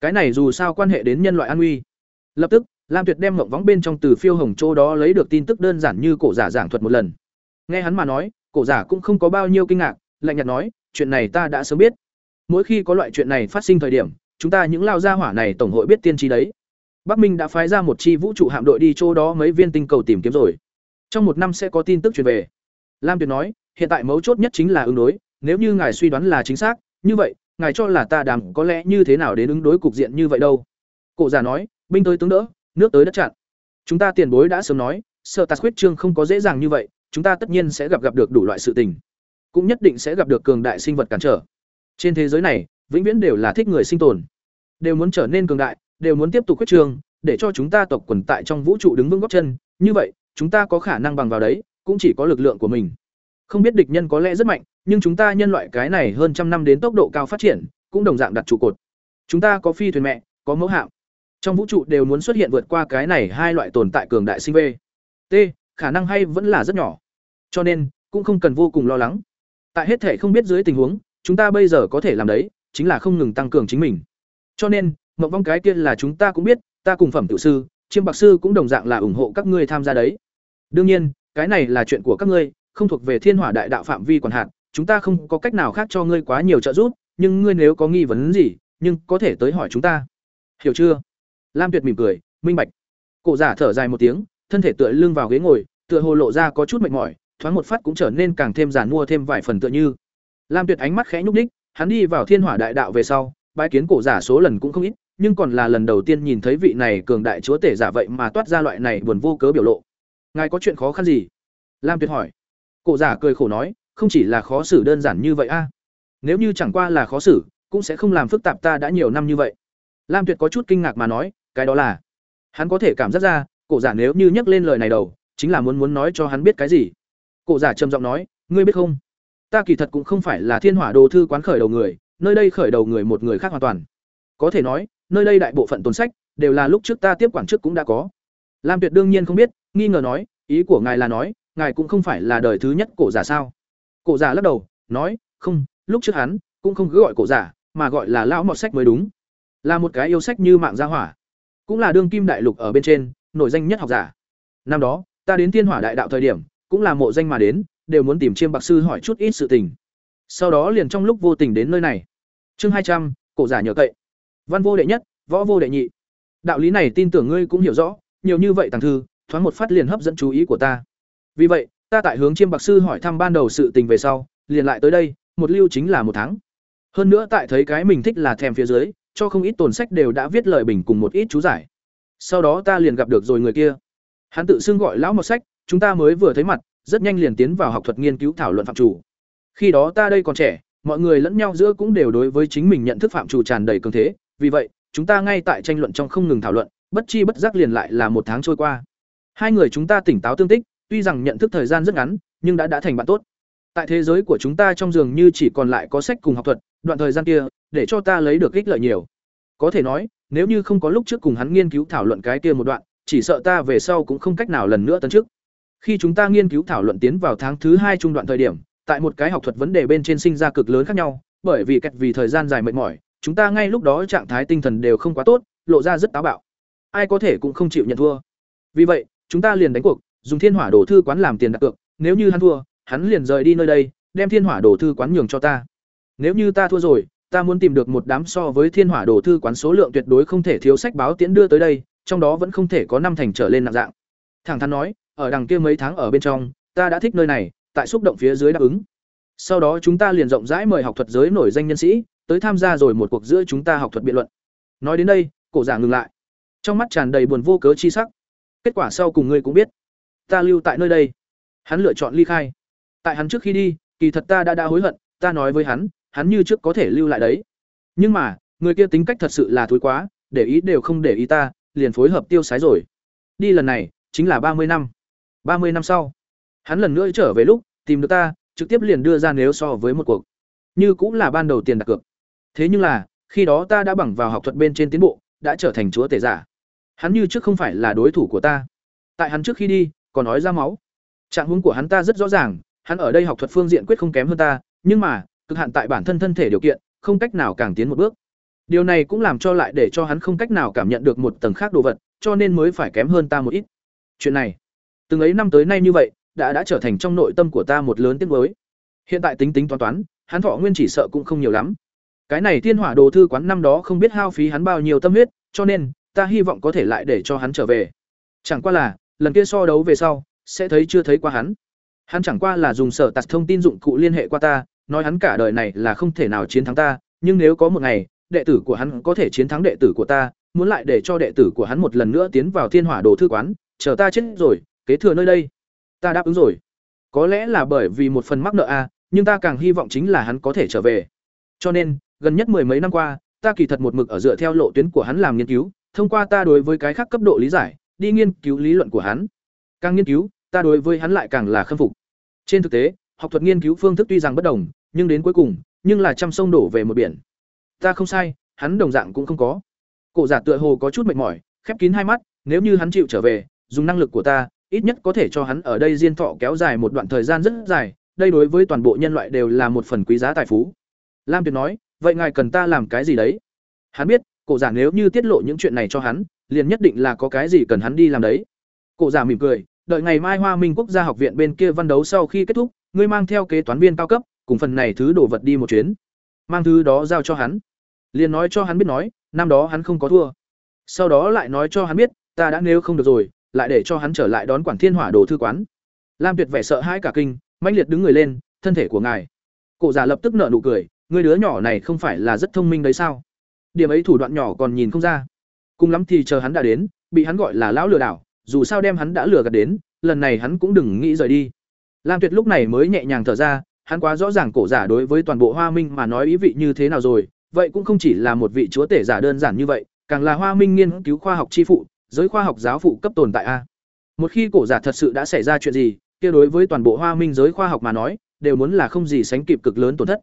Speaker 1: Cái này dù sao quan hệ đến nhân loại an nguy lập tức, lam tuyệt đem mộng vóng bên trong từ phiêu hồng châu đó lấy được tin tức đơn giản như cổ giả giảng thuật một lần nghe hắn mà nói, cổ giả cũng không có bao nhiêu kinh ngạc, lạnh nhạt nói, chuyện này ta đã sớm biết. Mỗi khi có loại chuyện này phát sinh thời điểm, chúng ta những lao gia hỏa này tổng hội biết tiên tri đấy. Bắc minh đã phái ra một chi vũ trụ hạm đội đi chỗ đó mấy viên tinh cầu tìm kiếm rồi. Trong một năm sẽ có tin tức truyền về. Lam tuyệt nói, hiện tại mấu chốt nhất chính là ứng đối, nếu như ngài suy đoán là chính xác, như vậy, ngài cho là ta đàm có lẽ như thế nào đến ứng đối cục diện như vậy đâu. Cổ giả nói, binh tới tướng đỡ, nước tới đất chặn. Chúng ta tiền bối đã sớm nói, sợ tạt khuyết trương không có dễ dàng như vậy chúng ta tất nhiên sẽ gặp gặp được đủ loại sự tình cũng nhất định sẽ gặp được cường đại sinh vật cản trở. Trên thế giới này vĩnh viễn đều là thích người sinh tồn. Đều muốn trở nên cường đại đều muốn tiếp tục khuyết trường, để cho chúng ta tộc quần tại trong vũ trụ đứng vững góc chân. Như vậy chúng ta có khả năng bằng vào đấy cũng chỉ có lực lượng của mình. Không biết địch nhân có lẽ rất mạnh nhưng chúng ta nhân loại cái này hơn trăm năm đến tốc độ cao phát triển cũng đồng dạng đặt trụ cột. Chúng ta có phi thuyền mẹ có mẫu hạm. Trong vũ trụ đều muốn xuất hiện vượt qua cái này hai loại tồn tại cường đại sinh v. T khả năng hay vẫn là rất nhỏ cho nên, cũng không cần vô cùng lo lắng. Tại hết thể không biết dưới tình huống, chúng ta bây giờ có thể làm đấy, chính là không ngừng tăng cường chính mình. Cho nên, mộng vong cái kia là chúng ta cũng biết, ta cùng phẩm tự sư, chiêm bạc sư cũng đồng dạng là ủng hộ các ngươi tham gia đấy. Đương nhiên, cái này là chuyện của các ngươi, không thuộc về thiên hỏa đại đạo phạm vi quản hạt chúng ta không có cách nào khác cho ngươi quá nhiều trợ giúp, nhưng ngươi nếu có nghi vấn gì, nhưng có thể tới hỏi chúng ta. Hiểu chưa? Lam tuyệt mỉm cười, minh bạch. Cổ giả thở dài một tiếng, thân thể tựa lưng vào ghế ngồi, tựa hồ lộ ra có chút mệt mỏi thoáng một phát cũng trở nên càng thêm giản mua thêm vài phần tựa như. Lam tuyệt ánh mắt khẽ nhúc nhích, hắn đi vào thiên hỏa đại đạo về sau bái kiến cổ giả số lần cũng không ít nhưng còn là lần đầu tiên nhìn thấy vị này cường đại chúa tể giả vậy mà toát ra loại này buồn vô cớ biểu lộ. Ngài có chuyện khó khăn gì? Lam tuyệt hỏi. Cổ giả cười khổ nói không chỉ là khó xử đơn giản như vậy a. Nếu như chẳng qua là khó xử cũng sẽ không làm phức tạp ta đã nhiều năm như vậy. Lam tuyệt có chút kinh ngạc mà nói cái đó là. Hắn có thể cảm giác ra cổ giả nếu như nhắc lên lời này đầu chính là muốn muốn nói cho hắn biết cái gì cổ giả trầm giọng nói, ngươi biết không? Ta kỳ thật cũng không phải là thiên hỏa đồ thư quán khởi đầu người, nơi đây khởi đầu người một người khác hoàn toàn. Có thể nói, nơi đây đại bộ phận tồn sách đều là lúc trước ta tiếp quản trước cũng đã có. Lam tuyệt đương nhiên không biết, nghi ngờ nói, ý của ngài là nói, ngài cũng không phải là đời thứ nhất cổ giả sao? Cổ giả lắc đầu, nói, không, lúc trước hắn cũng không cứ gọi cổ giả, mà gọi là lão mọt sách mới đúng. Là một cái yêu sách như mạng gia hỏa. Cũng là đương kim đại lục ở bên trên, nổi danh nhất học giả. Năm đó, ta đến thiên hỏa đại đạo thời điểm cũng là mộ danh mà đến đều muốn tìm chiêm bạc sư hỏi chút ít sự tình. Sau đó liền trong lúc vô tình đến nơi này. Chương hai trăm cổ giả nhờ cậy. Văn vô đệ nhất võ vô đệ nhị. Đạo lý này tin tưởng ngươi cũng hiểu rõ nhiều như vậy tàng thư thoáng một phát liền hấp dẫn chú ý của ta. Vì vậy ta tại hướng chiêm bạc sư hỏi thăm ban đầu sự tình về sau liền lại tới đây một lưu chính là một tháng. Hơn nữa tại thấy cái mình thích là thèm phía dưới cho không ít tồn sách đều đã viết lời bình cùng một ít chú giải. Sau đó ta liền gặp được rồi người kia. Hắn tự xưng gọi lão một sách, chúng ta mới vừa thấy mặt, rất nhanh liền tiến vào học thuật nghiên cứu thảo luận phạm chủ. Khi đó ta đây còn trẻ, mọi người lẫn nhau giữa cũng đều đối với chính mình nhận thức phạm chủ tràn đầy cường thế, vì vậy, chúng ta ngay tại tranh luận trong không ngừng thảo luận, bất chi bất giác liền lại là một tháng trôi qua. Hai người chúng ta tỉnh táo tương tích, tuy rằng nhận thức thời gian rất ngắn, nhưng đã đã thành bạn tốt. Tại thế giới của chúng ta trong giường như chỉ còn lại có sách cùng học thuật, đoạn thời gian kia, để cho ta lấy được ích lợi nhiều. Có thể nói, nếu như không có lúc trước cùng hắn nghiên cứu thảo luận cái kia một đoạn, chỉ sợ ta về sau cũng không cách nào lần nữa tấn trước. Khi chúng ta nghiên cứu thảo luận tiến vào tháng thứ hai trung đoạn thời điểm, tại một cái học thuật vấn đề bên trên sinh ra cực lớn khác nhau, bởi vì kẹt vì thời gian dài mệt mỏi, chúng ta ngay lúc đó trạng thái tinh thần đều không quá tốt, lộ ra rất táo bạo. Ai có thể cũng không chịu nhận thua. Vì vậy, chúng ta liền đánh cuộc, dùng Thiên Hỏa Đồ thư quán làm tiền đặt cược, nếu như hắn thua, hắn liền rời đi nơi đây, đem Thiên Hỏa Đồ thư quán nhường cho ta. Nếu như ta thua rồi, ta muốn tìm được một đám so với Thiên Hỏa Đồ thư quán số lượng tuyệt đối không thể thiếu sách báo tiễn đưa tới đây, trong đó vẫn không thể có năm thành trở lên nặng dạng. Thẳng thắn nói, ở đằng kia mấy tháng ở bên trong, ta đã thích nơi này, tại xúc động phía dưới đáp ứng. Sau đó chúng ta liền rộng rãi mời học thuật giới nổi danh nhân sĩ tới tham gia rồi một cuộc giữa chúng ta học thuật biện luận. Nói đến đây, cổ giả ngừng lại. Trong mắt tràn đầy buồn vô cớ chi sắc. Kết quả sau cùng ngươi cũng biết, ta lưu tại nơi đây. Hắn lựa chọn ly khai. Tại hắn trước khi đi, kỳ thật ta đã đã hối hận, ta nói với hắn, hắn như trước có thể lưu lại đấy. Nhưng mà, người kia tính cách thật sự là thối quá, để ý đều không để ý ta, liền phối hợp tiêu sái rồi. Đi lần này, chính là ba mươi năm ba mươi năm sau, hắn lần nữa trở về lúc, tìm được ta, trực tiếp liền đưa ra nếu so với một cuộc. Như cũng là ban đầu tiền đặt cược. Thế nhưng là, khi đó ta đã bằng vào học thuật bên trên tiến bộ, đã trở thành chúa tể giả. Hắn như trước không phải là đối thủ của ta. Tại hắn trước khi đi, còn nói ra máu. Trạng huống của hắn ta rất rõ ràng, hắn ở đây học thuật phương diện quyết không kém hơn ta, nhưng mà, cực hạn tại bản thân thân thể điều kiện, không cách nào càng tiến một bước. Điều này cũng làm cho lại để cho hắn không cách nào cảm nhận được một tầng khác đồ vật, cho nên mới phải kém hơn ta một ít. Chuyện này, từng ấy năm tới nay như vậy, đã đã trở thành trong nội tâm của ta một lớn tiếc nuối. Hiện tại tính tính toán toán, hắn thọ nguyên chỉ sợ cũng không nhiều lắm. Cái này Thiên Hỏa Đồ thư quán năm đó không biết hao phí hắn bao nhiêu tâm huyết, cho nên ta hy vọng có thể lại để cho hắn trở về. Chẳng qua là, lần kia so đấu về sau, sẽ thấy chưa thấy qua hắn. Hắn chẳng qua là dùng sở tạt thông tin dụng cụ liên hệ qua ta, nói hắn cả đời này là không thể nào chiến thắng ta, nhưng nếu có một ngày, đệ tử của hắn có thể chiến thắng đệ tử của ta, muốn lại để cho đệ tử của hắn một lần nữa tiến vào Thiên Hỏa Đồ thư quán, chờ ta chết rồi, kế thừa nơi đây. Ta đáp ứng rồi. Có lẽ là bởi vì một phần mắc nợ a, nhưng ta càng hy vọng chính là hắn có thể trở về. Cho nên, gần nhất mười mấy năm qua, ta kỳ thật một mực ở dựa theo lộ tuyến của hắn làm nghiên cứu, thông qua ta đối với cái khác cấp độ lý giải, đi nghiên cứu lý luận của hắn. Càng nghiên cứu, ta đối với hắn lại càng là khâm phục. Trên thực tế, học thuật nghiên cứu phương thức tuy rằng bất đồng, nhưng đến cuối cùng, nhưng là trăm sông đổ về một biển. Ta không sai, hắn đồng dạng cũng không có. Cổ giả tựa hồ có chút mệt mỏi, khép kín hai mắt, nếu như hắn chịu trở về, dùng năng lực của ta, ít nhất có thể cho hắn ở đây diên thọ kéo dài một đoạn thời gian rất dài, đây đối với toàn bộ nhân loại đều là một phần quý giá tài phú. Lam Tuyệt nói, vậy ngài cần ta làm cái gì đấy? Hắn biết, cổ giả nếu như tiết lộ những chuyện này cho hắn, liền nhất định là có cái gì cần hắn đi làm đấy. Cổ giả mỉm cười, đợi ngày mai Hoa Minh Quốc gia học viện bên kia văn đấu sau khi kết thúc, ngươi mang theo kế toán viên cao cấp, cùng phần này thứ đồ vật đi một chuyến. Mang thứ đó giao cho hắn. Liền nói cho hắn biết nói, năm đó hắn không có thua. Sau đó lại nói cho hắn biết, ta đã nếu không được rồi, lại để cho hắn trở lại đón quản thiên hỏa đồ thư quán. Lam Tuyệt vẻ sợ hãi cả kinh, mãnh liệt đứng người lên, thân thể của ngài. Cổ giả lập tức nở nụ cười, người đứa nhỏ này không phải là rất thông minh đấy sao? Điểm ấy thủ đoạn nhỏ còn nhìn không ra. Cùng lắm thì chờ hắn đã đến, bị hắn gọi là lão lừa đảo, dù sao đem hắn đã lừa gạt đến, lần này hắn cũng đừng nghĩ rời đi. Lam Tuyệt lúc này mới nhẹ nhàng thở ra, hắn quá rõ ràng cổ giả đối với toàn bộ Hoa Minh mà nói ý vị như thế nào rồi, vậy cũng không chỉ là một vị chúa tể giả đơn giản như vậy, càng là Hoa Minh nghiên cứu khoa học chi phụ, giới khoa học giáo phụ cấp tồn tại a. Một khi cổ giả thật sự đã xảy ra chuyện gì, kia đối với toàn bộ Hoa Minh giới khoa học mà nói, đều muốn là không gì sánh kịp cực lớn tổn thất.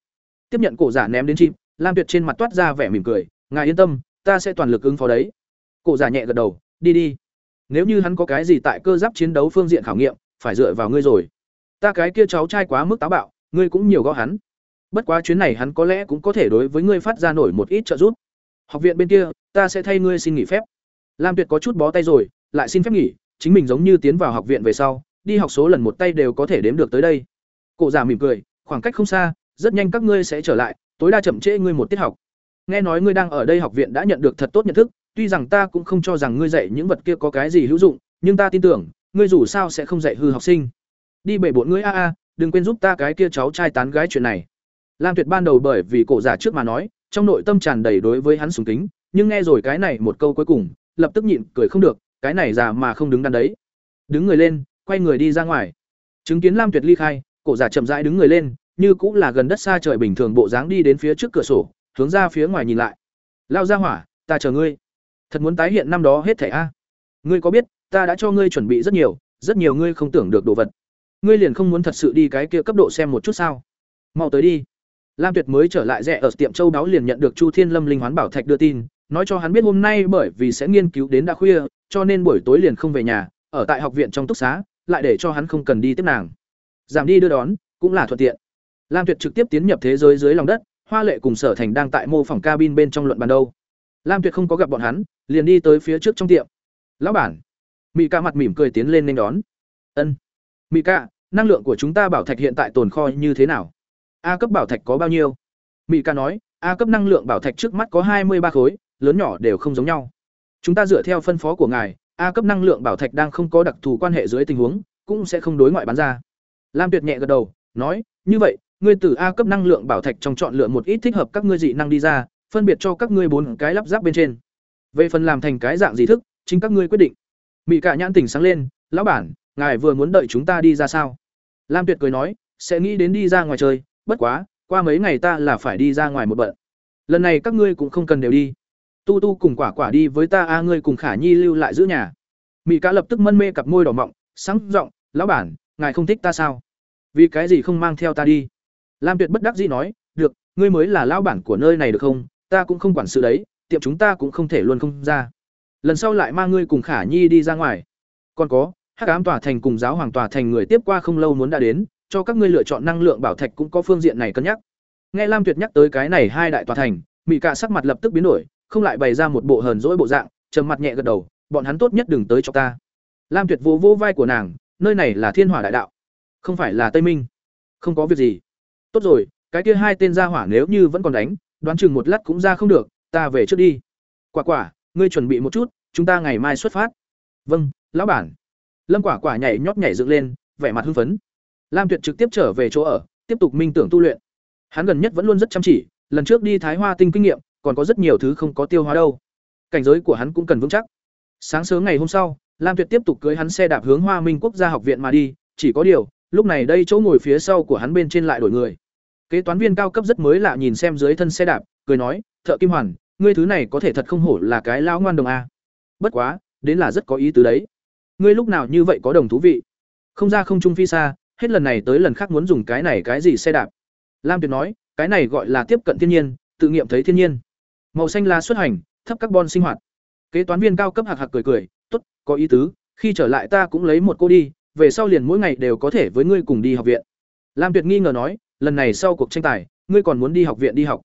Speaker 1: Tiếp nhận cổ giả ném đến chim, Lam Tuyệt trên mặt toát ra vẻ mỉm cười, "Ngài yên tâm, ta sẽ toàn lực ứng phó đấy." Cổ giả nhẹ gật đầu, "Đi đi. Nếu như hắn có cái gì tại cơ giáp chiến đấu phương diện khảo nghiệm, phải dựa vào ngươi rồi. Ta cái kia cháu trai quá mức táo bạo, ngươi cũng nhiều gõ hắn. Bất quá chuyến này hắn có lẽ cũng có thể đối với ngươi phát ra nổi một ít trợ giúp. Học viện bên kia, ta sẽ thay ngươi xin nghỉ phép." Lam Tuyệt có chút bó tay rồi, lại xin phép nghỉ, chính mình giống như tiến vào học viện về sau, đi học số lần một tay đều có thể đếm được tới đây. Cổ giả mỉm cười, khoảng cách không xa, rất nhanh các ngươi sẽ trở lại, tối đa chậm trễ ngươi một tiết học. Nghe nói ngươi đang ở đây học viện đã nhận được thật tốt nhận thức, tuy rằng ta cũng không cho rằng ngươi dạy những vật kia có cái gì hữu dụng, nhưng ta tin tưởng, ngươi dù sao sẽ không dạy hư học sinh. Đi bể bộn ngươi a a, đừng quên giúp ta cái kia cháu trai tán gái chuyện này. Lam Tuyệt ban đầu bởi vì cổ giả trước mà nói, trong nội tâm tràn đầy đối với hắn sùng kính, nhưng nghe rồi cái này một câu cuối cùng, lập tức nhịn cười không được, cái này già mà không đứng đắn đấy. đứng người lên quay người đi ra ngoài. Chứng kiến lam tuyệt ly khai cổ giả chậm rãi đứng người lên như cũng là gần đất xa trời bình thường bộ dáng đi đến phía trước cửa sổ hướng ra phía ngoài nhìn lại. Lao ra hỏa ta chờ ngươi. Thật muốn tái hiện năm đó hết thảy a. Ngươi có biết ta đã cho ngươi chuẩn bị rất nhiều rất nhiều ngươi không tưởng được đồ vật. Ngươi liền không muốn thật sự đi cái kia cấp độ xem một chút sao? Mau tới đi. Lam tuyệt mới trở lại rẻ ở tiệm châu đáo liền nhận được chu thiên lâm linh hoán bảo thạch đưa tin nói cho hắn biết hôm nay bởi vì sẽ nghiên cứu đến đã khuya, cho nên buổi tối liền không về nhà, ở tại học viện trong túc xá, lại để cho hắn không cần đi tiếp nàng. Giảm đi đưa đón, cũng là thuận tiện. Lam tuyệt trực tiếp tiến nhập thế giới dưới lòng đất, hoa lệ cùng sở thành đang tại mô phỏng cabin bên trong luận bàn đâu. Lam tuyệt không có gặp bọn hắn, liền đi tới phía trước trong tiệm. Lão bản. Mị ca mặt mỉm cười tiến lên nên đón. Ân. Mị ca, năng lượng của chúng ta bảo thạch hiện tại tồn kho như thế nào? A cấp bảo thạch có bao nhiêu? Mị ca nói, a cấp năng lượng bảo thạch trước mắt có hai mươi ba khối lớn nhỏ đều không giống nhau. Chúng ta dựa theo phân phó của ngài, a cấp năng lượng bảo thạch đang không có đặc thù quan hệ dưới tình huống, cũng sẽ không đối ngoại bán ra. Lam tuyệt nhẹ gật đầu, nói, như vậy, ngươi từ a cấp năng lượng bảo thạch trong chọn lựa một ít thích hợp các ngươi dị năng đi ra, phân biệt cho các ngươi bốn cái lắp ráp bên trên. Về phần làm thành cái dạng gì thức, chính các ngươi quyết định. Mị cả nhãn tỉnh sáng lên, lão bản, ngài vừa muốn đợi chúng ta đi ra sao? Lam tuyệt cười nói, sẽ nghĩ đến đi ra ngoài chơi, bất quá, qua mấy ngày ta là phải đi ra ngoài một bận. Lần này các ngươi cũng không cần đều đi tu tu cùng quả quả đi với ta, a, ngươi cùng khả nhi lưu lại giữ nhà. Mỹ cả lập tức mân mê cặp môi đỏ mọng, sáng giọng, lão bản, ngài không thích ta sao? Vì cái gì không mang theo ta đi? Lam tuyệt bất đắc dĩ nói, được, ngươi mới là lão bản của nơi này được không? Ta cũng không quản sự đấy, tiệm chúng ta cũng không thể luôn không ra. Lần sau lại mang ngươi cùng khả nhi đi ra ngoài. Còn có, hắc cám tòa thành cùng giáo hoàng tòa thành người tiếp qua không lâu muốn đã đến, cho các ngươi lựa chọn năng lượng bảo thạch cũng có phương diện này cân nhắc. Nghe lam tuyệt nhắc tới cái này hai đại tòa thành mỹ cạ sắc mặt lập tức biến đổi không lại bày ra một bộ hờn dỗi bộ dạng, trầm mặt nhẹ gật đầu, bọn hắn tốt nhất đừng tới cho ta. Lam tuyệt vô vô vai của nàng, nơi này là thiên hỏa đại đạo, không phải là tây minh. Không có việc gì. Tốt rồi, cái kia hai tên gia hỏa nếu như vẫn còn đánh, đoán chừng một lát cũng ra không được, ta về trước đi. Quả quả, ngươi chuẩn bị một chút, chúng ta ngày mai xuất phát. Vâng lão bản. Lâm quả quả nhảy nhót nhảy dựng lên, vẻ mặt hưng phấn. Lam tuyệt trực tiếp trở về chỗ ở, tiếp tục minh tưởng tu luyện. Hắn gần nhất vẫn luôn rất chăm chỉ, lần trước đi thái hoa tinh kinh nghiệm còn có rất nhiều thứ không có tiêu hóa đâu. Cảnh giới của hắn cũng cần vững chắc. Sáng sớm ngày hôm sau, lam tuyệt tiếp tục cưới hắn xe đạp hướng hoa minh quốc gia học viện mà đi, chỉ có điều, lúc này đây chỗ ngồi phía sau của hắn bên trên lại đổi người. Kế toán viên cao cấp rất mới lạ nhìn xem dưới thân xe đạp, cười nói, thợ kim hoàn, ngươi thứ này có thể thật không hổ là cái lão ngoan đồng a. Bất quá, đến là rất có ý tứ đấy. Ngươi lúc nào như vậy có đồng thú vị? Không ra không trung phi xa, hết lần này tới lần khác muốn dùng cái này cái gì xe đạp? Lam tuyệt nói, cái này gọi là tiếp cận thiên nhiên, tự nghiệm thấy thiên nhiên màu xanh lá xuất hành, thấp carbon sinh hoạt. Kế toán viên cao cấp hạc hạc cười cười, tốt, có ý tứ, khi trở lại ta cũng lấy một cô đi, về sau liền mỗi ngày đều có thể với ngươi cùng đi học viện. Lam tuyệt nghi ngờ nói, lần này sau cuộc tranh tài, ngươi còn muốn đi học viện đi học?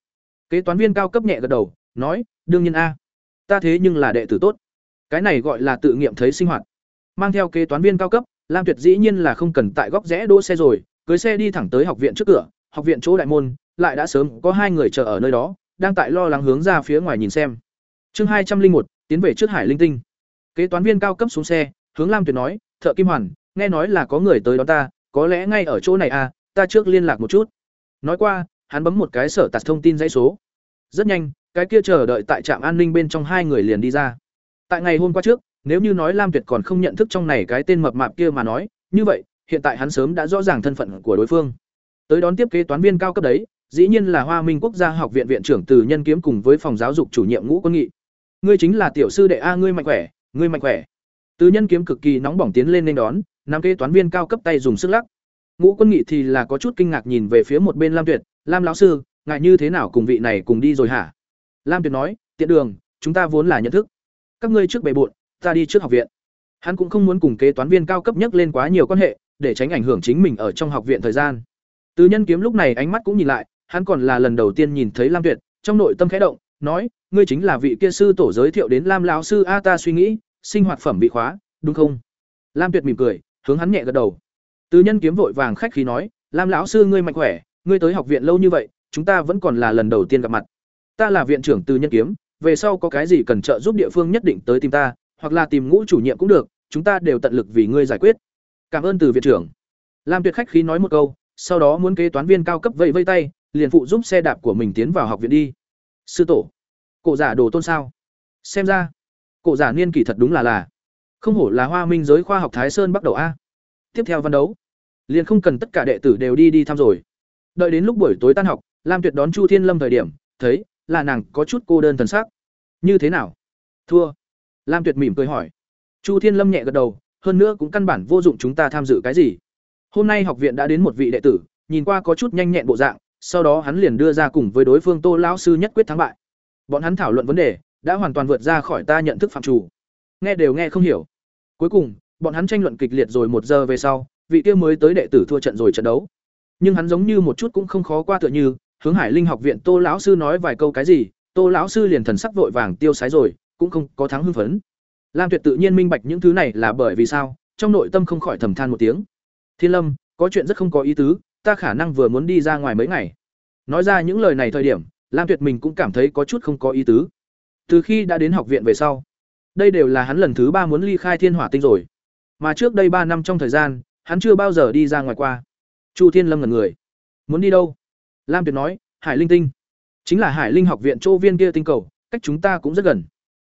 Speaker 1: Kế toán viên cao cấp nhẹ gật đầu, nói, đương nhiên a, ta thế nhưng là đệ tử tốt. Cái này gọi là tự nghiệm thấy sinh hoạt. Mang theo kế toán viên cao cấp, lam tuyệt dĩ nhiên là không cần tại góc rẽ đỗ xe rồi, cưới xe đi thẳng tới học viện trước cửa, học viện chỗ đại môn, lại đã sớm có hai người chờ ở nơi đó đang tại lo lắng hướng ra phía ngoài nhìn xem. Chương hai trăm linh một, tiến về trước hải linh tinh. Kế toán viên cao cấp xuống xe, hướng lam tuyệt nói, thợ kim hoàn, nghe nói là có người tới đón ta, có lẽ ngay ở chỗ này à ta trước liên lạc một chút. Nói qua, hắn bấm một cái sở tạt thông tin dãy số. Rất nhanh, cái kia chờ đợi tại trạm an ninh bên trong hai người liền đi ra. Tại ngày hôm qua trước, nếu như nói lam tuyệt còn không nhận thức trong này cái tên mập mạp kia mà nói, như vậy, hiện tại hắn sớm đã rõ ràng thân phận của đối phương. Tới đón tiếp kế toán viên cao cấp đấy dĩ nhiên là hoa minh quốc gia học viện viện trưởng từ nhân kiếm cùng với phòng giáo dục chủ nhiệm ngũ quân nghị. Ngươi chính là tiểu sư đệ a, ngươi mạnh khỏe, ngươi mạnh khỏe. Từ nhân kiếm cực kỳ nóng bỏng tiến lên nên đón, nam kế toán viên cao cấp tay dùng sức lắc. Ngũ quân nghị thì là có chút kinh ngạc nhìn về phía một bên lam tuyệt, lam lão sư ngại như thế nào cùng vị này cùng đi rồi hả? Lam tuyệt nói, tiện đường, chúng ta vốn là nhận thức. Các ngươi trước bề bộn, ta đi trước học viện. Hắn cũng không muốn cùng kế toán viên cao cấp nhất lên quá nhiều quan hệ, để tránh ảnh hưởng chính mình ở trong học viện thời gian. Từ nhân kiếm lúc này ánh mắt cũng nhìn lại hắn còn là lần đầu tiên nhìn thấy lam tuyệt, trong nội tâm khẽ động, nói, ngươi chính là vị kia sư tổ giới thiệu đến lam lão sư a ta suy nghĩ, sinh hoạt phẩm bị khóa, đúng không? Lam tuyệt mỉm cười, hướng hắn nhẹ gật đầu. Từ nhân kiếm vội vàng khách khí nói, lam lão sư ngươi mạnh khỏe, ngươi tới học viện lâu như vậy, chúng ta vẫn còn là lần đầu tiên gặp mặt. Ta là viện trưởng từ nhân kiếm, về sau có cái gì cần trợ giúp địa phương nhất định tới tìm ta, hoặc là tìm ngũ chủ nhiệm cũng được, chúng ta đều tận lực vì ngươi giải quyết. Cảm ơn từ viện trưởng. Lam tuyệt khách khí nói một câu, sau đó muốn kế toán viên cao cấp vẫy vây tay liền phụ giúp xe đạp của mình tiến vào học viện đi sư tổ cổ giả đồ tôn sao xem ra cổ giả niên kỷ thật đúng là là Không hổ là Hoa Minh giới khoa học Thái Sơn bắt đầu a. Tiếp theo văn đấu, liền không cần tất cả đệ tử đều đi đi thăm rồi. Đợi đến lúc buổi tối tan học, Lam Tuyệt đón Chu Thiên Lâm thời điểm, thấy là nàng có chút cô đơn thần sắc. Như thế nào? Thua. Lam Tuyệt mỉm cười hỏi. Chu Thiên Lâm nhẹ gật đầu, hơn nữa cũng căn bản vô dụng chúng ta tham dự cái gì. Hôm nay học viện đã đến một vị đệ tử, nhìn qua có chút nhanh nhẹn bộ dạng, sau đó hắn liền đưa ra cùng với đối phương Tô lão sư nhất quyết thắng bại. Bọn hắn thảo luận vấn đề, đã hoàn toàn vượt ra khỏi ta nhận thức phạm chủ. Nghe đều nghe không hiểu. Cuối cùng, bọn hắn tranh luận kịch liệt rồi một giờ về sau, vị kia mới tới đệ tử thua trận rồi trận đấu. Nhưng hắn giống như một chút cũng không khó qua tựa như, hướng Hải Linh học viện Tô lão sư nói vài câu cái gì, Tô lão sư liền thần sắc vội vàng tiêu sái rồi, cũng không có thắng hưng phấn. Lam Tuyệt tự nhiên minh bạch những thứ này là bởi vì sao, trong nội tâm không khỏi thầm than một tiếng. Thiên Lâm, có chuyện rất không có ý tứ, ta khả năng vừa muốn đi ra ngoài mấy ngày. Nói ra những lời này thời điểm, Lam Tuyệt mình cũng cảm thấy có chút không có ý tứ. Từ khi đã đến học viện về sau, đây đều là hắn lần thứ ba muốn ly khai Thiên Hỏa Tinh rồi. Mà trước đây ba năm trong thời gian, hắn chưa bao giờ đi ra ngoài qua. Chu Thiên Lâm ngẩn người. Muốn đi đâu? Lam Tuyệt nói, Hải Linh Tinh. Chính là Hải Linh học viện Châu Viên kia tinh cầu, cách chúng ta cũng rất gần.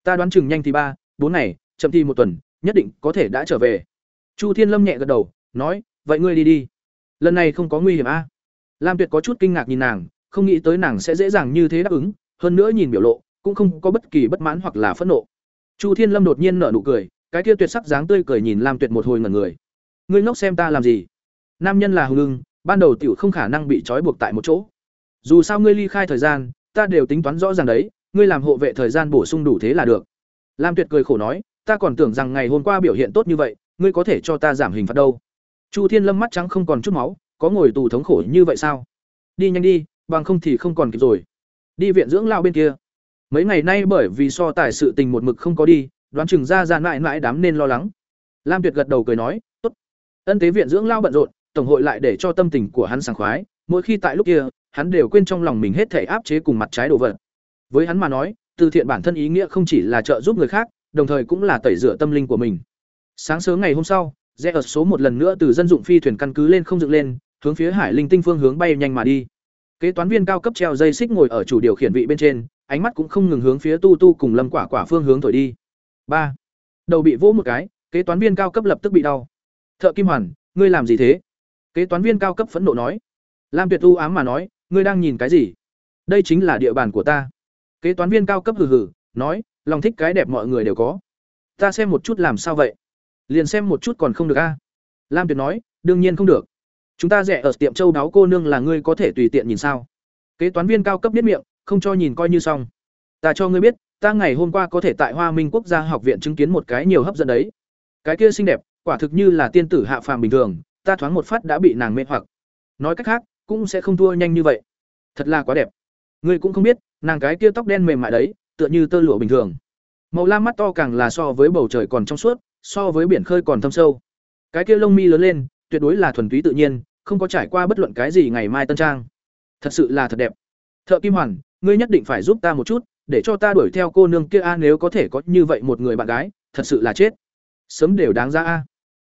Speaker 1: Ta đoán chừng nhanh thì ba, bốn ngày, chậm thì một tuần, nhất định có thể đã trở về. Chu Thiên Lâm nhẹ gật đầu, nói, vậy ngươi đi đi. Lần này không có nguy hiểm a? Lam Tuyệt có chút kinh ngạc nhìn nàng, không nghĩ tới nàng sẽ dễ dàng như thế đáp ứng, hơn nữa nhìn biểu lộ, cũng không có bất kỳ bất mãn hoặc là phẫn nộ. Chu Thiên Lâm đột nhiên nở nụ cười, cái kia tuyệt sắc dáng tươi cười nhìn Lam Tuyệt một hồi ngẩn người. Ngươi ngốc xem ta làm gì? Nam nhân là hùng lưng, ban đầu tiểu không khả năng bị trói buộc tại một chỗ. Dù sao ngươi ly khai thời gian, ta đều tính toán rõ ràng đấy, ngươi làm hộ vệ thời gian bổ sung đủ thế là được. Lam Tuyệt cười khổ nói, ta còn tưởng rằng ngày hôm qua biểu hiện tốt như vậy, ngươi có thể cho ta giảm hình phạt đâu. Chu Thiên Lâm mắt trắng không còn chút máu, có ngồi tù thống khổ như vậy sao? Đi nhanh đi, bằng không thì không còn kịp rồi. Đi viện dưỡng lao bên kia. Mấy ngày nay bởi vì so tài sự tình một mực không có đi, đoán chừng ra ra mãi mãi đám nên lo lắng. Lam Tuyệt gật đầu cười nói, "Tốt." Ân tế viện dưỡng lao bận rộn, tổng hội lại để cho tâm tình của hắn sảng khoái, mỗi khi tại lúc kia, hắn đều quên trong lòng mình hết thể áp chế cùng mặt trái đồ vật. Với hắn mà nói, từ thiện bản thân ý nghĩa không chỉ là trợ giúp người khác, đồng thời cũng là tẩy rửa tâm linh của mình. Sáng sớm ngày hôm sau, rẽ ở số một lần nữa từ dân dụng phi thuyền căn cứ lên không dựng lên, hướng phía Hải Linh tinh phương hướng bay nhanh mà đi. Kế toán viên cao cấp treo dây xích ngồi ở chủ điều khiển vị bên trên, ánh mắt cũng không ngừng hướng phía Tu Tu cùng Lâm Quả Quả phương hướng thổi đi. ba Đầu bị vỗ một cái, kế toán viên cao cấp lập tức bị đau. "Thợ Kim Hoàn, ngươi làm gì thế?" Kế toán viên cao cấp phẫn nộ nói. Lam Tuyệt u ám mà nói, "Ngươi đang nhìn cái gì? Đây chính là địa bàn của ta." Kế toán viên cao cấp hừ hừ, nói, "Lòng thích cái đẹp mọi người đều có. Ta xem một chút làm sao vậy?" Liền xem một chút còn không được a. Lam Tuyệt nói, "Đương nhiên không được. Chúng ta rẻ ở tiệm châu đáo cô nương là ngươi có thể tùy tiện nhìn sao?" Kế toán viên cao cấp biết miệng, không cho nhìn coi như xong. "Ta cho ngươi biết, ta ngày hôm qua có thể tại Hoa Minh Quốc gia học viện chứng kiến một cái nhiều hấp dẫn đấy. Cái kia xinh đẹp, quả thực như là tiên tử hạ phàm bình thường, ta thoáng một phát đã bị nàng mê hoặc. Nói cách khác, cũng sẽ không thua nhanh như vậy. Thật là quá đẹp. Ngươi cũng không biết, nàng cái kia tóc đen mềm mại đấy, tựa như tơ lụa bình thường. Màu lam mắt to càng là so với bầu trời còn trong suốt, so với biển khơi còn thâm sâu. Cái kia lông mi lớn lên, tuyệt đối là thuần túy tự nhiên, không có trải qua bất luận cái gì ngày mai tân trang. Thật sự là thật đẹp. Thợ Kim Hoàn, ngươi nhất định phải giúp ta một chút, để cho ta đuổi theo cô nương kia a nếu có thể có như vậy một người bạn gái, thật sự là chết. Sớm đều đáng ra a.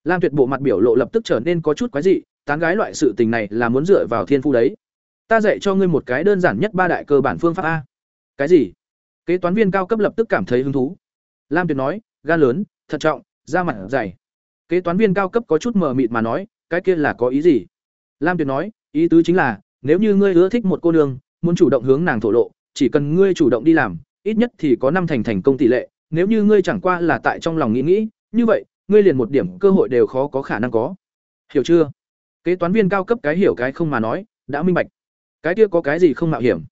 Speaker 1: Lam Tuyệt bộ mặt biểu lộ lập tức trở nên có chút quái dị, tán gái loại sự tình này là muốn dựa vào thiên phu đấy. Ta dạy cho ngươi một cái đơn giản nhất ba đại cơ bản phương pháp a. Cái gì? Kế toán viên cao cấp lập tức cảm thấy hứng thú. Lam Tuyệt nói, gan lớn, thận trọng, da mặt dày. Kế toán viên cao cấp có chút mờ mịt mà nói, cái kia là có ý gì? Lam Tuyệt nói, ý tứ chính là, nếu như ngươi ưa thích một cô nương, muốn chủ động hướng nàng thổ lộ, chỉ cần ngươi chủ động đi làm, ít nhất thì có năm thành thành công tỷ lệ, nếu như ngươi chẳng qua là tại trong lòng nghĩ nghĩ, như vậy, ngươi liền một điểm cơ hội đều khó có khả năng có. Hiểu chưa? Kế toán viên cao cấp cái hiểu cái không mà nói, đã minh bạch. Cái kia có cái gì không mạo hiểm?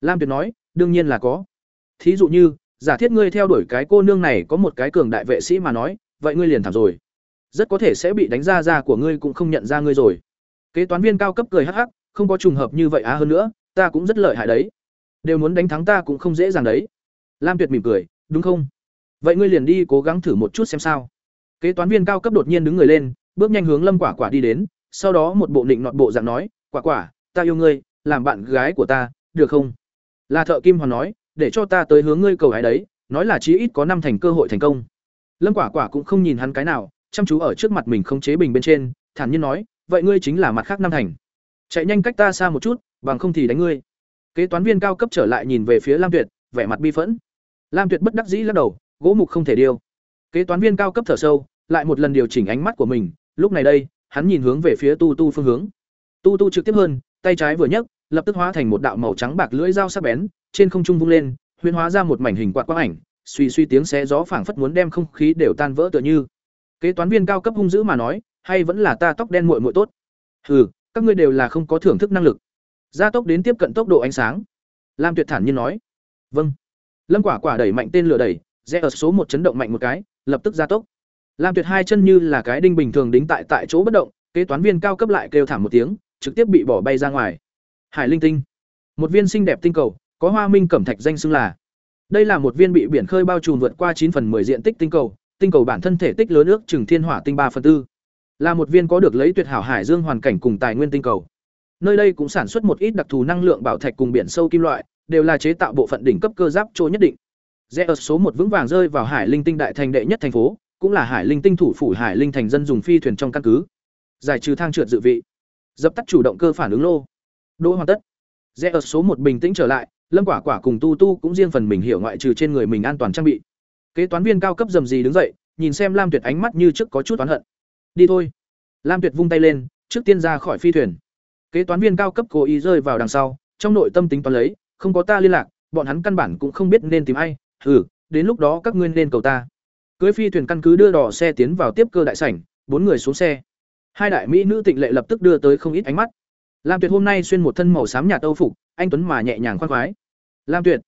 Speaker 1: Lam Tuyệt nói, đương nhiên là có. Thí dụ như, giả thiết ngươi theo đuổi cái cô nương này có một cái cường đại vệ sĩ mà nói, vậy ngươi liền thảm rồi. Rất có thể sẽ bị đánh ra ra của ngươi cũng không nhận ra ngươi rồi. Kế toán viên cao cấp cười hắc hắc, không có trùng hợp như vậy á hơn nữa, ta cũng rất lợi hại đấy. Đều muốn đánh thắng ta cũng không dễ dàng đấy. Lam Tuyệt mỉm cười, đúng không? Vậy ngươi liền đi cố gắng thử một chút xem sao. Kế toán viên cao cấp đột nhiên đứng người lên, bước nhanh hướng Lâm Quả Quả đi đến, sau đó một bộ định nọt bộ dạng nói, "Quả Quả, ta yêu ngươi, làm bạn gái của ta, được không?" Là Thợ Kim Hoàn nói, "Để cho ta tới hướng ngươi cầu hái đấy, nói là chí ít có năm thành cơ hội thành công." Lâm Quả Quả cũng không nhìn hắn cái nào, chăm chú ở trước mặt mình không chế bình bên trên, thản nhiên nói, "Vậy ngươi chính là mặt khác năm thành. Chạy nhanh cách ta xa một chút, bằng không thì đánh ngươi." Kế toán viên cao cấp trở lại nhìn về phía Lam Tuyệt, vẻ mặt bi phẫn. Lam Tuyệt bất đắc dĩ lắc đầu, gỗ mục không thể điêu. kế toán viên cao cấp thở sâu lại một lần điều chỉnh ánh mắt của mình lúc này đây hắn nhìn hướng về phía tu tu phương hướng tu tu trực tiếp hơn tay trái vừa nhấc lập tức hóa thành một đạo màu trắng bạc lưỡi dao sắc bén trên không trung vung lên huyễn hóa ra một mảnh hình quạt quang ảnh suy suy tiếng xé gió phảng phất muốn đem không khí đều tan vỡ tựa như. Kế toán viên cao cấp hung dữ mà nói, hay vẫn là ta tóc đen muội muội tốt? Hừ, các ngươi đều là không có thưởng thức năng lực. Gia tốc đến tiếp cận tốc độ ánh sáng. Lam tuyệt thản nhiên nói vâng. Lâm quả quả đẩy mạnh tên lửa đẩy, rẽ ở số một chấn động mạnh một cái, lập tức gia tốc. Lam tuyệt hai chân như là cái đinh bình thường đính tại tại chỗ bất động, kế toán viên cao cấp lại kêu thảm một tiếng, trực tiếp bị bỏ bay ra ngoài. Hải linh tinh. Một viên xinh đẹp tinh cầu, có hoa minh cẩm thạch danh xưng là đây là một viên bị biển khơi bao trùm vượt qua chín phần 10 diện tích tinh cầu tinh cầu bản thân thể tích lớn ước chừng thiên hỏa tinh ba phần tư. Là một viên có được lấy tuyệt hảo hải dương hoàn cảnh cùng tài nguyên tinh cầu. Nơi đây cũng sản xuất một ít đặc thù năng lượng bảo thạch cùng biển sâu kim loại, đều là chế tạo bộ phận đỉnh cấp cơ giáp chỗ nhất định. Rẽ ở số một vững vàng rơi vào hải linh tinh đại thành đệ nhất thành phố, cũng là hải linh tinh thủ phủ hải linh thành dân dùng phi thuyền trong căn cứ. Giải trừ thang trượt dự vị. Dập tắt chủ động cơ phản ứng lô. Đỗ hoàn tất. Rẽ ở số một bình tĩnh trở lại lâm quả quả cùng tu tu cũng riêng phần mình hiểu ngoại trừ trên người mình an toàn trang bị. Kế toán viên cao cấp dầm gì đứng dậy, nhìn xem lam tuyệt ánh mắt như trước có chút oán hận. Đi thôi. Lam tuyệt vung tay lên, trước tiên ra khỏi phi thuyền. Kế toán viên cao cấp cố ý rơi vào đằng sau, trong nội tâm tính toán lấy, không có ta liên lạc, bọn hắn căn bản cũng không biết nên tìm ai. Ừ đến lúc đó các ngươi nên cầu ta. Cưới phi thuyền căn cứ đưa đò xe tiến vào tiếp cơ đại sảnh, bốn người xuống xe. Hai đại mỹ nữ tịnh lệ lập tức đưa tới không ít ánh mắt. Lam tuyệt hôm nay xuyên một thân màu xám nhà tâu phục anh tuấn mà nhẹ nhàng khoan khoái. Lam tuyệt.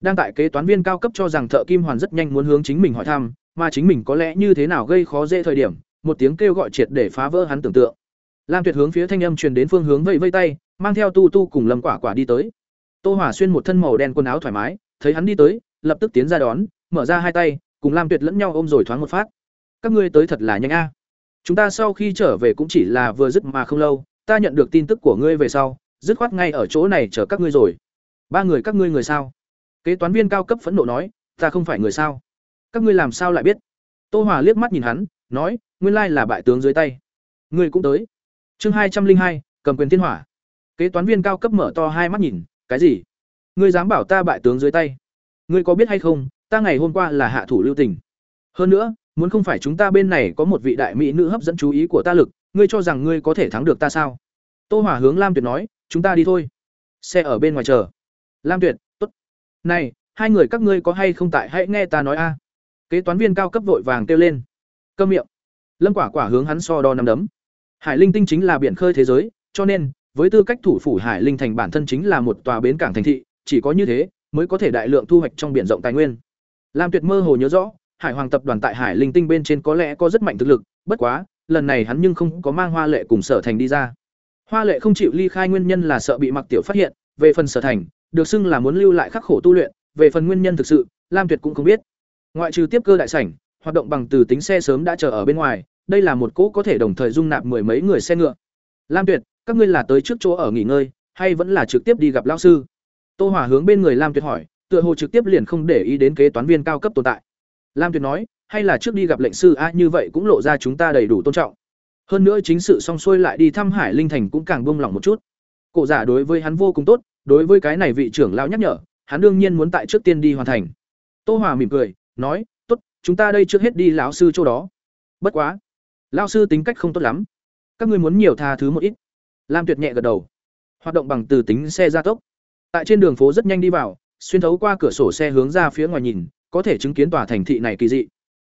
Speaker 1: Đang tại kế toán viên cao cấp cho rằng thợ kim hoàn rất nhanh muốn hướng chính mình hỏi thăm, mà chính mình có lẽ như thế nào gây khó dễ thời điểm, một tiếng kêu gọi triệt để phá vỡ hắn tưởng tượng. Lam tuyệt hướng phía thanh âm truyền đến phương hướng vẫy vây tay, mang theo tu tu cùng lâm quả quả đi tới. Tô hỏa xuyên một thân màu đen quần áo thoải mái, thấy hắn đi tới, lập tức tiến ra đón, mở ra hai tay, cùng lam tuyệt lẫn nhau ôm rồi thoáng một phát. Các ngươi tới thật là nhanh a. Chúng ta sau khi trở về cũng chỉ là vừa dứt mà không lâu, ta nhận được tin tức của ngươi về sau dứt khoát ngay ở chỗ này chờ các ngươi rồi. Ba người các ngươi người sao? Kế toán viên cao cấp phẫn nộ nói, ta không phải người sao? Các ngươi làm sao lại biết? Tô hòa liếc mắt nhìn hắn, nói, nguyên lai là bại tướng dưới tay. Ngươi cũng tới. Chương hai trăm linh hai, cầm quyền thiên hỏa. Kế toán viên cao cấp mở to hai mắt nhìn, cái gì? Ngươi dám bảo ta bại tướng dưới tay? Ngươi có biết hay không, ta ngày hôm qua là hạ thủ lưu tình. Hơn nữa, muốn không phải chúng ta bên này có một vị đại mỹ nữ hấp dẫn chú ý của ta lực, ngươi cho rằng ngươi có thể thắng được ta sao? Tô hỏa hướng lam tuyệt nói chúng ta đi thôi. Xe ở bên ngoài chờ. Lam tuyệt, tốt. Này, hai người các ngươi có hay không tại? Hãy nghe ta nói a. Kế toán viên cao cấp vội vàng kêu lên. Cơm miệng. Lâm quả quả hướng hắn so đo nắm đấm. Hải linh tinh chính là biển khơi thế giới, cho nên, với tư cách thủ phủ hải linh thành bản thân chính là một tòa bến cảng thành thị, chỉ có như thế mới có thể đại lượng thu hoạch trong biển rộng tài nguyên. Lam tuyệt mơ hồ nhớ rõ, hải hoàng tập đoàn tại hải linh tinh bên trên có lẽ có rất mạnh thực lực, bất quá, lần này hắn nhưng không có mang hoa lệ cùng sở thành đi ra hoa lệ không chịu ly khai nguyên nhân là sợ bị mặc tiểu phát hiện, về phần sở thành, được xưng là muốn lưu lại khắc khổ tu luyện, về phần nguyên nhân thực sự, lam tuyệt cũng không biết. Ngoại trừ tiếp cơ đại sảnh, hoạt động bằng từ tính xe sớm đã chờ ở bên ngoài, đây là một cỗ có thể đồng thời dung nạp mười mấy người xe ngựa. Lam tuyệt, các ngươi là tới trước chỗ ở nghỉ ngơi, hay vẫn là trực tiếp đi gặp lão sư? Tô hỏa hướng bên người lam tuyệt hỏi, tựa hồ trực tiếp liền không để ý đến kế toán viên cao cấp tồn tại. Lam tuyệt nói, hay là trước đi gặp lệnh sư a, như vậy cũng lộ ra chúng ta đầy đủ tôn trọng hơn nữa chính sự xong xuôi lại đi thăm hải linh thành cũng càng buông lỏng một chút. Cổ giả đối với hắn vô cùng tốt, đối với cái này vị trưởng lão nhắc nhở, hắn đương nhiên muốn tại trước tiên đi hoàn thành. Tô hòa mỉm cười, nói, tốt, chúng ta đây trước hết đi lão sư chỗ đó. Bất quá, lão sư tính cách không tốt lắm. Các ngươi muốn nhiều tha thứ một ít. Lam tuyệt nhẹ gật đầu. Hoạt động bằng từ tính xe gia tốc. Tại trên đường phố rất nhanh đi vào, xuyên thấu qua cửa sổ xe hướng ra phía ngoài nhìn, có thể chứng kiến tòa thành thị này kỳ dị.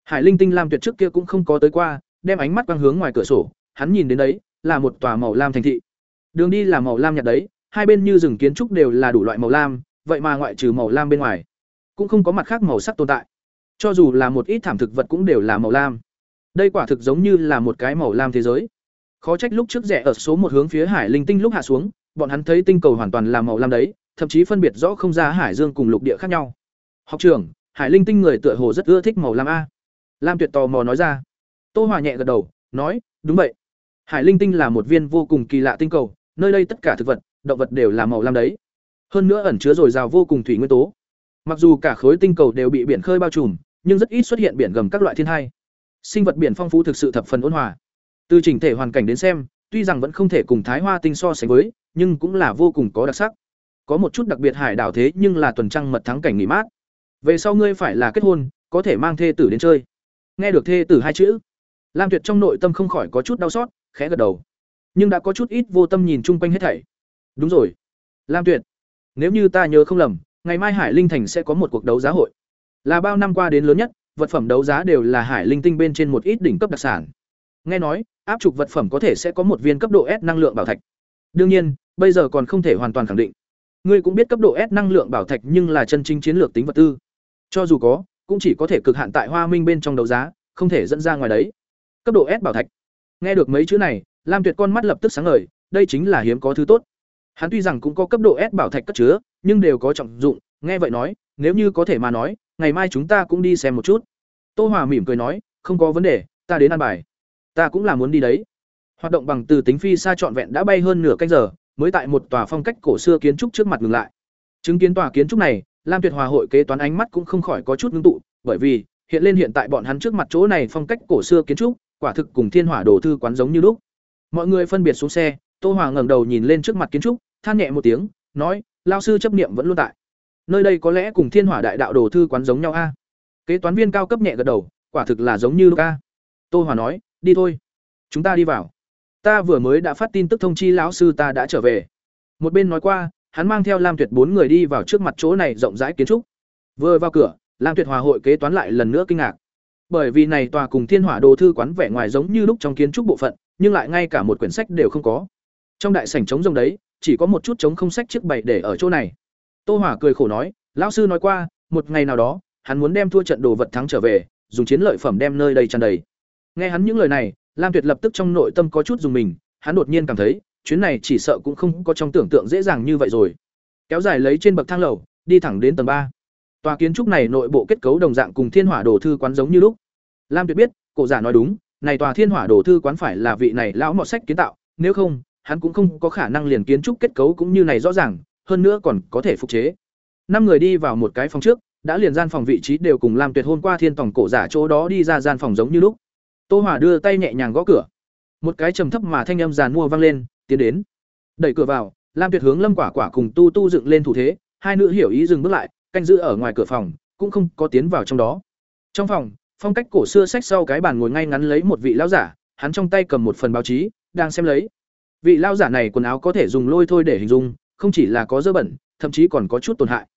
Speaker 1: Hải linh tinh lam tuyệt trước kia cũng không có tới qua đem ánh mắt quang hướng ngoài cửa sổ, hắn nhìn đến đấy, là một tòa màu lam thành thị. Đường đi là màu lam nhạt đấy, hai bên như rừng kiến trúc đều là đủ loại màu lam, vậy mà ngoại trừ màu lam bên ngoài, cũng không có mặt khác màu sắc tồn tại. Cho dù là một ít thảm thực vật cũng đều là màu lam. Đây quả thực giống như là một cái màu lam thế giới. Khó trách lúc trước rẻ ở số một hướng phía hải linh tinh lúc hạ xuống, bọn hắn thấy tinh cầu hoàn toàn là màu lam đấy, thậm chí phân biệt rõ không ra hải dương cùng lục địa khác nhau. Học trưởng, hải linh tinh người tựa hồ rất ưa thích màu lam a. Lam tuyệt tò mò nói ra tô hòa nhẹ gật đầu, nói, đúng vậy. Hải linh tinh là một viên vô cùng kỳ lạ tinh cầu, nơi đây tất cả thực vật, động vật đều là màu lam đấy. Hơn nữa ẩn chứa dồi dào vô cùng thủy nguyên tố. Mặc dù cả khối tinh cầu đều bị biển khơi bao trùm, nhưng rất ít xuất hiện biển gầm các loại thiên hai. Sinh vật biển phong phú thực sự thập phần ôn hòa. Từ chỉnh thể hoàn cảnh đến xem, tuy rằng vẫn không thể cùng thái hoa tinh so sánh với, nhưng cũng là vô cùng có đặc sắc. Có một chút đặc biệt hải đảo thế nhưng là tuần trăng mật thắng cảnh nghỉ mát. Về sau ngươi phải là kết hôn, có thể mang thê tử đến chơi. Nghe được thê tử hai chữ lam tuyệt trong nội tâm không khỏi có chút đau xót, khẽ gật đầu. Nhưng đã có chút ít vô tâm nhìn chung quanh hết thảy. Đúng rồi. Lam tuyệt, nếu như ta nhớ không lầm, ngày mai hải linh thành sẽ có một cuộc đấu giá hội. Là bao năm qua đến lớn nhất, vật phẩm đấu giá đều là hải linh tinh bên trên một ít đỉnh cấp đặc sản. Nghe nói, áp trục vật phẩm có thể sẽ có một viên cấp độ s năng lượng bảo thạch. Đương nhiên, bây giờ còn không thể hoàn toàn khẳng định. Ngươi cũng biết cấp độ s năng lượng bảo thạch nhưng là chân chính chiến lược tính vật tư. Cho dù có, cũng chỉ có thể cực hạn tại hoa minh bên trong đấu giá, không thể dẫn ra ngoài đấy cấp độ s bảo thạch. Nghe được mấy chữ này, lam tuyệt con mắt lập tức sáng ngời, đây chính là hiếm có thứ tốt. Hắn tuy rằng cũng có cấp độ s bảo thạch cất chứa, nhưng đều có trọng dụng, nghe vậy nói, nếu như có thể mà nói, ngày mai chúng ta cũng đi xem một chút. Tô hòa mỉm cười nói, không có vấn đề, ta đến ăn bài. Ta cũng là muốn đi đấy. Hoạt động bằng từ tính phi xa trọn vẹn đã bay hơn nửa canh giờ, mới tại một tòa phong cách cổ xưa kiến trúc trước mặt ngừng lại. Chứng kiến tòa kiến trúc này, lam tuyệt hòa hội kế toán ánh mắt cũng không khỏi có chút ngưng tụ, bởi vì, hiện lên hiện tại bọn hắn trước mặt chỗ này phong cách cổ xưa kiến trúc quả thực cùng thiên hỏa đồ thư quán giống như lúc. Mọi người phân biệt xuống xe, tô hòa ngẩng đầu nhìn lên trước mặt kiến trúc, than nhẹ một tiếng, nói lao sư chấp niệm vẫn luôn tại. Nơi đây có lẽ cùng thiên hỏa đại đạo đồ thư quán giống nhau a. Kế toán viên cao cấp nhẹ gật đầu, quả thực là giống như lúc a. Tô hòa nói, đi thôi. Chúng ta đi vào. Ta vừa mới đã phát tin tức thông chi lão sư ta đã trở về. Một bên nói qua, hắn mang theo lam tuyệt bốn người đi vào trước mặt chỗ này rộng rãi kiến trúc. Vừa vào cửa, lam tuyệt hòa hội kế toán lại lần nữa kinh ngạc bởi vì này tòa cùng thiên hỏa đồ thư quán vẻ ngoài giống như lúc trong kiến trúc bộ phận, nhưng lại ngay cả một quyển sách đều không có. Trong đại sảnh trống rồng đấy, chỉ có một chút trống không sách chiếc bày để ở chỗ này. Tô hỏa cười khổ nói, lão sư nói qua, một ngày nào đó, hắn muốn đem thua trận đồ vật thắng trở về, dùng chiến lợi phẩm đem nơi đây tràn đầy. Nghe hắn những lời này, lam tuyệt lập tức trong nội tâm có chút dùng mình, hắn đột nhiên cảm thấy, chuyến này chỉ sợ cũng không có trong tưởng tượng dễ dàng như vậy rồi. Kéo dài lấy trên bậc thang lầu, đi thẳng đến tầng ba tòa kiến trúc này nội bộ kết cấu đồng dạng cùng thiên hỏa đồ thư quán giống như lúc. Lam tuyệt biết, cổ giả nói đúng, này tòa thiên hỏa đồ thư quán phải là vị này lão mọt sách kiến tạo, nếu không, hắn cũng không có khả năng liền kiến trúc kết cấu cũng như này rõ ràng, hơn nữa còn có thể phục chế. Năm người đi vào một cái phòng trước, đã liền gian phòng vị trí đều cùng lam tuyệt hôm qua thiên tổng cổ giả chỗ đó đi ra gian phòng giống như lúc. Tô hỏa đưa tay nhẹ nhàng gõ cửa. Một cái trầm thấp mà thanh âm giàn mua vang lên, tiến đến. Đẩy cửa vào, lam tuyệt hướng lâm quả quả cùng tu tu dựng lên thủ thế, hai nữ hiểu ý dừng bước lại canh giữ ở ngoài cửa phòng, cũng không có tiến vào trong đó. Trong phòng, phong cách cổ xưa sách sau cái bàn ngồi ngay ngắn lấy một vị lão giả, hắn trong tay cầm một phần báo chí, đang xem lấy. Vị lão giả này quần áo có thể dùng lôi thôi để hình dung, không chỉ là có dơ bẩn, thậm chí còn có chút tổn hại.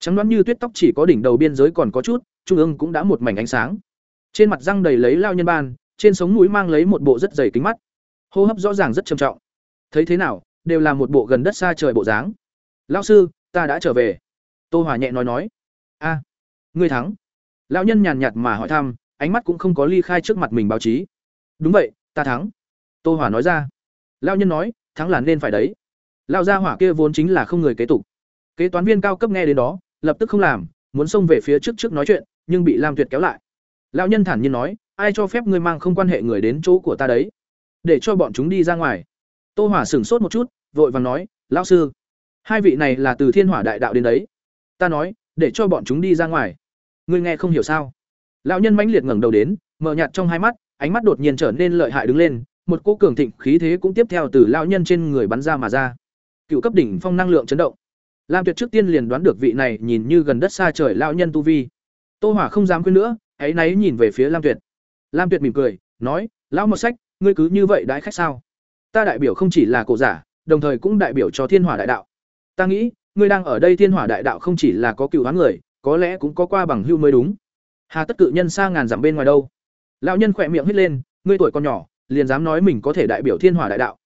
Speaker 1: Trắng đoán như tuyết tóc chỉ có đỉnh đầu biên giới còn có chút, trung ương cũng đã một mảnh ánh sáng. Trên mặt răng đầy lấy lao nhân ban, trên sống mũi mang lấy một bộ rất dày kính mắt. Hô hấp rõ ràng rất trầm trọng. Thấy thế nào, đều là một bộ gần đất xa trời bộ dáng. Lão sư, ta đã trở về tô hòa nhẹ nói nói. A, ngươi thắng. Lão nhân nhàn nhạt mà hỏi thăm, ánh mắt cũng không có ly khai trước mặt mình báo chí. Đúng vậy, ta thắng. Tô hòa nói ra. Lão nhân nói, thắng là nên phải đấy. Lão gia hỏa kia vốn chính là không người kế tục. Kế toán viên cao cấp nghe đến đó, lập tức không làm, muốn xông về phía trước trước nói chuyện, nhưng bị lam tuyệt kéo lại. Lão nhân thản nhiên nói, ai cho phép ngươi mang không quan hệ người đến chỗ của ta đấy? Để cho bọn chúng đi ra ngoài. Tô hỏa sửng sốt một chút, vội vàng nói, lão sư, hai vị này là từ thiên hỏa đại đạo đến đấy ta nói, để cho bọn chúng đi ra ngoài. Ngươi nghe không hiểu sao? Lão nhân mãnh liệt ngẩng đầu đến, mở nhạt trong hai mắt, ánh mắt đột nhiên trở nên lợi hại đứng lên, một cỗ cường thịnh khí thế cũng tiếp theo từ lão nhân trên người bắn ra mà ra. Cựu cấp đỉnh phong năng lượng chấn động. Lam tuyệt trước tiên liền đoán được vị này nhìn như gần đất xa trời lão nhân tu vi. Tô hỏa không dám quên nữa ấy náy nhìn về phía lam tuyệt. Lam tuyệt mỉm cười, nói, lão một sách, ngươi cứ như vậy đãi khách sao? Ta đại biểu không chỉ là cổ giả, đồng thời cũng đại biểu cho thiên hỏa đại đạo. Ta nghĩ ngươi đang ở đây thiên hỏa đại đạo không chỉ là có cựu hoán người, có lẽ cũng có qua bằng hưu mới đúng. Hà tất cự nhân xa ngàn dặm bên ngoài đâu. Lão nhân khỏe miệng hít lên, ngươi tuổi còn nhỏ, liền dám nói mình có thể đại biểu thiên hỏa đại đạo.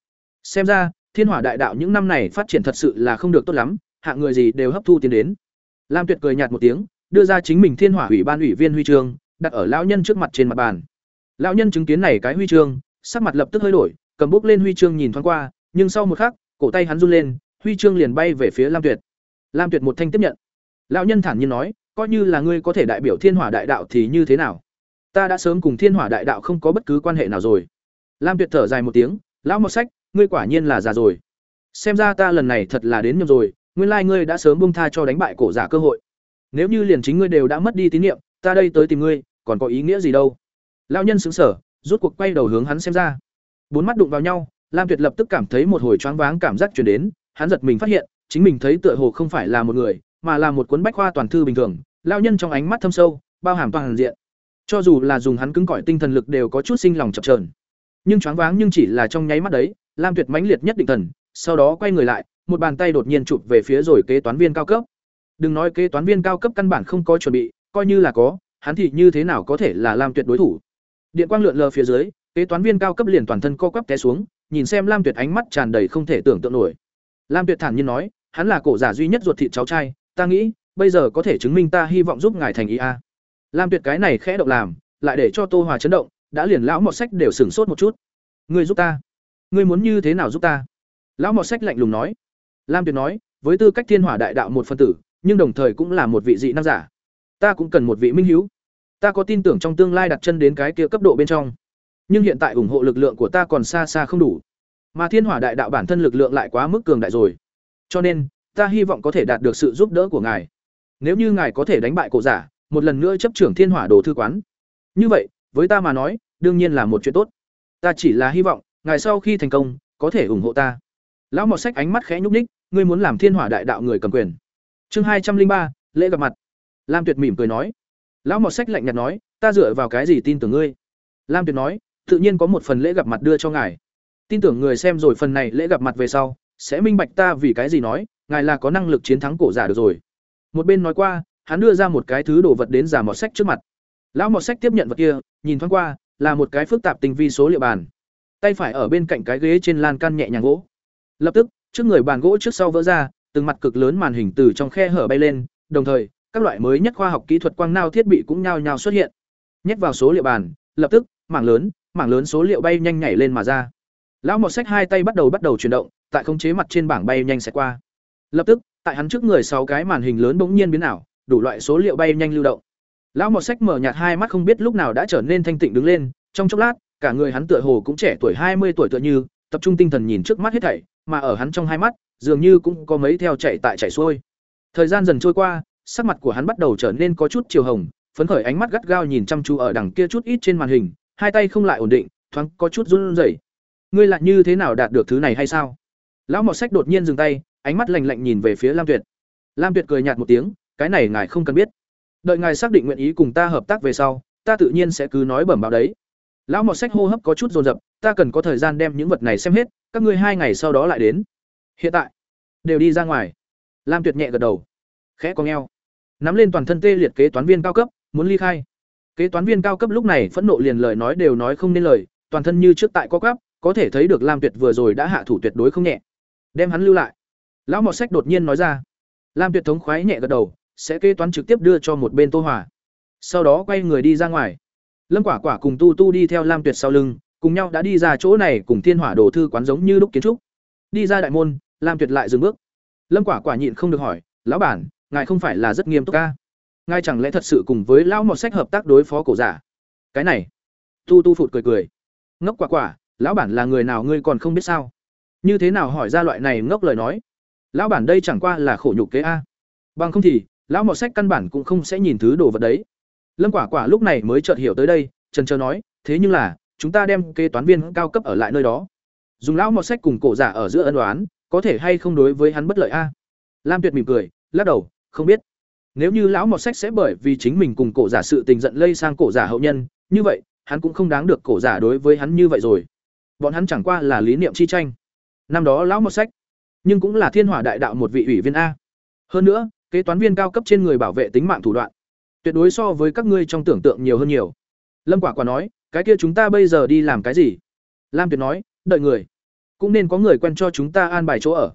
Speaker 1: Xem ra, thiên hỏa đại đạo những năm này phát triển thật sự là không được tốt lắm, hạng người gì đều hấp thu tiến đến. Lam tuyệt cười nhạt một tiếng, đưa ra chính mình thiên hỏa ủy ban ủy viên huy chương, đặt ở lão nhân trước mặt trên mặt bàn. Lão nhân chứng kiến này cái huy chương, sắc mặt lập tức hơi đổi, cầm bút lên huy chương nhìn thoáng qua, nhưng sau một khắc, cổ tay hắn run lên huy chương liền bay về phía lam tuyệt. Lam tuyệt một thanh tiếp nhận. Lão nhân thản nhiên nói, coi như là ngươi có thể đại biểu thiên hỏa đại đạo thì như thế nào? Ta đã sớm cùng thiên hỏa đại đạo không có bất cứ quan hệ nào rồi. Lam tuyệt thở dài một tiếng, lão một sách, ngươi quả nhiên là già rồi. Xem ra ta lần này thật là đến nhầm rồi, nguyên lai ngươi đã sớm buông tha cho đánh bại cổ giả cơ hội. Nếu như liền chính ngươi đều đã mất đi tín nhiệm ta đây tới tìm ngươi, còn có ý nghĩa gì đâu? Lão nhân xứng sở rút cuộc quay đầu hướng hắn xem ra. Bốn mắt đụng vào nhau, lam tuyệt lập tức cảm thấy một hồi choáng váng cảm giác chuyển đến hắn giật mình phát hiện, chính mình thấy tựa hồ không phải là một người, mà là một cuốn bách khoa toàn thư bình thường, lão nhân trong ánh mắt thâm sâu, bao hàm toàn diện. Cho dù là dùng hắn cứng cỏi tinh thần lực đều có chút sinh lòng chập chờn. Nhưng choáng váng nhưng chỉ là trong nháy mắt đấy, lam tuyệt mãnh liệt nhất định thần, sau đó quay người lại, một bàn tay đột nhiên chụp về phía rồi kế toán viên cao cấp. Đừng nói kế toán viên cao cấp căn bản không có chuẩn bị, coi như là có, hắn thì như thế nào có thể là lam tuyệt đối thủ? Điện quang lượn lờ phía dưới, kế toán viên cao cấp liền toàn thân co quắp té xuống, nhìn xem lam tuyệt ánh mắt tràn đầy không thể tưởng tượng nổi lam tuyệt thản nhiên nói, hắn là cổ giả duy nhất ruột thịt cháu trai, ta nghĩ, bây giờ có thể chứng minh ta hy vọng giúp ngài thành ý a. Lam tuyệt cái này khẽ động làm, lại để cho tô hòa chấn động, đã liền lão mọt sách đều sửng sốt một chút. Ngươi giúp ta. Ngươi muốn như thế nào giúp ta? Lão mọt sách lạnh lùng nói. Lam tuyệt nói, với tư cách thiên hỏa đại đạo một phân tử, nhưng đồng thời cũng là một vị dị năng giả. Ta cũng cần một vị minh hiếu. Ta có tin tưởng trong tương lai đặt chân đến cái kia cấp độ bên trong. Nhưng hiện tại ủng hộ lực lượng của ta còn xa xa không đủ mà thiên hỏa đại đạo bản thân lực lượng lại quá mức cường đại rồi. Cho nên, ta hy vọng có thể đạt được sự giúp đỡ của ngài. Nếu như ngài có thể đánh bại cổ giả, một lần nữa chấp trưởng thiên hỏa đồ thư quán. Như vậy, với ta mà nói, đương nhiên là một chuyện tốt. Ta chỉ là hy vọng, ngài sau khi thành công, có thể ủng hộ ta. Lão mọt sách ánh mắt khẽ nhúc ních ngươi muốn làm thiên hỏa đại đạo người cầm quyền. Chương hai trăm linh ba, lễ gặp mặt. Lam tuyệt mỉm cười nói. Lão mọt sách lạnh nhạt nói, ta dựa vào cái gì tin tưởng ngươi? Lam tuyệt nói, tự nhiên có một phần lễ gặp mặt đưa cho ngài tin tưởng người xem rồi phần này lễ gặp mặt về sau, sẽ minh bạch ta vì cái gì nói, ngài là có năng lực chiến thắng cổ giả được rồi. Một bên nói qua, hắn đưa ra một cái thứ đồ vật đến giả mọt sách trước mặt. Lão mọt sách tiếp nhận vật kia, nhìn thoáng qua, là một cái phức tạp tinh vi số liệu bàn. Tay phải ở bên cạnh cái ghế trên lan can nhẹ nhàng gỗ. Lập tức, trước người bàn gỗ trước sau vỡ ra, từng mặt cực lớn màn hình từ trong khe hở bay lên, đồng thời, các loại mới nhất khoa học kỹ thuật quang nao thiết bị cũng nhao nhao xuất hiện. Nhét vào số liệu bàn, lập tức, mảng lớn mảng lớn số liệu bay nhanh nhảy lên mà ra lão mọt sách hai tay bắt đầu bắt đầu chuyển động, tại khống chế mặt trên bảng bay nhanh sẽ qua. Lập tức, tại hắn trước người sáu cái màn hình lớn bỗng nhiên biến ảo, đủ loại số liệu bay nhanh lưu động. Lão mọt sách mở nhạt hai mắt không biết lúc nào đã trở nên thanh tịnh đứng lên, trong chốc lát, cả người hắn tựa hồ cũng trẻ tuổi hai mươi tuổi tựa như, tập trung tinh thần nhìn trước mắt hết thảy, mà ở hắn trong hai mắt, dường như cũng có mấy theo chạy tại chạy xuôi. Thời gian dần trôi qua, sắc mặt của hắn bắt đầu trở nên có chút chiều hồng, phấn khởi ánh mắt gắt gao nhìn chăm chú ở đằng kia chút ít trên màn hình, hai tay không lại ổn định, thoáng có chút run rẩy ngươi lại như thế nào đạt được thứ này hay sao? Lão mọt sách đột nhiên dừng tay, ánh mắt lạnh lạnh nhìn về phía lam tuyệt. Lam tuyệt cười nhạt một tiếng, cái này ngài không cần biết. Đợi ngài xác định nguyện ý cùng ta hợp tác về sau, ta tự nhiên sẽ cứ nói bẩm báo đấy. Lão mọt sách hô hấp có chút dồn dập, ta cần có thời gian đem những vật này xem hết, các ngươi hai ngày sau đó lại đến. Hiện tại, đều đi ra ngoài. Lam tuyệt nhẹ gật đầu, khẽ có ngheo nắm lên toàn thân tê liệt kế toán viên cao cấp, muốn ly khai. Kế toán viên cao cấp lúc này phẫn nộ liền lời nói đều nói không nên lời, toàn thân như trước tại có gắp có thể thấy được lam tuyệt vừa rồi đã hạ thủ tuyệt đối không nhẹ. Đem hắn lưu lại. Lão mọt sách đột nhiên nói ra. Lam tuyệt thống khoái nhẹ gật đầu, sẽ kế toán trực tiếp đưa cho một bên tô hòa. Sau đó quay người đi ra ngoài. Lâm quả quả cùng tu tu đi theo lam tuyệt sau lưng, cùng nhau đã đi ra chỗ này cùng thiên hỏa đồ thư quán giống như lúc kiến trúc. Đi ra đại môn, lam tuyệt lại dừng bước. Lâm quả quả nhịn không được hỏi, lão bản, ngài không phải là rất nghiêm túc ca ngài chẳng lẽ thật sự cùng với lão mọt sách hợp tác đối phó cổ giả? Cái này, tu tu phụt cười cười. Ngốc quả quả lão bản là người nào ngươi còn không biết sao? Như thế nào hỏi ra loại này ngốc lời nói? Lão bản đây chẳng qua là khổ nhục kế a. Bằng không thì, lão mọt sách căn bản cũng không sẽ nhìn thứ đồ vật đấy. Lâm quả quả lúc này mới chợt hiểu tới đây, trần trờ nói, thế nhưng là, chúng ta đem kế toán viên cao cấp ở lại nơi đó. Dùng lão mọt sách cùng cổ giả ở giữa ân đoán có thể hay không đối với hắn bất lợi a? Lam tuyệt mỉm cười, lắc đầu, không biết. Nếu như lão mọt sách sẽ bởi vì chính mình cùng cổ giả sự tình giận lây sang cổ giả hậu nhân, như vậy, hắn cũng không đáng được cổ giả đối với hắn như vậy rồi bọn hắn chẳng qua là lý niệm chi tranh. Năm đó lão một sách, nhưng cũng là thiên hỏa đại đạo một vị ủy viên a. Hơn nữa, kế toán viên cao cấp trên người bảo vệ tính mạng thủ đoạn, tuyệt đối so với các ngươi trong tưởng tượng nhiều hơn nhiều. Lâm quả quả nói, cái kia chúng ta bây giờ đi làm cái gì? Lam tuyệt nói, đợi người. Cũng nên có người quen cho chúng ta an bài chỗ ở.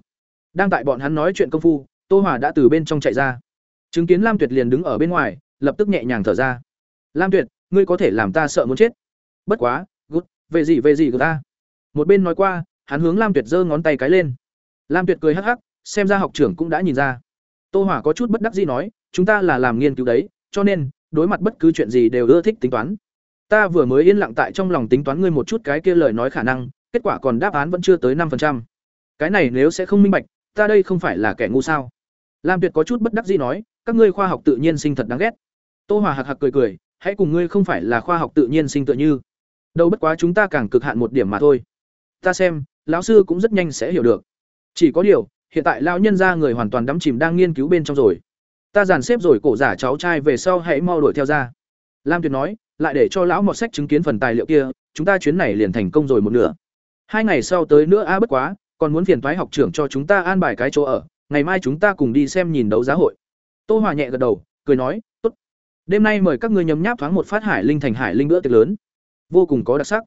Speaker 1: Đang tại bọn hắn nói chuyện công phu, tô hòa đã từ bên trong chạy ra. Chứng kiến lam tuyệt liền đứng ở bên ngoài, lập tức nhẹ nhàng thở ra. Lam tuyệt, ngươi có thể làm ta sợ muốn chết. Bất quá, gút, về gì về gì của ta? Một bên nói qua, hắn hướng lam tuyệt giơ ngón tay cái lên. Lam tuyệt cười hắc hắc, xem ra học trưởng cũng đã nhìn ra. Tô hỏa có chút bất đắc dĩ nói, chúng ta là làm nghiên cứu đấy, cho nên, đối mặt bất cứ chuyện gì đều ưa thích tính toán. Ta vừa mới yên lặng tại trong lòng tính toán ngươi một chút cái kia lời nói khả năng, kết quả còn đáp án vẫn chưa tới năm cái này nếu sẽ không minh bạch, ta đây không phải là kẻ ngu sao? Lam tuyệt có chút bất đắc dĩ nói, các ngươi khoa học tự nhiên sinh thật đáng ghét. Tô hòa hạc hạc cười cười, hãy cùng ngươi không phải là khoa học tự nhiên sinh tựa như. Đâu bất quá chúng ta càng cực hạn một điểm mà thôi ta xem, lão sư cũng rất nhanh sẽ hiểu được. Chỉ có điều, hiện tại lão nhân gia người hoàn toàn đắm chìm đang nghiên cứu bên trong rồi. Ta dàn xếp rồi cổ giả cháu trai về sau hãy mau đuổi theo ra. Lam tuyệt nói, lại để cho lão mọt sách chứng kiến phần tài liệu kia, chúng ta chuyến này liền thành công rồi một nửa. Hai ngày sau tới nữa a, bất quá, còn muốn phiền thoái học trưởng cho chúng ta an bài cái chỗ ở, ngày mai chúng ta cùng đi xem nhìn đấu giá hội. Tô hòa nhẹ gật đầu, cười nói, tốt. Đêm nay mời các ngươi nhấm nháp thoáng một phát hải linh thành hải linh bữa tiệc lớn. Vô cùng có đặc sắc.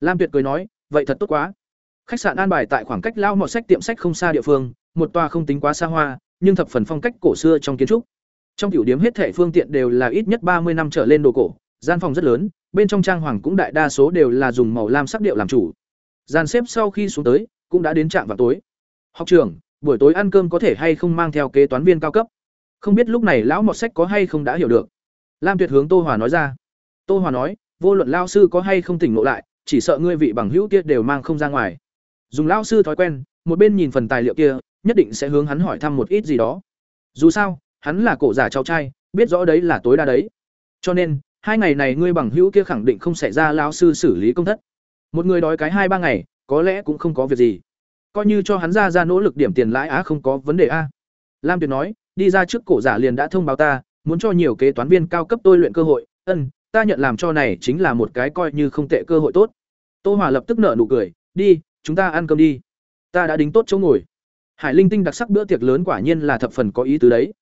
Speaker 1: Lam tuyệt cười nói vậy thật tốt quá. Khách sạn an bài tại khoảng cách lao mọt sách tiệm sách không xa địa phương, một tòa không tính quá xa hoa, nhưng thập phần phong cách cổ xưa trong kiến trúc. Trong tiểu điểm hết thảy phương tiện đều là ít nhất ba mươi năm trở lên đồ cổ, gian phòng rất lớn, bên trong trang hoàng cũng đại đa số đều là dùng màu lam sắc điệu làm chủ. Gian xếp sau khi xuống tới, cũng đã đến trạm vào tối. Học trưởng, buổi tối ăn cơm có thể hay không mang theo kế toán viên cao cấp? Không biết lúc này lão mọt sách có hay không đã hiểu được. Lam tuyệt hướng tô hòa nói ra. Tô hòa nói, vô luận lao sư có hay không tỉnh ngộ lại chỉ sợ ngươi vị bằng hữu kia đều mang không ra ngoài. Dùng lão sư thói quen, một bên nhìn phần tài liệu kia, nhất định sẽ hướng hắn hỏi thăm một ít gì đó. Dù sao, hắn là cổ giả cháu trai, biết rõ đấy là tối đa đấy. Cho nên, hai ngày này ngươi bằng hữu kia khẳng định không xảy ra lão sư xử lý công thất. Một người đói cái hai ba ngày, có lẽ cũng không có việc gì. Coi như cho hắn ra ra nỗ lực điểm tiền lãi á không có vấn đề a. Lam tuyệt nói, đi ra trước cổ giả liền đã thông báo ta, muốn cho nhiều kế toán viên cao cấp tôi luyện cơ hội. Ân ta nhận làm cho này chính là một cái coi như không tệ cơ hội tốt. Tô hòa lập tức nở nụ cười, đi, chúng ta ăn cơm đi. Ta đã đính tốt chỗ ngồi. Hải linh tinh đặc sắc bữa tiệc lớn quả nhiên là thập phần có ý tứ đấy.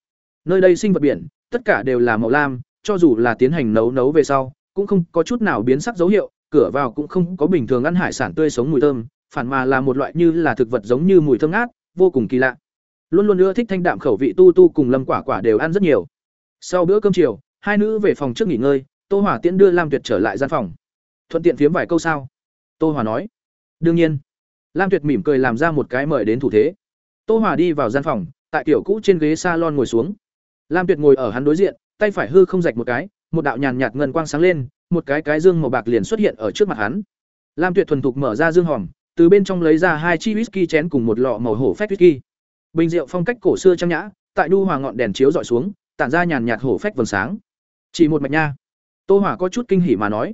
Speaker 1: Nơi đây sinh vật biển, tất cả đều là màu lam, cho dù là tiến hành nấu nấu về sau, cũng không có chút nào biến sắc dấu hiệu, cửa vào cũng không có bình thường ăn hải sản tươi sống mùi thơm, phản mà là một loại như là thực vật giống như mùi thơm ngát, vô cùng kỳ lạ. Luôn luôn ưa thích thanh đạm khẩu vị tu tu cùng lâm quả quả đều ăn rất nhiều. Sau bữa cơm chiều, hai nữ về phòng trước nghỉ ngơi tô hỏa tiễn đưa lam tuyệt trở lại gian phòng. Thuận tiện phiếm vài câu sao? Tô hỏa nói. Đương nhiên. Lam tuyệt mỉm cười làm ra một cái mời đến thủ thế. Tô hỏa đi vào gian phòng, tại kiểu cũ trên ghế salon ngồi xuống. Lam tuyệt ngồi ở hắn đối diện, tay phải hư không rạch một cái, một đạo nhàn nhạt ngân quang sáng lên, một cái cái dương màu bạc liền xuất hiện ở trước mặt hắn. Lam tuyệt thuần thục mở ra dương hòm, từ bên trong lấy ra hai chi whisky chén cùng một lọ màu hổ phách whisky. Bình rượu phong cách cổ xưa trang nhã, tại đu hòa ngọn đèn chiếu dọi xuống, tản ra nhàn nhạt hổ phách vầng sáng. Chỉ một mạch nha tô hỏa có chút kinh hỉ mà nói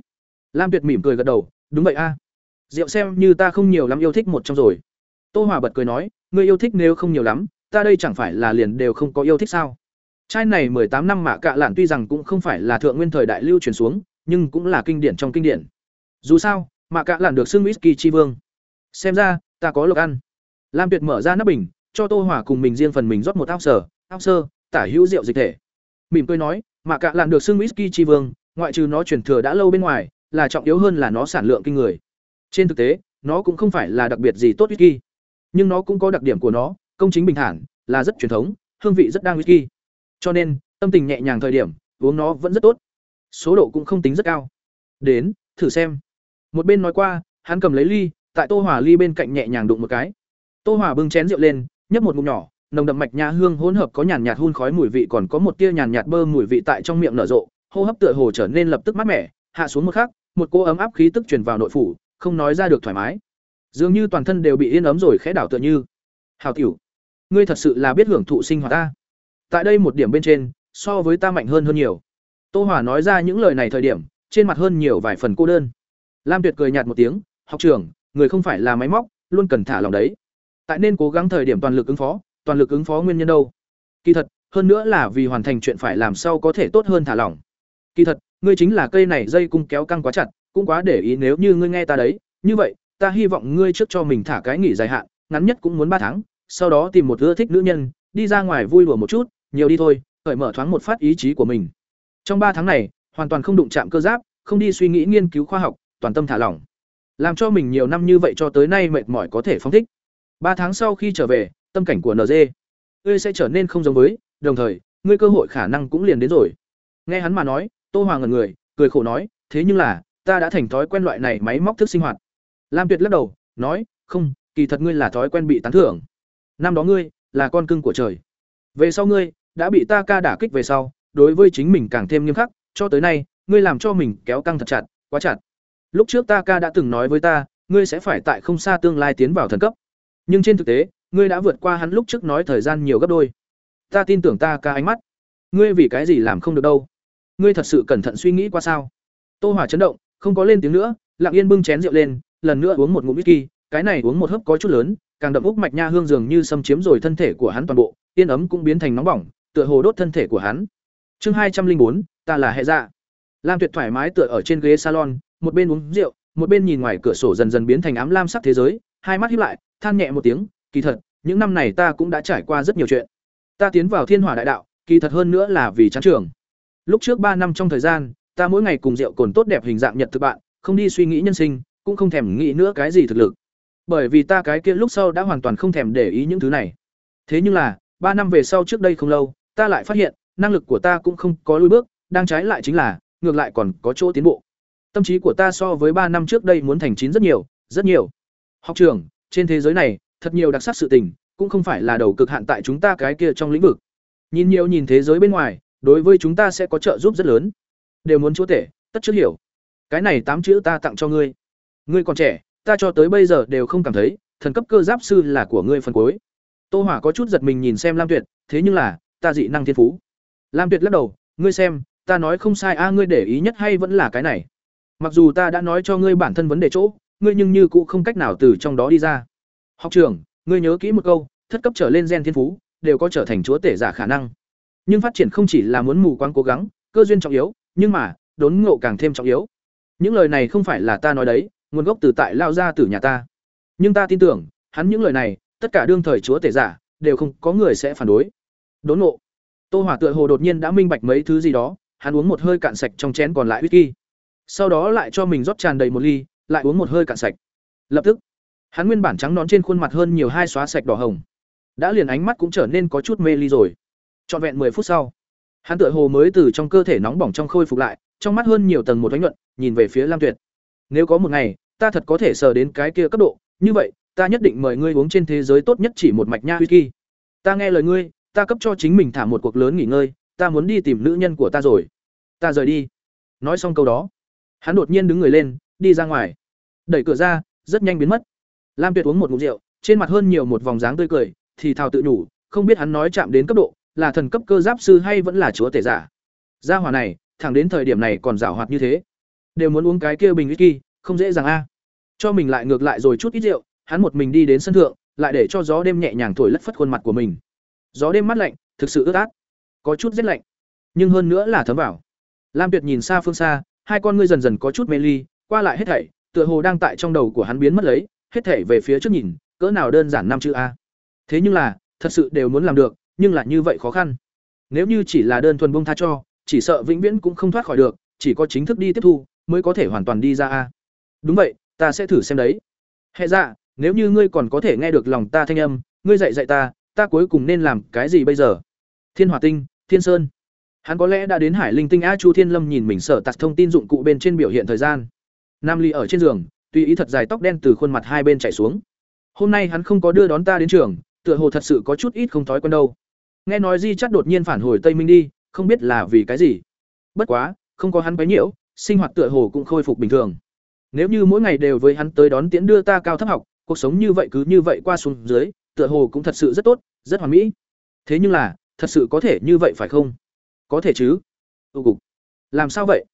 Speaker 1: lam tuyệt mỉm cười gật đầu đúng vậy a rượu xem như ta không nhiều lắm yêu thích một trong rồi tô hỏa bật cười nói ngươi yêu thích nếu không nhiều lắm ta đây chẳng phải là liền đều không có yêu thích sao Chai này tám năm mạ cạ lạn tuy rằng cũng không phải là thượng nguyên thời đại lưu truyền xuống, nhưng cũng là kinh điển trong kinh điển. Dù sao, mạ cạ lạn được xưng whisky chi vương. Xem ra, ta có lộc ăn. Lam Tuyệt mở ra nắp bình, cho Tô Hỏa cùng mình riêng phần mình rót một ao sở, ao sơ, tả hữu rượu dịch thể. Mỉm cười nói, mạ cạ lạn được xưng whisky chi vương, ngoại trừ nó truyền thừa đã lâu bên ngoài, là trọng yếu hơn là nó sản lượng kinh người. Trên thực tế, nó cũng không phải là đặc biệt gì tốt whisky, nhưng nó cũng có đặc điểm của nó, công chính bình thản, là rất truyền thống, hương vị rất đang whisky. Cho nên, tâm tình nhẹ nhàng thời điểm, uống nó vẫn rất tốt. Số độ cũng không tính rất cao. Đến, thử xem. Một bên nói qua, hắn cầm lấy ly, tại Tô Hỏa ly bên cạnh nhẹ nhàng đụng một cái. Tô Hỏa bưng chén rượu lên, nhấp một ngụm nhỏ, nồng đậm mạch nha hương hỗn hợp có nhàn nhạt hun khói mùi vị còn có một tia nhàn nhạt bơ mùi vị tại trong miệng nở rộ, hô hấp tựa hồ trở nên lập tức mát mẻ, hạ xuống một khắc, một cô ấm áp khí tức truyền vào nội phủ, không nói ra được thoải mái. Dường như toàn thân đều bị yên ấm rồi khẽ đảo tựa như. Hào tiểu, ngươi thật sự là biết hưởng thụ sinh hoạt ta. Tại đây một điểm bên trên so với ta mạnh hơn hơn nhiều. Tô hòa nói ra những lời này thời điểm trên mặt hơn nhiều vài phần cô đơn. Lam tuyệt cười nhạt một tiếng học trưởng người không phải là máy móc luôn cần thả lòng đấy. Tại nên cố gắng thời điểm toàn lực ứng phó toàn lực ứng phó nguyên nhân đâu? Kỳ thật hơn nữa là vì hoàn thành chuyện phải làm sao có thể tốt hơn thả lỏng kỳ thật, ngươi chính là cây này dây cung kéo căng quá chặt, cũng quá để ý nếu như ngươi nghe ta đấy. Như vậy, ta hy vọng ngươi trước cho mình thả cái nghỉ dài hạn, ngắn nhất cũng muốn ba tháng, sau đó tìm một ưa thích nữ nhân, đi ra ngoài vui đùa một chút, nhiều đi thôi, cởi mở thoáng một phát ý chí của mình. Trong ba tháng này, hoàn toàn không đụng chạm cơ giáp, không đi suy nghĩ nghiên cứu khoa học, toàn tâm thả lỏng. Làm cho mình nhiều năm như vậy cho tới nay mệt mỏi có thể phóng thích. Ba tháng sau khi trở về, tâm cảnh của nd ngươi sẽ trở nên không giống với, đồng thời, ngươi cơ hội khả năng cũng liền đến rồi. Nghe hắn mà nói tô hoàng ngần người cười khổ nói thế nhưng là ta đã thành thói quen loại này máy móc thức sinh hoạt lam tuyệt lắc đầu nói không kỳ thật ngươi là thói quen bị tán thưởng năm đó ngươi là con cưng của trời về sau ngươi đã bị ta ca đả kích về sau, đối với chính mình càng thêm nghiêm khắc, cho tới nay, ngươi làm cho mình kéo căng thật chặt, quá chặt. Lúc trước ta ca đã từng nói với ta, ngươi sẽ phải tại không xa tương lai tiến vào thần cấp. Nhưng trên thực tế, ngươi đã vượt qua hắn lúc trước nói thời gian nhiều gấp đôi. Ta tin tưởng ta ca ánh mắt. Ngươi vì cái gì làm không được đâu? Ngươi thật sự cẩn thận suy nghĩ qua sao? Tô Hỏa chấn động, không có lên tiếng nữa, lặng yên bưng chén rượu lên, lần nữa uống một ngụm whisky, cái này uống một hớp có chút lớn, càng đậm úc mạch nha hương dường như xâm chiếm rồi thân thể của hắn toàn bộ, yên ấm cũng biến thành nóng bỏng, tựa hồ đốt thân thể của hắn. Chương hai trăm linh bốn, ta là hệ dạ. lam tuyệt thoải mái tựa ở trên ghế salon một bên uống rượu một bên nhìn ngoài cửa sổ dần dần biến thành ám lam sắc thế giới hai mắt híp lại than nhẹ một tiếng kỳ thật những năm này ta cũng đã trải qua rất nhiều chuyện ta tiến vào thiên hỏa đại đạo kỳ thật hơn nữa là vì chán trường lúc trước ba năm trong thời gian, ta mỗi ngày cùng rượu cồn tốt đẹp hình dạng nhật thực bạn, không đi suy nghĩ nhân sinh, cũng không thèm nghĩ nữa cái gì thực lực. Bởi vì ta cái kia lúc sau đã hoàn toàn không thèm để ý những thứ này. Thế nhưng là, ba năm về sau trước đây không lâu, ta lại phát hiện, năng lực của ta cũng không có lùi bước, đang trái lại chính là, ngược lại còn có chỗ tiến bộ. Tâm trí của ta so với ba năm trước đây muốn thành chín rất nhiều rất nhiều. Học trường, trên thế giới này, thật nhiều đặc sắc sự tình, cũng không phải là đầu cực hạn tại chúng ta cái kia trong lĩnh vực. Nhìn nhiều nhìn thế giới bên ngoài đối với chúng ta sẽ có trợ giúp rất lớn. Đều muốn chúa tể, tất trước hiểu. Cái này tám chữ ta tặng cho ngươi. Ngươi còn trẻ, ta cho tới bây giờ đều không cảm thấy, thần cấp cơ giáp sư là của ngươi phần cuối. Tô hỏa có chút giật mình nhìn xem lam tuyệt, thế nhưng là, ta dị năng thiên phú. Lam tuyệt lắc đầu, ngươi xem, ta nói không sai, a, ngươi để ý nhất hay vẫn là cái này. Mặc dù ta đã nói cho ngươi bản thân vấn đề chỗ, ngươi nhưng như cũng không cách nào từ trong đó đi ra. Học trưởng, ngươi nhớ kỹ một câu, thất cấp trở lên gen thiên phú, đều có trở thành chúa tể giả khả năng nhưng phát triển không chỉ là muốn mù quáng cố gắng, cơ duyên trọng yếu, nhưng mà, đốn ngộ càng thêm trọng yếu. Những lời này không phải là ta nói đấy, nguồn gốc từ tại lao ra từ nhà ta. Nhưng ta tin tưởng, hắn những lời này, tất cả đương thời chúa tể giả, đều không có người sẽ phản đối. Đốn ngộ. Tô hỏa tựa hồ đột nhiên đã minh bạch mấy thứ gì đó, hắn uống một hơi cạn sạch trong chén còn lại whisky. Sau đó lại cho mình rót tràn đầy một ly, lại uống một hơi cạn sạch. Lập tức, hắn nguyên bản trắng nón trên khuôn mặt hơn nhiều hai xóa sạch đỏ hồng. Đã liền ánh mắt cũng trở nên có chút mê ly rồi trọn vẹn 10 phút sau, hắn tựa hồ mới từ trong cơ thể nóng bỏng trong khôi phục lại, trong mắt hơn nhiều tầng một ánh nhuận, nhìn về phía lam tuyệt. Nếu có một ngày, ta thật có thể sờ đến cái kia cấp độ, như vậy, ta nhất định mời ngươi uống trên thế giới tốt nhất chỉ một mạch nha whisky ta nghe lời ngươi, ta cấp cho chính mình thả một cuộc lớn nghỉ ngơi, ta muốn đi tìm nữ nhân của ta rồi. Ta rời đi. Nói xong câu đó, hắn đột nhiên đứng người lên, đi ra ngoài. Đẩy cửa ra, rất nhanh biến mất. Lam tuyệt uống một ngụm rượu, trên mặt hơn nhiều một vòng dáng tươi cười, thì thào tự nhủ, không biết hắn nói chạm đến cấp độ là thần cấp cơ giáp sư hay vẫn là chúa tể giả? Gia hỏa này, thẳng đến thời điểm này còn giảo hoạt như thế. Đều muốn uống cái kia bình whisky, không dễ dàng a. Cho mình lại ngược lại rồi chút ít rượu, hắn một mình đi đến sân thượng, lại để cho gió đêm nhẹ nhàng thổi lất phất khuôn mặt của mình. Gió đêm mát lạnh, thực sự ướt át, có chút rét lạnh. Nhưng hơn nữa là thấm vào. Lam tuyệt nhìn xa phương xa, hai con ngươi dần dần có chút mê ly, qua lại hết thảy, tựa hồ đang tại trong đầu của hắn biến mất lấy, hết thảy về phía trước nhìn, cỡ nào đơn giản năm chữ a. Thế nhưng là, thật sự đều muốn làm được nhưng là như vậy khó khăn. Nếu như chỉ là đơn thuần bông tha cho, chỉ sợ vĩnh viễn cũng không thoát khỏi được, chỉ có chính thức đi tiếp thu mới có thể hoàn toàn đi ra a. Đúng vậy, ta sẽ thử xem đấy. Hệ dạ nếu như ngươi còn có thể nghe được lòng ta thanh âm, ngươi dạy dạy ta ta cuối cùng nên làm cái gì bây giờ? Thiên hỏa tinh, thiên sơn. Hắn có lẽ đã đến hải linh tinh a chu thiên lâm nhìn mình sở tạc thông tin dụng cụ bên trên biểu hiện thời gian. Nam ly ở trên giường, tùy ý thật dài tóc đen từ khuôn mặt hai bên chảy xuống. Hôm nay hắn không có đưa đón ta đến trường, tựa hồ thật sự có chút ít không thói quen đâu nghe nói di chắt đột nhiên phản hồi tây minh đi, không biết là vì cái gì. Bất quá, không có hắn quấy nhiễu, sinh hoạt tựa hồ cũng khôi phục bình thường. Nếu như mỗi ngày đều với hắn tới đón tiễn đưa ta cao thấp học, cuộc sống như vậy cứ như vậy qua xuống dưới, tựa hồ cũng thật sự rất tốt, rất hoàn mỹ. Thế nhưng là, thật sự có thể như vậy phải không? Có thể chứ. Ưu cục. Làm sao vậy?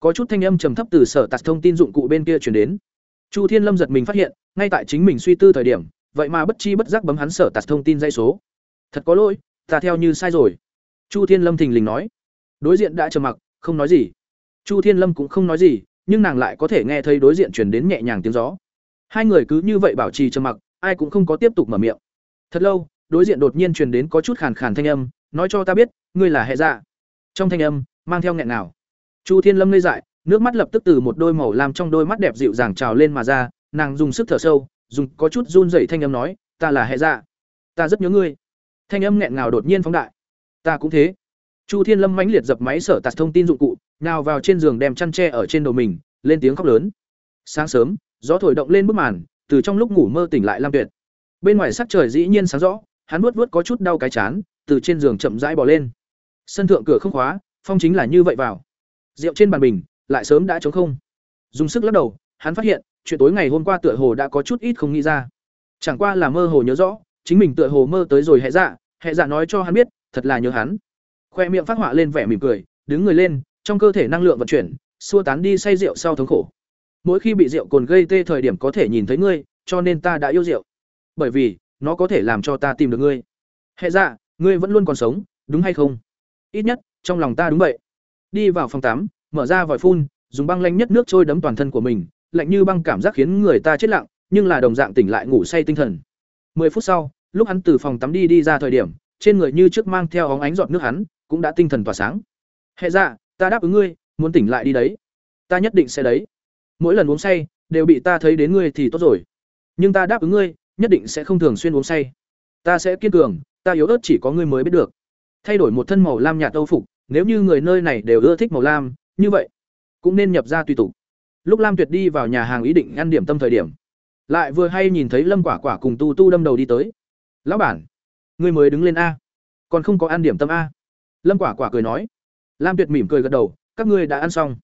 Speaker 1: Có chút thanh âm trầm thấp từ sở tạc thông tin dụng cụ bên kia chuyển đến. Chu thiên lâm giật mình phát hiện, ngay tại chính mình suy tư thời điểm, vậy mà bất chi bất giác bấm hắn sở tạc thông tin dây số. Thật có lỗi ta theo như sai rồi. Chu thiên lâm thình lình nói. Đối diện đã trầm mặc, không nói gì. Chu thiên lâm cũng không nói gì, nhưng nàng lại có thể nghe thấy đối diện chuyển đến nhẹ nhàng tiếng gió. Hai người cứ như vậy bảo trì trầm mặc, ai cũng không có tiếp tục mở miệng. Thật lâu, đối diện đột nhiên truyền đến có chút khàn khàn thanh âm, nói cho ta biết, ngươi là hệ dạ. Trong thanh âm, mang theo nghẹn nào chu thiên lâm ngây dại, nước mắt lập tức từ một đôi màu làm trong đôi mắt đẹp dịu dàng trào lên mà ra, nàng dùng sức thở sâu, dùng có chút run rẩy thanh âm nói, ta là hệ dạ. Ta rất nhớ ngươi thanh âm nghẹn ngào đột nhiên phóng đại. Ta cũng thế. Chu thiên lâm mãnh liệt dập máy sở tạt thông tin dụng cụ, nào vào trên giường đem chăn tre ở trên đầu mình, lên tiếng khóc lớn. Sáng sớm, gió thổi động lên bức màn, từ trong lúc ngủ mơ tỉnh lại lam tuyệt. Bên ngoài sắc trời dĩ nhiên sáng rõ, hắn vuốt vuốt có chút đau cái chán, từ trên giường chậm rãi bỏ lên. Sân thượng cửa không khóa, phong chính là như vậy vào. Rượu trên bàn bình, lại sớm đã trống không. Dùng sức lắc đầu, hắn phát hiện, chuyện tối ngày hôm qua tựa hồ đã có chút ít không nghĩ ra. Chẳng qua là mơ hồ nhớ rõ chính mình tựa hồ mơ tới rồi hệ dạ hệ dạ nói cho hắn biết thật là nhớ hắn. Khoe miệng phát họa lên vẻ mỉm cười đứng người lên trong cơ thể năng lượng vận chuyển xua tán đi say rượu sau thống khổ. Mỗi khi bị rượu cồn gây tê thời điểm có thể nhìn thấy ngươi cho nên ta đã yêu rượu. Bởi vì nó có thể làm cho ta tìm được ngươi. Hệ dạ ngươi vẫn luôn còn sống đúng hay không? Ít nhất trong lòng ta đúng vậy. Đi vào phòng tắm mở ra vòi phun, dùng băng lanh nhất nước trôi đấm toàn thân của mình, lạnh như băng cảm giác khiến người ta chết lặng, nhưng là đồng dạng tỉnh lại ngủ say tinh thần. 10 phút sau, lúc hắn từ phòng tắm đi đi ra thời điểm, trên người như trước mang theo óng ánh giọt nước hắn, cũng đã tinh thần tỏa sáng. "Hệ dạ, ta đáp ứng ngươi, muốn tỉnh lại đi đấy. Ta nhất định sẽ đấy. Mỗi lần uống say, đều bị ta thấy đến ngươi thì tốt rồi. Nhưng ta đáp ứng ngươi, nhất định sẽ không thường xuyên uống say. Ta sẽ kiên cường, ta yếu ớt chỉ có ngươi mới biết được." Thay đổi một thân màu lam nhạt âu phục, nếu như người nơi này đều ưa thích màu lam, như vậy cũng nên nhập ra tùy tục. Lúc Lam Tuyệt đi vào nhà hàng ý định ăn điểm tâm thời điểm, lại vừa hay nhìn thấy Lâm Quả Quả cùng Tu Tu đâm đầu đi tới. "Lão bản, ngươi mới đứng lên a, còn không có ăn điểm tâm a?" Lâm Quả Quả cười nói. Lam Tuyệt mỉm cười gật đầu, "Các ngươi đã ăn xong?"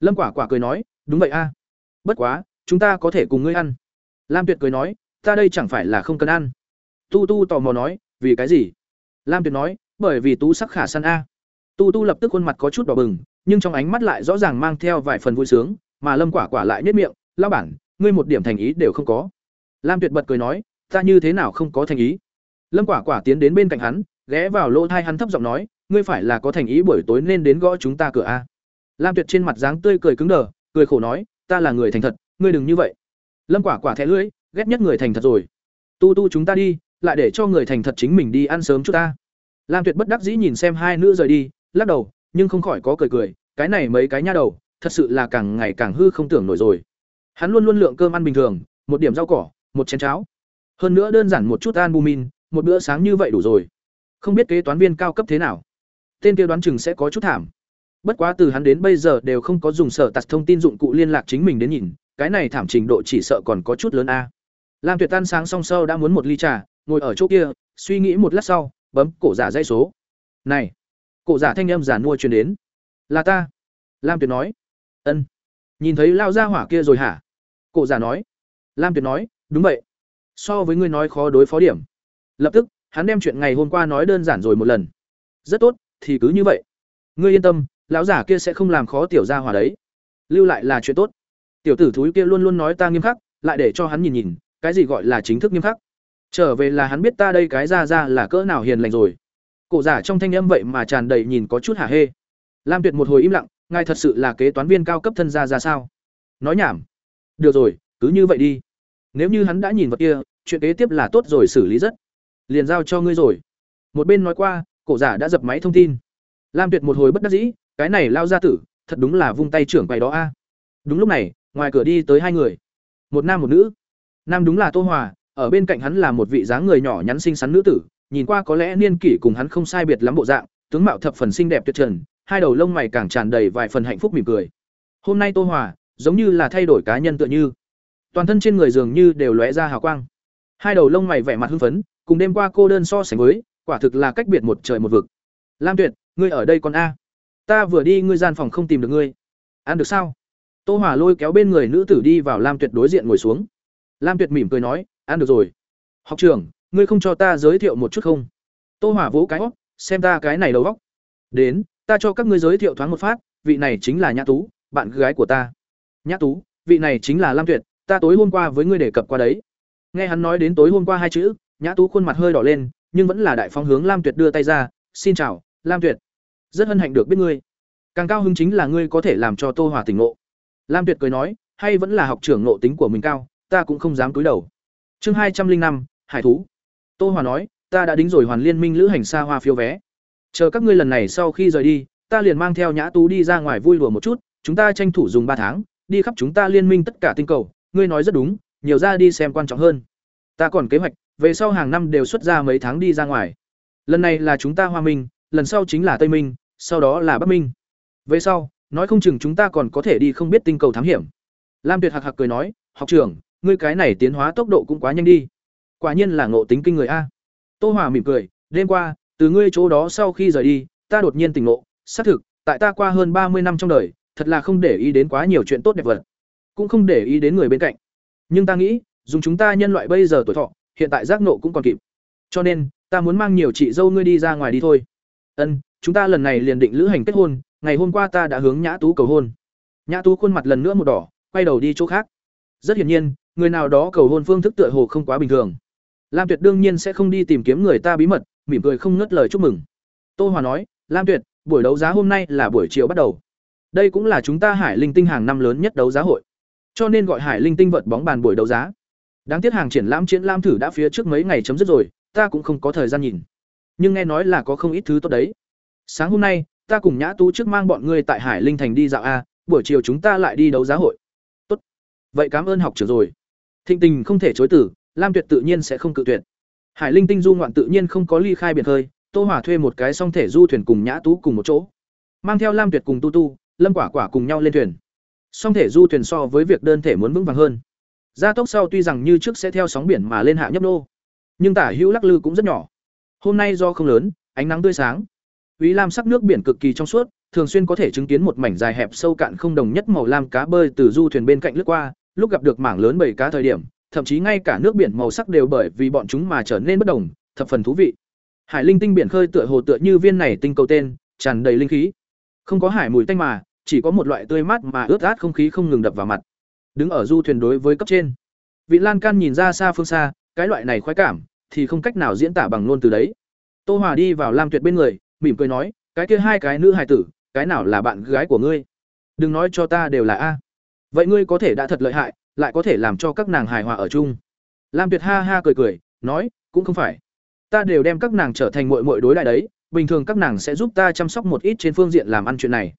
Speaker 1: Lâm Quả Quả cười nói, "Đúng vậy a. Bất quá, chúng ta có thể cùng ngươi ăn." Lam Tuyệt cười nói, "Ta đây chẳng phải là không cần ăn." Tu Tu tò mò nói, "Vì cái gì?" Lam Tuyệt nói, "Bởi vì tú sắc khả săn a." Tu Tu lập tức khuôn mặt có chút đỏ bừng, nhưng trong ánh mắt lại rõ ràng mang theo vài phần vui sướng, mà Lâm Quả Quả lại nhếch miệng, "Lão bản, ngươi một điểm thành ý đều không có." Lam Tuyệt bật cười nói, "Ta như thế nào không có thành ý?" Lâm Quả Quả tiến đến bên cạnh hắn, ghé vào lỗ tai hắn thấp giọng nói, "Ngươi phải là có thành ý buổi tối nên đến gõ chúng ta cửa a." Lam Tuyệt trên mặt dáng tươi cười cứng đờ, cười khổ nói, "Ta là người thành thật, ngươi đừng như vậy." Lâm Quả Quả thẻ lưỡi, ghét nhất người thành thật rồi. "Tu tu chúng ta đi, lại để cho người thành thật chính mình đi ăn sớm chút ta." Lam Tuyệt bất đắc dĩ nhìn xem hai nữ rời đi, lắc đầu, nhưng không khỏi có cười cười, cái này mấy cái nha đầu, thật sự là càng ngày càng hư không tưởng nổi rồi. Hắn luôn luôn lượng cơm ăn bình thường, một điểm rau cỏ, một chén cháo. Hơn nữa đơn giản một chút albumin, một bữa sáng như vậy đủ rồi. Không biết kế toán viên cao cấp thế nào. Tên kia đoán chừng sẽ có chút thảm. Bất quá từ hắn đến bây giờ đều không có dùng sở tạt thông tin dụng cụ liên lạc chính mình đến nhìn, cái này thảm trình độ chỉ sợ còn có chút lớn a. Lam Tuyệt tan sáng song sâu đã muốn một ly trà, ngồi ở chỗ kia, suy nghĩ một lát sau, bấm cổ giả dây số. "Này." Cổ giả thanh âm giả mua truyền đến. "Là ta." Lam Tuyệt nói. "Ân." Nhìn thấy lao ra hỏa kia rồi hả? Cổ giả nói. Lam Tuyệt nói, "Đúng vậy." So với ngươi nói khó đối phó điểm. Lập tức, hắn đem chuyện ngày hôm qua nói đơn giản rồi một lần. "Rất tốt, thì cứ như vậy. Ngươi yên tâm, lão giả kia sẽ không làm khó tiểu gia hòa đấy. Lưu lại là chuyện tốt." Tiểu tử thúi kia luôn luôn nói ta nghiêm khắc, lại để cho hắn nhìn nhìn, cái gì gọi là chính thức nghiêm khắc. Trở về là hắn biết ta đây cái ra ra là cỡ nào hiền lành rồi. Cổ giả trong thanh âm vậy mà tràn đầy nhìn có chút hả hê. Lam Tuyệt một hồi im lặng, ngài thật sự là kế toán viên cao cấp thân gia ra sao? Nói nhảm. Được rồi, cứ như vậy đi. Nếu như hắn đã nhìn vật kia, chuyện kế tiếp là tốt rồi xử lý rất. Liền giao cho ngươi rồi. Một bên nói qua, cổ giả đã dập máy thông tin. Lam Tuyệt một hồi bất đắc dĩ, cái này lao ra tử, thật đúng là vung tay trưởng quầy đó a. Đúng lúc này, ngoài cửa đi tới hai người, một nam một nữ. Nam đúng là Tô Hòa, ở bên cạnh hắn là một vị dáng người nhỏ nhắn xinh xắn nữ tử, nhìn qua có lẽ niên kỷ cùng hắn không sai biệt lắm bộ dạng, tướng mạo thập phần xinh đẹp tuyệt trần, hai đầu lông mày càng tràn đầy vài phần hạnh phúc mỉm cười. Hôm nay Tô Hòa, giống như là thay đổi cá nhân tựa như, toàn thân trên người dường như đều lóe ra hào quang. Hai đầu lông mày vẻ mặt hưng phấn, cùng đêm qua cô đơn so sánh với, quả thực là cách biệt một trời một vực. Lam Tuyệt, ngươi ở đây còn a? Ta vừa đi ngươi gian phòng không tìm được ngươi. Ăn được sao? Tô hỏa lôi kéo bên người nữ tử đi vào Lam Tuyệt đối diện ngồi xuống. Lam Tuyệt mỉm cười nói, ăn được rồi. Học trưởng, ngươi không cho ta giới thiệu một chút không? Tô hỏa vỗ cái óc, xem ta cái này đầu óc. Đến, ta cho các ngươi giới thiệu thoáng một phát, vị này chính là Nhã Tú, bạn gái của ta. Nhã Tú, vị này chính là Lam Tuyệt, ta tối hôm qua với ngươi đề cập qua đấy. Nghe hắn nói đến tối hôm qua hai chữ, Nhã Tú khuôn mặt hơi đỏ lên, nhưng vẫn là đại phóng hướng Lam Tuyệt đưa tay ra, "Xin chào, Lam Tuyệt. Rất hân hạnh được biết ngươi. Càng cao hứng chính là ngươi có thể làm cho Tô Hòa tỉnh ngộ." Lam Tuyệt cười nói, "Hay vẫn là học trưởng ngộ tính của mình cao, ta cũng không dám cúi đầu." Chương hai trăm linh năm, Hải thú. Tô Hòa nói, "Ta đã đính rồi hoàn liên minh lữ hành xa hoa phiếu vé. Chờ các ngươi lần này sau khi rời đi, ta liền mang theo Nhã Tú đi ra ngoài vui đùa một chút, chúng ta tranh thủ dùng ba tháng, đi khắp chúng ta liên minh tất cả tinh cầu, ngươi nói rất đúng, nhiều ra đi xem quan trọng hơn. Ta còn kế hoạch, về sau hàng năm đều xuất ra mấy tháng đi ra ngoài. Lần này là chúng ta Hoa Minh, lần sau chính là Tây Minh, sau đó là Bắc Minh. Về sau, nói không chừng chúng ta còn có thể đi không biết tinh cầu thám hiểm. Lam Tuyệt hạc hạc cười nói, "Học trưởng, ngươi cái này tiến hóa tốc độ cũng quá nhanh đi." Quả nhiên là ngộ tính kinh người a. Tô Hòa mỉm cười, "Đêm qua, từ ngươi chỗ đó sau khi rời đi, ta đột nhiên tỉnh ngộ, xác thực, tại ta qua hơn ba mươi năm trong đời, thật là không để ý đến quá nhiều chuyện tốt đẹp vật, cũng không để ý đến người bên cạnh. Nhưng ta nghĩ, dùng chúng ta nhân loại bây giờ tuổi thọ, hiện tại giác nộ cũng còn kịp. Cho nên, ta muốn mang nhiều chị dâu ngươi đi ra ngoài đi thôi. Ân, chúng ta lần này liền định lữ hành kết hôn, ngày hôm qua ta đã hướng Nhã Tú cầu hôn. Nhã Tú khuôn mặt lần nữa một đỏ, quay đầu đi chỗ khác. Rất hiển nhiên, người nào đó cầu hôn phương thức tựa hồ không quá bình thường. Lam Tuyệt đương nhiên sẽ không đi tìm kiếm người ta bí mật, mỉm cười không ngất lời chúc mừng. Tô Hòa nói, "Lam Tuyệt, buổi đấu giá hôm nay là buổi chiều bắt đầu. Đây cũng là chúng ta Hải Linh Tinh hàng năm lớn nhất đấu giá hội. Cho nên gọi Hải Linh Tinh vật bóng bàn buổi đấu giá. Đáng tiếc hàng triển lãm triển lãm thử đã phía trước mấy ngày chấm dứt rồi, ta cũng không có thời gian nhìn. Nhưng nghe nói là có không ít thứ tốt đấy. Sáng hôm nay, ta cùng Nhã Tú trước mang bọn ngươi tại Hải Linh Thành đi dạo a, buổi chiều chúng ta lại đi đấu giá hội. Tốt. Vậy cảm ơn học trưởng rồi. Thịnh Tình không thể chối từ, Lam Tuyệt tự nhiên sẽ không cự tuyệt. Hải Linh Tinh du ngoạn tự nhiên không có ly khai biển hơi, Tô Hỏa thuê một cái song thể du thuyền cùng Nhã Tú cùng một chỗ, mang theo Lam Tuyệt cùng Tu Tu, Lâm Quả Quả cùng nhau lên thuyền. Song thể du thuyền so với việc đơn thể muốn vững vàng hơn. Gia tốc sau tuy rằng như trước sẽ theo sóng biển mà lên hạ nhấp nô, nhưng tả hữu lắc lư cũng rất nhỏ. Hôm nay do không lớn, ánh nắng tươi sáng. ý lam sắc nước biển cực kỳ trong suốt, thường xuyên có thể chứng kiến một mảnh dài hẹp sâu cạn không đồng nhất màu lam cá bơi từ du thuyền bên cạnh lướt qua, lúc gặp được mảng lớn bầy cá thời điểm, thậm chí ngay cả nước biển màu sắc đều bởi vì bọn chúng mà trở nên bất đồng, thập phần thú vị. Hải linh tinh biển khơi tựa hồ tựa như viên này tinh cầu tên, tràn đầy linh khí. Không có hải mùi tanh mà, chỉ có một loại tươi mát mà ướt át không khí không ngừng đập vào mặt. Đứng ở du thuyền đối với cấp trên, Vị Lan Can nhìn ra xa phương xa, cái loại này khoái cảm thì không cách nào diễn tả bằng ngôn từ đấy. Tô Hòa đi vào Lam Tuyệt bên người, mỉm cười nói, cái kia hai cái nữ hài tử, cái nào là bạn gái của ngươi? Đừng nói cho ta đều là a. Vậy ngươi có thể đã thật lợi hại, lại có thể làm cho các nàng hài hòa ở chung. Lam Tuyệt ha ha cười cười, nói, cũng không phải. Ta đều đem các nàng trở thành muội muội đối lại đấy, bình thường các nàng sẽ giúp ta chăm sóc một ít trên phương diện làm ăn chuyện này.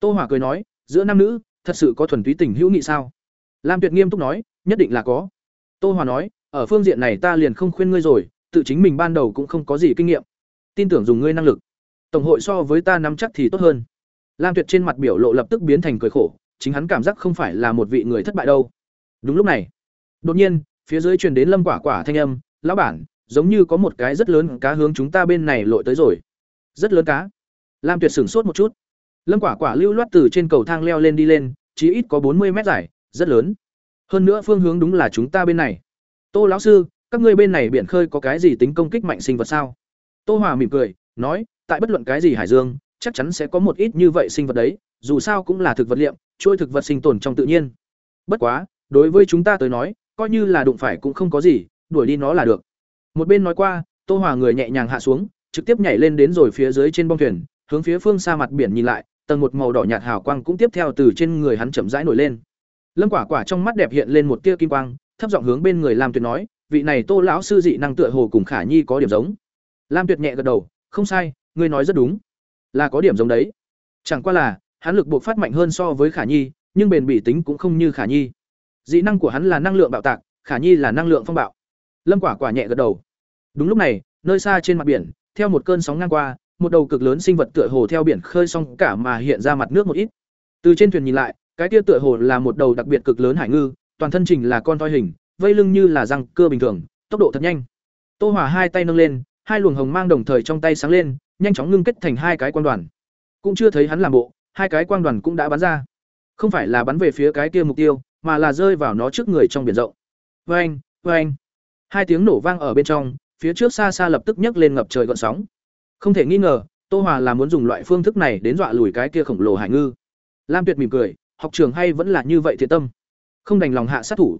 Speaker 1: Tô Hỏa cười nói, giữa nam nữ, thật sự có thuần túy tình hữu nghị sao? Lam Tuyệt nghiêm túc nói, nhất định là có. Tô Hỏa nói, ở phương diện này ta liền không khuyên ngươi rồi, tự chính mình ban đầu cũng không có gì kinh nghiệm. Tin tưởng dùng ngươi năng lực. Tổng hội so với ta nắm chắc thì tốt hơn. Lam Tuyệt trên mặt biểu lộ lập tức biến thành cười khổ, chính hắn cảm giác không phải là một vị người thất bại đâu. Đúng lúc này, đột nhiên, phía dưới truyền đến Lâm Quả Quả thanh âm, "Lão bản, giống như có một cái rất lớn cá hướng chúng ta bên này lội tới rồi." Rất lớn cá. Lam Tuyệt sửng sốt một chút. Lâm Quả Quả lưu loát từ trên cầu thang leo lên đi lên, chí ít có bốn mươi mét dài, rất lớn. Hơn nữa phương hướng đúng là chúng ta bên này. Tô lão sư, các ngươi bên này biển khơi có cái gì tính công kích mạnh sinh vật sao? Tô Hòa mỉm cười, nói, tại bất luận cái gì hải dương, chắc chắn sẽ có một ít như vậy sinh vật đấy, dù sao cũng là thực vật liệm, trôi thực vật sinh tồn trong tự nhiên. Bất quá, đối với chúng ta tới nói, coi như là đụng phải cũng không có gì, đuổi đi nó là được. Một bên nói qua, Tô Hòa người nhẹ nhàng hạ xuống, trực tiếp nhảy lên đến rồi phía dưới trên bông thuyền, hướng phía phương xa mặt biển nhìn lại, tầng một màu đỏ nhạt hào quang cũng tiếp theo từ trên người hắn chậm rãi nổi lên. Lâm Quả Quả trong mắt đẹp hiện lên một tia kim quang, thấp giọng hướng bên người Lam Tuyệt nói, vị này Tô lão sư dị năng tựa hồ cùng Khả Nhi có điểm giống. Lam Tuyệt nhẹ gật đầu, không sai, ngươi nói rất đúng, là có điểm giống đấy. Chẳng qua là, hắn lực buộc phát mạnh hơn so với Khả Nhi, nhưng bền bỉ tính cũng không như Khả Nhi. Dị năng của hắn là năng lượng bạo tạc, Khả Nhi là năng lượng phong bạo. Lâm Quả Quả nhẹ gật đầu. Đúng lúc này, nơi xa trên mặt biển, theo một cơn sóng ngang qua, một đầu cực lớn sinh vật tựa hồ theo biển khơi xong cả mà hiện ra mặt nước một ít. Từ trên thuyền nhìn lại, cái kia tựa hồ là một đầu đặc biệt cực lớn hải ngư, toàn thân trình là con voi hình, vây lưng như là răng cưa bình thường, tốc độ thật nhanh. Tô Hỏa hai tay nâng lên, hai luồng hồng mang đồng thời trong tay sáng lên, nhanh chóng ngưng kết thành hai cái quang đoàn. Cũng chưa thấy hắn làm bộ, hai cái quang đoàn cũng đã bắn ra. Không phải là bắn về phía cái kia mục tiêu, mà là rơi vào nó trước người trong biển rộng. Oeng, oeng. Hai tiếng nổ vang ở bên trong, phía trước xa xa lập tức nhấc lên ngập trời gợn sóng. Không thể nghi ngờ, Tô Hòa là muốn dùng loại phương thức này đến dọa lùi cái kia khổng lồ hải ngư. Lam Tuyệt mỉm cười, học trường hay vẫn là như vậy thiệt tâm. Không đành lòng hạ sát thủ.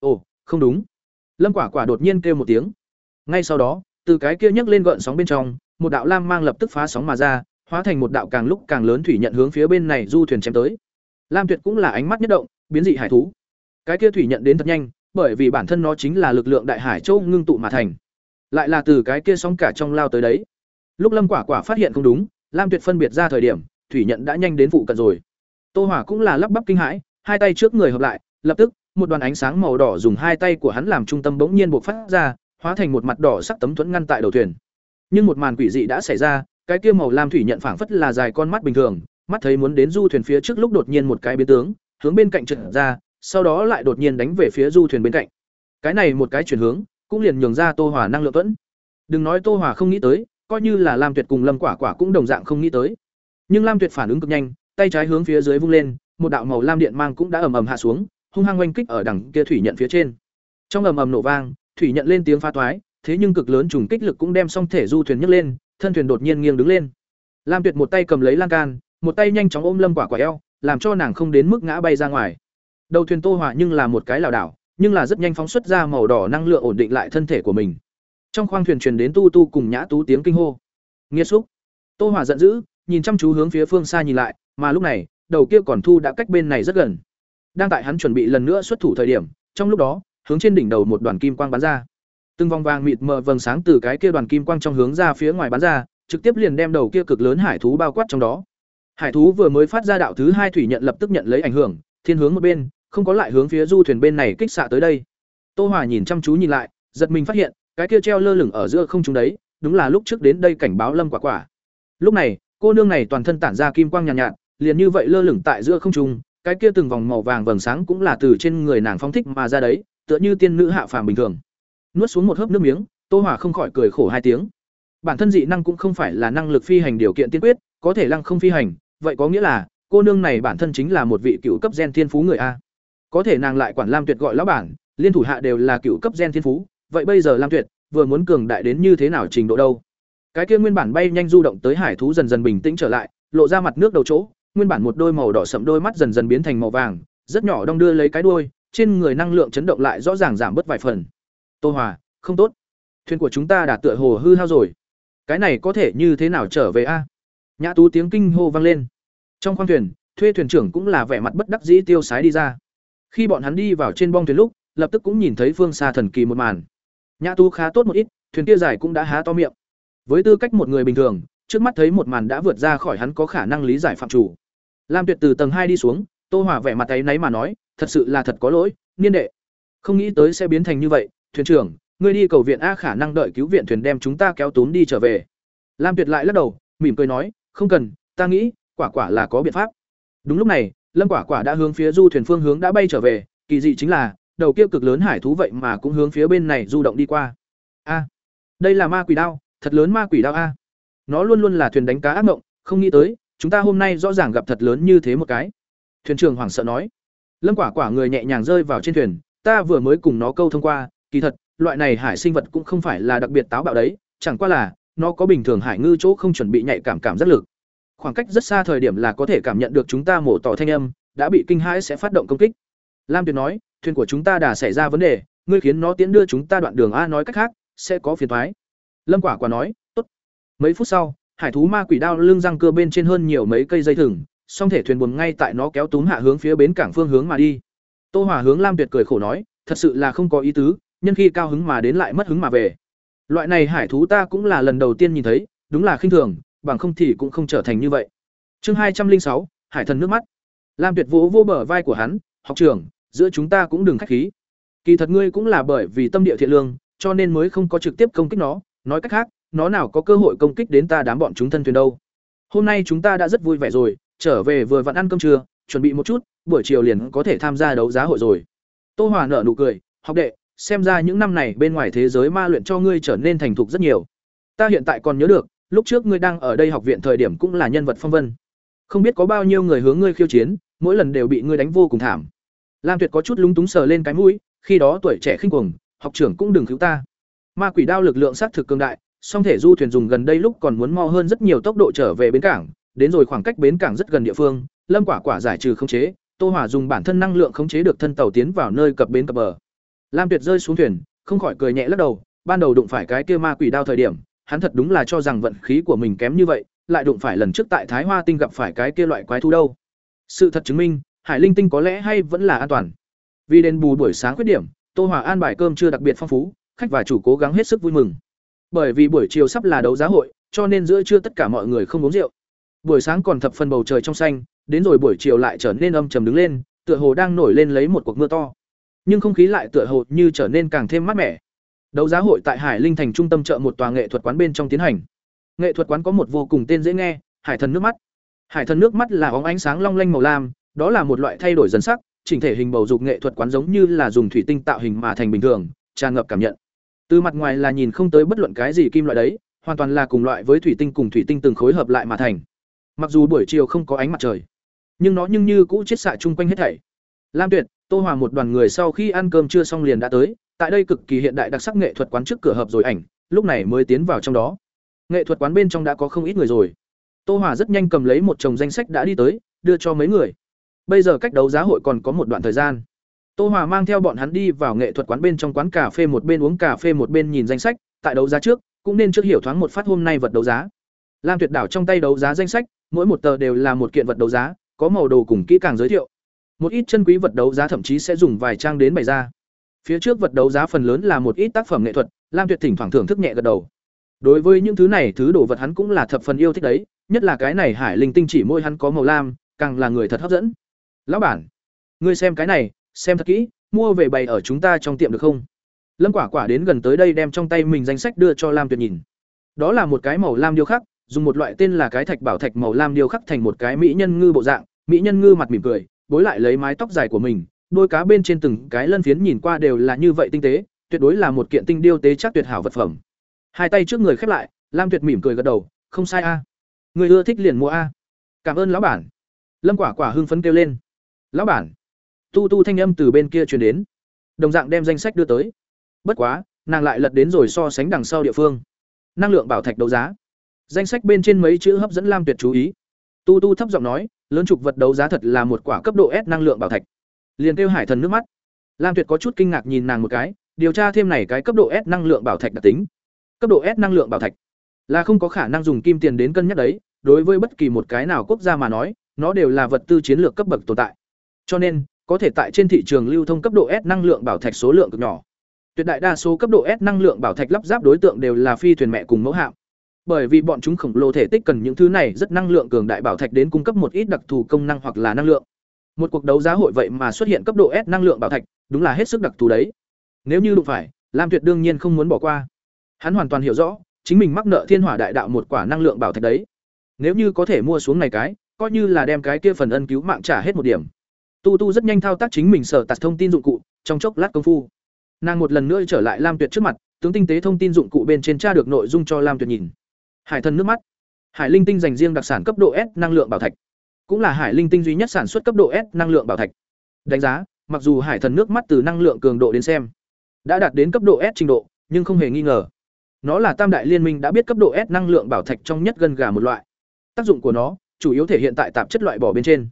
Speaker 1: Ồ không đúng. Lâm quả quả đột nhiên kêu một tiếng. Ngay sau đó từ cái kia nhấc lên gợn sóng bên trong một đạo lam mang lập tức phá sóng mà ra hóa thành một đạo càng lúc càng lớn thủy nhận hướng phía bên này du thuyền chém tới. Lam tuyệt cũng là ánh mắt nhất động biến dị hải thú. Cái kia thủy nhận đến thật nhanh bởi vì bản thân nó chính là lực lượng đại hải châu ngưng tụ mà thành. Lại là từ cái kia sóng cả trong lao tới đấy lúc lâm quả quả phát hiện không đúng lam tuyệt phân biệt ra thời điểm thủy nhận đã nhanh đến vụ cận rồi Tô Hỏa cũng là lắp bắp kinh hãi, hai tay trước người hợp lại, lập tức, một đoàn ánh sáng màu đỏ dùng hai tay của hắn làm trung tâm bỗng nhiên bộc phát ra, hóa thành một mặt đỏ sắc tấm thuẫn ngăn tại đầu thuyền. Nhưng một màn quỷ dị đã xảy ra, cái kia màu lam thủy nhận phảng phất là dài con mắt bình thường, mắt thấy muốn đến du thuyền phía trước lúc đột nhiên một cái biến tướng, hướng bên cạnh trượt ra, sau đó lại đột nhiên đánh về phía du thuyền bên cạnh. Cái này một cái chuyển hướng, cũng liền nhường ra Tô Hỏa năng lượng tuẫn. Đừng nói Tô Hỏa không nghĩ tới, coi như là Lam Tuyệt cùng Lâm Quả Quả cũng đồng dạng không nghĩ tới. Nhưng Lam Tuyệt phản ứng cực nhanh, tay trái hướng phía dưới vung lên, một đạo màu lam điện mang cũng đã ầm ầm hạ xuống, hung hăng oanh kích ở đằng kia thủy nhận phía trên. Trong ầm ầm nổ vang, thủy nhận lên tiếng phá toái, thế nhưng cực lớn trùng kích lực cũng đem song thể du thuyền nhấc lên, thân thuyền đột nhiên nghiêng đứng lên. Lam Tuyệt một tay cầm lấy lan can, một tay nhanh chóng ôm Lâm Quả Quả eo, làm cho nàng không đến mức ngã bay ra ngoài. Đầu thuyền Tô Hỏa nhưng là một cái lảo đảo, nhưng là rất nhanh phóng xuất ra màu đỏ năng lượng ổn định lại thân thể của mình. Trong khoang thuyền truyền đến tu tu cùng nhã tú tiếng kinh hô. Nghiệt xúc. Tô Hỏa giận dữ, nhìn chăm chú hướng phía phương xa nhìn lại, mà lúc này, đầu kia còn thu đã cách bên này rất gần. Đang tại hắn chuẩn bị lần nữa xuất thủ thời điểm, trong lúc đó, hướng trên đỉnh đầu một đoàn kim quang bắn ra. Từng vòng vàng mịt mờ vầng sáng từ cái kia đoàn kim quang trong hướng ra phía ngoài bắn ra, trực tiếp liền đem đầu kia cực lớn hải thú bao quát trong đó. Hải thú vừa mới phát ra đạo thứ hai thủy nhận lập tức nhận lấy ảnh hưởng, thiên hướng một bên, không có lại hướng phía du thuyền bên này kích xạ tới đây. Tô Hòa nhìn chăm chú nhìn lại, giật mình phát hiện, cái kia treo lơ lửng ở giữa không trung đấy, đúng là lúc trước đến đây cảnh báo Lâm Quả Quả. Lúc này, cô nương này toàn thân tản ra kim quang nhàn nhạt, nhạt, liền như vậy lơ lửng tại giữa không trung, cái kia từng vòng màu vàng vầng sáng cũng là từ trên người nàng phóng thích mà ra đấy, tựa như tiên nữ hạ phàm bình thường. Nuốt xuống một hớp nước miếng, Tô Hỏa không khỏi cười khổ hai tiếng. Bản thân dị năng cũng không phải là năng lực phi hành điều kiện tiên quyết, có thể lăng không phi hành, vậy có nghĩa là cô nương này bản thân chính là một vị cựu cấp gen thiên phú người a. Có thể nàng lại quản Lam Tuyệt gọi lão bản, liên thủ hạ đều là cựu cấp gen thiên phú, vậy bây giờ Lam Tuyệt vừa muốn cường đại đến như thế nào trình độ đâu? Cái kia nguyên bản bay nhanh du động tới hải thú dần dần bình tĩnh trở lại, lộ ra mặt nước đầu chỗ, nguyên bản một đôi màu đỏ sậm đôi mắt dần dần biến thành màu vàng, rất nhỏ đong đưa lấy cái đuôi, trên người năng lượng chấn động lại rõ ràng giảm bớt vài phần. Tô Hòa, không tốt. Thuyền của chúng ta đã tựa hồ hư hao rồi. Cái này có thể như thế nào trở về a? Nhã Tú tiếng kinh hô vang lên. Trong khoang thuyền, thuê thuyền trưởng cũng là vẻ mặt bất đắc dĩ tiêu sái đi ra. Khi bọn hắn đi vào trên bong thuyền lúc, lập tức cũng nhìn thấy phương xa thần kỳ một màn. Nhã tu khá tốt một ít, thuyền kia dài cũng đã há to miệng. Với tư cách một người bình thường, trước mắt thấy một màn đã vượt ra khỏi hắn có khả năng lý giải phạm chủ. Lam Tuyệt từ tầng hai đi xuống, Tô Hỏa vẻ mặt ấy nấy mà nói, thật sự là thật có lỗi, niên đệ. Không nghĩ tới sẽ biến thành như vậy, thuyền trưởng, ngươi đi cầu viện a khả năng đợi cứu viện thuyền đem chúng ta kéo tốn đi trở về. Lam Tuyệt lại lắc đầu, mỉm cười nói, không cần, ta nghĩ, quả quả là có biện pháp. Đúng lúc này, Lâm Quả Quả đã hướng phía du thuyền phương hướng đã bay trở về, kỳ dị chính là, đầu kia cực lớn hải thú vậy mà cũng hướng phía bên này du động đi qua. A, đây là ma quỷ đao, thật lớn ma quỷ đao a. Nó luôn luôn là thuyền đánh cá ác mộng, không nghĩ tới, chúng ta hôm nay rõ ràng gặp thật lớn như thế một cái. Thuyền trưởng hoảng sợ nói. Lâm Quả Quả người nhẹ nhàng rơi vào trên thuyền, ta vừa mới cùng nó câu thông qua, kỳ thật, loại này hải sinh vật cũng không phải là đặc biệt táo bạo đấy, chẳng qua là nó có bình thường hải ngư chỗ không chuẩn bị nhạy cảm cảm rất lực. Khoảng cách rất xa thời điểm là có thể cảm nhận được chúng ta mổ tỏ thanh âm, đã bị kinh hãi sẽ phát động công kích. Lam Tuyệt nói, thuyền của chúng ta đã xảy ra vấn đề, ngươi khiến nó tiến đưa chúng ta đoạn đường a nói cách khác, sẽ có phiền toái. Lâm Quả Quả nói, tốt. Mấy phút sau, hải thú ma quỷ đao lưng răng cưa bên trên hơn nhiều mấy cây dây thừng, song thể thuyền buồm ngay tại nó kéo túm hạ hướng phía bến cảng phương hướng mà đi. Tô hỏa hướng Lam Tuyệt cười khổ nói, thật sự là không có ý tứ, nhân khi cao hứng mà đến lại mất hứng mà về. Loại này hải thú ta cũng là lần đầu tiên nhìn thấy, đúng là khinh thường, bằng không thì cũng không trở thành như vậy. Chương hai trăm linh sáu, Hải thần nước mắt. Lam Tuyệt vỗ vô bờ vai của hắn, "Học trưởng, giữa chúng ta cũng đừng khách khí. Kỳ thật ngươi cũng là bởi vì tâm địa thiện lương, cho nên mới không có trực tiếp công kích nó, nói cách khác, nó nào có cơ hội công kích đến ta đám bọn chúng thân thuyền đâu. Hôm nay chúng ta đã rất vui vẻ rồi, trở về vừa vặn ăn cơm trưa, chuẩn bị một chút, buổi chiều liền có thể tham gia đấu giá hội rồi." Tô Hòa nở nụ cười, "Học đệ, xem ra những năm này bên ngoài thế giới ma luyện cho ngươi trở nên thành thục rất nhiều. Ta hiện tại còn nhớ được, lúc trước ngươi đang ở đây học viện thời điểm cũng là nhân vật phong vân. Không biết có bao nhiêu người hướng ngươi khiêu chiến, mỗi lần đều bị ngươi đánh vô cùng thảm. Lam Tuyệt có chút lúng túng sờ lên cái mũi, khi đó tuổi trẻ khinh cuồng, học trưởng cũng đừng cứu ta. Ma quỷ đao lực lượng sát thực cường đại, song thể du thuyền dùng gần đây lúc còn muốn mo hơn rất nhiều tốc độ trở về bến cảng, đến rồi khoảng cách bến cảng rất gần địa phương, Lâm Quả Quả giải trừ khống chế, Tô Hỏa dùng bản thân năng lượng khống chế được thân tàu tiến vào nơi cập bến cập bờ. Lam Tuyệt rơi xuống thuyền, không khỏi cười nhẹ lắc đầu, ban đầu đụng phải cái kia ma quỷ đao thời điểm, hắn thật đúng là cho rằng vận khí của mình kém như vậy, lại đụng phải lần trước tại Thái Hoa Tinh gặp phải cái kia loại quái thú đâu. Sự thật chứng minh, Hải Linh Tinh có lẽ hay vẫn là an toàn. Vì đền bù buổi sáng khuyết điểm, Tô Hòa an bài cơm trưa đặc biệt phong phú, khách và chủ cố gắng hết sức vui mừng. Bởi vì buổi chiều sắp là đấu giá hội, cho nên giữa trưa tất cả mọi người không uống rượu. Buổi sáng còn thập phần bầu trời trong xanh, đến rồi buổi chiều lại trở nên âm trầm đứng lên, tựa hồ đang nổi lên lấy một cuộc mưa to nhưng không khí lại tựa hồ như trở nên càng thêm mát mẻ. Đấu giá hội tại Hải Linh thành trung tâm chợ một tòa nghệ thuật quán bên trong tiến hành. Nghệ thuật quán có một vô cùng tên dễ nghe, Hải thần nước mắt. Hải thần nước mắt là óng ánh sáng long lanh màu lam, đó là một loại thay đổi dần sắc, chỉnh thể hình bầu dục nghệ thuật quán giống như là dùng thủy tinh tạo hình mà thành bình thường, tràn ngập cảm nhận. Từ mặt ngoài là nhìn không tới bất luận cái gì kim loại đấy, hoàn toàn là cùng loại với thủy tinh cùng thủy tinh từng khối hợp lại mà thành. Mặc dù buổi chiều không có ánh mặt trời, nhưng nó nhưng như cũ chiết xạ chung quanh hết thảy. Lam Tuyệt, Tô Hòa một đoàn người sau khi ăn cơm trưa xong liền đã tới, tại đây cực kỳ hiện đại đặc sắc nghệ thuật quán trước cửa hợp rồi ảnh, lúc này mới tiến vào trong đó. Nghệ thuật quán bên trong đã có không ít người rồi. Tô Hòa rất nhanh cầm lấy một chồng danh sách đã đi tới, đưa cho mấy người. Bây giờ cách đấu giá hội còn có một đoạn thời gian. Tô Hòa mang theo bọn hắn đi vào nghệ thuật quán bên trong quán cà phê một bên uống cà phê một bên nhìn danh sách, tại đấu giá trước, cũng nên trước hiểu thoáng một phát hôm nay vật đấu giá. Lam Tuyệt đảo trong tay đấu giá danh sách, mỗi một tờ đều là một kiện vật đấu giá, có màu đồ cùng kỹ càng giới thiệu. Một ít chân quý vật đấu giá thậm chí sẽ dùng vài trang đến bày ra. Phía trước vật đấu giá phần lớn là một ít tác phẩm nghệ thuật, Lam Tuyệt thỉnh thoảng thưởng thức nhẹ gật đầu. Đối với những thứ này thứ đồ vật hắn cũng là thập phần yêu thích đấy, nhất là cái này hải linh tinh chỉ môi hắn có màu lam, càng là người thật hấp dẫn. Lão bản, ngươi xem cái này, xem thật kỹ, mua về bày ở chúng ta trong tiệm được không? Lâm Quả Quả đến gần tới đây đem trong tay mình danh sách đưa cho Lam Tuyệt nhìn. Đó là một cái màu lam điêu khắc, dùng một loại tên là cái thạch bảo thạch màu lam điêu khắc thành một cái mỹ nhân ngư bộ dạng, mỹ nhân ngư mặt mỉm cười, bối lại lấy mái tóc dài của mình, đôi cá bên trên từng cái lân phiến nhìn qua đều là như vậy tinh tế, tuyệt đối là một kiện tinh điêu tế chắc tuyệt hảo vật phẩm. Hai tay trước người khép lại, Lam Tuyệt mỉm cười gật đầu, không sai a. Người ưa thích liền mua a. Cảm ơn lão bản. Lâm Quả Quả hưng phấn kêu lên. Lão bản. Tu tu thanh âm từ bên kia truyền đến. Đồng dạng đem danh sách đưa tới. Bất quá, nàng lại lật đến rồi so sánh đằng sau địa phương. Năng lượng bảo thạch đấu giá. Danh sách bên trên mấy chữ hấp dẫn Lam Tuyệt chú ý. Tu tu thấp giọng nói, lớn trục vật đấu giá thật là một quả cấp độ S năng lượng bảo thạch. Liền kêu Hải Thần nước mắt. Lam Tuyệt có chút kinh ngạc nhìn nàng một cái, điều tra thêm này cái cấp độ S năng lượng bảo thạch đặc tính. Cấp độ S năng lượng bảo thạch là không có khả năng dùng kim tiền đến cân nhắc đấy, đối với bất kỳ một cái nào quốc gia mà nói, nó đều là vật tư chiến lược cấp bậc tồn tại. Cho nên, có thể tại trên thị trường lưu thông cấp độ S năng lượng bảo thạch số lượng cực nhỏ. Tuyệt đại đa số cấp độ S năng lượng bảo thạch lắp ráp đối tượng đều là phi thuyền mẹ cùng mẫu hạm. Bởi vì bọn chúng khổng lồ thể tích cần những thứ này rất năng lượng cường đại bảo thạch đến cung cấp một ít đặc thù công năng hoặc là năng lượng. Một cuộc đấu giá hội vậy mà xuất hiện cấp độ S năng lượng bảo thạch, đúng là hết sức đặc thù đấy. Nếu như đụng phải, Lam Tuyệt đương nhiên không muốn bỏ qua. Hắn hoàn toàn hiểu rõ, chính mình mắc nợ Thiên Hỏa Đại Đạo một quả năng lượng bảo thạch đấy. Nếu như có thể mua xuống này cái, coi như là đem cái kia phần ân cứu mạng trả hết một điểm. Tu Tu rất nhanh thao tác chính mình sở tạt thông tin dụng cụ, trong chốc lát công phu, nàng một lần nữa trở lại Lam Tuyệt trước mặt, tướng tinh tế thông tin dụng cụ bên trên tra được nội dung cho Lam Tuyệt nhìn. Hải thần nước mắt, Hải linh tinh dành riêng đặc sản cấp độ S năng lượng bảo thạch, cũng là Hải linh tinh duy nhất sản xuất cấp độ S năng lượng bảo thạch. Đánh giá, mặc dù Hải thần nước mắt từ năng lượng cường độ đến xem, đã đạt đến cấp độ S trình độ, nhưng không hề nghi ngờ, nó là Tam đại liên minh đã biết cấp độ S năng lượng bảo thạch trong nhất gần gà một loại. Tác dụng của nó chủ yếu thể hiện tại tạp chất loại bỏ bên trên,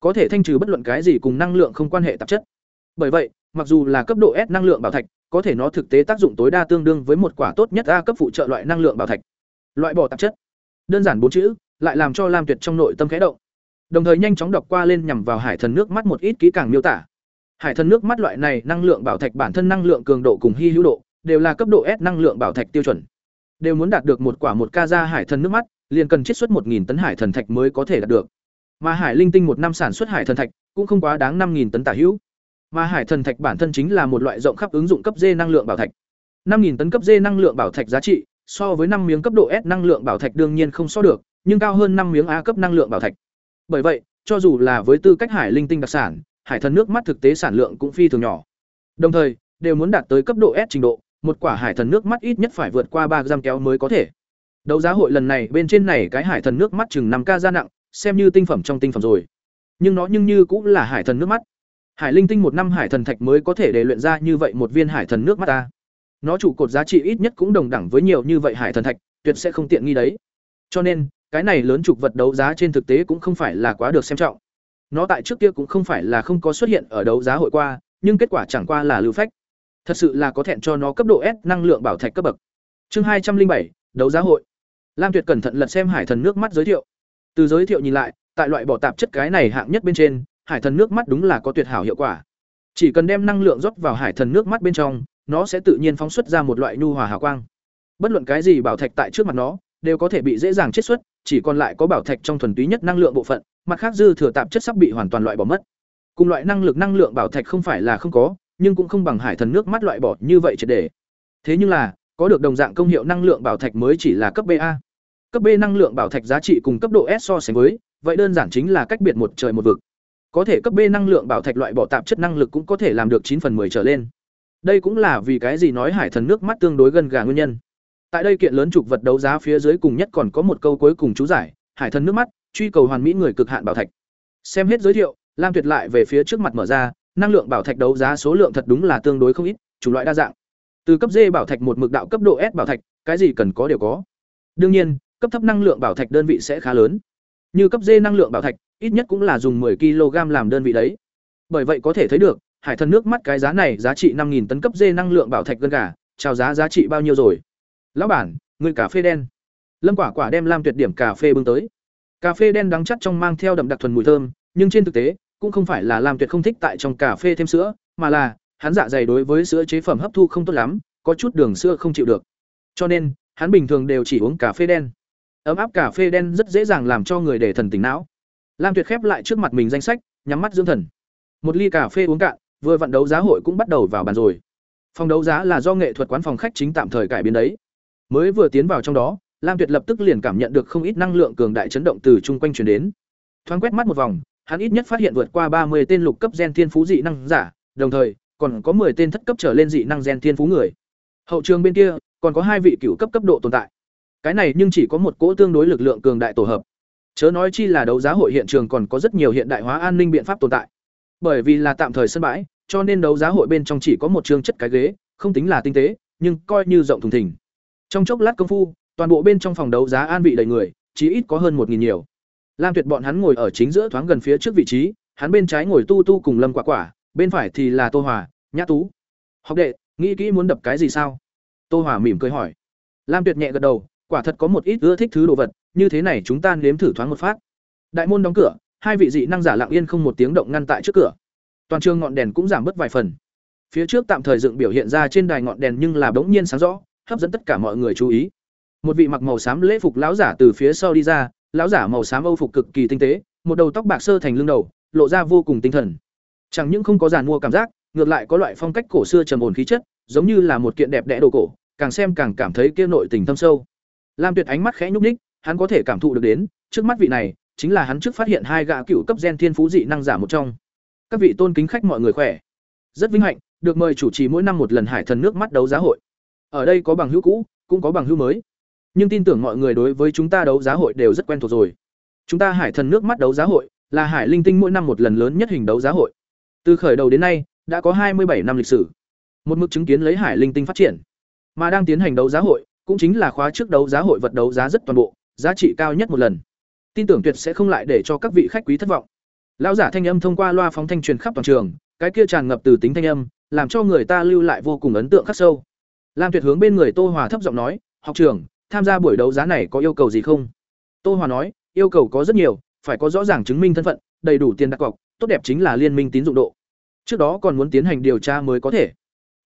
Speaker 1: có thể thanh trừ bất luận cái gì cùng năng lượng không quan hệ tạp chất. Bởi vậy, mặc dù là cấp độ S năng lượng bảo thạch, có thể nó thực tế tác dụng tối đa tương đương với một quả tốt nhất A cấp phụ trợ loại năng lượng bảo thạch. Loại bỏ tạp chất. Đơn giản bốn chữ, lại làm cho Lam Tuyệt trong nội tâm khẽ động. Đồng thời nhanh chóng đọc qua lên nhằm vào hải thần nước mắt một ít kỹ càng miêu tả. Hải thần nước mắt loại này năng lượng bảo thạch bản thân năng lượng cường độ cùng hy hữu độ đều là cấp độ S năng lượng bảo thạch tiêu chuẩn. Đều muốn đạt được một quả một ca ra hải thần nước mắt, liền cần chiết xuất 1000 tấn hải thần thạch mới có thể đạt được. Mà hải linh tinh một năm sản xuất hải thần thạch cũng không quá đáng 5000 tấn tả hữu. Mà hải thần thạch bản thân chính là một loại rộng khắp ứng dụng cấp D năng lượng bảo thạch. 5000 tấn cấp D năng lượng bảo thạch giá trị, so với năm miếng cấp độ S năng lượng bảo thạch đương nhiên không so được, nhưng cao hơn năm miếng A cấp năng lượng bảo thạch. Bởi vậy, cho dù là với tư cách hải linh tinh đặc sản, hải thần nước mắt thực tế sản lượng cũng phi thường nhỏ. Đồng thời, đều muốn đạt tới cấp độ S trình độ, một quả hải thần nước mắt ít nhất phải vượt qua ba gram kéo mới có thể. Đấu giá hội lần này bên trên này cái hải thần nước mắt chừng năm k ra nặng, xem như tinh phẩm trong tinh phẩm rồi. Nhưng nó nhưng như cũng là hải thần nước mắt. Hải linh tinh một năm hải thần thạch mới có thể để luyện ra như vậy một viên hải thần nước mắt ta. Nó trụ cột giá trị ít nhất cũng đồng đẳng với nhiều như vậy hải thần thạch, tuyệt sẽ không tiện nghi đấy. Cho nên, cái này lớn trục vật đấu giá trên thực tế cũng không phải là quá được xem trọng. Nó tại trước kia cũng không phải là không có xuất hiện ở đấu giá hội qua, nhưng kết quả chẳng qua là lưu phách. Thật sự là có thẹn cho nó cấp độ S năng lượng bảo thạch cấp bậc. Chương hai trăm linh bảy đấu giá hội. Lam Tuyệt cẩn thận lật xem hải thần nước mắt giới thiệu. Từ giới thiệu nhìn lại, tại loại bỏ tạp chất cái này hạng nhất bên trên, hải thần nước mắt đúng là có tuyệt hảo hiệu quả. Chỉ cần đem năng lượng rót vào hải thần nước mắt bên trong, nó sẽ tự nhiên phóng xuất ra một loại nhu hòa hào quang. Bất luận cái gì bảo thạch tại trước mặt nó, đều có thể bị dễ dàng chiết xuất, chỉ còn lại có bảo thạch trong thuần túy nhất năng lượng bộ phận, mặt khác dư thừa tạp chất sắp bị hoàn toàn loại bỏ mất. Cùng loại năng lực năng lượng bảo thạch không phải là không có, nhưng cũng không bằng hải thần nước mắt loại bỏ như vậy triệt để. Thế nhưng là, có được đồng dạng công hiệu năng lượng bảo thạch mới chỉ là cấp BA. Cấp B năng lượng bảo thạch giá trị cùng cấp độ S so sánh với, vậy đơn giản chính là cách biệt một trời một vực. Có thể cấp B năng lượng bảo thạch loại bỏ tạp chất năng lực cũng có thể làm được chín phần 10 trở lên. Đây cũng là vì cái gì nói hải thần nước mắt tương đối gần gà nguyên nhân. Tại đây kiện lớn trục vật đấu giá phía dưới cùng nhất còn có một câu cuối cùng chú giải, hải thần nước mắt, truy cầu hoàn mỹ người cực hạn bảo thạch. Xem hết giới thiệu, Lam Tuyệt lại về phía trước mặt mở ra, năng lượng bảo thạch đấu giá số lượng thật đúng là tương đối không ít, chủng loại đa dạng. Từ cấp D bảo thạch một mực đạo cấp độ S bảo thạch, cái gì cần có đều có. Đương nhiên, cấp thấp năng lượng bảo thạch đơn vị sẽ khá lớn. Như cấp D năng lượng bảo thạch, ít nhất cũng là dùng 10 kg làm đơn vị đấy. Bởi vậy có thể thấy được, hải thần nước mắt cái giá này giá trị 5000 tấn cấp D năng lượng bảo thạch gần cả, chào giá giá trị bao nhiêu rồi? Lão bản, người cà phê đen. Lâm Quả Quả đem Lam Tuyệt điểm cà phê bưng tới. Cà phê đen đắng chắc trong mang theo đậm đặc thuần mùi thơm, nhưng trên thực tế cũng không phải là Lam Tuyệt không thích tại trong cà phê thêm sữa, mà là hắn dạ dày đối với sữa chế phẩm hấp thu không tốt lắm, có chút đường sữa không chịu được. Cho nên, hắn bình thường đều chỉ uống cà phê đen. Ấm áp cà phê đen rất dễ dàng làm cho người để thần tỉnh não. Lam Tuyệt khép lại trước mặt mình danh sách, nhắm mắt dưỡng thần. Một ly cà phê uống cạn, vừa vận đấu giá hội cũng bắt đầu vào bàn rồi. Phòng đấu giá là do nghệ thuật quán phòng khách chính tạm thời cải biến đấy. Mới vừa tiến vào trong đó, Lam Tuyệt lập tức liền cảm nhận được không ít năng lượng cường đại chấn động từ chung quanh truyền đến. Thoáng quét mắt một vòng, hắn ít nhất phát hiện vượt qua ba mươi tên lục cấp gen thiên phú dị năng giả, đồng thời còn có 10 tên thất cấp trở lên dị năng gen thiên phú người. Hậu trường bên kia còn có hai vị cửu cấp cấp độ tồn tại. Cái này nhưng chỉ có một cỗ tương đối lực lượng cường đại tổ hợp. Chớ nói chi là đấu giá hội hiện trường còn có rất nhiều hiện đại hóa an ninh biện pháp tồn tại. Bởi vì là tạm thời sân bãi, cho nên đấu giá hội bên trong chỉ có một trường chất cái ghế, không tính là tinh tế, nhưng coi như rộng thùng thình. Trong chốc lát công phu, toàn bộ bên trong phòng đấu giá an vị đầy người, chỉ ít có hơn một nghìn nhiều. Lam Tuyệt bọn hắn ngồi ở chính giữa thoáng gần phía trước vị trí, hắn bên trái ngồi Tu Tu cùng Lâm Quả Quả, bên phải thì là Tô Hòa, Nhã Tú. Học đệ, nghĩ kỹ muốn đập cái gì sao? Tô Hòa mỉm cười hỏi. Lam Tuyệt nhẹ gật đầu, quả thật có một ít ưa thích thứ đồ vật, như thế này chúng ta nếm thử thoáng một phát. Đại môn đóng cửa, hai vị dị năng giả lặng yên không một tiếng động ngăn tại trước cửa. Toàn trường ngọn đèn cũng giảm bớt vài phần. Phía trước tạm thời dựng biểu hiện ra trên đài ngọn đèn nhưng là bỗng nhiên sáng rõ, hấp dẫn tất cả mọi người chú ý. Một vị mặc màu xám lễ phục lão giả từ phía sau đi ra, lão giả màu xám âu phục cực kỳ tinh tế, một đầu tóc bạc sơ thành lưng đầu, lộ ra vô cùng tinh thần. Chẳng những không có giàn mua cảm giác, ngược lại có loại phong cách cổ xưa trầm ổn khí chất, giống như là một kiện đẹp đẽ đồ cổ, càng xem càng cảm thấy kia nội tình thâm sâu. Lam Tuyệt ánh mắt khẽ nhúc nhích, hắn có thể cảm thụ được đến, trước mắt vị này chính là hắn trước phát hiện hai gã cựu cấp gen thiên phú dị năng giả một trong. Các vị tôn kính khách mọi người khỏe. Rất vinh hạnh được mời chủ trì mỗi năm một lần Hải Thần nước mắt đấu giá hội. Ở đây có bằng hữu cũ, cũng có bằng hữu mới. Nhưng tin tưởng mọi người đối với chúng ta đấu giá hội đều rất quen thuộc rồi. Chúng ta Hải Thần nước mắt đấu giá hội là Hải Linh Tinh mỗi năm một lần lớn nhất hình đấu giá hội. Từ khởi đầu đến nay, đã có hai mươi bảy năm lịch sử. Một mức chứng kiến lấy Hải Linh Tinh phát triển, mà đang tiến hành đấu giá hội, cũng chính là khóa trước đấu giá hội vật đấu giá rất toàn bộ, giá trị cao nhất một lần. Tin tưởng tuyệt sẽ không lại để cho các vị khách quý thất vọng. Lão giả thanh âm thông qua loa phóng thanh truyền khắp toàn trường, cái kia tràn ngập từ tính thanh âm, làm cho người ta lưu lại vô cùng ấn tượng khắc sâu. Lam Tuyệt hướng bên người Tô Hòa thấp giọng nói, "Học trưởng, tham gia buổi đấu giá này có yêu cầu gì không?" Tô Hòa nói, "Yêu cầu có rất nhiều, phải có rõ ràng chứng minh thân phận, đầy đủ tiền đặt cọc, tốt đẹp chính là liên minh tín dụng độ. Trước đó còn muốn tiến hành điều tra mới có thể.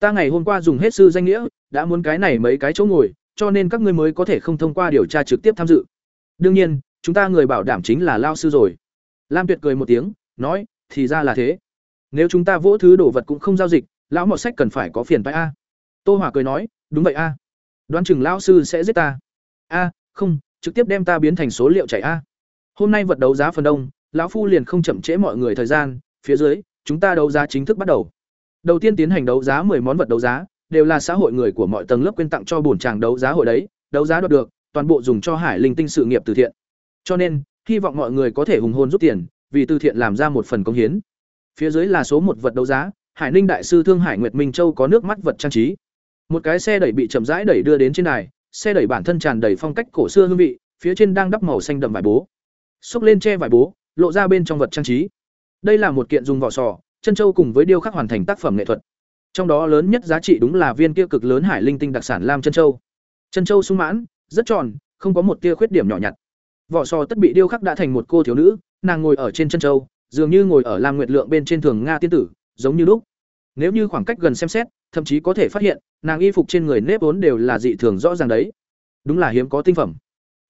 Speaker 1: Ta ngày hôm qua dùng hết sư danh nghĩa, đã muốn cái này mấy cái chỗ ngồi, cho nên các ngươi mới có thể không thông qua điều tra trực tiếp tham dự. Đương nhiên, chúng ta người bảo đảm chính là lao sư rồi. Lam Tuyệt cười một tiếng, nói, thì ra là thế. Nếu chúng ta vỗ thứ đồ vật cũng không giao dịch, lão mọt sách cần phải có phiền phải a. Tô Hỏa cười nói, đúng vậy a. Đoán chừng lão sư sẽ giết ta. A, không, trực tiếp đem ta biến thành số liệu chảy a. Hôm nay vật đấu giá phần đông, lão phu liền không chậm trễ mọi người thời gian, phía dưới, chúng ta đấu giá chính thức bắt đầu. Đầu tiên tiến hành đấu giá 10 món vật đấu giá, đều là xã hội người của mọi tầng lớp quyên tặng cho bổn chàng đấu giá hội đấy, đấu giá đoạt được, toàn bộ dùng cho Hải Linh Tinh sự nghiệp từ thiện. Cho nên, hy vọng mọi người có thể hùng hồn giúp tiền, vì từ thiện làm ra một phần công hiến. Phía dưới là số một vật đấu giá, Hải Ninh đại sư Thương Hải Nguyệt Minh Châu có nước mắt vật trang trí. Một cái xe đẩy bị chậm rãi đẩy đưa đến trên này. xe đẩy bản thân tràn đầy phong cách cổ xưa hương vị, phía trên đang đắp màu xanh đậm vải bố. Xúc lên che vải bố, lộ ra bên trong vật trang trí. Đây là một kiện dùng vỏ sò, chân châu cùng với điêu khắc hoàn thành tác phẩm nghệ thuật. Trong đó lớn nhất giá trị đúng là viên kia cực lớn hải linh tinh đặc sản lam chân châu. Chân châu sung mãn, rất tròn, không có một tia khuyết điểm nhỏ nhặt. Vỏ sò tất bị điêu khắc đã thành một cô thiếu nữ, nàng ngồi ở trên chân châu, dường như ngồi ở lam nguyệt lượng bên trên thường nga tiên tử, giống như lúc. Nếu như khoảng cách gần xem xét, thậm chí có thể phát hiện, nàng y phục trên người nếp vốn đều là dị thường rõ ràng đấy. Đúng là hiếm có tinh phẩm.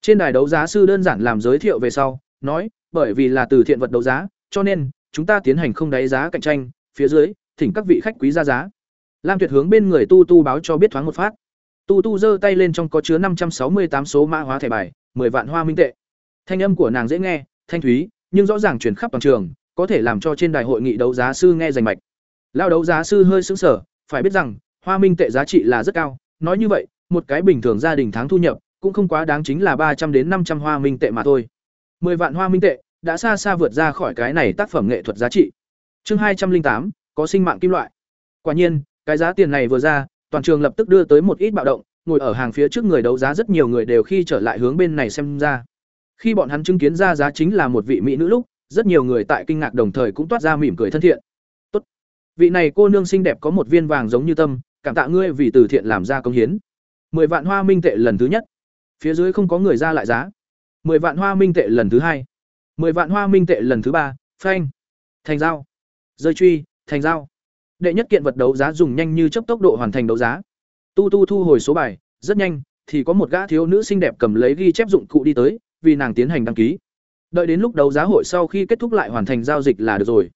Speaker 1: Trên đài đấu giá sư đơn giản làm giới thiệu về sau, nói, bởi vì là từ thiện vật đấu giá, cho nên chúng ta tiến hành không đáy giá cạnh tranh, phía dưới, thỉnh các vị khách quý ra giá. Lam Tuyệt hướng bên người Tu Tu báo cho biết thoáng một phát. Tu Tu giơ tay lên trong có chứa năm trăm sáu mươi tám số mã hóa thẻ bài, 10 vạn hoa minh tệ. Thanh âm của nàng dễ nghe, thanh thúy, nhưng rõ ràng truyền khắp toàn trường, có thể làm cho trên đài hội nghị đấu giá sư nghe rành mạch. Lao đấu giá sư hơi sững sờ, phải biết rằng, hoa minh tệ giá trị là rất cao, nói như vậy, một cái bình thường gia đình tháng thu nhập cũng không quá đáng chính là ba trăm đến năm trăm hoa minh tệ mà thôi. 10 vạn hoa minh tệ, đã xa xa vượt ra khỏi cái này tác phẩm nghệ thuật giá trị. Chương hai trăm linh tám có sinh mạng kim loại. Quả nhiên, cái giá tiền này vừa ra, toàn trường lập tức đưa tới một ít bạo động, ngồi ở hàng phía trước người đấu giá rất nhiều người đều khi trở lại hướng bên này xem ra. Khi bọn hắn chứng kiến ra giá chính là một vị mỹ nữ lúc, rất nhiều người tại kinh ngạc đồng thời cũng toát ra mỉm cười thân thiện. Tốt. Vị này cô nương xinh đẹp có một viên vàng giống như tâm, cảm tạ ngươi vì từ thiện làm ra công hiến. mười vạn hoa minh tệ lần thứ nhất. Phía dưới không có người ra lại giá. mười vạn hoa minh tệ lần thứ hai. mười vạn hoa minh tệ lần thứ ba, phanh thành dao rơi truy thành giao. Đệ nhất kiện vật đấu giá dùng nhanh như chấp tốc độ hoàn thành đấu giá. Tu tu thu hồi số bài, rất nhanh, thì có một gã thiếu nữ xinh đẹp cầm lấy ghi chép dụng cụ đi tới, vì nàng tiến hành đăng ký. Đợi đến lúc đấu giá hội sau khi kết thúc lại hoàn thành giao dịch là được rồi.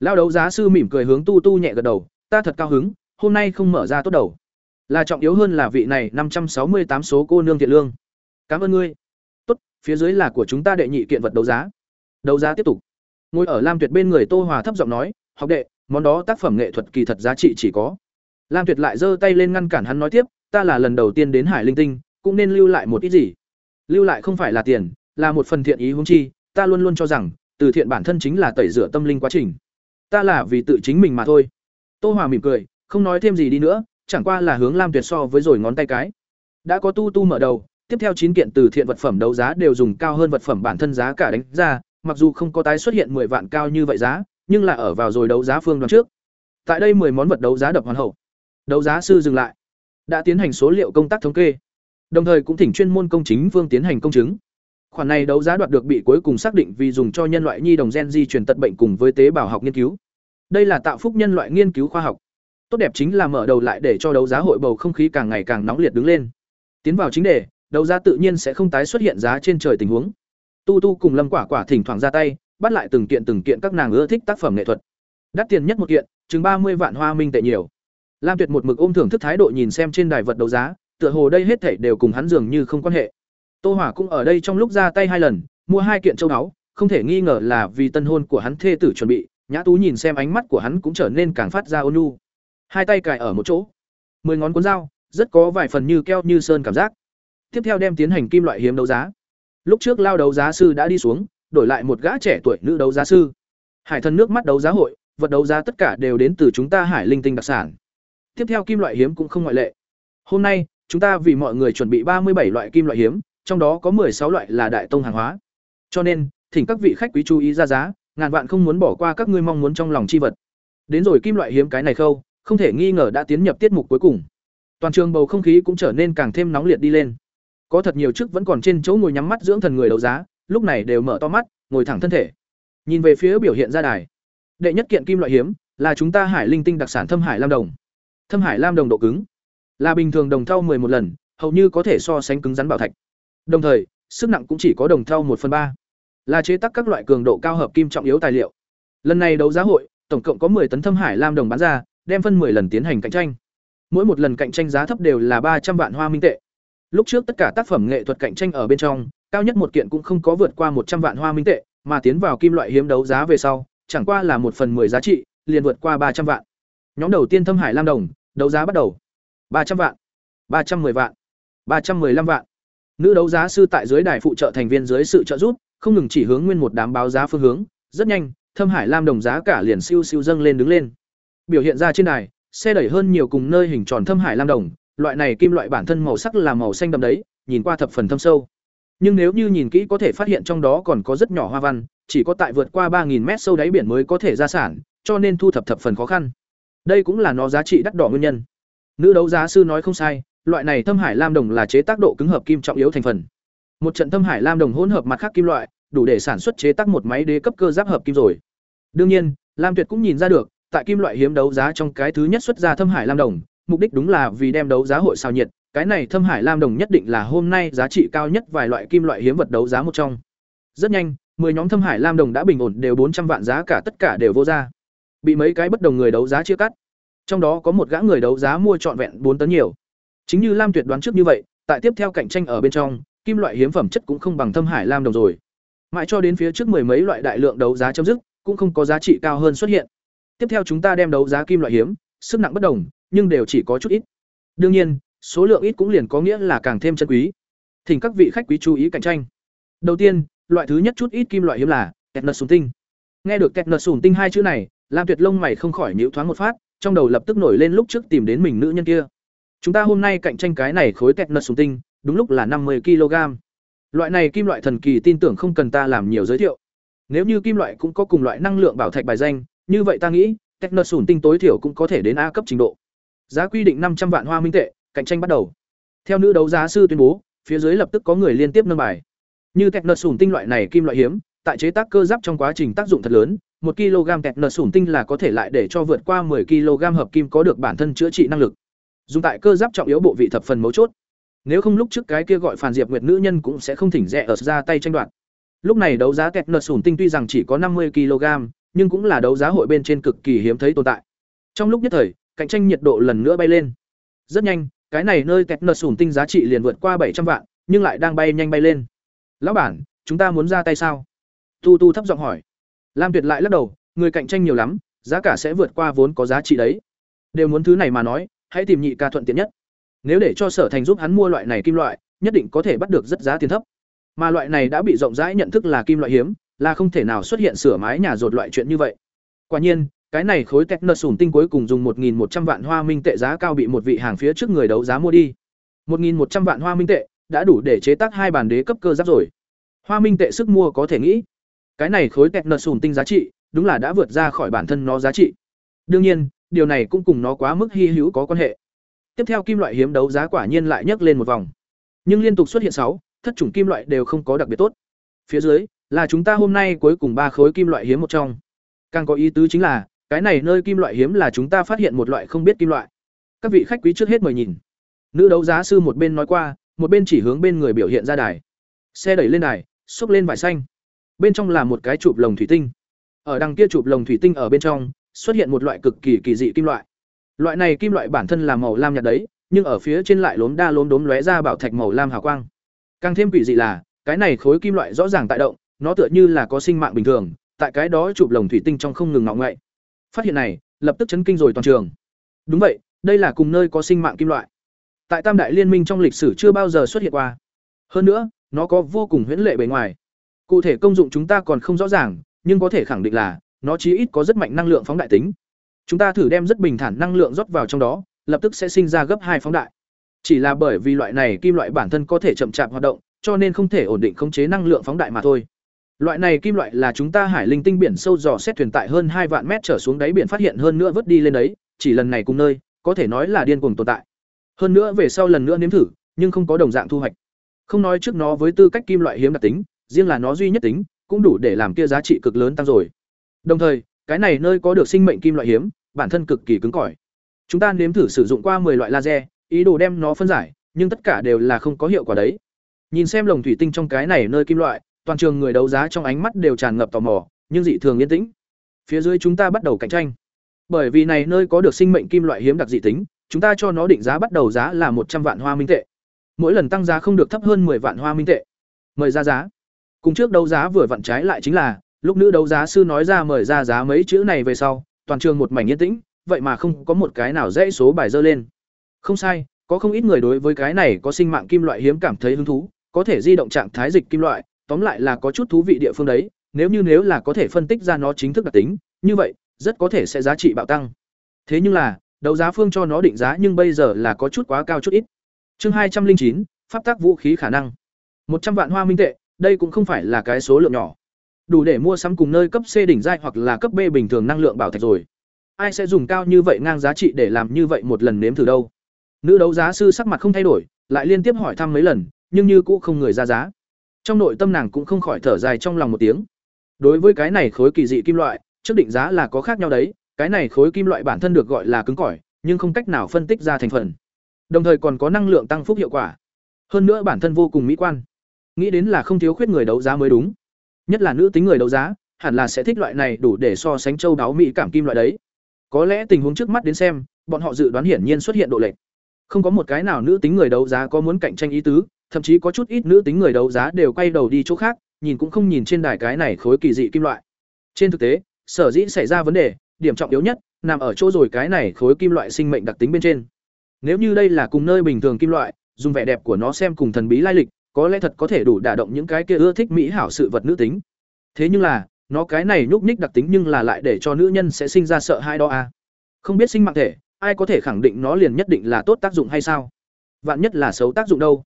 Speaker 1: Lao đấu giá sư mỉm cười hướng tu tu nhẹ gật đầu, ta thật cao hứng, hôm nay không mở ra tốt đầu. Là trọng yếu hơn là vị này năm trăm sáu mươi tám số cô nương thiện lương. Cảm ơn ngươi. Tốt, phía dưới là của chúng ta đệ nhị kiện vật đấu giá. Đấu giá tiếp tục. Ngồi ở lam tuyệt bên người tô hòa thấp giọng nói, học đệ món đó tác phẩm nghệ thuật kỳ thật giá trị chỉ có. Lam tuyệt lại giơ tay lên ngăn cản hắn nói tiếp, ta là lần đầu tiên đến hải linh tinh, cũng nên lưu lại một ít gì? Lưu lại không phải là tiền, là một phần thiện ý hướng chi, ta luôn luôn cho rằng, từ thiện bản thân chính là tẩy rửa tâm linh quá trình. Ta là vì tự chính mình mà thôi. Tô hòa mỉm cười, không nói thêm gì đi nữa, chẳng qua là hướng lam tuyệt so với rồi ngón tay cái. Đã có tu tu mở đầu, tiếp theo chín kiện từ thiện vật phẩm đấu giá đều dùng cao hơn vật phẩm bản thân giá cả đánh ra, mặc dù không có tái xuất hiện 10 vạn cao như vậy giá nhưng là ở vào rồi đấu giá phương đoán trước. Tại đây 10 món vật đấu giá đập hoàn hậu. Đấu giá sư dừng lại. Đã tiến hành số liệu công tác thống kê. Đồng thời cũng thỉnh chuyên môn công chính phương tiến hành công chứng. Khoản này đấu giá đoạt được bị cuối cùng xác định vì dùng cho nhân loại nhi đồng gen di truyền tật bệnh cùng với tế bào học nghiên cứu. Đây là tạo phúc nhân loại nghiên cứu khoa học. Tốt đẹp chính là mở đầu lại để cho đấu giá hội bầu không khí càng ngày càng nóng liệt đứng lên. Tiến vào chính đề, đấu giá tự nhiên sẽ không tái xuất hiện giá trên trời tình huống. Tu tu cùng lâm quả quả thỉnh thoảng ra tay bắt lại từng kiện từng kiện các nàng ưa thích tác phẩm nghệ thuật. Đắt tiền nhất một kiện, chừng ba mươi vạn hoa minh tệ nhiều. Lam tuyệt một mực ôm thưởng thức thái độ nhìn xem trên đài vật đấu giá, tựa hồ đây hết thảy đều cùng hắn dường như không quan hệ. Tô hỏa cũng ở đây trong lúc ra tay hai lần, mua hai kiện châu áo không thể nghi ngờ là vì tân hôn của hắn thê tử chuẩn bị, nhã tú nhìn xem ánh mắt của hắn cũng trở nên càng phát ra ôn nhu. Hai tay cài ở một chỗ. Mười ngón cuốn dao, rất có vài phần như keo như sơn cảm giác. Tiếp theo đem tiến hành kim loại hiếm đấu giá. Lúc trước lao đấu giá sư đã đi xuống đổi lại một gã trẻ tuổi nữ đấu giá sư. Hải thần nước mắt đấu giá hội, vật đấu giá tất cả đều đến từ chúng ta hải linh tinh đặc sản. Tiếp theo kim loại hiếm cũng không ngoại lệ. Hôm nay, chúng ta vì mọi người chuẩn bị ba mươi bảy loại kim loại hiếm, trong đó có sáu loại là đại tông hàng hóa. Cho nên, thỉnh các vị khách quý chú ý ra giá, ngàn vạn không muốn bỏ qua các ngươi mong muốn trong lòng chi vật. Đến rồi kim loại hiếm cái này khâu, không thể nghi ngờ đã tiến nhập tiết mục cuối cùng. Toàn trường bầu không khí cũng trở nên càng thêm nóng liệt đi lên. Có thật nhiều chức vẫn còn trên chỗ ngồi nhắm mắt dưỡng thần người đấu giá lúc này đều mở to mắt, ngồi thẳng thân thể. Nhìn về phía biểu hiện ra đài. Đệ nhất kiện kim loại hiếm, là chúng ta hải linh tinh đặc sản thâm hải lam đồng. Thâm hải lam đồng độ cứng. Là bình thường đồng thau một lần, hầu như có thể so sánh cứng rắn bảo thạch. Đồng thời, sức nặng cũng chỉ có đồng thau một phần ba. Là chế tác các loại cường độ cao hợp kim trọng yếu tài liệu. Lần này đấu giá hội, tổng cộng có 10 tấn thâm hải lam đồng bán ra, đem phân 10 lần tiến hành cạnh tranh. Mỗi một lần cạnh tranh giá thấp đều là ba trăm vạn hoa minh tệ. Lúc trước tất cả tác phẩm nghệ thuật cạnh tranh ở bên trong cao nhất một kiện cũng không có vượt qua một trăm vạn hoa minh tệ, mà tiến vào kim loại hiếm đấu giá về sau, chẳng qua là một phần 10 giá trị, liền vượt qua ba trăm vạn. Nhóm đầu tiên thâm hải lam đồng, đấu giá bắt đầu. ba trăm vạn, ba trăm 310 vạn, ba trăm 315 vạn. Nữ đấu giá sư tại dưới đài phụ trợ thành viên dưới sự trợ giúp, không ngừng chỉ hướng nguyên một đám báo giá phương hướng, rất nhanh, thâm hải lam đồng giá cả liền siêu siêu dâng lên đứng lên. Biểu hiện ra trên đài, xe đẩy hơn nhiều cùng nơi hình tròn thâm hải lam đồng, loại này kim loại bản thân màu sắc là màu xanh đậm đấy, nhìn qua thập phần thâm sâu nhưng nếu như nhìn kỹ có thể phát hiện trong đó còn có rất nhỏ hoa văn, chỉ có tại vượt qua ba mét sâu đáy biển mới có thể ra sản, cho nên thu thập thập phần khó khăn. Đây cũng là nó giá trị đắt đỏ nguyên nhân. Nữ đấu giá sư nói không sai, loại này thâm hải lam đồng là chế tác độ cứng hợp kim trọng yếu thành phần. Một trận thâm hải lam đồng hỗn hợp mặt khác kim loại, đủ để sản xuất chế tác một máy đế cấp cơ giáp hợp kim rồi. Đương nhiên, lam tuyệt cũng nhìn ra được, tại kim loại hiếm đấu giá trong cái thứ nhất xuất ra thâm hải lam đồng, mục đích đúng là vì đem đấu giá hội sao nhiệt cái này thâm hải lam đồng nhất định là hôm nay giá trị cao nhất vài loại kim loại hiếm vật đấu giá một trong. Rất nhanh, mười nhóm thâm hải lam đồng đã bình ổn đều bốn trăm vạn giá cả tất cả đều vô ra. Bị mấy cái bất đồng người đấu giá chia cắt. Trong đó có một gã người đấu giá mua trọn vẹn bốn tấn nhiều. Chính như lam tuyệt đoán trước như vậy, tại tiếp theo cạnh tranh ở bên trong, kim loại hiếm phẩm chất cũng không bằng thâm hải lam đồng rồi. Mãi cho đến phía trước mười mấy loại đại lượng đấu giá chấm dứt, cũng không có giá trị cao hơn xuất hiện. Tiếp theo chúng ta đem đấu giá kim loại hiếm, sức nặng bất đồng, nhưng đều chỉ có chút ít. Đương nhiên số lượng ít cũng liền có nghĩa là càng thêm chân quý. Thỉnh các vị khách quý chú ý cạnh tranh. Đầu tiên loại thứ nhất chút ít kim loại hiếm là tẹt sủng tinh. Nghe được tẹt sủng tinh hai chữ này lam tuyệt lông mày không khỏi nhíu thoáng một phát trong đầu lập tức nổi lên lúc trước tìm đến mình nữ nhân kia. Chúng ta hôm nay cạnh tranh cái này khối tẹt sủng tinh đúng lúc là năm mươi kg. Loại này kim loại thần kỳ tin tưởng không cần ta làm nhiều giới thiệu. Nếu như kim loại cũng có cùng loại năng lượng bảo thạch bài danh như vậy ta nghĩ Techno sủng tinh tối thiểu cũng có thể đến A cấp trình độ. Giá quy định năm trăm vạn hoa minh tệ, cạnh tranh bắt đầu. Theo nữ đấu giá sư tuyên bố, phía dưới lập tức có người liên tiếp nâng bài. Như tẹt nợ sủng tinh loại này kim loại hiếm, tại chế tác cơ giáp trong quá trình tác dụng thật lớn, một kg tẹt nợ sủng tinh là có thể lại để cho vượt qua 10 kg hợp kim có được bản thân chữa trị năng lực. Dùng tại cơ giáp trọng yếu bộ vị thập phần mấu chốt. Nếu không lúc trước cái kia gọi phản Diệp Nguyệt nữ nhân cũng sẽ không thỉnh rẻ ở ra tay tranh đoạt. Lúc này đấu giá tẹt nợ sủng tinh tuy rằng chỉ có 50 kg, nhưng cũng là đấu giá hội bên trên cực kỳ hiếm thấy tồn tại. Trong lúc nhất thời, cạnh tranh nhiệt độ lần nữa bay lên. Rất nhanh, cái này nơi tẹt nợ sủn tinh giá trị liền vượt qua 700 vạn, nhưng lại đang bay nhanh bay lên. Lão bản, chúng ta muốn ra tay sao? Tu Tu thấp giọng hỏi. Lam Tuyệt lại lắc đầu, người cạnh tranh nhiều lắm, giá cả sẽ vượt qua vốn có giá trị đấy. Đều muốn thứ này mà nói, hãy tìm nhị ca thuận tiện nhất. Nếu để cho Sở Thành giúp hắn mua loại này kim loại, nhất định có thể bắt được rất giá tiền thấp. Mà loại này đã bị rộng rãi nhận thức là kim loại hiếm, là không thể nào xuất hiện sửa mái nhà rột loại chuyện như vậy. Quả nhiên, cái này khối tẹt nợ sủn tinh cuối cùng dùng 1100 vạn hoa minh tệ giá cao bị một vị hàng phía trước người đấu giá mua đi. 1100 vạn hoa minh tệ đã đủ để chế tác hai bàn đế cấp cơ giáp rồi. Hoa minh tệ sức mua có thể nghĩ. Cái này khối tẹt nợ sủn tinh giá trị, đúng là đã vượt ra khỏi bản thân nó giá trị. Đương nhiên, điều này cũng cùng nó quá mức hy hữu có quan hệ. Tiếp theo kim loại hiếm đấu giá quả nhiên lại nhấc lên một vòng. Nhưng liên tục xuất hiện sáu, thất chủng kim loại đều không có đặc biệt tốt. Phía dưới là chúng ta hôm nay cuối cùng ba khối kim loại hiếm một trong. Càng có ý tứ chính là, cái này nơi kim loại hiếm là chúng ta phát hiện một loại không biết kim loại. Các vị khách quý trước hết mời nhìn. Nữ đấu giá sư một bên nói qua, một bên chỉ hướng bên người biểu hiện ra đài. Xe đẩy lên đài, xốc lên vải xanh. Bên trong là một cái chụp lồng thủy tinh. Ở đằng kia chụp lồng thủy tinh ở bên trong, xuất hiện một loại cực kỳ kỳ dị kim loại. Loại này kim loại bản thân là màu lam nhạt đấy, nhưng ở phía trên lại lốm đa lốm đốm lóe ra bảo thạch màu lam hào quang. Càng thêm kỳ dị là, cái này khối kim loại rõ ràng tại động, nó tựa như là có sinh mạng bình thường, tại cái đó chụp lồng thủy tinh trong không ngừng ngọ ngậy. Phát hiện này, lập tức chấn kinh rồi toàn trường. Đúng vậy, đây là cùng nơi có sinh mạng kim loại. Tại Tam đại liên minh trong lịch sử chưa bao giờ xuất hiện qua. Hơn nữa, nó có vô cùng huyễn lệ bề ngoài. Cụ thể công dụng chúng ta còn không rõ ràng, nhưng có thể khẳng định là nó chí ít có rất mạnh năng lượng phóng đại tính. Chúng ta thử đem rất bình thản năng lượng rót vào trong đó, lập tức sẽ sinh ra gấp hai phóng đại. Chỉ là bởi vì loại này kim loại bản thân có thể chậm chạp hoạt động, cho nên không thể ổn định khống chế năng lượng phóng đại mà thôi. Loại này kim loại là chúng ta hải linh tinh biển sâu dò xét thuyền tại hơn hai vạn mét trở xuống đáy biển phát hiện hơn nữa vớt đi lên đấy, chỉ lần này cùng nơi, có thể nói là điên cuồng tồn tại. Hơn nữa về sau lần nữa nếm thử, nhưng không có đồng dạng thu hoạch. Không nói trước nó với tư cách kim loại hiếm đặc tính, riêng là nó duy nhất tính, cũng đủ để làm kia giá trị cực lớn tăng rồi. Đồng thời, cái này nơi có được sinh mệnh kim loại hiếm, bản thân cực kỳ cứng cỏi. Chúng ta nếm thử sử dụng qua 10 loại laser, ý đồ đem nó phân giải, nhưng tất cả đều là không có hiệu quả đấy. Nhìn xem lồng thủy tinh trong cái này nơi kim loại, toàn trường người đấu giá trong ánh mắt đều tràn ngập tò mò, nhưng dị thường yên tĩnh. Phía dưới chúng ta bắt đầu cạnh tranh. Bởi vì này nơi có được sinh mệnh kim loại hiếm đặc dị tính, chúng ta cho nó định giá bắt đầu giá là một trăm vạn hoa minh tệ. Mỗi lần tăng giá không được thấp hơn 10 vạn hoa minh tệ. Mời ra giá. Cùng trước đấu giá vừa vặn trái lại chính là, lúc nữ đấu giá sư nói ra mời ra giá mấy chữ này về sau, toàn trường một mảnh yên tĩnh, vậy mà không có một cái nào dãy số bài dơ lên. Không sai, có không ít người đối với cái này có sinh mạng kim loại hiếm cảm thấy hứng thú, có thể di động trạng thái dịch kim loại, tóm lại là có chút thú vị địa phương đấy, nếu như nếu là có thể phân tích ra nó chính thức đặc tính, như vậy, rất có thể sẽ giá trị bạo tăng. Thế nhưng là, đấu giá phương cho nó định giá nhưng bây giờ là có chút quá cao chút ít. Chương hai trăm linh chín pháp tác vũ khí khả năng. một trăm vạn hoa minh tệ, đây cũng không phải là cái số lượng nhỏ. Đủ để mua sắm cùng nơi cấp C đỉnh giai hoặc là cấp B bình thường năng lượng bảo thạch rồi. Ai sẽ dùng cao như vậy ngang giá trị để làm như vậy một lần nếm thử đâu? Nữ đấu giá sư sắc mặt không thay đổi, lại liên tiếp hỏi thăm mấy lần, nhưng như cũ không người ra giá. Trong nội tâm nàng cũng không khỏi thở dài trong lòng một tiếng. Đối với cái này khối kỳ dị kim loại, trước định giá là có khác nhau đấy, cái này khối kim loại bản thân được gọi là cứng cỏi, nhưng không cách nào phân tích ra thành phần. Đồng thời còn có năng lượng tăng phúc hiệu quả. Hơn nữa bản thân vô cùng mỹ quan. Nghĩ đến là không thiếu khuyết người đấu giá mới đúng. Nhất là nữ tính người đấu giá, hẳn là sẽ thích loại này đủ để so sánh châu đáo mỹ cảm kim loại đấy. Có lẽ tình huống trước mắt đến xem, bọn họ dự đoán hiển nhiên xuất hiện độ lệch. Không có một cái nào nữ tính người đấu giá có muốn cạnh tranh ý tứ, thậm chí có chút ít nữ tính người đấu giá đều quay đầu đi chỗ khác, nhìn cũng không nhìn trên đài cái này khối kỳ dị kim loại. Trên thực tế, sở dĩ xảy ra vấn đề, điểm trọng yếu nhất nằm ở chỗ rồi cái này khối kim loại sinh mệnh đặc tính bên trên. Nếu như đây là cùng nơi bình thường kim loại, dùng vẻ đẹp của nó xem cùng thần bí lai lịch, có lẽ thật có thể đủ đả động những cái kia ưa thích mỹ hảo sự vật nữ tính. Thế nhưng là, nó cái này nhúc nhích đặc tính nhưng là lại để cho nữ nhân sẽ sinh ra sợ hai đó à. Không biết sinh mạng thể, ai có thể khẳng định nó liền nhất định là tốt tác dụng hay sao? Vạn nhất là xấu tác dụng đâu?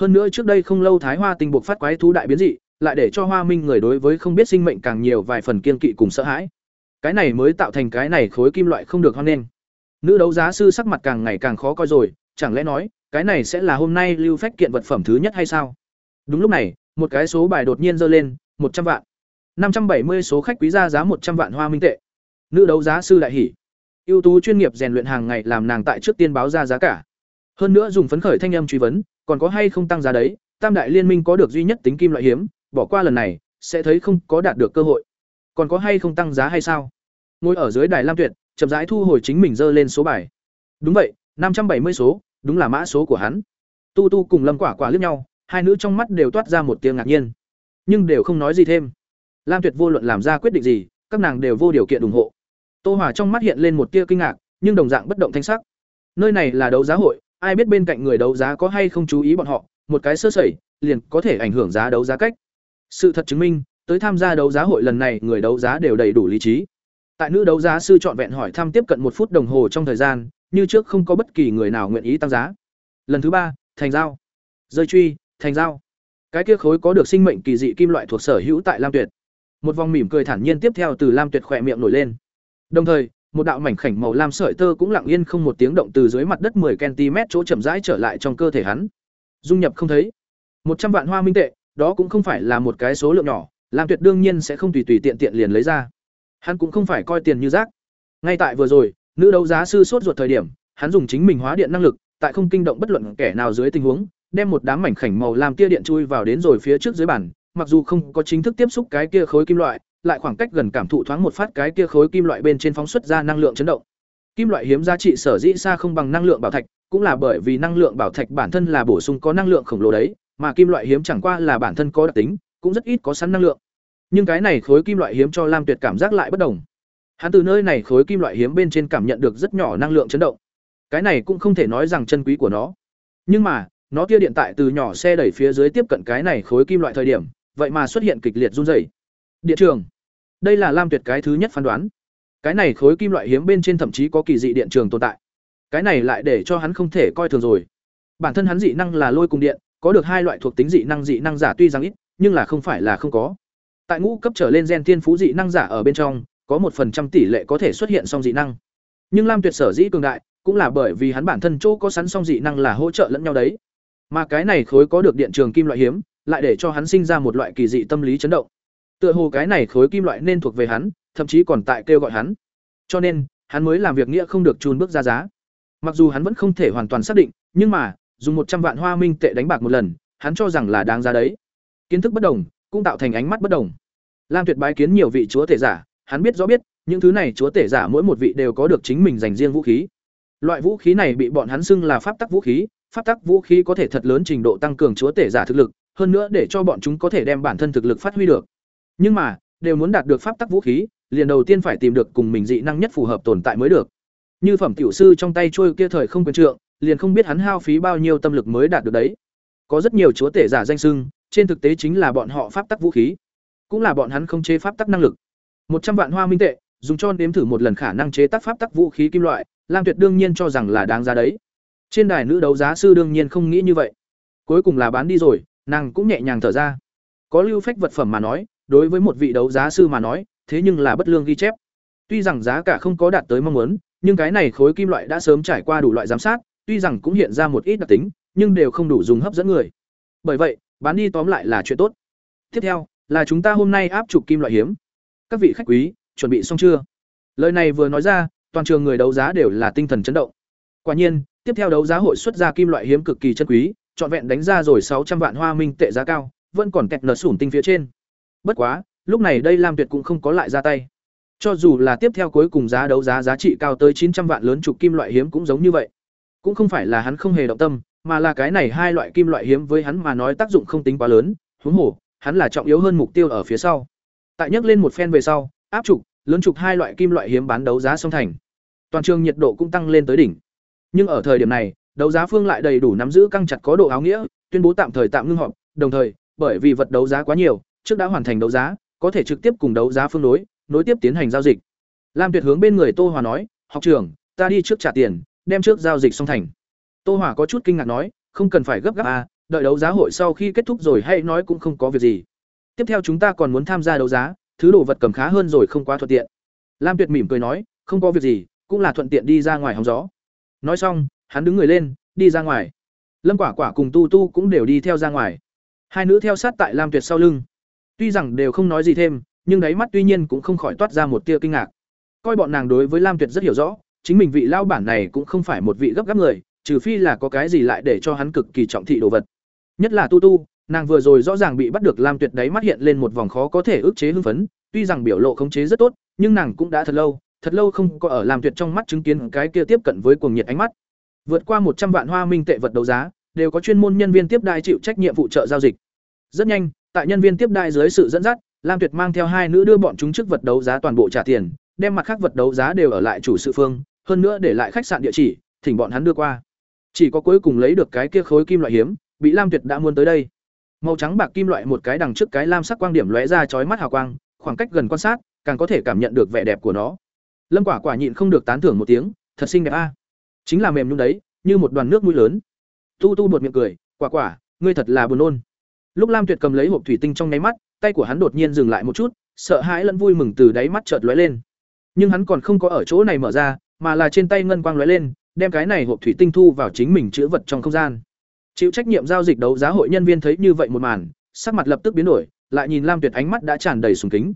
Speaker 1: Hơn nữa trước đây không lâu Thái Hoa tinh buộc phát quái thú đại biến dị, lại để cho Hoa Minh người đối với không biết sinh mệnh càng nhiều vài phần kiên kỵ cùng sợ hãi. Cái này mới tạo thành cái này khối kim loại không được hoan nghênh. Nữ đấu giá sư sắc mặt càng ngày càng khó coi rồi, chẳng lẽ nói, cái này sẽ là hôm nay lưu phách kiện vật phẩm thứ nhất hay sao? Đúng lúc này, một cái số bài đột nhiên giơ lên, một trăm vạn. năm trăm bảy mươi số khách quý ra giá một trăm vạn hoa minh tệ. Nữ đấu giá sư đại hỉ. ưu tú chuyên nghiệp rèn luyện hàng ngày làm nàng tại trước tiên báo ra giá cả. Hơn nữa dùng phấn khởi thanh âm truy vấn, còn có hay không tăng giá đấy? Tam đại liên minh có được duy nhất tính kim loại hiếm, bỏ qua lần này, sẽ thấy không có đạt được cơ hội. Còn có hay không tăng giá hay sao? Ngồi ở dưới đài Lam Tuyệt, chậm rãi thu hồi chính mình dơ lên số bài. Đúng vậy, năm trăm bảy mươi số, đúng là mã số của hắn. Tu Tu cùng Lâm Quả Quả liếc nhau, hai nữ trong mắt đều toát ra một tiếng ngạc nhiên, nhưng đều không nói gì thêm. Lam Tuyệt vô luận làm ra quyết định gì, các nàng đều vô điều kiện ủng hộ. Tô hỏa trong mắt hiện lên một tia kinh ngạc, nhưng đồng dạng bất động thanh sắc. Nơi này là đấu giá hội, ai biết bên cạnh người đấu giá có hay không chú ý bọn họ, một cái sơ sẩy, liền có thể ảnh hưởng giá đấu giá cách. Sự thật chứng minh, tới tham gia đấu giá hội lần này, người đấu giá đều đầy đủ lý trí. Tại nữ đấu giá sư chọn vẹn hỏi thăm tiếp cận một phút đồng hồ trong thời gian, như trước không có bất kỳ người nào nguyện ý tăng giá. Lần thứ ba, thành giao. Rơi truy, thành giao. Cái kia khối có được sinh mệnh kỳ dị kim loại thuộc sở hữu tại Lam Tuyệt. Một vòng mỉm cười thản nhiên tiếp theo từ Lam Tuyệt khỏe miệng nổi lên. Đồng thời, một đạo mảnh khảnh màu lam sợi tơ cũng lặng yên không một tiếng động từ dưới mặt đất 10 cm chỗ chậm rãi trở lại trong cơ thể hắn. Dung nhập không thấy. một trăm vạn hoa minh tệ, đó cũng không phải là một cái số lượng nhỏ, Lam Tuyệt đương nhiên sẽ không tùy tùy tiện tiện liền lấy ra. Hắn cũng không phải coi tiền như rác. Ngay tại vừa rồi, nữ đấu giá sư sốt ruột thời điểm, hắn dùng chính mình hóa điện năng lực, tại không kinh động bất luận kẻ nào dưới tình huống, đem một đám mảnh khảnh màu lam tia điện chui vào đến rồi phía trước dưới bàn, mặc dù không có chính thức tiếp xúc cái kia khối kim loại, lại khoảng cách gần cảm thụ thoáng một phát cái kia khối kim loại bên trên phóng xuất ra năng lượng chấn động. Kim loại hiếm giá trị sở dĩ xa không bằng năng lượng bảo thạch, cũng là bởi vì năng lượng bảo thạch bản thân là bổ sung có năng lượng khổng lồ đấy, mà kim loại hiếm chẳng qua là bản thân có đặc tính, cũng rất ít có sẵn năng lượng. Nhưng cái này khối kim loại hiếm cho Lam Tuyệt cảm giác lại bất đồng. Hắn từ nơi này khối kim loại hiếm bên trên cảm nhận được rất nhỏ năng lượng chấn động. Cái này cũng không thể nói rằng chân quý của nó. Nhưng mà, nó kia điện tại từ nhỏ xe đẩy phía dưới tiếp cận cái này khối kim loại thời điểm, vậy mà xuất hiện kịch liệt run rẩy. Điện trường. Đây là Lam Tuyệt cái thứ nhất phán đoán. Cái này khối kim loại hiếm bên trên thậm chí có kỳ dị điện trường tồn tại. Cái này lại để cho hắn không thể coi thường rồi. Bản thân hắn dị năng là lôi cùng điện, có được hai loại thuộc tính dị năng dị năng giả tuy rằng ít, nhưng là không phải là không có. Tại ngũ cấp trở lên gen thiên phú dị năng giả ở bên trong, có một phần trăm tỷ lệ có thể xuất hiện song dị năng. Nhưng Lam Tuyệt sở dĩ cường đại, cũng là bởi vì hắn bản thân chỗ có sẵn song dị năng là hỗ trợ lẫn nhau đấy. Mà cái này khối có được điện trường kim loại hiếm, lại để cho hắn sinh ra một loại kỳ dị tâm lý chấn động. Tựa hồ cái này khối kim loại nên thuộc về hắn, thậm chí còn tại kêu gọi hắn. Cho nên, hắn mới làm việc nghĩa không được chùn bước ra giá. Mặc dù hắn vẫn không thể hoàn toàn xác định, nhưng mà, dùng một trăm vạn hoa minh tệ đánh bạc một lần, hắn cho rằng là đáng giá đấy. Kiến thức bất đồng, cũng tạo thành ánh mắt bất đồng. Lam Tuyệt bái kiến nhiều vị chúa tể giả, hắn biết rõ biết, những thứ này chúa tể giả mỗi một vị đều có được chính mình dành riêng vũ khí. Loại vũ khí này bị bọn hắn xưng là pháp tắc vũ khí, pháp tắc vũ khí có thể thật lớn trình độ tăng cường chúa tể giả thực lực, hơn nữa để cho bọn chúng có thể đem bản thân thực lực phát huy được. Nhưng mà, đều muốn đạt được pháp tắc vũ khí, liền đầu tiên phải tìm được cùng mình dị năng nhất phù hợp tồn tại mới được. Như phẩm tiểu sư trong tay trôi kia thời không quyền trượng, liền không biết hắn hao phí bao nhiêu tâm lực mới đạt được đấy. Có rất nhiều chúa tể giả danh sưng, trên thực tế chính là bọn họ pháp tắc vũ khí, cũng là bọn hắn không chế pháp tắc năng lực. một trăm vạn hoa minh tệ, dùng cho nếm thử một lần khả năng chế tác pháp tắc vũ khí kim loại, Lam Tuyệt đương nhiên cho rằng là đáng giá đấy. Trên đài nữ đấu giá sư đương nhiên không nghĩ như vậy. Cuối cùng là bán đi rồi, nàng cũng nhẹ nhàng thở ra. Có lưu phách vật phẩm mà nói, đối với một vị đấu giá sư mà nói, thế nhưng là bất lương ghi chép. Tuy rằng giá cả không có đạt tới mong muốn, nhưng cái này khối kim loại đã sớm trải qua đủ loại giám sát, tuy rằng cũng hiện ra một ít đặc tính, nhưng đều không đủ dùng hấp dẫn người. Bởi vậy, bán đi tóm lại là chuyện tốt. Tiếp theo, là chúng ta hôm nay áp chụp kim loại hiếm. Các vị khách quý, chuẩn bị xong chưa? Lời này vừa nói ra, toàn trường người đấu giá đều là tinh thần chấn động. Quả nhiên, tiếp theo đấu giá hội xuất ra kim loại hiếm cực kỳ chân quý, trọn vẹn đánh ra rồi sáu trăm vạn hoa minh tệ giá cao, vẫn còn kẹt nở sủn tinh phía trên. Bất quá, lúc này đây Lam Tuyệt cũng không có lại ra tay. Cho dù là tiếp theo cuối cùng giá đấu giá giá trị cao tới chín trăm vạn lớn trục kim loại hiếm cũng giống như vậy. Cũng không phải là hắn không hề động tâm, mà là cái này hai loại kim loại hiếm với hắn mà nói tác dụng không tính quá lớn, huống hồ, hắn là trọng yếu hơn mục tiêu ở phía sau. Tại nhắc lên một phen về sau, áp trục, lớn trục hai loại kim loại hiếm bán đấu giá xong thành. Toàn trường nhiệt độ cũng tăng lên tới đỉnh. Nhưng ở thời điểm này, đấu giá phương lại đầy đủ nắm giữ căng chặt có độ áo nghĩa, tuyên bố tạm thời tạm ngưng họp, đồng thời, bởi vì vật đấu giá quá nhiều, trước đã hoàn thành đấu giá, có thể trực tiếp cùng đấu giá phương đối, nối tiếp tiến hành giao dịch. Lam Tuyệt hướng bên người Tô Hòa nói, "Học trưởng, ta đi trước trả tiền, đem trước giao dịch xong thành." Tô Hòa có chút kinh ngạc nói, "Không cần phải gấp gáp à, đợi đấu giá hội sau khi kết thúc rồi hay nói cũng không có việc gì. Tiếp theo chúng ta còn muốn tham gia đấu giá, thứ đồ vật cầm khá hơn rồi không quá thuận tiện." Lam Tuyệt mỉm cười nói, "Không có việc gì, cũng là thuận tiện đi ra ngoài hóng gió." Nói xong, hắn đứng người lên, đi ra ngoài. Lâm Quả Quả cùng Tu Tu cũng đều đi theo ra ngoài. Hai nữ theo sát tại Lam Tuyệt sau lưng. Tuy rằng đều không nói gì thêm, nhưng đáy mắt tuy nhiên cũng không khỏi toát ra một tia kinh ngạc. Coi bọn nàng đối với Lam Tuyệt rất hiểu rõ, chính mình vị lao bản này cũng không phải một vị gấp gáp người, trừ phi là có cái gì lại để cho hắn cực kỳ trọng thị đồ vật. Nhất là Tu Tu, nàng vừa rồi rõ ràng bị bắt được Lam Tuyệt đáy mắt hiện lên một vòng khó có thể ức chế hưng phấn, tuy rằng biểu lộ khống chế rất tốt, nhưng nàng cũng đã thật lâu, thật lâu không có ở Lam Tuyệt trong mắt chứng kiến cái kia tiếp cận với cuồng nhiệt ánh mắt. Vượt qua một trăm vạn hoa minh tệ vật đấu giá, đều có chuyên môn nhân viên tiếp đai chịu trách nhiệm phụ trợ giao dịch. Rất nhanh, tại nhân viên tiếp đai dưới sự dẫn dắt, Lam Tuyệt mang theo hai nữ đưa bọn chúng trước vật đấu giá toàn bộ trả tiền, đem mặt khác vật đấu giá đều ở lại chủ sự phương, hơn nữa để lại khách sạn địa chỉ, thỉnh bọn hắn đưa qua. Chỉ có cuối cùng lấy được cái kia khối kim loại hiếm, bị Lam Tuyệt đã muốn tới đây. Màu trắng bạc kim loại một cái đằng trước cái lam sắc quang điểm lóe ra chói mắt hào quang, khoảng cách gần quan sát, càng có thể cảm nhận được vẻ đẹp của nó. Lâm Quả Quả nhịn không được tán thưởng một tiếng, thật xinh đẹp a. Chính là mềm nhũn đấy, như một đoàn nước mũi lớn. Tu Tu buột miệng cười, "Quả Quả, ngươi thật là buồn nôn." Lúc Lam Tuyệt cầm lấy hộp thủy tinh trong nháy mắt, tay của hắn đột nhiên dừng lại một chút, sợ hãi lẫn vui mừng từ đáy mắt chợt lóe lên. Nhưng hắn còn không có ở chỗ này mở ra, mà là trên tay ngân quang lóe lên, đem cái này hộp thủy tinh thu vào chính mình chứa vật trong không gian. Chịu trách nhiệm giao dịch đấu giá hội nhân viên thấy như vậy một màn, sắc mặt lập tức biến đổi, lại nhìn Lam Tuyệt ánh mắt đã tràn đầy sùng kính.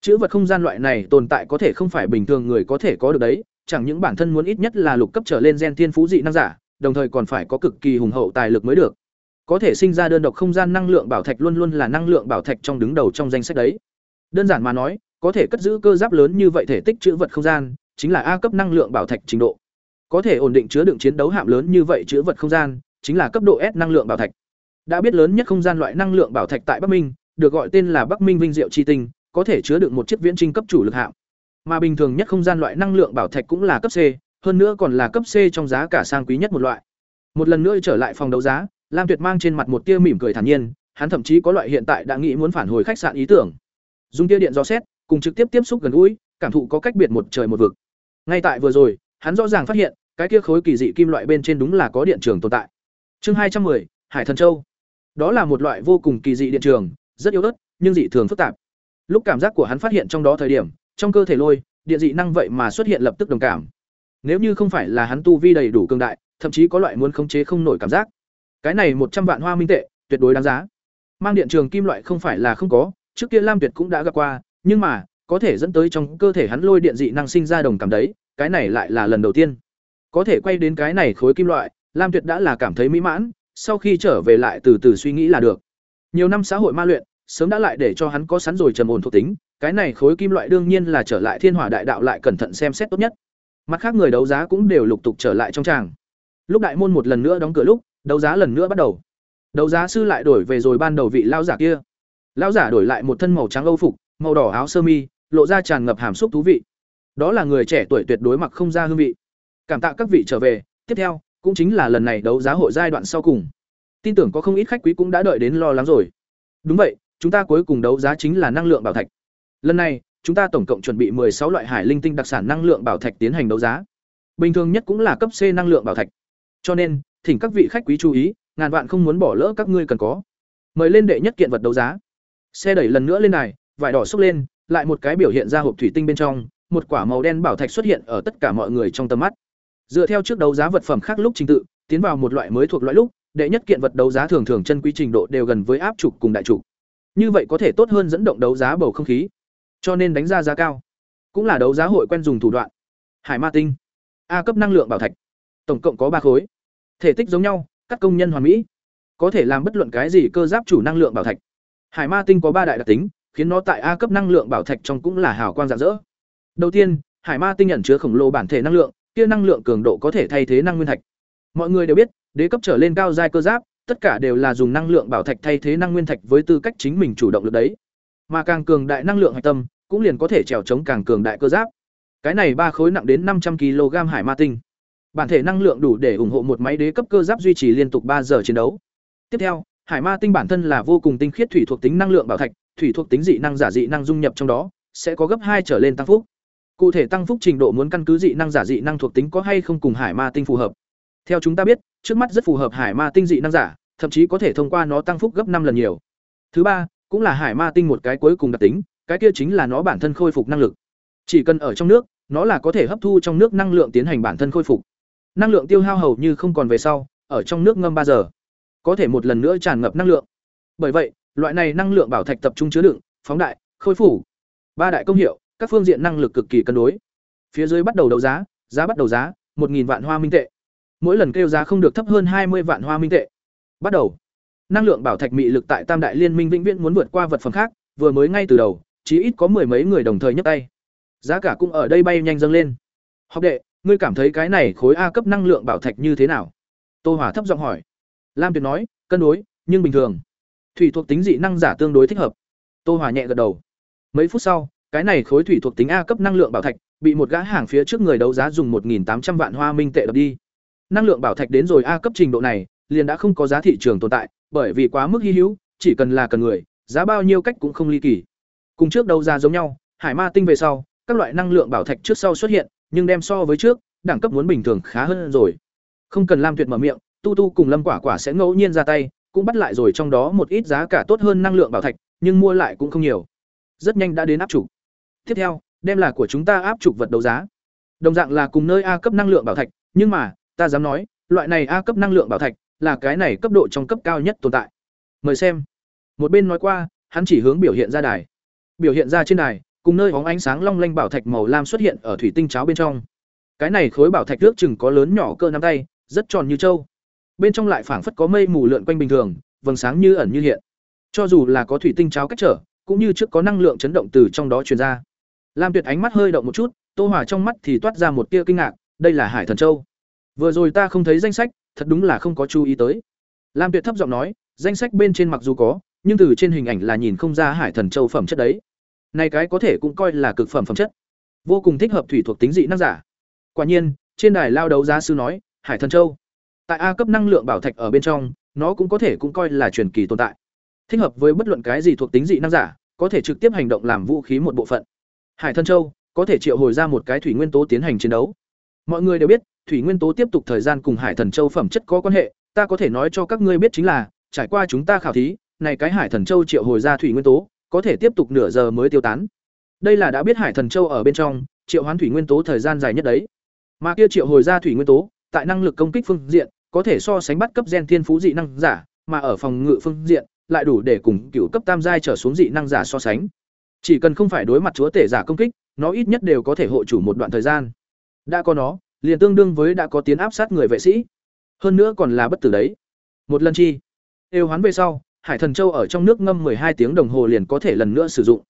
Speaker 1: Chữ vật không gian loại này tồn tại có thể không phải bình thường người có thể có được đấy, chẳng những bản thân muốn ít nhất là lục cấp trở lên gen thiên phú dị năng giả, đồng thời còn phải có cực kỳ hùng hậu tài lực mới được. Có thể sinh ra đơn độc không gian năng lượng bảo thạch luôn luôn là năng lượng bảo thạch trong đứng đầu trong danh sách đấy. Đơn giản mà nói, có thể cất giữ cơ giáp lớn như vậy thể tích chữ vật không gian, chính là A cấp năng lượng bảo thạch trình độ. Có thể ổn định chứa đựng chiến đấu hạm lớn như vậy chữ vật không gian, chính là cấp độ S năng lượng bảo thạch. Đã biết lớn nhất không gian loại năng lượng bảo thạch tại Bắc Minh, được gọi tên là Bắc Minh Vinh Diệu Chi Tinh, có thể chứa đựng một chiếc viễn trinh cấp chủ lực hạm. Mà bình thường nhất không gian loại năng lượng bảo thạch cũng là cấp C, hơn nữa còn là cấp C trong giá cả sang quý nhất một loại. Một lần nữa trở lại phòng đấu giá, Lam Tuyệt mang trên mặt một tia mỉm cười thản nhiên, hắn thậm chí có loại hiện tại đã nghĩ muốn phản hồi khách sạn ý tưởng. Dùng tia điện dò xét, cùng trực tiếp tiếp xúc gần gũi, cảm thụ có cách biệt một trời một vực. Ngay tại vừa rồi, hắn rõ ràng phát hiện, cái kia khối kỳ dị kim loại bên trên đúng là có điện trường tồn tại. Chương hai trăm 210, Hải Thần Châu. Đó là một loại vô cùng kỳ dị điện trường, rất yếu ớt, nhưng dị thường phức tạp. Lúc cảm giác của hắn phát hiện trong đó thời điểm, trong cơ thể lôi, điện dị năng vậy mà xuất hiện lập tức đồng cảm. Nếu như không phải là hắn tu vi đầy đủ cường đại, thậm chí có loại muốn khống chế không nổi cảm giác. Cái này một trăm vạn hoa minh tệ, tuyệt đối đáng giá. Mang điện trường kim loại không phải là không có, trước kia Lam Tuyệt cũng đã gặp qua, nhưng mà, có thể dẫn tới trong cơ thể hắn lôi điện dị năng sinh ra đồng cảm đấy, cái này lại là lần đầu tiên. Có thể quay đến cái này khối kim loại, Lam Tuyệt đã là cảm thấy mỹ mãn, sau khi trở về lại từ từ suy nghĩ là được. Nhiều năm xã hội ma luyện, sớm đã lại để cho hắn có sẵn rồi trầm ổn thuộc tính, cái này khối kim loại đương nhiên là trở lại Thiên Hỏa Đại Đạo lại cẩn thận xem xét tốt nhất. Mặt khác người đấu giá cũng đều lục tục trở lại trong tràng. Lúc đại môn một lần nữa đóng cửa lúc, đấu giá lần nữa bắt đầu. Đấu giá sư lại đổi về rồi ban đầu vị lao giả kia. Lão giả đổi lại một thân màu trắng âu phục, màu đỏ áo sơ mi, lộ ra tràn ngập hàm xúc thú vị. Đó là người trẻ tuổi tuyệt đối mặc không ra hương vị. Cảm tạ các vị trở về, tiếp theo, cũng chính là lần này đấu giá hội giai đoạn sau cùng. Tin tưởng có không ít khách quý cũng đã đợi đến lo lắng rồi. Đúng vậy, chúng ta cuối cùng đấu giá chính là năng lượng bảo thạch. Lần này, chúng ta tổng cộng chuẩn bị sáu loại hải linh tinh đặc sản năng lượng bảo thạch tiến hành đấu giá. Bình thường nhất cũng là cấp C năng lượng bảo thạch. Cho nên, thỉnh các vị khách quý chú ý, ngàn vạn không muốn bỏ lỡ các ngươi cần có. Mời lên đệ nhất kiện vật đấu giá. Xe đẩy lần nữa lên này, vải đỏ xốc lên, lại một cái biểu hiện ra hộp thủy tinh bên trong, một quả màu đen bảo thạch xuất hiện ở tất cả mọi người trong tầm mắt. Dựa theo trước đấu giá vật phẩm khác lúc trình tự, tiến vào một loại mới thuộc loại lúc, đệ nhất kiện vật đấu giá thường thường chân quý trình độ đều gần với áp trục cùng đại trục. Như vậy có thể tốt hơn dẫn động đấu giá bầu không khí, cho nên đánh ra giá cao. Cũng là đấu giá hội quen dùng thủ đoạn. Hải Ma Tinh, A cấp năng lượng bảo thạch, tổng cộng có ba khối. Thể tích giống nhau, các công nhân hoàn mỹ, có thể làm bất luận cái gì cơ giáp chủ năng lượng bảo thạch. Hải Ma Tinh có ba đại đặc tính, khiến nó tại A cấp năng lượng bảo thạch trong cũng là hào quang rạng rỡ. Đầu tiên, Hải Ma Tinh nhận chứa khổng lồ bản thể năng lượng, kia năng lượng cường độ có thể thay thế năng nguyên thạch. Mọi người đều biết, đế cấp trở lên cao giai cơ giáp, tất cả đều là dùng năng lượng bảo thạch thay thế năng nguyên thạch với tư cách chính mình chủ động lực đấy. Mà càng cường đại năng lượng hạch tâm, cũng liền có thể trèo chống càng cường đại cơ giáp. Cái này ba khối nặng đến năm trăm kg hải ma tinh. Bản thể năng lượng đủ để ủng hộ một máy đế cấp cơ giáp duy trì liên tục ba giờ chiến đấu. Tiếp theo, hải ma tinh bản thân là vô cùng tinh khiết thủy thuộc tính năng lượng bảo thạch, thủy thuộc tính dị năng giả dị năng dung nhập trong đó, sẽ có gấp hai trở lên tăng phúc. Cụ thể tăng phúc trình độ muốn căn cứ dị năng giả dị năng thuộc tính có hay không cùng hải ma tinh phù hợp. Theo chúng ta biết, trước mắt rất phù hợp hải ma tinh dị năng giả, thậm chí có thể thông qua nó tăng phúc gấp năm lần nhiều. Thứ ba, cũng là hải ma tinh một cái cuối cùng đặc tính, cái kia chính là nó bản thân khôi phục năng lực. Chỉ cần ở trong nước, nó là có thể hấp thu trong nước năng lượng tiến hành bản thân khôi phục. Năng lượng tiêu hao hầu như không còn về sau, ở trong nước ngâm ba giờ, có thể một lần nữa tràn ngập năng lượng. Bởi vậy, loại này năng lượng bảo thạch tập trung chứa đựng, phóng đại, khôi phủ, ba đại công hiệu các phương diện năng lực cực kỳ cân đối. Phía dưới bắt đầu đấu giá giá bắt đầu giá một vạn hoa minh tệ. Mỗi lần kêu giá không được thấp hơn hai mươi vạn hoa minh tệ. Bắt đầu. Năng lượng bảo thạch mị lực tại tam đại liên minh vĩnh viễn muốn vượt qua vật phẩm khác vừa mới ngay từ đầu chỉ ít có mười mấy người đồng thời nhấc tay. Giá cả cũng ở đây bay nhanh dâng lên. Học đệ ngươi cảm thấy cái này khối a cấp năng lượng bảo thạch như thế nào? Tô hỏa thấp giọng hỏi. Lam tuyệt nói, cân đối, nhưng bình thường. Thủy thuộc tính dị năng giả tương đối thích hợp. Tô hỏa nhẹ gật đầu. Mấy phút sau, cái này khối thủy thuộc tính a cấp năng lượng bảo thạch bị một gã hàng phía trước người đấu giá dùng một tám trăm vạn hoa minh tệ đập đi. Năng lượng bảo thạch đến rồi a cấp trình độ này, liền đã không có giá thị trường tồn tại, bởi vì quá mức hy hữu, chỉ cần là cần người, giá bao nhiêu cách cũng không ly kỳ. Cùng trước đấu giá giống nhau, hải ma tinh về sau, các loại năng lượng bảo thạch trước sau xuất hiện nhưng đem so với trước, đẳng cấp muốn bình thường khá hơn rồi. Không cần lam tuyệt mở miệng, tu tu cùng lâm quả quả sẽ ngẫu nhiên ra tay, cũng bắt lại rồi trong đó một ít giá cả tốt hơn năng lượng bảo thạch, nhưng mua lại cũng không nhiều. Rất nhanh đã đến áp trục. Tiếp theo, đem là của chúng ta áp trục vật đấu giá. Đồng dạng là cùng nơi a cấp năng lượng bảo thạch, nhưng mà, ta dám nói, loại này a cấp năng lượng bảo thạch là cái này cấp độ trong cấp cao nhất tồn tại. Mời xem. Một bên nói qua, hắn chỉ hướng biểu hiện ra đài. Biểu hiện ra trên đài cùng nơi bóng ánh sáng long lanh bảo thạch màu lam xuất hiện ở thủy tinh cháo bên trong. Cái này khối bảo thạch ước chừng có lớn nhỏ cơ nắm tay, rất tròn như trâu. Bên trong lại phảng phất có mây mù lượn quanh bình thường, vầng sáng như ẩn như hiện. Cho dù là có thủy tinh cháo cách trở, cũng như trước có năng lượng chấn động từ trong đó truyền ra. Lam tuyệt ánh mắt hơi động một chút, tô hỏa trong mắt thì toát ra một tia kinh ngạc, đây là hải thần châu. Vừa rồi ta không thấy danh sách, thật đúng là không có chú ý tới. Lam tuyệt thấp giọng nói, danh sách bên trên mặc dù có, nhưng từ trên hình ảnh là nhìn không ra hải thần châu phẩm chất đấy này cái có thể cũng coi là cực phẩm phẩm chất. Vô cùng thích hợp thủy thuộc tính dị năng giả. Quả nhiên, trên đài lao đấu giá sư nói, hải thần châu. Tại a cấp năng lượng bảo thạch ở bên trong, nó cũng có thể cũng coi là truyền kỳ tồn tại. Thích hợp với bất luận cái gì thuộc tính dị năng giả, có thể trực tiếp hành động làm vũ khí một bộ phận. Hải thần châu, có thể triệu hồi ra một cái thủy nguyên tố tiến hành chiến đấu. Mọi người đều biết, thủy nguyên tố tiếp tục thời gian cùng hải thần châu phẩm chất có quan hệ, ta có thể nói cho các ngươi biết chính là, trải qua chúng ta khảo thí, này cái hải thần châu triệu hồi ra thủy nguyên tố có thể tiếp tục nửa giờ mới tiêu tán. Đây là đã biết hải thần châu ở bên trong, triệu hoán thủy nguyên tố thời gian dài nhất đấy. Mà kia triệu hồi ra thủy nguyên tố, tại năng lực công kích phương diện, có thể so sánh bắt cấp gen thiên phú dị năng giả, mà ở phòng ngự phương diện, lại đủ để cùng cựu cấp tam giai trở xuống dị năng giả so sánh. Chỉ cần không phải đối mặt chúa tể giả công kích, nó ít nhất đều có thể hộ chủ một đoạn thời gian. Đã có nó, liền tương đương với đã có tiến áp sát người vệ sĩ. Hơn nữa còn là bất tử đấy. Một lần chi đều hoán về sau hải thần châu ở trong nước ngâm hai tiếng đồng hồ liền có thể lần nữa sử dụng.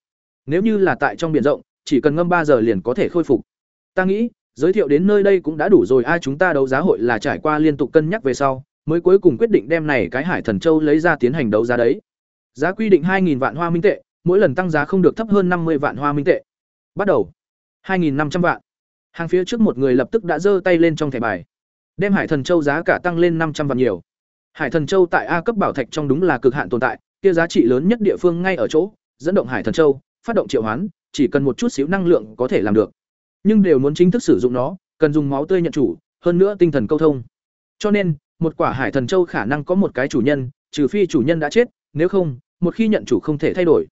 Speaker 1: Nếu như là tại trong biển rộng, chỉ cần ngâm ba giờ liền có thể khôi phục. Ta nghĩ, giới thiệu đến nơi đây cũng đã đủ rồi, ai chúng ta đấu giá hội là trải qua liên tục cân nhắc về sau, mới cuối cùng quyết định đem này cái hải thần châu lấy ra tiến hành đấu giá đấy. Giá quy định hai vạn hoa minh tệ, mỗi lần tăng giá không được thấp hơn năm mươi vạn hoa minh tệ. Bắt đầu. hai năm trăm vạn. Hàng phía trước một người lập tức đã giơ tay lên trong thẻ bài. Đem hải thần châu giá cả tăng lên năm trăm vạn nhiều hải thần châu tại a cấp bảo thạch trong đúng là cực hạn tồn tại, kia giá trị lớn nhất địa phương ngay ở chỗ, dẫn động hải thần châu, phát động triệu hoán, chỉ cần một chút xíu năng lượng có thể làm được. Nhưng đều muốn chính thức sử dụng nó, cần dùng máu tươi nhận chủ, hơn nữa tinh thần câu thông. Cho nên, một quả hải thần châu khả năng có một cái chủ nhân, trừ phi chủ nhân đã chết, nếu không, một khi nhận chủ không thể thay đổi.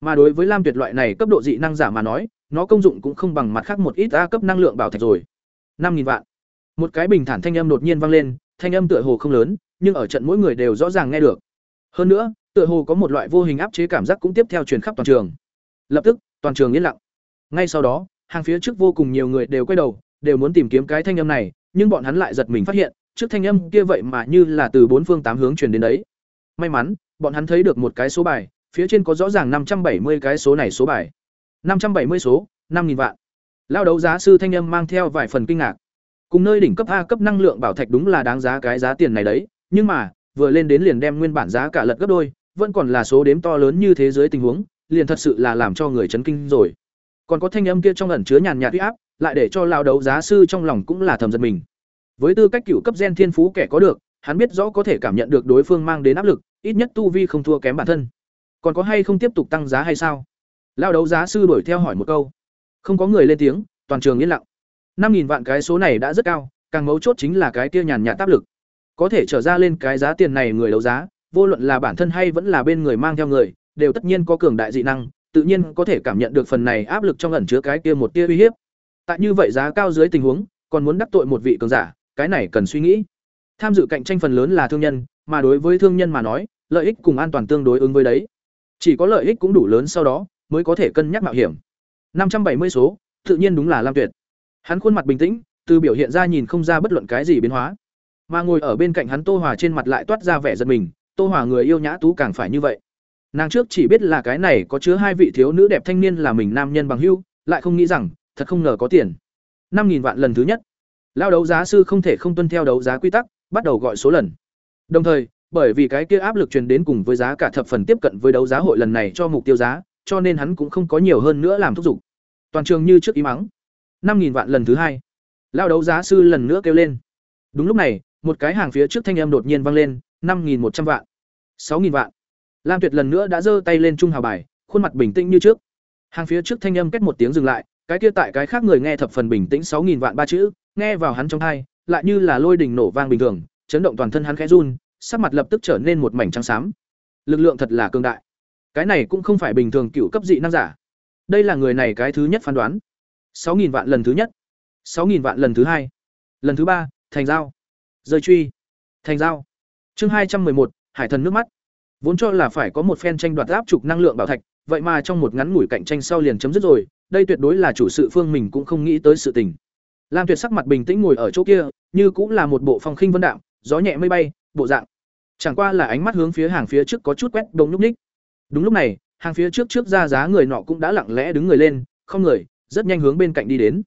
Speaker 1: Mà đối với lam tuyệt loại này cấp độ dị năng giả mà nói, nó công dụng cũng không bằng mặt khác một ít a cấp năng lượng bảo thạch rồi. Năm nghìn vạn. Một cái bình thản thanh âm đột nhiên vang lên thanh âm tựa hồ không lớn, nhưng ở trận mỗi người đều rõ ràng nghe được. Hơn nữa, tựa hồ có một loại vô hình áp chế cảm giác cũng tiếp theo truyền khắp toàn trường. Lập tức, toàn trường yên lặng. Ngay sau đó, hàng phía trước vô cùng nhiều người đều quay đầu, đều muốn tìm kiếm cái thanh âm này, nhưng bọn hắn lại giật mình phát hiện, trước thanh âm kia vậy mà như là từ bốn phương tám hướng truyền đến đấy. May mắn, bọn hắn thấy được một cái số bài, phía trên có rõ ràng năm trăm bảy mươi cái số này số bài. năm trăm bảy mươi số, năm nghìn vạn. Lao đấu giá sư thanh âm mang theo vài phần kinh ngạc cùng nơi đỉnh cấp a cấp năng lượng bảo thạch đúng là đáng giá cái giá tiền này đấy, nhưng mà, vừa lên đến liền đem nguyên bản giá cả lật gấp đôi, vẫn còn là số đếm to lớn như thế giới tình huống, liền thật sự là làm cho người chấn kinh rồi. Còn có thanh âm kia trong ẩn chứa nhàn nhạt uy áp, lại để cho lao đấu giá sư trong lòng cũng là thầm giật mình. Với tư cách cựu cấp gen thiên phú kẻ có được, hắn biết rõ có thể cảm nhận được đối phương mang đến áp lực, ít nhất tu vi không thua kém bản thân. Còn có hay không tiếp tục tăng giá hay sao? Lao đấu giá sư đuổi theo hỏi một câu. Không có người lên tiếng, toàn trường yên lặng năm nghìn vạn cái số này đã rất cao càng mấu chốt chính là cái kia nhàn nhạt áp lực. Có thể trở ra lên cái giá tiền này người đấu giá vô luận là bản thân hay vẫn là bên người mang theo người đều tất nhiên có cường đại dị năng tự nhiên có thể cảm nhận được phần này áp lực trong ẩn chứa cái kia một tia uy hiếp. Tại như vậy giá cao dưới tình huống còn muốn đắc tội một vị cường giả cái này cần suy nghĩ. Tham dự cạnh tranh phần lớn là thương nhân mà đối với thương nhân mà nói lợi ích cùng an toàn tương đối ứng với đấy. Chỉ có lợi ích cũng đủ lớn sau đó mới có thể cân nhắc mạo hiểm. Năm trăm bảy mươi số, tự nhiên đúng là Lam Tuyệt. Hắn khuôn mặt bình tĩnh, từ biểu hiện ra nhìn không ra bất luận cái gì biến hóa. Mà ngồi ở bên cạnh hắn Tô Hòa trên mặt lại toát ra vẻ giận mình, Tô Hòa người yêu nhã tú càng phải như vậy. Nàng trước chỉ biết là cái này có chứa hai vị thiếu nữ đẹp thanh niên là mình nam nhân bằng hữu, lại không nghĩ rằng, thật không ngờ có tiền. năm nghìn vạn lần thứ nhất. Lao đấu giá sư không thể không tuân theo đấu giá quy tắc, bắt đầu gọi số lần. Đồng thời, bởi vì cái kia áp lực truyền đến cùng với giá cả thập phần tiếp cận với đấu giá hội lần này cho mục tiêu giá, cho nên hắn cũng không có nhiều hơn nữa làm thúc giục. Toàn trường như trước ý mắng năm nghìn vạn lần thứ hai. Lao đấu giá sư lần nữa kêu lên. Đúng lúc này, một cái hàng phía trước thanh âm đột nhiên vang lên, năm nghìn một trăm vạn. sáu nghìn vạn. Lam Tuyệt lần nữa đã giơ tay lên trung hào bài, khuôn mặt bình tĩnh như trước. Hàng phía trước thanh âm kết một tiếng dừng lại, cái kia tại cái khác người nghe thập phần bình tĩnh sáu nghìn vạn ba chữ, nghe vào hắn trong tai, lại như là lôi đình nổ vang bình thường, chấn động toàn thân hắn khẽ run, sắc mặt lập tức trở nên một mảnh trắng xám. Lực lượng thật là cường đại. Cái này cũng không phải bình thường cựu cấp dị năng giả. Đây là người này cái thứ nhất phán đoán sáu nghìn vạn lần thứ nhất, sáu nghìn vạn lần thứ hai, lần thứ ba, thành giao. Rơi truy. Thành giao. Chương hai trăm một Hải thần nước mắt. Vốn cho là phải có một phen tranh đoạt áp trục năng lượng bảo thạch, vậy mà trong một ngắn ngủi cạnh tranh sau liền chấm dứt rồi, đây tuyệt đối là chủ sự phương mình cũng không nghĩ tới sự tình. Lam Tuyệt sắc mặt bình tĩnh ngồi ở chỗ kia, như cũng là một bộ phong khinh vân đạm, gió nhẹ mây bay, bộ dạng. Chẳng qua là ánh mắt hướng phía hàng phía trước có chút quét đông lúc ních. Đúng lúc này, hàng phía trước trước ra giá người nọ cũng đã lặng lẽ đứng người lên, không người, rất nhanh hướng bên cạnh đi đến.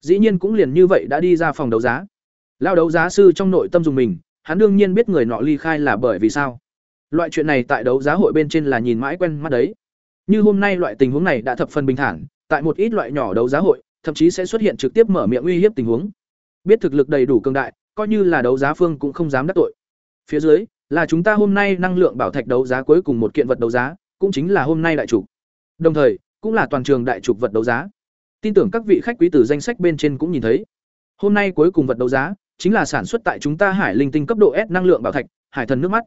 Speaker 1: Dĩ nhiên cũng liền như vậy đã đi ra phòng đấu giá. Lao đấu giá sư trong nội tâm dùng mình, hắn đương nhiên biết người nọ ly khai là bởi vì sao. Loại chuyện này tại đấu giá hội bên trên là nhìn mãi quen mắt đấy. Như hôm nay loại tình huống này đã thập phần bình thản, tại một ít loại nhỏ đấu giá hội, thậm chí sẽ xuất hiện trực tiếp mở miệng uy hiếp tình huống. Biết thực lực đầy đủ cường đại, coi như là đấu giá phương cũng không dám đắc tội. Phía dưới là chúng ta hôm nay năng lượng bảo thạch đấu giá cuối cùng một kiện vật đấu giá, cũng chính là hôm nay đại chủ. Đồng thời, cũng là toàn trường đại trục vật đấu giá. Tin tưởng các vị khách quý từ danh sách bên trên cũng nhìn thấy. Hôm nay cuối cùng vật đấu giá chính là sản xuất tại chúng ta Hải Linh tinh cấp độ S năng lượng bảo thạch, Hải thần nước mắt.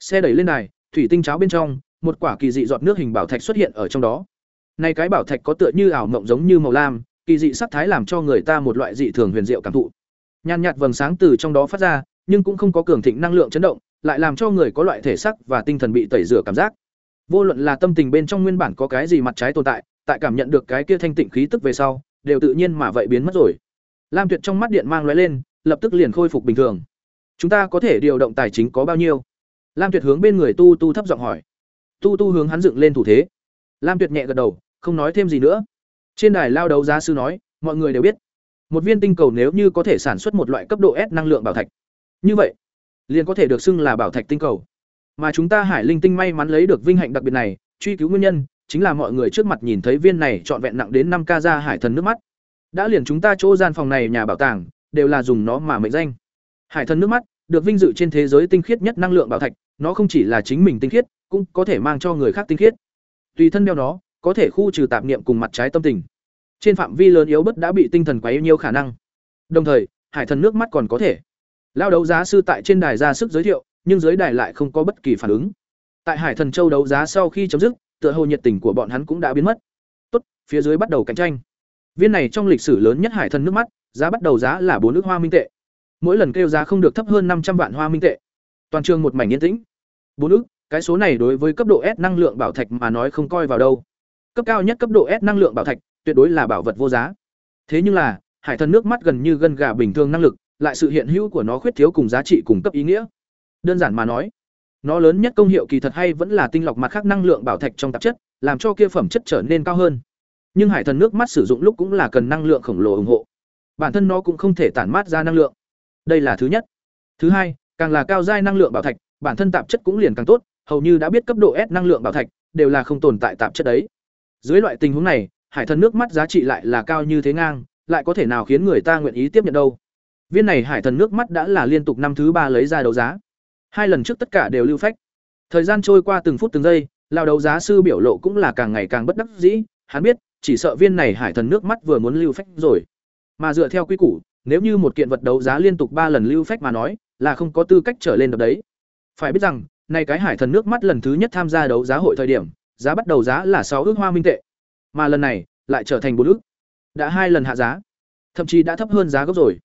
Speaker 1: Xe đẩy lên này thủy tinh cháo bên trong, một quả kỳ dị giọt nước hình bảo thạch xuất hiện ở trong đó. Này cái bảo thạch có tựa như ảo mộng giống như màu lam, kỳ dị sắc thái làm cho người ta một loại dị thường huyền diệu cảm thụ. Nhàn nhạt vầng sáng từ trong đó phát ra, nhưng cũng không có cường thịnh năng lượng chấn động, lại làm cho người có loại thể sắc và tinh thần bị tẩy rửa cảm giác. Vô luận là tâm tình bên trong nguyên bản có cái gì mặt trái tồn tại, tại cảm nhận được cái kia thanh tịnh khí tức về sau, đều tự nhiên mà vậy biến mất rồi. Lam Tuyệt trong mắt điện mang lóe lên, lập tức liền khôi phục bình thường. Chúng ta có thể điều động tài chính có bao nhiêu? Lam Tuyệt hướng bên người Tu Tu thấp giọng hỏi. Tu Tu hướng hắn dựng lên thủ thế. Lam Tuyệt nhẹ gật đầu, không nói thêm gì nữa. Trên đài lao đấu giá sư nói, mọi người đều biết, một viên tinh cầu nếu như có thể sản xuất một loại cấp độ S năng lượng bảo thạch, như vậy, liền có thể được xưng là bảo thạch tinh cầu. Mà chúng ta Hải Linh tinh may mắn lấy được vinh hạnh đặc biệt này, truy cứu nguyên nhân, chính là mọi người trước mặt nhìn thấy viên này trọn vẹn nặng đến năm ca ra hải thần nước mắt. Đã liền chúng ta chỗ gian phòng này nhà bảo tàng, đều là dùng nó mà mệnh danh. Hải thần nước mắt, được vinh dự trên thế giới tinh khiết nhất năng lượng bảo thạch, nó không chỉ là chính mình tinh khiết, cũng có thể mang cho người khác tinh khiết. Tùy thân đeo nó, có thể khu trừ tạp niệm cùng mặt trái tâm tình. Trên phạm vi lớn yếu bất đã bị tinh thần quá yêu nhiều khả năng. Đồng thời, hải thần nước mắt còn có thể. Lao đấu giá sư tại trên đài ra sức giới thiệu, nhưng dưới đài lại không có bất kỳ phản ứng. Tại Hải Thần Châu đấu giá sau khi chấm dứt, tựa hồ nhiệt tình của bọn hắn cũng đã biến mất. Tốt, phía dưới bắt đầu cạnh tranh. Viên này trong lịch sử lớn nhất Hải Thần nước mắt, giá bắt đầu giá là bốn nước hoa minh tệ. Mỗi lần kêu giá không được thấp hơn năm trăm vạn hoa minh tệ. Toàn trường một mảnh yên tĩnh. Bốn ức, cái số này đối với cấp độ S năng lượng bảo thạch mà nói không coi vào đâu. Cấp cao nhất cấp độ S năng lượng bảo thạch, tuyệt đối là bảo vật vô giá. Thế nhưng là, hải thần nước mắt gần như gân gà bình thường năng lực, lại sự hiện hữu của nó khuyết thiếu cùng giá trị cùng cấp ý nghĩa. Đơn giản mà nói, nó lớn nhất công hiệu kỳ thật hay vẫn là tinh lọc mặt khác năng lượng bảo thạch trong tạp chất, làm cho kia phẩm chất trở nên cao hơn. Nhưng hải thần nước mắt sử dụng lúc cũng là cần năng lượng khổng lồ ủng hộ. Bản thân nó cũng không thể tản mát ra năng lượng. Đây là thứ nhất. Thứ hai, càng là cao giai năng lượng bảo thạch, bản thân tạp chất cũng liền càng tốt, hầu như đã biết cấp độ S năng lượng bảo thạch đều là không tồn tại tạp chất đấy. Dưới loại tình huống này, hải thần nước mắt giá trị lại là cao như thế ngang, lại có thể nào khiến người ta nguyện ý tiếp nhận đâu. Viên này hải thần nước mắt đã là liên tục năm thứ ba lấy ra đấu giá. Hai lần trước tất cả đều lưu phách. Thời gian trôi qua từng phút từng giây, lao đấu giá sư biểu lộ cũng là càng ngày càng bất đắc dĩ, hắn biết, chỉ sợ viên này hải thần nước mắt vừa muốn lưu phách rồi. Mà dựa theo quy củ, nếu như một kiện vật đấu giá liên tục ba lần lưu phách mà nói, là không có tư cách trở lên được đấy. Phải biết rằng, nay cái hải thần nước mắt lần thứ nhất tham gia đấu giá hội thời điểm, giá bắt đầu giá là sáu ước hoa minh tệ. Mà lần này, lại trở thành bốn ước. Đã hai lần hạ giá, thậm chí đã thấp hơn giá gốc rồi.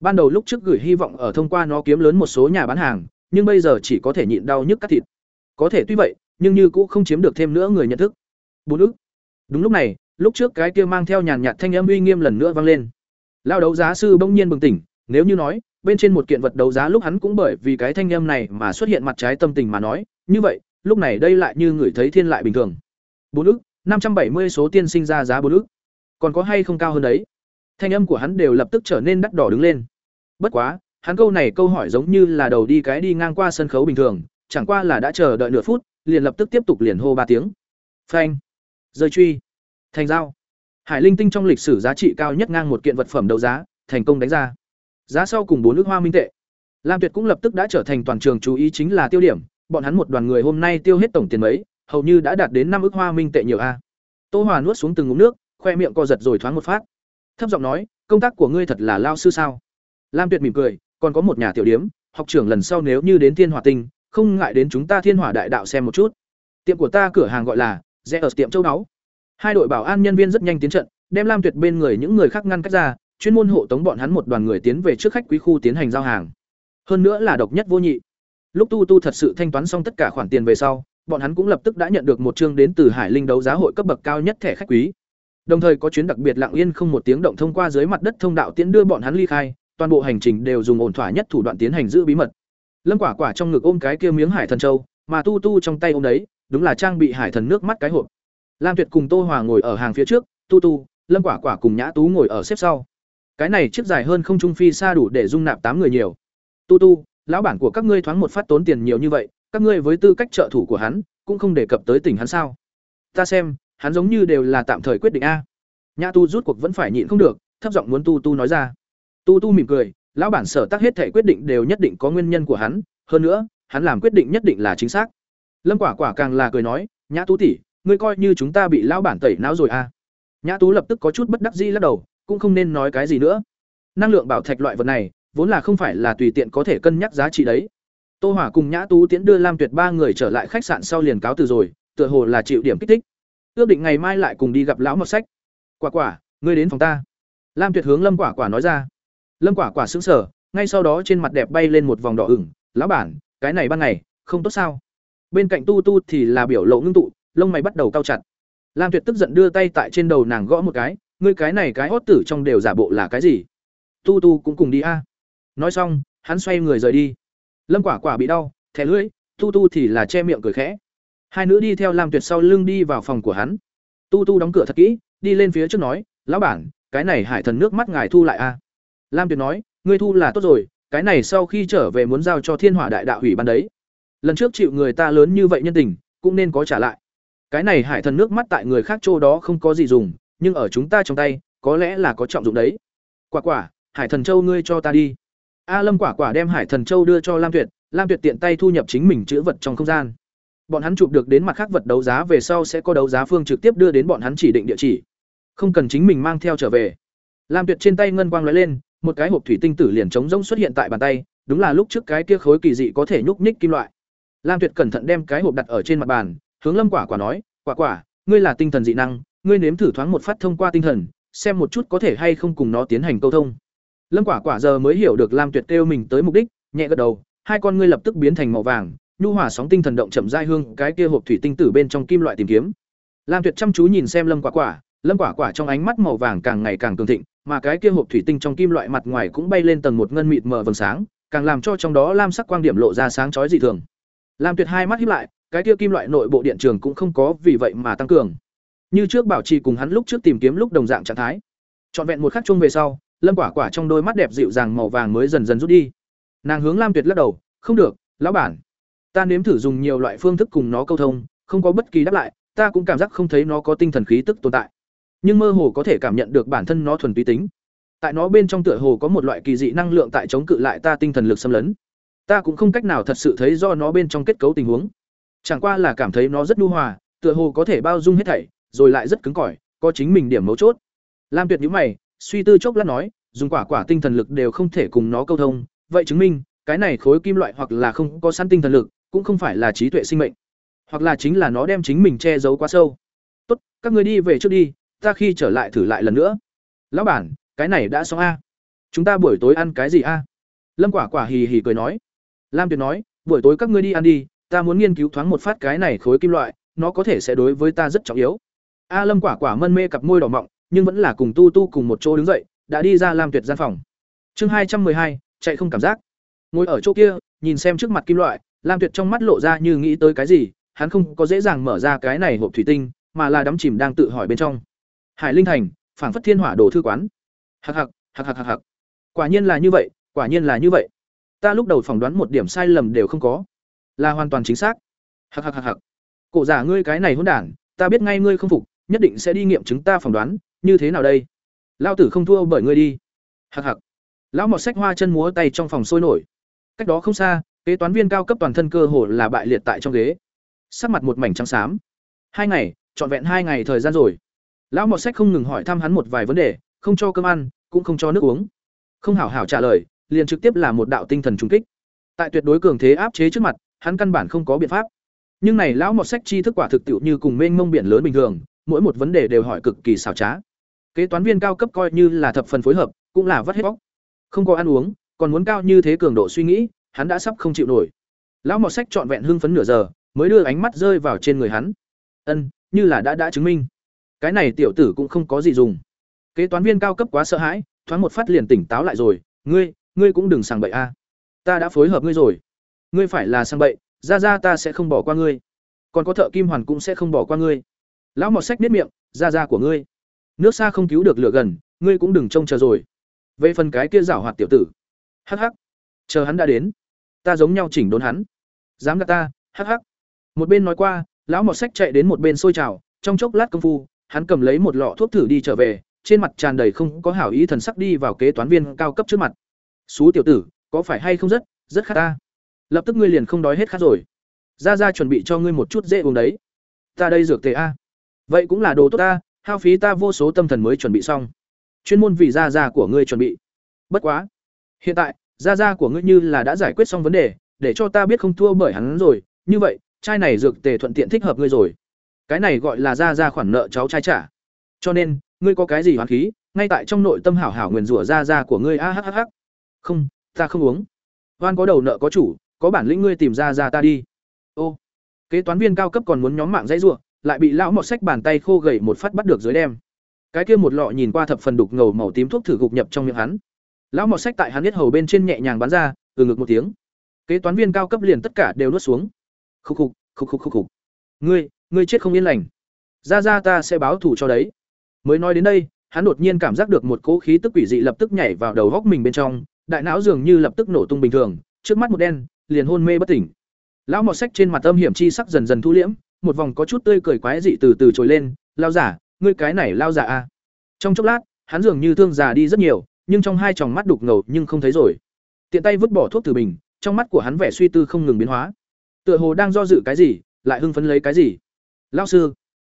Speaker 1: Ban đầu lúc trước gửi hy vọng ở thông qua nó kiếm lớn một số nhà bán hàng, nhưng bây giờ chỉ có thể nhịn đau nhức cắt thịt. Có thể tuy vậy, nhưng như cũng không chiếm được thêm nữa người nhận thức. Bốn ức. Đúng lúc này, lúc trước cái kia mang theo nhàn nhạt thanh âm uy nghiêm lần nữa vang lên. Lao đấu giá sư bỗng nhiên bừng tỉnh, nếu như nói, bên trên một kiện vật đấu giá lúc hắn cũng bởi vì cái thanh âm này mà xuất hiện mặt trái tâm tình mà nói, như vậy, lúc này đây lại như người thấy thiên lại bình thường. Bốn ức, năm trăm bảy mươi số tiên sinh ra giá bốn ức. Còn có hay không cao hơn đấy? Thanh âm của hắn đều lập tức trở nên đắt đỏ đứng lên. Bất quá, hắn câu này câu hỏi giống như là đầu đi cái đi ngang qua sân khấu bình thường, chẳng qua là đã chờ đợi nửa phút, liền lập tức tiếp tục liền hô ba tiếng. Phanh, rơi truy, thành dao. Hải linh tinh trong lịch sử giá trị cao nhất ngang một kiện vật phẩm đấu giá, thành công đánh ra. Giá sau cùng bốn nước hoa minh tệ. Lam Tuyệt cũng lập tức đã trở thành toàn trường chú ý chính là tiêu điểm, bọn hắn một đoàn người hôm nay tiêu hết tổng tiền mấy, hầu như đã đạt đến năm ức hoa minh tệ nhiều a. Tô Hòa nuốt xuống từng ngụm nước, khoe miệng co giật rồi thoáng một phát. Thấp giọng nói, công tác của ngươi thật là lao sư sao? Lam Tuyệt mỉm cười, còn có một nhà tiểu điếm, học trưởng lần sau nếu như đến Thiên Hỏa Tinh, không ngại đến chúng ta Thiên Hỏa Đại Đạo xem một chút. Tiệm của ta cửa hàng gọi là rẻ ở tiệm châu đáo. Hai đội bảo an nhân viên rất nhanh tiến trận, đem Lam Tuyệt bên người những người khác ngăn cách ra, chuyên môn hộ tống bọn hắn một đoàn người tiến về trước khách quý khu tiến hành giao hàng. Hơn nữa là độc nhất vô nhị. Lúc Tu Tu thật sự thanh toán xong tất cả khoản tiền về sau, bọn hắn cũng lập tức đã nhận được một chương đến từ Hải Linh đấu giá hội cấp bậc cao nhất thẻ khách quý. Đồng thời có chuyến đặc biệt lặng yên không một tiếng động thông qua dưới mặt đất thông đạo tiến đưa bọn hắn ly khai, toàn bộ hành trình đều dùng ổn thỏa nhất thủ đoạn tiến hành giữ bí mật. Lâm Quả Quả trong ngực ôm cái kia miếng hải thần châu, mà Tu Tu trong tay ôm đấy, đúng là trang bị hải thần nước mắt cái hộp. Lam Tuyệt cùng Tô Hòa ngồi ở hàng phía trước, Tu Tu, Lâm Quả Quả cùng Nhã Tú ngồi ở xếp sau. Cái này chiếc dài hơn không trung phi xa đủ để dung nạp tám người nhiều. Tu Tu, lão bản của các ngươi thoáng một phát tốn tiền nhiều như vậy, các ngươi với tư cách trợ thủ của hắn, cũng không đề cập tới tình hắn sao? Ta xem, hắn giống như đều là tạm thời quyết định a. Nhã Tu rút cuộc vẫn phải nhịn không được, thấp giọng muốn Tu Tu nói ra. Tu Tu mỉm cười, lão bản sở tác hết thể quyết định đều nhất định có nguyên nhân của hắn, hơn nữa, hắn làm quyết định nhất định là chính xác. Lâm Quả Quả càng là cười nói, "Nhã Tú tỷ, ngươi coi như chúng ta bị lão bản tẩy não rồi à?" Nhã Tú lập tức có chút bất đắc dĩ lắc đầu, cũng không nên nói cái gì nữa. Năng lượng bảo thạch loại vật này, vốn là không phải là tùy tiện có thể cân nhắc giá trị đấy. Tô Hỏa cùng Nhã Tú tiến đưa Lam Tuyệt ba người trở lại khách sạn sau liền cáo từ rồi, tựa hồ là chịu điểm kích thích. Ước định ngày mai lại cùng đi gặp lão Mộc sách. Quả quả, ngươi đến phòng ta. Lam Tuyệt hướng Lâm Quả Quả nói ra. Lâm Quả Quả sững sờ, ngay sau đó trên mặt đẹp bay lên một vòng đỏ ửng, "Lão bản, cái này ban ngày, không tốt sao?" Bên cạnh Tu Tu thì là biểu lộ ngưng tụ, lông mày bắt đầu cao chặt. Lam Tuyệt tức giận đưa tay tại trên đầu nàng gõ một cái, "Ngươi cái này cái hốt tử trong đều giả bộ là cái gì?" Tu Tu cũng cùng đi a. Nói xong, hắn xoay người rời đi. Lâm Quả Quả bị đau, thẻ lưỡi, Tu Tu thì là che miệng cười khẽ. Hai nữ đi theo Lam Tuyệt sau lưng đi vào phòng của hắn. Tu Tu đóng cửa thật kỹ, đi lên phía trước nói, "Lão bản, cái này hải thần nước mắt ngài thu lại a." Lam Tuyệt nói, "Ngươi thu là tốt rồi, cái này sau khi trở về muốn giao cho Thiên Hỏa Đại Đạo hủy ban đấy. Lần trước chịu người ta lớn như vậy nhân tình, cũng nên có trả lại. Cái này hải thần nước mắt tại người khác chỗ đó không có gì dùng, nhưng ở chúng ta trong tay, có lẽ là có trọng dụng đấy." Quả quả, Hải Thần Châu ngươi cho ta đi. A Lâm quả quả đem Hải Thần Châu đưa cho Lam Tuyệt, Lam Tuyệt tiện tay thu nhập chính mình chữ vật trong không gian. Bọn hắn chụp được đến mặt khác vật đấu giá về sau sẽ có đấu giá phương trực tiếp đưa đến bọn hắn chỉ định địa chỉ. Không cần chính mình mang theo trở về. Lam Tuyệt trên tay ngân quang lóe lên, một cái hộp thủy tinh tử liền trống rỗng xuất hiện tại bàn tay, đúng là lúc trước cái kia khối kỳ dị có thể nhúc nhích kim loại. Lam Tuyệt cẩn thận đem cái hộp đặt ở trên mặt bàn, hướng Lâm Quả Quả nói, "Quả Quả, ngươi là tinh thần dị năng, ngươi nếm thử thoáng một phát thông qua tinh thần, xem một chút có thể hay không cùng nó tiến hành câu thông." Lâm Quả Quả giờ mới hiểu được Lam Tuyệt kêu mình tới mục đích, nhẹ gật đầu, hai con ngươi lập tức biến thành màu vàng, nhu hòa sóng tinh thần động chậm rãi hương cái kia hộp thủy tinh tử bên trong kim loại tìm kiếm. Lam Tuyệt chăm chú nhìn xem Lâm Quả Quả, Lâm Quả Quả trong ánh mắt màu vàng càng ngày càng cường thịnh, mà cái kia hộp thủy tinh trong kim loại mặt ngoài cũng bay lên tầng một ngân mịt mờ vầng sáng, càng làm cho trong đó lam sắc quang điểm lộ ra sáng chói dị thường. Lam Tuyệt hai mắt híp lại, cái kia kim loại nội bộ điện trường cũng không có vì vậy mà tăng cường. Như trước bảo trì cùng hắn lúc trước tìm kiếm lúc đồng dạng trạng thái. Trọn vẹn một khắc chung về sau, lâm quả quả trong đôi mắt đẹp dịu dàng màu vàng mới dần dần rút đi nàng hướng lam tuyệt lắc đầu không được lão bản ta nếm thử dùng nhiều loại phương thức cùng nó câu thông không có bất kỳ đáp lại ta cũng cảm giác không thấy nó có tinh thần khí tức tồn tại nhưng mơ hồ có thể cảm nhận được bản thân nó thuần túy tính. Tại nó bên trong tựa hồ có một loại kỳ dị năng lượng tại chống cự lại ta tinh thần lực xâm lấn. Ta cũng không cách nào thật sự thấy do nó bên trong kết cấu tình huống. Chẳng qua là cảm thấy nó rất nhu hòa, tựa hồ có thể bao dung hết thảy, rồi lại rất cứng cỏi, có chính mình điểm mấu chốt. Lam tuyệt nhíu mày, suy tư chốc lát nói, dùng quả quả tinh thần lực đều không thể cùng nó câu thông. Vậy chứng minh, cái này khối kim loại hoặc là không có sẵn tinh thần lực, cũng không phải là trí tuệ sinh mệnh. Hoặc là chính là nó đem chính mình che giấu quá sâu. Tốt, các người đi về trước đi ta khi trở lại thử lại lần nữa. Lão bản, cái này đã xong a. Chúng ta buổi tối ăn cái gì a? Lâm quả quả hì hì cười nói. Lam tuyệt nói, buổi tối các ngươi đi ăn đi, ta muốn nghiên cứu thoáng một phát cái này khối kim loại, nó có thể sẽ đối với ta rất trọng yếu. A lâm quả quả mân mê cặp môi đỏ mọng, nhưng vẫn là cùng tu tu cùng một chỗ đứng dậy, đã đi ra lam tuyệt gian phòng. Chương hai trăm hai, chạy không cảm giác. Ngồi ở chỗ kia, nhìn xem trước mặt kim loại, lam tuyệt trong mắt lộ ra như nghĩ tới cái gì, hắn không có dễ dàng mở ra cái này hộp thủy tinh, mà là đắm chìm đang tự hỏi bên trong hải linh thành, phảng phất thiên hỏa đồ thư quán. Hạc hạc hạc hạc hạc hạc. Quả nhiên là như vậy, quả nhiên là như vậy. Ta lúc đầu phỏng đoán một điểm sai lầm đều không có. Là hoàn toàn chính xác. Hạc hạc hạc hạc. Cổ giả ngươi cái này hỗn đản, ta biết ngay ngươi không phục, nhất định sẽ đi nghiệm chứng ta phỏng đoán, như thế nào đây? Lao tử không thua bởi ngươi đi. Hạc hạc. Lão mọt sách hoa chân múa tay trong phòng sôi nổi. Cách đó không xa, kế toán viên cao cấp toàn thân cơ hồ là bại liệt tại trong ghế. Sắc mặt một mảnh trắng xám. Hai ngày, trọn vẹn hai ngày thời gian rồi lão mọt sách không ngừng hỏi thăm hắn một vài vấn đề, không cho cơm ăn, cũng không cho nước uống. Không hảo hảo trả lời, liền trực tiếp là một đạo tinh thần trung kích. Tại tuyệt đối cường thế áp chế trước mặt, hắn căn bản không có biện pháp. Nhưng này lão mọt sách chi thức quả thực tiệu như cùng mênh mông biển lớn bình thường, mỗi một vấn đề đều hỏi cực kỳ xảo trá. Kế toán viên cao cấp coi như là thập phần phối hợp, cũng là vắt hết bóc không có ăn uống, còn muốn cao như thế cường độ suy nghĩ, hắn đã sắp không chịu nổi. Lão mọt sách trọn vẹn hưng phấn nửa giờ, mới đưa ánh mắt rơi vào trên người hắn. Ân, như là đã đã chứng minh cái này tiểu tử cũng không có gì dùng. Kế toán viên cao cấp quá sợ hãi, thoáng một phát liền tỉnh táo lại rồi, ngươi ngươi cũng đừng sang bậy a. Ta đã phối hợp ngươi rồi. Ngươi phải là sang bậy, ra ra ta sẽ không bỏ qua ngươi. Còn có thợ kim hoàn cũng sẽ không bỏ qua ngươi. Lão mọt sách nếp miệng, ra ra của ngươi. Nước xa không cứu được lửa gần, ngươi cũng đừng trông chờ rồi. Về phần cái kia giảo hoạt tiểu tử. Hắc hắc. Chờ hắn đã đến. Ta giống nhau chỉnh đốn hắn. Dám gạt ta. Hắc hắc. Một bên nói qua, lão mọt sách chạy đến một bên xôi trào, trong chốc lát công phu hắn cầm lấy một lọ thuốc thử đi trở về, trên mặt tràn đầy không có hảo ý thần sắc đi vào kế toán viên cao cấp trước mặt. Xú tiểu tử, có phải hay không rất rất khát ta? Lập tức ngươi liền không đói hết khát rồi. Ra ra chuẩn bị cho ngươi một chút dễ uống đấy. Ta đây dược tề a. Vậy cũng là đồ tốt ta, hao phí ta vô số tâm thần mới chuẩn bị xong. Chuyên môn vì ra ra của ngươi chuẩn bị. Bất quá, hiện tại, ra ra của ngươi như là đã giải quyết xong vấn đề, để cho ta biết không thua bởi hắn rồi. Như vậy, chai này dược tề thuận tiện thích hợp ngươi rồi cái này gọi là ra ra khoản nợ cháu trai trả. Cho nên, ngươi có cái gì hoán khí, ngay tại trong nội tâm hảo hảo nguyền rủa ra ra của ngươi, a h h không, ta không uống. Hoan có đầu nợ có chủ, có bản lĩnh ngươi tìm ra ra ta đi. Ô. Kế toán viên cao cấp còn muốn nhóm mạng dãy rủa lại bị lão mọt sách bàn tay khô gầy một phát bắt được dưới đem. Cái kia một lọ nhìn qua thập phần đục ngầu màu tím thuốc thử gục nhập trong miệng hắn. Lão mọt sách tại hắn biết hầu bên trên nhẹ nhàng bắn ra, từ ngực một tiếng. Kế toán viên cao cấp liền tất cả đều nuốt xuống. Khúc khục khúc khục khúc khục. Ngươi ngươi chết không yên lành. Ra ra ta sẽ báo thù cho đấy. Mới nói đến đây, hắn đột nhiên cảm giác được một cỗ khí tức quỷ dị lập tức nhảy vào đầu góc mình bên trong, đại não dường như lập tức nổ tung bình thường, trước mắt một đen, liền hôn mê bất tỉnh. Lão mọt sách trên mặt âm hiểm chi sắc dần dần thu liễm, một vòng có chút tươi cười quái dị từ từ trồi lên lao giả, ngươi cái này lao giả a. Trong chốc lát, hắn dường như thương già đi rất nhiều, nhưng trong hai tròng mắt đục ngầu nhưng không thấy rồi. Tiện tay vứt bỏ thuốc từ bình, trong mắt của hắn vẻ suy tư không ngừng biến hóa. Tựa hồ đang do dự cái gì, lại hưng phấn lấy cái gì lão sư.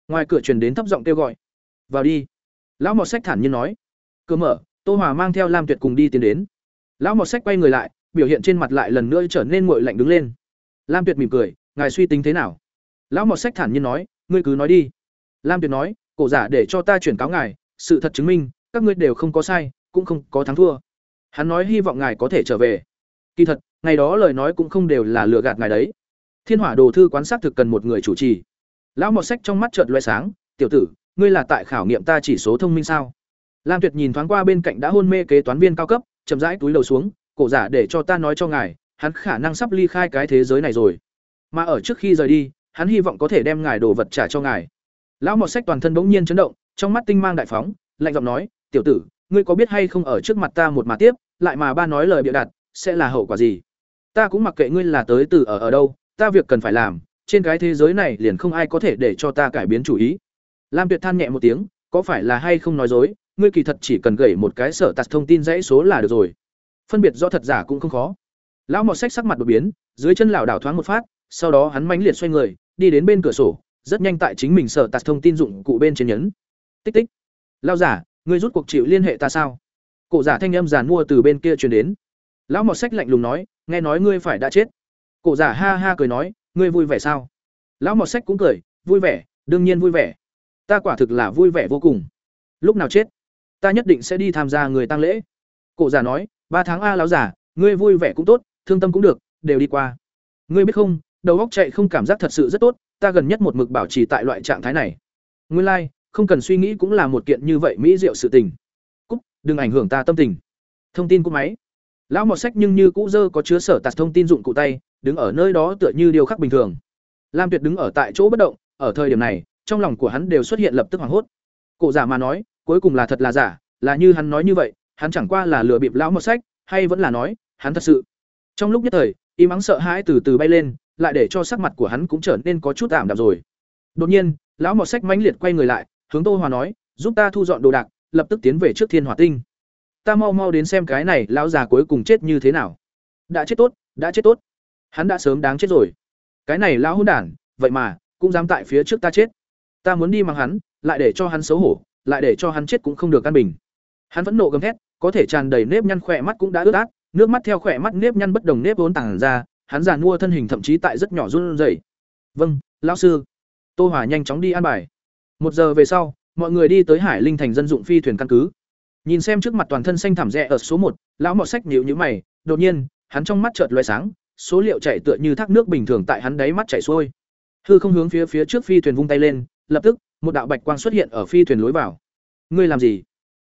Speaker 1: Ngoài cửa truyền đến thấp giọng kêu gọi. Vào đi. Lão mọt sách thản nhiên nói. Cửa mở, tô hòa mang theo lam tuyệt cùng đi tiến đến. Lão mọt sách quay người lại, biểu hiện trên mặt lại lần nữa trở nên nguội lạnh đứng lên. Lam tuyệt mỉm cười, ngài suy tính thế nào? Lão mọt sách thản nhiên nói, ngươi cứ nói đi. Lam tuyệt nói, cổ giả để cho ta chuyển cáo ngài, sự thật chứng minh, các ngươi đều không có sai, cũng không có thắng thua. Hắn nói hy vọng ngài có thể trở về. Kỳ thật, ngày đó lời nói cũng không đều là lừa gạt ngài đấy. Thiên hỏa đồ thư quán sát thực cần một người chủ trì lão mọt sách trong mắt trợt loe sáng, tiểu tử, ngươi là tại khảo nghiệm ta chỉ số thông minh sao? Lam tuyệt nhìn thoáng qua bên cạnh đã hôn mê kế toán viên cao cấp, chậm rãi túi đầu xuống, cổ giả để cho ta nói cho ngài, hắn khả năng sắp ly khai cái thế giới này rồi. Mà ở trước khi rời đi, hắn hy vọng có thể đem ngài đồ vật trả cho ngài. Lão mọt sách toàn thân bỗng nhiên chấn động, trong mắt tinh mang đại phóng, lạnh giọng nói, tiểu tử, ngươi có biết hay không ở trước mặt ta một mà tiếp, lại mà ba nói lời bịa đặt, sẽ là hậu quả gì? Ta cũng mặc kệ ngươi là tới từ ở ở đâu, ta việc cần phải làm trên cái thế giới này liền không ai có thể để cho ta cải biến chủ ý. Lam tuyệt than nhẹ một tiếng, có phải là hay không nói dối, ngươi kỳ thật chỉ cần gửi một cái sở tạt thông tin dãy số là được rồi. Phân biệt do thật giả cũng không khó. Lão mọt sách sắc mặt đột biến, dưới chân lảo đảo thoáng một phát, sau đó hắn mãnh liệt xoay người, đi đến bên cửa sổ, rất nhanh tại chính mình sở tạt thông tin dụng cụ bên trên nhấn. Tích tích. Lao giả, ngươi rút cuộc chịu liên hệ ta sao? Cổ giả thanh âm giàn mua từ bên kia truyền đến. Lão mọt sách lạnh lùng nói, nghe nói ngươi phải đã chết. Cổ giả ha ha cười nói ngươi vui vẻ sao? Lão mọt sách cũng cười, vui vẻ, đương nhiên vui vẻ. Ta quả thực là vui vẻ vô cùng. Lúc nào chết, ta nhất định sẽ đi tham gia người tăng lễ. Cổ giả nói, ba tháng a lão giả ngươi vui vẻ cũng tốt, thương tâm cũng được, đều đi qua. Ngươi biết không, đầu óc chạy không cảm giác thật sự rất tốt, ta gần nhất một mực bảo trì tại loại trạng thái này. Ngươi lai, không cần suy nghĩ cũng là một kiện như vậy mỹ diệu sự tình. Cúc đừng ảnh hưởng ta tâm tình. Thông tin của máy. Lão mọt sách nhưng như cũ dơ có chứa sở tạt thông tin dụng cụ tay đứng ở nơi đó tựa như điều khắc bình thường. Lam tuyệt đứng ở tại chỗ bất động, ở thời điểm này, trong lòng của hắn đều xuất hiện lập tức hoảng hốt. Cổ giả mà nói, cuối cùng là thật là giả, là như hắn nói như vậy, hắn chẳng qua là lừa bịp lão một sách, hay vẫn là nói, hắn thật sự. Trong lúc nhất thời ý mắng sợ hãi từ từ bay lên, lại để cho sắc mặt của hắn cũng trở nên có chút ảm đạm rồi. Đột nhiên, lão một sách mãnh liệt quay người lại, hướng tô hòa nói, giúp ta thu dọn đồ đạc, lập tức tiến về trước thiên hỏa tinh. Ta mau mau đến xem cái này lão già cuối cùng chết như thế nào. Đã chết tốt, đã chết tốt hắn đã sớm đáng chết rồi. Cái này lão hôn đản, vậy mà, cũng dám tại phía trước ta chết. Ta muốn đi mang hắn, lại để cho hắn xấu hổ, lại để cho hắn chết cũng không được căn bình. Hắn vẫn nộ gầm thét, có thể tràn đầy nếp nhăn, khỏe mắt cũng đã ướt át, nước mắt theo khỏe mắt nếp nhăn bất đồng nếp vốn tàng ra, hắn giàn mua thân hình thậm chí tại rất nhỏ run rẩy. Vâng lão sư. Tô hỏa nhanh chóng đi an bài. Một giờ về sau, mọi người đi tới hải linh thành dân dụng phi thuyền căn cứ. Nhìn xem trước mặt toàn thân xanh thảm rẽ ở số một, lão mọt sách nhịu nhữ mày, đột nhiên, hắn trong mắt chợt loé sáng số liệu chảy tựa như thác nước bình thường tại hắn đáy mắt chảy xuôi. Hư không hướng phía phía trước phi thuyền vung tay lên, lập tức, một đạo bạch quang xuất hiện ở phi thuyền lối vào. Ngươi làm gì?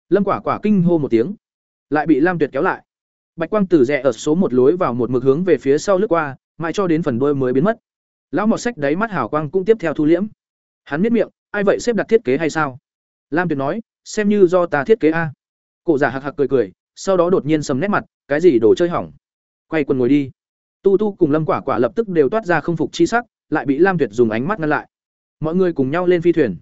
Speaker 1: Lâm quả quả kinh hô một tiếng, lại bị lam tuyệt kéo lại. Bạch quang từ rẽ ở số một lối vào một mực hướng về phía sau lướt qua, mãi cho đến phần đuôi mới biến mất. Lão mọt sách đáy mắt hào quang cũng tiếp theo thu liễm. Hắn miết miệng, ai vậy, xếp đặt thiết kế hay sao? Lam tuyệt nói, xem như do ta thiết kế a. Cổ giả hạc hạc cười cười, sau đó đột nhiên sầm nét mặt, cái gì đồ chơi hỏng? Quay quần ngồi đi tu tu cùng lâm quả quả lập tức đều toát ra không phục chi sắc, lại bị lam tuyệt dùng ánh mắt ngăn lại. Mọi người cùng nhau lên phi thuyền.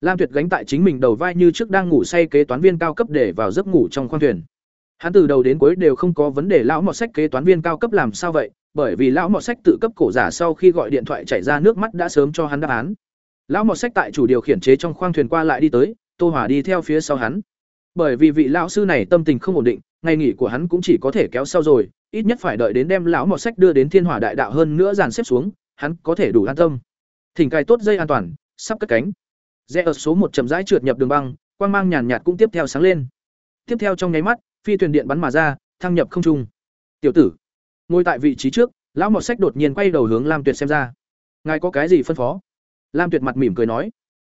Speaker 1: Lam tuyệt gánh tại chính mình đầu vai như trước đang ngủ say kế toán viên cao cấp để vào giấc ngủ trong khoang thuyền. Hắn từ đầu đến cuối đều không có vấn đề lão mọt sách kế toán viên cao cấp làm sao vậy, bởi vì lão mọt sách tự cấp cổ giả sau khi gọi điện thoại chảy ra nước mắt đã sớm cho hắn đáp án. Lão mọt sách tại chủ điều khiển chế trong khoang thuyền qua lại đi tới, tô hỏa đi theo phía sau hắn. Bởi vì vị lão sư này tâm tình không ổn định ngày nghỉ của hắn cũng chỉ có thể kéo sau rồi, ít nhất phải đợi đến đem lão mọt sách đưa đến thiên hỏa đại đạo hơn nữa dàn xếp xuống, hắn có thể đủ an tâm. Thỉnh cài tốt dây an toàn, sắp cất cánh. Rẽ ở số một chậm rãi trượt nhập đường băng, quang mang nhàn nhạt cũng tiếp theo sáng lên. Tiếp theo trong nháy mắt, phi thuyền điện bắn mà ra, thăng nhập không trung. Tiểu tử, ngồi tại vị trí trước. Lão mọt sách đột nhiên quay đầu hướng lam tuyệt xem ra. Ngài có cái gì phân phó? Lam tuyệt mặt mỉm cười nói.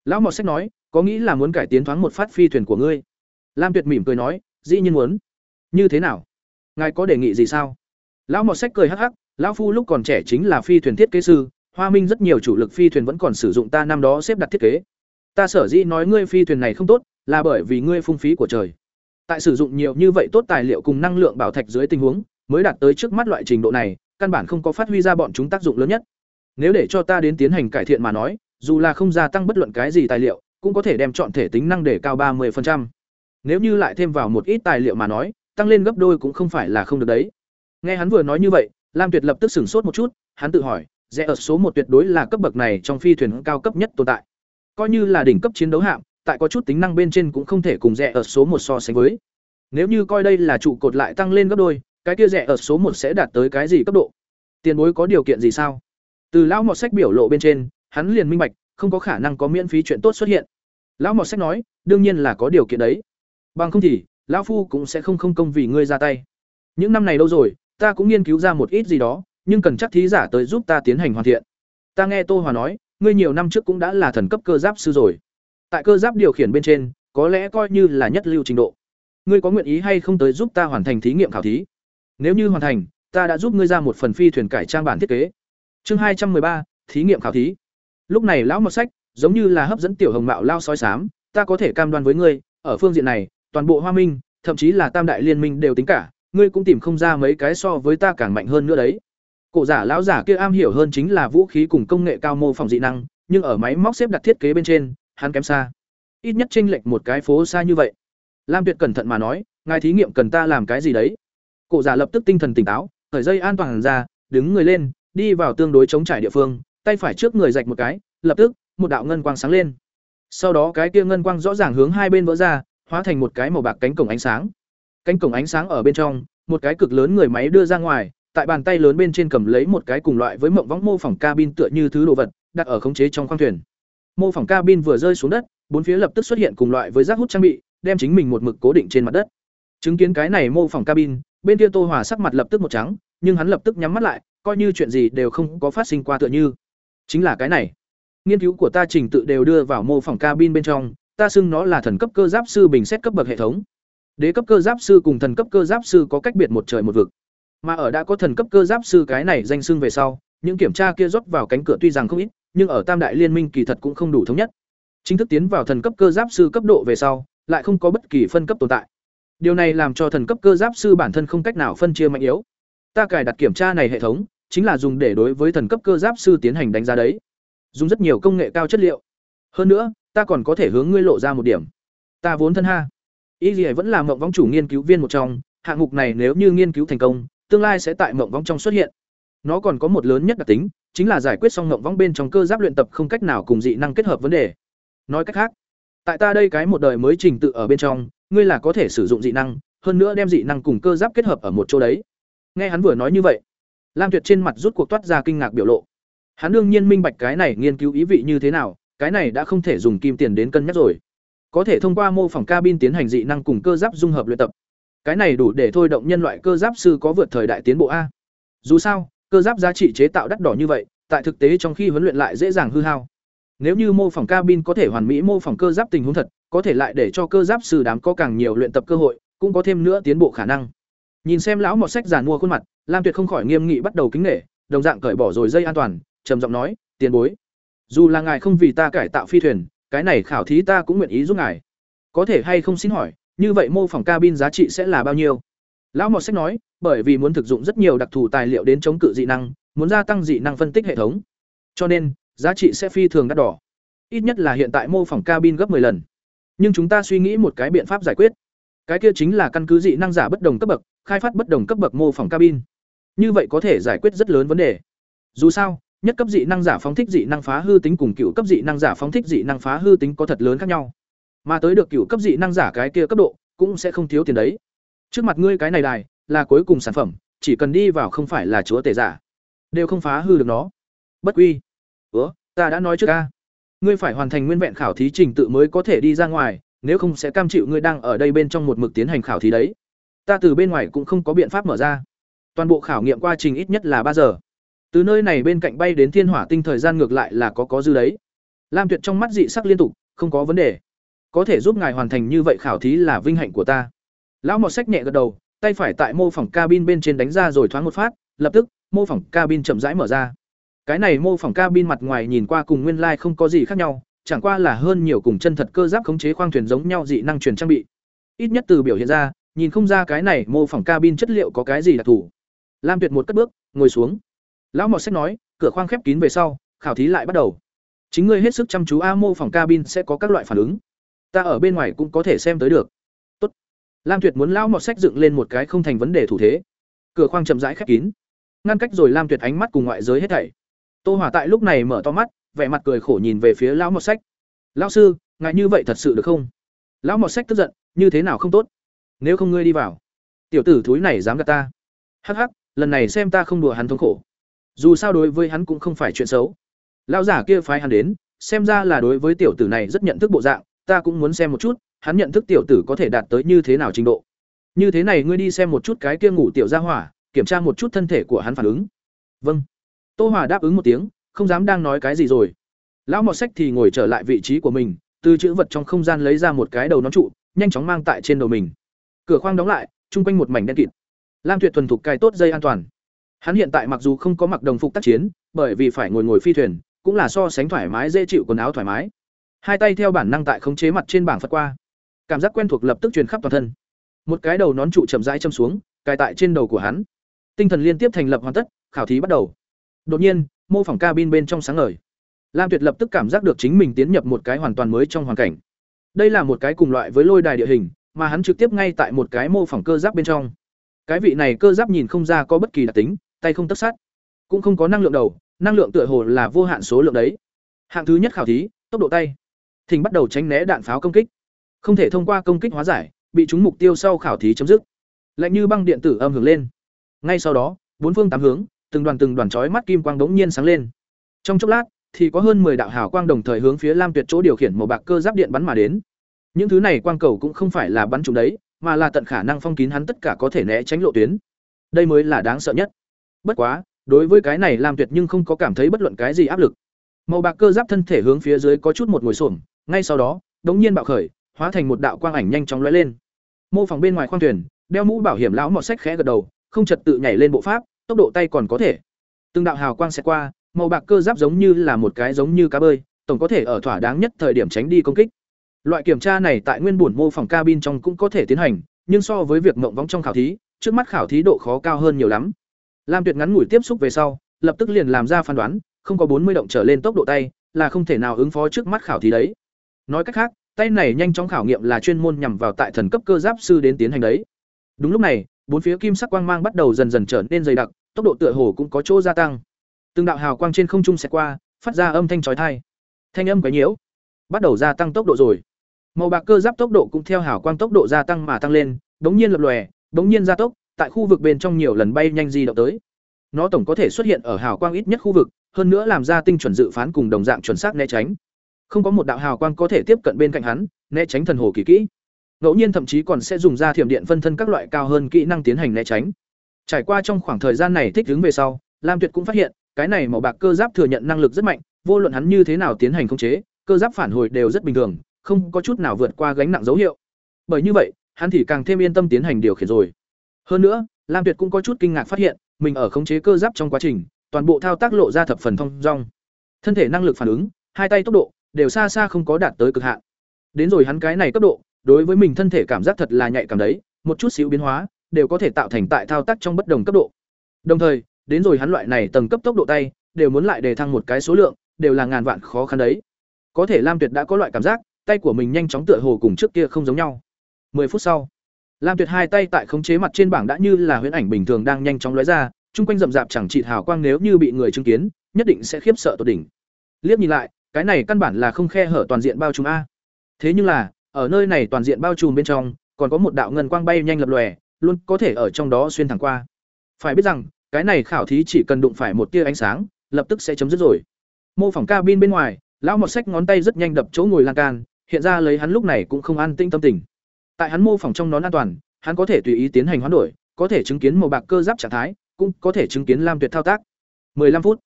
Speaker 1: Lão mọt sách nói, có nghĩ là muốn cải tiến thoáng một phát phi thuyền của ngươi? Lam tuyệt mỉm cười nói, dĩ nhiên muốn như thế nào? Ngài có đề nghị gì sao? Lão mọt sách cười hắc hắc lão phu lúc còn trẻ chính là phi thuyền thiết kế sư hoa minh rất nhiều chủ lực phi thuyền vẫn còn sử dụng ta năm đó xếp đặt thiết kế. Ta sở dĩ nói ngươi phi thuyền này không tốt là bởi vì ngươi phung phí của trời. Tại sử dụng nhiều như vậy tốt tài liệu cùng năng lượng bảo thạch dưới tình huống mới đạt tới trước mắt loại trình độ này căn bản không có phát huy ra bọn chúng tác dụng lớn nhất. Nếu để cho ta đến tiến hành cải thiện mà nói dù là không gia tăng bất luận cái gì tài liệu cũng có thể đem chọn thể tính năng để cao ba 30%. Nếu như lại thêm vào một ít tài liệu mà nói, tăng lên gấp đôi cũng không phải là không được đấy. Nghe hắn vừa nói như vậy, Lam Tuyệt lập tức sửng sốt một chút, hắn tự hỏi, rẽ ở số một tuyệt đối là cấp bậc này trong phi thuyền cao cấp nhất tồn tại. Coi như là đỉnh cấp chiến đấu hạm, tại có chút tính năng bên trên cũng không thể cùng rẽ ở số một so sánh với. Nếu như coi đây là trụ cột lại tăng lên gấp đôi, cái kia rẻ ở số một sẽ đạt tới cái gì cấp độ? Tiền bối có điều kiện gì sao? Từ lão mọt sách biểu lộ bên trên, hắn liền minh bạch, không có khả năng có miễn phí chuyện tốt xuất hiện. Lão mọt sách nói, đương nhiên là có điều kiện đấy. Bằng không thì, lão phu cũng sẽ không không công vì ngươi ra tay. Những năm này đâu rồi, ta cũng nghiên cứu ra một ít gì đó, nhưng cần chắc thí giả tới giúp ta tiến hành hoàn thiện. Ta nghe Tô Hòa nói, ngươi nhiều năm trước cũng đã là thần cấp cơ giáp sư rồi. Tại cơ giáp điều khiển bên trên, có lẽ coi như là nhất lưu trình độ. Ngươi có nguyện ý hay không tới giúp ta hoàn thành thí nghiệm khảo thí? Nếu như hoàn thành, ta đã giúp ngươi ra một phần phi thuyền cải trang bản thiết kế. Chương hai trăm ba, thí nghiệm khảo thí. Lúc này lão mọt sách, giống như là hấp dẫn tiểu hồng mạo lao sói xám, ta có thể cam đoan với ngươi, ở phương diện này, toàn bộ Hoa Minh, thậm chí là Tam đại liên minh đều tính cả, ngươi cũng tìm không ra mấy cái so với ta càng mạnh hơn nữa đấy. Cổ giả lão giả kia am hiểu hơn chính là vũ khí cùng công nghệ cao mô phỏng dị năng, nhưng ở máy móc xếp đặt thiết kế bên trên, hắn kém xa. Ít nhất chênh lệch một cái phố xa như vậy. Lam Tuyệt cẩn thận mà nói, ngài thí nghiệm cần ta làm cái gì đấy? Cổ giả lập tức tinh thần tỉnh táo, thời dây an toàn ra, đứng người lên, đi vào tương đối chống trải địa phương, tay phải trước người rạch một cái, lập tức, một đạo ngân quang sáng lên. Sau đó cái kia ngân quang rõ ràng hướng hai bên vỡ ra, hóa thành một cái màu bạc cánh cổng ánh sáng. Cánh cổng ánh sáng ở bên trong, một cái cực lớn người máy đưa ra ngoài, tại bàn tay lớn bên trên cầm lấy một cái cùng loại với mộng võng mô phỏng cabin tựa như thứ đồ vật, đặt ở khống chế trong khoang thuyền. Mô phỏng cabin vừa rơi xuống đất, bốn phía lập tức xuất hiện cùng loại với rác hút trang bị, đem chính mình một mực cố định trên mặt đất. Chứng kiến cái này mô phỏng cabin, bên kia Tô Hòa sắc mặt lập tức một trắng, nhưng hắn lập tức nhắm mắt lại, coi như chuyện gì đều không có phát sinh qua tựa như. Chính là cái này. Nghiên cứu của ta trình tự đều đưa vào mô phỏng cabin bên trong, ta xưng nó là thần cấp cơ giáp sư bình xét cấp bậc hệ thống. Đế cấp cơ giáp sư cùng thần cấp cơ giáp sư có cách biệt một trời một vực. Mà ở đã có thần cấp cơ giáp sư cái này danh xưng về sau, những kiểm tra kia rót vào cánh cửa tuy rằng không ít, nhưng ở tam đại liên minh kỳ thật cũng không đủ thống nhất. Chính thức tiến vào thần cấp cơ giáp sư cấp độ về sau, lại không có bất kỳ phân cấp tồn tại. Điều này làm cho thần cấp cơ giáp sư bản thân không cách nào phân chia mạnh yếu. Ta cài đặt kiểm tra này hệ thống, chính là dùng để đối với thần cấp cơ giáp sư tiến hành đánh giá đấy. Dùng rất nhiều công nghệ cao chất liệu. Hơn nữa ta còn có thể hướng ngươi lộ ra một điểm. Ta vốn thân ha. Y gì vẫn là mộng võng chủ nghiên cứu viên một trong, hạng mục này nếu như nghiên cứu thành công, tương lai sẽ tại mộng võng trong xuất hiện. Nó còn có một lớn nhất đặc tính, chính là giải quyết xong mộng võng bên trong cơ giáp luyện tập không cách nào cùng dị năng kết hợp vấn đề. Nói cách khác, tại ta đây cái một đời mới trình tự ở bên trong, ngươi là có thể sử dụng dị năng, hơn nữa đem dị năng cùng cơ giáp kết hợp ở một chỗ đấy. Nghe hắn vừa nói như vậy, lam tuyệt trên mặt rút cuộc toát ra kinh ngạc biểu lộ. Hắn đương nhiên minh bạch cái này nghiên cứu ý vị như thế nào cái này đã không thể dùng kim tiền đến cân nhắc rồi. Có thể thông qua mô phỏng cabin tiến hành dị năng cùng cơ giáp dung hợp luyện tập. Cái này đủ để thôi động nhân loại cơ giáp sư có vượt thời đại tiến bộ a. Dù sao, cơ giáp giá trị chế tạo đắt đỏ như vậy, tại thực tế trong khi huấn luyện lại dễ dàng hư hao. Nếu như mô phỏng cabin có thể hoàn mỹ mô phỏng cơ giáp tình huống thật, có thể lại để cho cơ giáp sư đám có càng nhiều luyện tập cơ hội, cũng có thêm nữa tiến bộ khả năng. Nhìn xem lão mọt sách giàn mua khuôn mặt, lam tuyệt không khỏi nghiêm nghị bắt đầu kính nghệ đồng dạng cởi bỏ rồi dây an toàn, trầm giọng nói, tiền bối dù là ngài không vì ta cải tạo phi thuyền, cái này khảo thí ta cũng nguyện ý giúp ngài. Có thể hay không xin hỏi, như vậy mô phỏng cabin giá trị sẽ là bao nhiêu? Lão mọt sách nói, bởi vì muốn thực dụng rất nhiều đặc thù tài liệu đến chống cự dị năng, muốn gia tăng dị năng phân tích hệ thống. Cho nên, giá trị sẽ phi thường đắt đỏ. Ít nhất là hiện tại mô phỏng cabin gấp 10 lần. Nhưng chúng ta suy nghĩ một cái biện pháp giải quyết. Cái kia chính là căn cứ dị năng giả bất đồng cấp bậc, khai phát bất đồng cấp bậc mô phỏng cabin. Như vậy có thể giải quyết rất lớn vấn đề. Dù sao nhất cấp dị năng giả phóng thích dị năng phá hư tính cùng cựu cấp dị năng giả phóng thích dị năng phá hư tính có thật lớn khác nhau. Mà tới được cựu cấp dị năng giả cái kia cấp độ, cũng sẽ không thiếu tiền đấy. Trước mặt ngươi cái này đài, là cuối cùng sản phẩm, chỉ cần đi vào không phải là chúa tể giả. Đều không phá hư được nó. Bất quy. Ứa ta đã nói trước ca ngươi phải hoàn thành nguyên vẹn khảo thí trình tự mới có thể đi ra ngoài, nếu không sẽ cam chịu ngươi đang ở đây bên trong một mực tiến hành khảo thí đấy. Ta từ bên ngoài cũng không có biện pháp mở ra. Toàn bộ khảo nghiệm quá trình ít nhất là ba giờ từ nơi này bên cạnh bay đến thiên hỏa tinh thời gian ngược lại là có có dư đấy. Lam tuyệt trong mắt dị sắc liên tục, không có vấn đề. Có thể giúp ngài hoàn thành như vậy khảo thí là vinh hạnh của ta. Lão mọt sách nhẹ gật đầu, tay phải tại mô phỏng cabin bên trên đánh ra rồi thoáng một phát, lập tức, mô phỏng cabin chậm rãi mở ra. Cái này mô phỏng cabin mặt ngoài nhìn qua cùng nguyên lai không có gì khác nhau, chẳng qua là hơn nhiều cùng chân thật cơ giáp khống chế khoang thuyền giống nhau dị năng truyền trang bị. Ít nhất từ biểu hiện ra, nhìn không ra cái này mô phỏng cabin chất liệu có cái gì đặc thù. Lam tuyệt một cất bước, ngồi xuống lão mọt sách nói, cửa khoang khép kín về sau, khảo thí lại bắt đầu. Chính ngươi hết sức chăm chú a mô phòng cabin sẽ có các loại phản ứng. Ta ở bên ngoài cũng có thể xem tới được. Tốt. lam tuyệt muốn lão mọt sách dựng lên một cái không thành vấn đề thủ thế. Cửa khoang chậm rãi khép kín. Ngăn cách rồi lam tuyệt ánh mắt cùng ngoại giới hết thảy. Tô hỏa tại lúc này mở to mắt, vẻ mặt cười khổ nhìn về phía lão mọt sách. Lão sư, ngại như vậy thật sự được không? Lão mọt sách tức giận, như thế nào không tốt? Nếu không ngươi đi vào, tiểu tử thúi này dám gạt ta. Hắc hắc, lần này xem ta không đùa hắn thống khổ dù sao đối với hắn cũng không phải chuyện xấu. Lão giả kia phái hắn đến, xem ra là đối với tiểu tử này rất nhận thức bộ dạng, ta cũng muốn xem một chút, hắn nhận thức tiểu tử có thể đạt tới như thế nào trình độ. Như thế này ngươi đi xem một chút cái kia ngủ tiểu gia hỏa, kiểm tra một chút thân thể của hắn phản ứng. Vâng. Tô hỏa đáp ứng một tiếng, không dám đang nói cái gì rồi. Lão mọt sách thì ngồi trở lại vị trí của mình, từ chữ vật trong không gian lấy ra một cái đầu nón trụ, nhanh chóng mang tại trên đầu mình. Cửa khoang đóng lại, chung quanh một mảnh đen kịt. Lam tuyệt thuần thục cài tốt dây an toàn hắn hiện tại mặc dù không có mặc đồng phục tác chiến, bởi vì phải ngồi ngồi phi thuyền, cũng là so sánh thoải mái, dễ chịu quần áo thoải mái. Hai tay theo bản năng tại khống chế mặt trên bảng phật qua. Cảm giác quen thuộc lập tức truyền khắp toàn thân. Một cái đầu nón trụ chậm rãi châm xuống, cài tại trên đầu của hắn. Tinh thần liên tiếp thành lập hoàn tất, khảo thí bắt đầu. Đột nhiên, mô phỏng cabin bên trong sáng ngời. Lam tuyệt lập tức cảm giác được chính mình tiến nhập một cái hoàn toàn mới trong hoàn cảnh. Đây là một cái cùng loại với lôi đài địa hình, mà hắn trực tiếp ngay tại một cái mô phỏng cơ giáp bên trong. Cái vị này cơ giáp nhìn không ra có bất kỳ đặc tính tay không tất sát cũng không có năng lượng đầu năng lượng tựa hồ là vô hạn số lượng đấy hạng thứ nhất khảo thí tốc độ tay thình bắt đầu tránh né đạn pháo công kích không thể thông qua công kích hóa giải bị trúng mục tiêu sau khảo thí chấm dứt lạnh như băng điện tử âm hưởng lên ngay sau đó bốn phương tám hướng từng đoàn từng đoàn chói mắt kim quang đống nhiên sáng lên trong chốc lát thì có hơn 10 đạo hào quang đồng thời hướng phía Lam Tuyệt chỗ điều khiển màu bạc cơ giáp điện bắn mà đến. Những thứ này quang cầu cũng không phải là bắn trúng đấy, mà là tận khả năng phong kín hắn tất cả có thể né tránh lộ tuyến. Đây mới là đáng sợ nhất. Bất quá, đối với cái này Lam Tuyệt nhưng không có cảm thấy bất luận cái gì áp lực. Màu bạc cơ giáp thân thể hướng phía dưới có chút một ngồi xổm, ngay sau đó, đống nhiên bạo khởi, hóa thành một đạo quang ảnh nhanh chóng lóe lên. Mô phòng bên ngoài khoang thuyền, đeo mũ bảo hiểm lão mọt sách khẽ gật đầu, không trật tự nhảy lên bộ pháp, tốc độ tay còn có thể. Từng đạo hào quang sẽ qua, màu bạc cơ giáp giống như là một cái giống như cá bơi, tổng có thể ở thỏa đáng nhất thời điểm tránh đi công kích. Loại kiểm tra này tại nguyên buồn mô phỏng cabin trong cũng có thể tiến hành, nhưng so với việc mộng vóng trong khảo thí, trước mắt khảo thí độ khó cao hơn nhiều lắm. Lam Tuyệt ngắn ngủi tiếp xúc về sau, lập tức liền làm ra phán đoán, không có bốn mươi động trở lên tốc độ tay, là không thể nào ứng phó trước mắt khảo thí đấy. Nói cách khác, tay này nhanh chóng khảo nghiệm là chuyên môn nhằm vào tại thần cấp cơ giáp sư đến tiến hành đấy. Đúng lúc này, bốn phía kim sắc quang mang bắt đầu dần dần trở nên dày đặc, tốc độ tựa hồ cũng có chỗ gia tăng. Từng đạo hào quang trên không trung sẽ qua, phát ra âm thanh chói tai. Thanh âm quấy nhiễu, bắt đầu gia tăng tốc độ rồi. Màu bạc cơ giáp tốc độ cũng theo hào quang tốc độ gia tăng mà tăng lên, đống nhiên lập lòe, đống nhiên gia tốc, tại khu vực bên trong nhiều lần bay nhanh di động tới. Nó tổng có thể xuất hiện ở hào quang ít nhất khu vực, hơn nữa làm ra tinh chuẩn dự phán cùng đồng dạng chuẩn xác né tránh. Không có một đạo hào quang có thể tiếp cận bên cạnh hắn, né tránh thần hồ kỳ kỹ. Ngẫu nhiên thậm chí còn sẽ dùng ra thiểm điện phân thân các loại cao hơn kỹ năng tiến hành né tránh. Trải qua trong khoảng thời gian này thích ứng về sau, Lam Tuyệt cũng phát hiện, cái này màu bạc cơ giáp thừa nhận năng lực rất mạnh, vô luận hắn như thế nào tiến hành khống chế, cơ giáp phản hồi đều rất bình thường, không có chút nào vượt qua gánh nặng dấu hiệu. Bởi như vậy, hắn thì càng thêm yên tâm tiến hành điều khiển rồi. Hơn nữa, Lam Tuyệt cũng có chút kinh ngạc phát hiện, mình ở khống chế cơ giáp trong quá trình, toàn bộ thao tác lộ ra thập phần thông dong. Thân thể năng lực phản ứng, hai tay tốc độ đều xa xa không có đạt tới cực hạn. Đến rồi hắn cái này cấp độ, đối với mình thân thể cảm giác thật là nhạy cảm đấy, một chút xíu biến hóa đều có thể tạo thành tại thao tác trong bất đồng cấp độ. Đồng thời, đến rồi hắn loại này tầng cấp tốc độ tay, đều muốn lại đề thăng một cái số lượng, đều là ngàn vạn khó khăn đấy. Có thể Lam Tuyệt đã có loại cảm giác, tay của mình nhanh chóng tựa hồ cùng trước kia không giống nhau. 10 phút sau, Lam Tuyệt hai tay tại khống chế mặt trên bảng đã như là huyễn ảnh bình thường đang nhanh chóng lóe ra, chung quanh rậm rạp chẳng chịt hào quang nếu như bị người chứng kiến, nhất định sẽ khiếp sợ tột đỉnh. Liếc nhìn lại, cái này căn bản là không khe hở toàn diện bao trùm a. Thế nhưng là, ở nơi này toàn diện bao trùm bên trong, còn có một đạo ngân quang bay nhanh lập lòe, luôn có thể ở trong đó xuyên thẳng qua. Phải biết rằng, cái này khảo thí chỉ cần đụng phải một tia ánh sáng, lập tức sẽ chấm dứt rồi. Mô phỏng cabin bên ngoài, lão một sách ngón tay rất nhanh đập chỗ ngồi lan can, hiện ra lấy hắn lúc này cũng không an tĩnh tâm tình. Tại hắn mô phỏng trong nón an toàn, hắn có thể tùy ý tiến hành hoán đổi, có thể chứng kiến màu bạc cơ giáp trạng thái, cũng có thể chứng kiến lam tuyệt thao tác. 15 phút.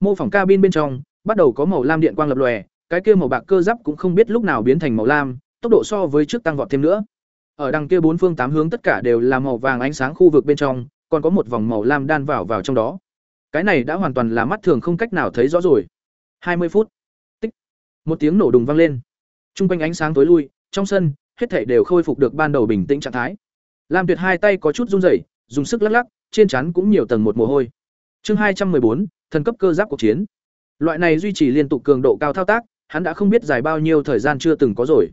Speaker 1: Mô phỏng cabin bên trong, bắt đầu có màu lam điện quang lập lòe, cái kia màu bạc cơ giáp cũng không biết lúc nào biến thành màu lam, tốc độ so với trước tăng vọt thêm nữa. Ở đằng kia bốn phương tám hướng tất cả đều là màu vàng ánh sáng khu vực bên trong, còn có một vòng màu lam đan vào vào trong đó. Cái này đã hoàn toàn là mắt thường không cách nào thấy rõ rồi. 20 phút. Tích. Một tiếng nổ đùng vang lên. Trung quanh ánh sáng tối lui, trong sân, hết thảy đều khôi phục được ban đầu bình tĩnh trạng thái. Lam Tuyệt hai tay có chút run rẩy, dùng sức lắc lắc, trên trán cũng nhiều tầng một mồ hôi. Chương hai trăm bốn, thần cấp cơ giáp cuộc chiến. Loại này duy trì liên tục cường độ cao thao tác, hắn đã không biết dài bao nhiêu thời gian chưa từng có rồi.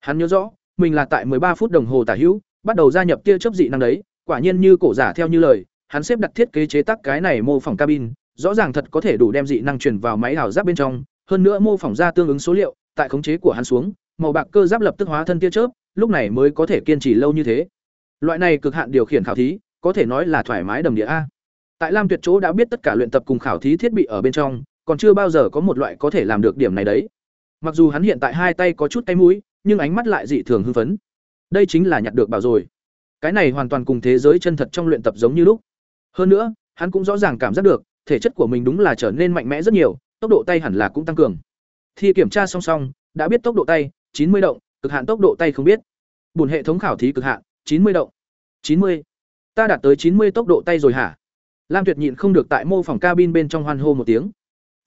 Speaker 1: Hắn nhớ rõ, mình là tại ba phút đồng hồ tả hữu, bắt đầu gia nhập tia chớp dị năng đấy, quả nhiên như cổ giả theo như lời, hắn xếp đặt thiết kế chế tác cái này mô phỏng cabin, rõ ràng thật có thể đủ đem dị năng truyền vào máy ảo giáp bên trong, hơn nữa mô phỏng ra tương ứng số liệu, tại khống chế của hắn xuống, màu bạc cơ giáp lập tức hóa thân tia chớp, lúc này mới có thể kiên trì lâu như thế. Loại này cực hạn điều khiển khảo thí, có thể nói là thoải mái đầm địa a. Tại Lam Tuyệt chỗ đã biết tất cả luyện tập cùng khảo thí thiết bị ở bên trong, còn chưa bao giờ có một loại có thể làm được điểm này đấy. Mặc dù hắn hiện tại hai tay có chút tay mũi, nhưng ánh mắt lại dị thường hưng phấn. Đây chính là nhặt được bảo rồi. Cái này hoàn toàn cùng thế giới chân thật trong luyện tập giống như lúc. Hơn nữa, hắn cũng rõ ràng cảm giác được, thể chất của mình đúng là trở nên mạnh mẽ rất nhiều, tốc độ tay hẳn là cũng tăng cường. Thi kiểm tra song song, đã biết tốc độ tay, chín mươi động, cực hạn tốc độ tay không biết. Buồn hệ thống khảo thí cực hạn, chín mươi động. chín mươi Ta đạt tới chín mươi tốc độ tay rồi hả? Lam Tuyệt nhịn không được tại mô phòng cabin bên trong hoan hô một tiếng.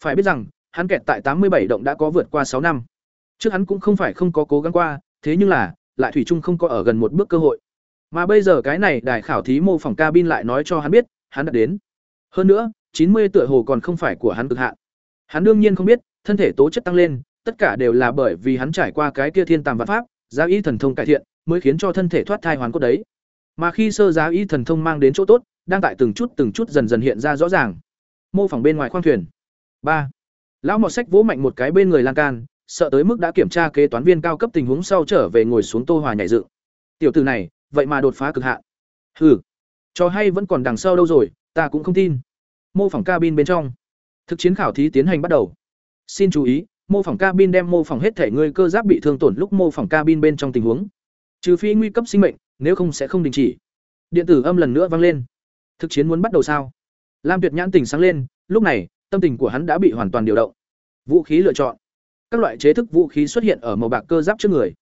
Speaker 1: Phải biết rằng, hắn kẹt tại tám mươi bảy động đã có vượt qua sáu năm. Trước hắn cũng không phải không có cố gắng qua, thế nhưng là, lại thủy chung không có ở gần một bước cơ hội. Mà bây giờ cái này đài khảo thí mô phỏng cabin lại nói cho hắn biết, hắn đã đến. Hơn nữa, chín mươi tựa hồ còn không phải của hắn cực hạn. Hắn đương nhiên không biết, thân thể tố chất tăng lên, tất cả đều là bởi vì hắn trải qua cái kia thiên tàm vạn pháp, giá y thần thông cải thiện, mới khiến cho thân thể thoát thai hoàn cốt đấy. Mà khi sơ giá y thần thông mang đến chỗ tốt, đang tại từng chút từng chút dần dần hiện ra rõ ràng. Mô phỏng bên ngoài khoang thuyền. ba Lão Mọt Sách vỗ mạnh một cái bên người lan can, sợ tới mức đã kiểm tra kế toán viên cao cấp tình huống sau trở về ngồi xuống Tô Hòa nhảy dựng. Tiểu tử này, vậy mà đột phá cực hạn. Hừ, cho hay vẫn còn đằng sau đâu rồi, ta cũng không tin. Mô phỏng cabin bên trong. Thực chiến khảo thí tiến hành bắt đầu. Xin chú ý, mô phỏng cabin đem mô phỏng hết thể người cơ giáp bị thương tổn lúc mô phỏng cabin bên trong tình huống. Trừ phi nguy cấp sinh mệnh, nếu không sẽ không đình chỉ. Điện tử âm lần nữa vang lên. Thực chiến muốn bắt đầu sao? Lam Tuyệt nhãn tỉnh sáng lên, lúc này, tâm tình của hắn đã bị hoàn toàn điều động. Vũ khí lựa chọn các loại chế thức vũ khí xuất hiện ở màu bạc cơ giáp trước người.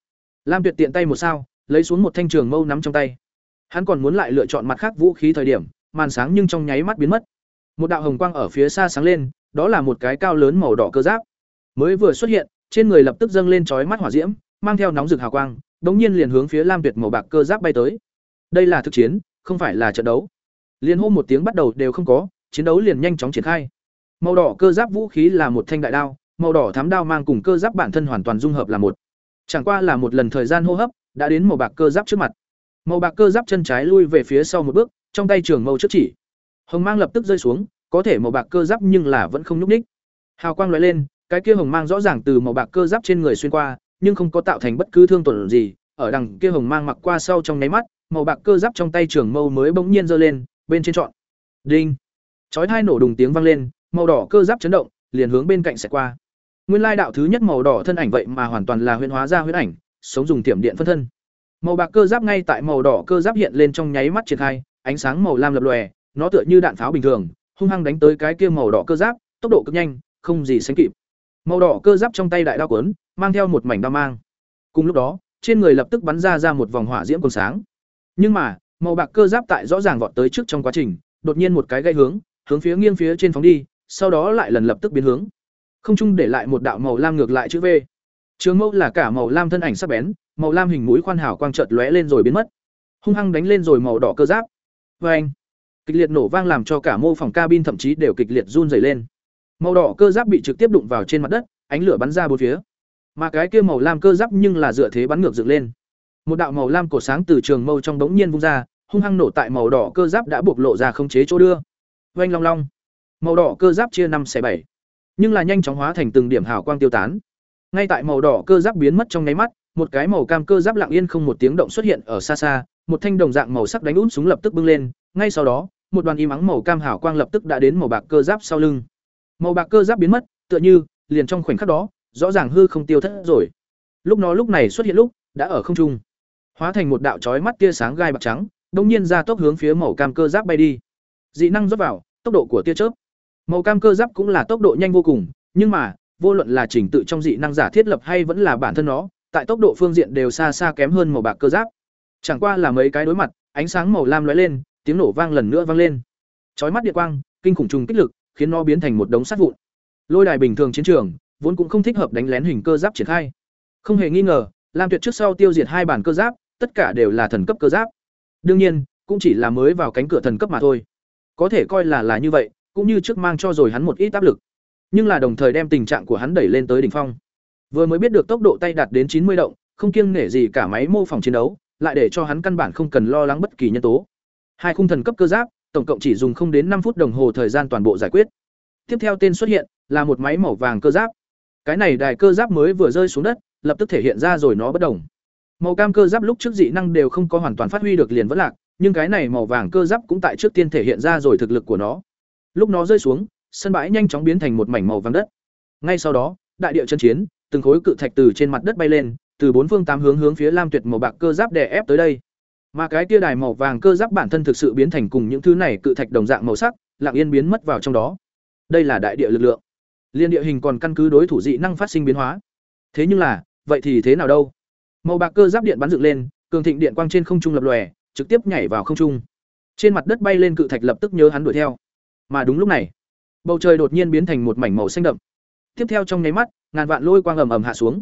Speaker 1: Lam Tuyệt tiện tay một sao, lấy xuống một thanh trường mâu nắm trong tay. Hắn còn muốn lại lựa chọn mặt khác vũ khí thời điểm, màn sáng nhưng trong nháy mắt biến mất. Một đạo hồng quang ở phía xa sáng lên, đó là một cái cao lớn màu đỏ cơ giáp. Mới vừa xuất hiện, trên người lập tức dâng lên chói mắt hỏa diễm, mang theo nóng rực hào quang, bỗng nhiên liền hướng phía Lam Tuyệt màu bạc cơ giáp bay tới. Đây là thực chiến, không phải là trận đấu. Liên hô một tiếng bắt đầu đều không có, chiến đấu liền nhanh chóng triển khai. Màu đỏ cơ giáp vũ khí là một thanh đại đao, màu đỏ thám đao mang cùng cơ giáp bản thân hoàn toàn dung hợp là một. Chẳng qua là một lần thời gian hô hấp, đã đến màu bạc cơ giáp trước mặt. Màu bạc cơ giáp chân trái lui về phía sau một bước, trong tay trường mâu trước chỉ. Hồng mang lập tức rơi xuống, có thể màu bạc cơ giáp nhưng là vẫn không nhúc nhích. Hào quang lóe lên, cái kia hồng mang rõ ràng từ màu bạc cơ giáp trên người xuyên qua, nhưng không có tạo thành bất cứ thương tổn gì, ở đằng kia hồng mang mặc qua sau trong nháy mắt, màu bạc cơ giáp trong tay trường mâu mới bỗng nhiên giơ lên, bên trên trọn. Đinh. Chói hai nổ đùng tiếng vang lên, màu đỏ cơ giáp chấn động, liền hướng bên cạnh sẽ qua. Nguyên lai đạo thứ nhất màu đỏ thân ảnh vậy mà hoàn toàn là huyễn hóa ra huyễn ảnh, sống dùng tiềm điện phân thân. Màu bạc cơ giáp ngay tại màu đỏ cơ giáp hiện lên trong nháy mắt triển khai, ánh sáng màu lam lập lòe, nó tựa như đạn pháo bình thường, hung hăng đánh tới cái kia màu đỏ cơ giáp, tốc độ cực nhanh, không gì sánh kịp. Màu đỏ cơ giáp trong tay đại đao quấn, mang theo một mảnh đao mang. Cùng lúc đó, trên người lập tức bắn ra ra một vòng hỏa diễm còn sáng. Nhưng mà, màu bạc cơ giáp tại rõ ràng vọt tới trước trong quá trình, đột nhiên một cái gây hướng, hướng phía nghiêng phía trên phóng đi, sau đó lại lần lập tức biến hướng. Không trung để lại một đạo màu lam ngược lại chữ V. Trường mẫu là cả màu lam thân ảnh sắc bén, màu lam hình mũi khoan hảo quang chợt lóe lên rồi biến mất. Hung hăng đánh lên rồi màu đỏ cơ giáp. Oeng! Kịch liệt nổ vang làm cho cả mô phòng cabin thậm chí đều kịch liệt run rẩy lên. Màu đỏ cơ giáp bị trực tiếp đụng vào trên mặt đất, ánh lửa bắn ra bốn phía. Mà cái kia màu lam cơ giáp nhưng là dựa thế bắn ngược dựng lên. Một đạo màu lam cổ sáng từ trường mâu trong đống nhiên vung ra, hung hăng nổ tại màu đỏ cơ giáp đã bộc lộ ra không chế chỗ đưa. Oanh long long. Màu đỏ cơ giáp chia năm xẻ bảy, nhưng là nhanh chóng hóa thành từng điểm hào quang tiêu tán. Ngay tại màu đỏ cơ giáp biến mất trong nháy mắt, một cái màu cam cơ giáp lặng yên không một tiếng động xuất hiện ở xa xa, một thanh đồng dạng màu sắc đánh út súng lập tức bưng lên, ngay sau đó, một đoàn im ắng màu cam hào quang lập tức đã đến màu bạc cơ giáp sau lưng. Màu bạc cơ giáp biến mất, tựa như liền trong khoảnh khắc đó, rõ ràng hư không tiêu thất rồi. Lúc nó lúc này xuất hiện lúc, đã ở không trung, hóa thành một đạo chói mắt tia sáng gai bạc trắng, đột nhiên ra tốc hướng phía màu cam cơ giáp bay đi. Dị năng rót vào, tốc độ của tia chớp. Màu cam cơ giáp cũng là tốc độ nhanh vô cùng, nhưng mà, vô luận là trình tự trong dị năng giả thiết lập hay vẫn là bản thân nó, tại tốc độ phương diện đều xa xa kém hơn màu bạc cơ giáp. Chẳng qua là mấy cái đối mặt, ánh sáng màu lam lóe lên, tiếng nổ vang lần nữa vang lên. Chói mắt điện quang, kinh khủng trùng kích lực, khiến nó biến thành một đống sắt vụn. Lôi đài bình thường chiến trường, vốn cũng không thích hợp đánh lén hình cơ giáp triển khai. Không hề nghi ngờ, Lam Tuyệt trước sau tiêu diệt hai bản cơ giáp, tất cả đều là thần cấp cơ giáp. Đương nhiên, cũng chỉ là mới vào cánh cửa thần cấp mà thôi. Có thể coi là là như vậy, cũng như trước mang cho rồi hắn một ít áp lực. Nhưng là đồng thời đem tình trạng của hắn đẩy lên tới đỉnh phong. Vừa mới biết được tốc độ tay đạt đến chín mươi động, không kiêng nể gì cả máy mô phỏng chiến đấu, lại để cho hắn căn bản không cần lo lắng bất kỳ nhân tố. Hai khung thần cấp cơ giáp, tổng cộng chỉ dùng không đến năm phút đồng hồ thời gian toàn bộ giải quyết. Tiếp theo tên xuất hiện là một máy màu vàng cơ giáp. Cái này đài cơ giáp mới vừa rơi xuống đất, lập tức thể hiện ra rồi nó bất đồng. Màu cam cơ giáp lúc trước dị năng đều không có hoàn toàn phát huy được liền vẫn lạc, nhưng cái này màu vàng cơ giáp cũng tại trước tiên thể hiện ra rồi thực lực của nó. Lúc nó rơi xuống, sân bãi nhanh chóng biến thành một mảnh màu vàng đất. Ngay sau đó, đại địa chân chiến, từng khối cự thạch từ trên mặt đất bay lên, từ bốn phương tám hướng hướng phía Lam Tuyệt màu bạc cơ giáp đè ép tới đây. Mà cái kia đài màu vàng cơ giáp bản thân thực sự biến thành cùng những thứ này cự thạch đồng dạng màu sắc, lặng yên biến mất vào trong đó. Đây là đại địa lực lượng. Liên địa hình còn căn cứ đối thủ dị năng phát sinh biến hóa. Thế nhưng là, vậy thì thế nào đâu? Màu bạc cơ giáp điện bắn dựng lên, cường thịnh điện quang trên không trung lập lòe, trực tiếp nhảy vào không trung. Trên mặt đất bay lên cự thạch lập tức nhớ hắn đuổi theo. Mà đúng lúc này, bầu trời đột nhiên biến thành một mảnh màu xanh đậm. Tiếp theo trong nháy mắt, ngàn vạn lôi quang ầm ầm hạ xuống.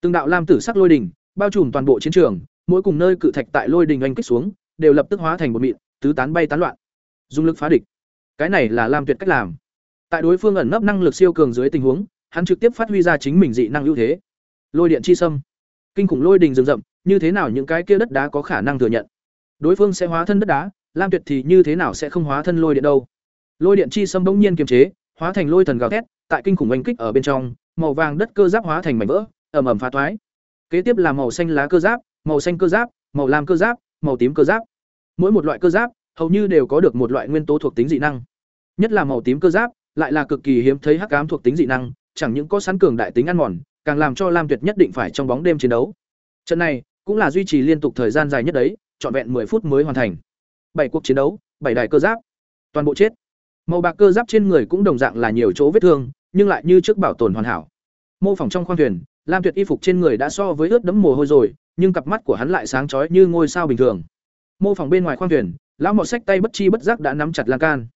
Speaker 1: Từng đạo lam tử sắc lôi đỉnh, bao trùm toàn bộ chiến trường, mỗi cùng nơi cự thạch tại lôi đỉnh anh kích xuống, đều lập tức hóa thành một mịn, tứ tán bay tán loạn. dùng lực phá địch. Cái này là lam tuyệt cách làm. Tại đối phương ẩn nấp năng lực siêu cường dưới tình huống, hắn trực tiếp phát huy ra chính mình dị năng ưu thế. Lôi điện chi sâm, kinh khủng lôi đỉnh rừng rậm, như thế nào những cái kia đất đá có khả năng thừa nhận? Đối phương sẽ hóa thân đất đá, Lam Tuyệt thì như thế nào sẽ không hóa thân lôi điện đâu? Lôi điện chi sâm bỗng nhiên kiềm chế, hóa thành lôi thần gào thét, tại kinh khủng oanh kích ở bên trong, màu vàng đất cơ giáp hóa thành mảnh vỡ, ầm ầm phá toái. Kế tiếp là màu xanh lá cơ giáp, màu xanh cơ giáp, màu lam cơ giáp, màu tím cơ giáp. Mỗi một loại cơ giáp hầu như đều có được một loại nguyên tố thuộc tính dị năng. Nhất là màu tím cơ giáp, lại là cực kỳ hiếm thấy hắc ám thuộc tính dị năng, chẳng những có sẵn cường đại tính ăn mòn, càng làm cho Lam Tuyệt nhất định phải trong bóng đêm chiến đấu. Trận này cũng là duy trì liên tục thời gian dài nhất đấy, trọn vẹn 10 phút mới hoàn thành. Bảy cuộc chiến đấu, bảy đại cơ giáp, toàn bộ chết. Màu bạc cơ giáp trên người cũng đồng dạng là nhiều chỗ vết thương, nhưng lại như trước bảo tồn hoàn hảo. mô phỏng trong khoang thuyền lam tuyệt y phục trên người đã so với ướt đẫm mồ hôi rồi nhưng cặp mắt của hắn lại sáng chói như ngôi sao bình thường. Mô phỏng bên ngoài khoang thuyền, lão mọt sách tay bất chi bất giác đã nắm chặt lan can.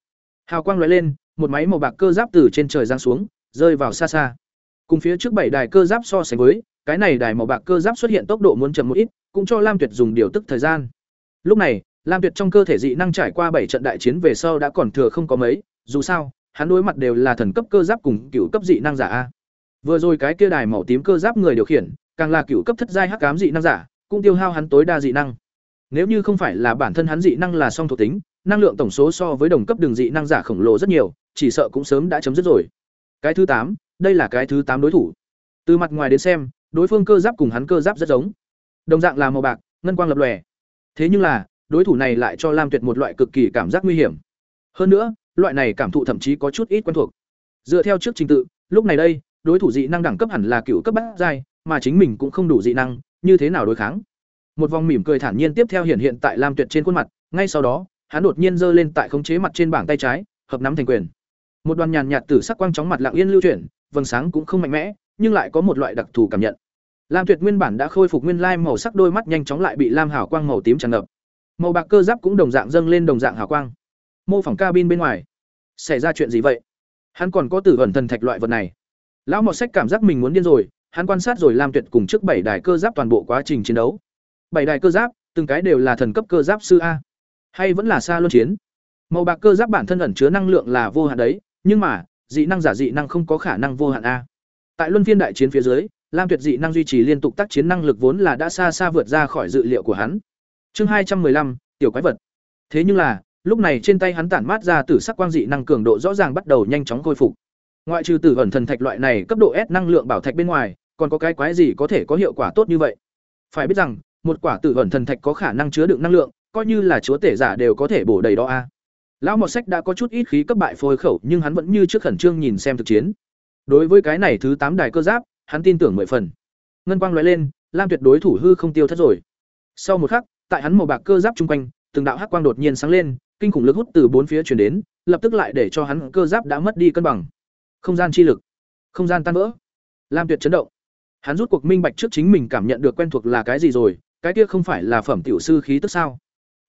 Speaker 1: Hào quang loại lên, một máy màu bạc cơ giáp từ trên trời giáng xuống, rơi vào xa xa. Cùng phía trước bảy đài cơ giáp so sánh với, cái này đài màu bạc cơ giáp xuất hiện tốc độ muốn chậm một ít, cũng cho lam tuyệt dùng điều tức thời gian. Lúc này, lam tuyệt trong cơ thể dị năng trải qua bảy trận đại chiến về sau đã còn thừa không có mấy, dù sao, hắn đối mặt đều là thần cấp cơ giáp cùng cựu cấp dị năng giả a. Vừa rồi cái kia đài màu tím cơ giáp người điều khiển càng là cựu cấp thất giai hắc ám dị năng giả, cũng tiêu hao hắn tối đa dị năng. Nếu như không phải là bản thân hắn dị năng là song thuộc tính, năng lượng tổng số so với đồng cấp đường dị năng giả khổng lồ rất nhiều, chỉ sợ cũng sớm đã chấm dứt rồi. Cái thứ tám, đây là cái thứ tám đối thủ. Từ mặt ngoài đến xem, đối phương cơ giáp cùng hắn cơ giáp rất giống. Đồng dạng là màu bạc, ngân quang lập lòe. Thế nhưng là, đối thủ này lại cho lam tuyệt một loại cực kỳ cảm giác nguy hiểm. Hơn nữa, loại này cảm thụ thậm chí có chút ít quen thuộc. Dựa theo trước trình tự, lúc này đây, đối thủ dị năng đẳng cấp hẳn là cựu cấp bát giai mà chính mình cũng không đủ dị năng, như thế nào đối kháng? Một vòng mỉm cười thản nhiên tiếp theo hiện hiện tại lam tuyệt trên khuôn mặt, ngay sau đó, hắn đột nhiên giơ lên tại khống chế mặt trên bảng tay trái, hợp nắm thành quyền. Một đoàn nhàn nhạt tử sắc quang chóng mặt lặng yên lưu chuyển, vầng sáng cũng không mạnh mẽ, nhưng lại có một loại đặc thù cảm nhận. Lam tuyệt nguyên bản đã khôi phục nguyên lai màu sắc đôi mắt nhanh chóng lại bị lam hào quang màu tím tràn ngập. Màu bạc cơ giáp cũng đồng dạng dâng lên đồng dạng hào quang. Mô phỏng cabin bên ngoài. Xảy ra chuyện gì vậy? Hắn còn có tử ẩn thần thạch loại vật này. Lão Mộc sách cảm giác mình muốn điên rồi hắn quan sát rồi lam tuyệt cùng trước bảy đài cơ giáp toàn bộ quá trình chiến đấu. Bảy đài cơ giáp từng cái đều là thần cấp cơ giáp sư a. Hay vẫn là xa luân chiến. Màu bạc cơ giáp bản thân ẩn chứa năng lượng là vô hạn đấy nhưng mà dị năng giả dị năng không có khả năng vô hạn a. Tại luân phiên đại chiến phía dưới lam tuyệt dị năng duy trì liên tục tác chiến năng lực vốn là đã xa xa vượt ra khỏi dự liệu của hắn. Chương hai trăm 215, tiểu quái vật. Thế nhưng là lúc này trên tay hắn tản mát ra tử sắc quang dị năng cường độ rõ ràng bắt đầu nhanh chóng khôi phục. Ngoại trừ tử ẩn thần thạch loại này cấp độ s năng lượng bảo thạch bên ngoài còn có cái quái gì có thể có hiệu quả tốt như vậy? Phải biết rằng, một quả tử ẩn thần thạch có khả năng chứa đựng năng lượng, coi như là chúa tể giả đều có thể bổ đầy đó a. Lão mọt sách đã có chút ít khí cấp bại phôi khẩu, nhưng hắn vẫn như trước khẩn trương nhìn xem thực chiến. Đối với cái này thứ tám đài cơ giáp, hắn tin tưởng mười phần. Ngân quang nói lên, lam tuyệt đối thủ hư không tiêu thất rồi. Sau một khắc, tại hắn màu bạc cơ giáp chung quanh, từng đạo hắc quang đột nhiên sáng lên, kinh khủng lực hút từ bốn phía truyền đến, lập tức lại để cho hắn cơ giáp đã mất đi cân bằng. Không gian chi lực, không gian tan vỡ. Lam tuyệt chấn động hắn rút cuộc minh bạch trước chính mình cảm nhận được quen thuộc là cái gì rồi, cái kia không phải là phẩm tiểu sư khí tức sao?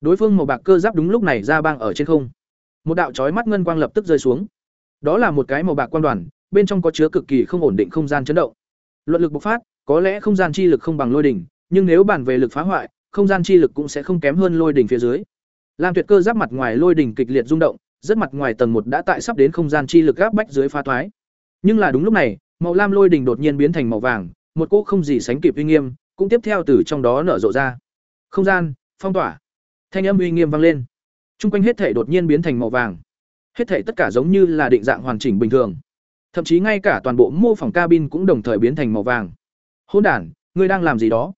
Speaker 1: Đối phương màu bạc cơ giáp đúng lúc này ra bang ở trên không. Một đạo chói mắt ngân quang lập tức rơi xuống. Đó là một cái màu bạc quang đoàn, bên trong có chứa cực kỳ không ổn định không gian chấn động. Luận lực bộc phát, có lẽ không gian chi lực không bằng lôi đỉnh, nhưng nếu bàn về lực phá hoại, không gian chi lực cũng sẽ không kém hơn lôi đỉnh phía dưới. Lam tuyệt cơ giáp mặt ngoài lôi đỉnh kịch liệt rung động, rất mặt ngoài tầng một đã tại sắp đến không gian chi lực gáp bách dưới phá thoái. Nhưng là đúng lúc này, màu lam lôi đỉnh đột nhiên biến thành màu vàng một cỗ không gì sánh kịp uy nghiêm cũng tiếp theo từ trong đó nở rộ ra không gian phong tỏa thanh âm uy nghiêm vang lên Trung quanh hết thể đột nhiên biến thành màu vàng. Hết thể tất cả giống như là định dạng hoàn chỉnh bình thường. Thậm chí ngay cả toàn bộ mô phỏng cabin cũng đồng thời biến thành màu vàng. Hỗn đản, ngươi đang làm gì đó?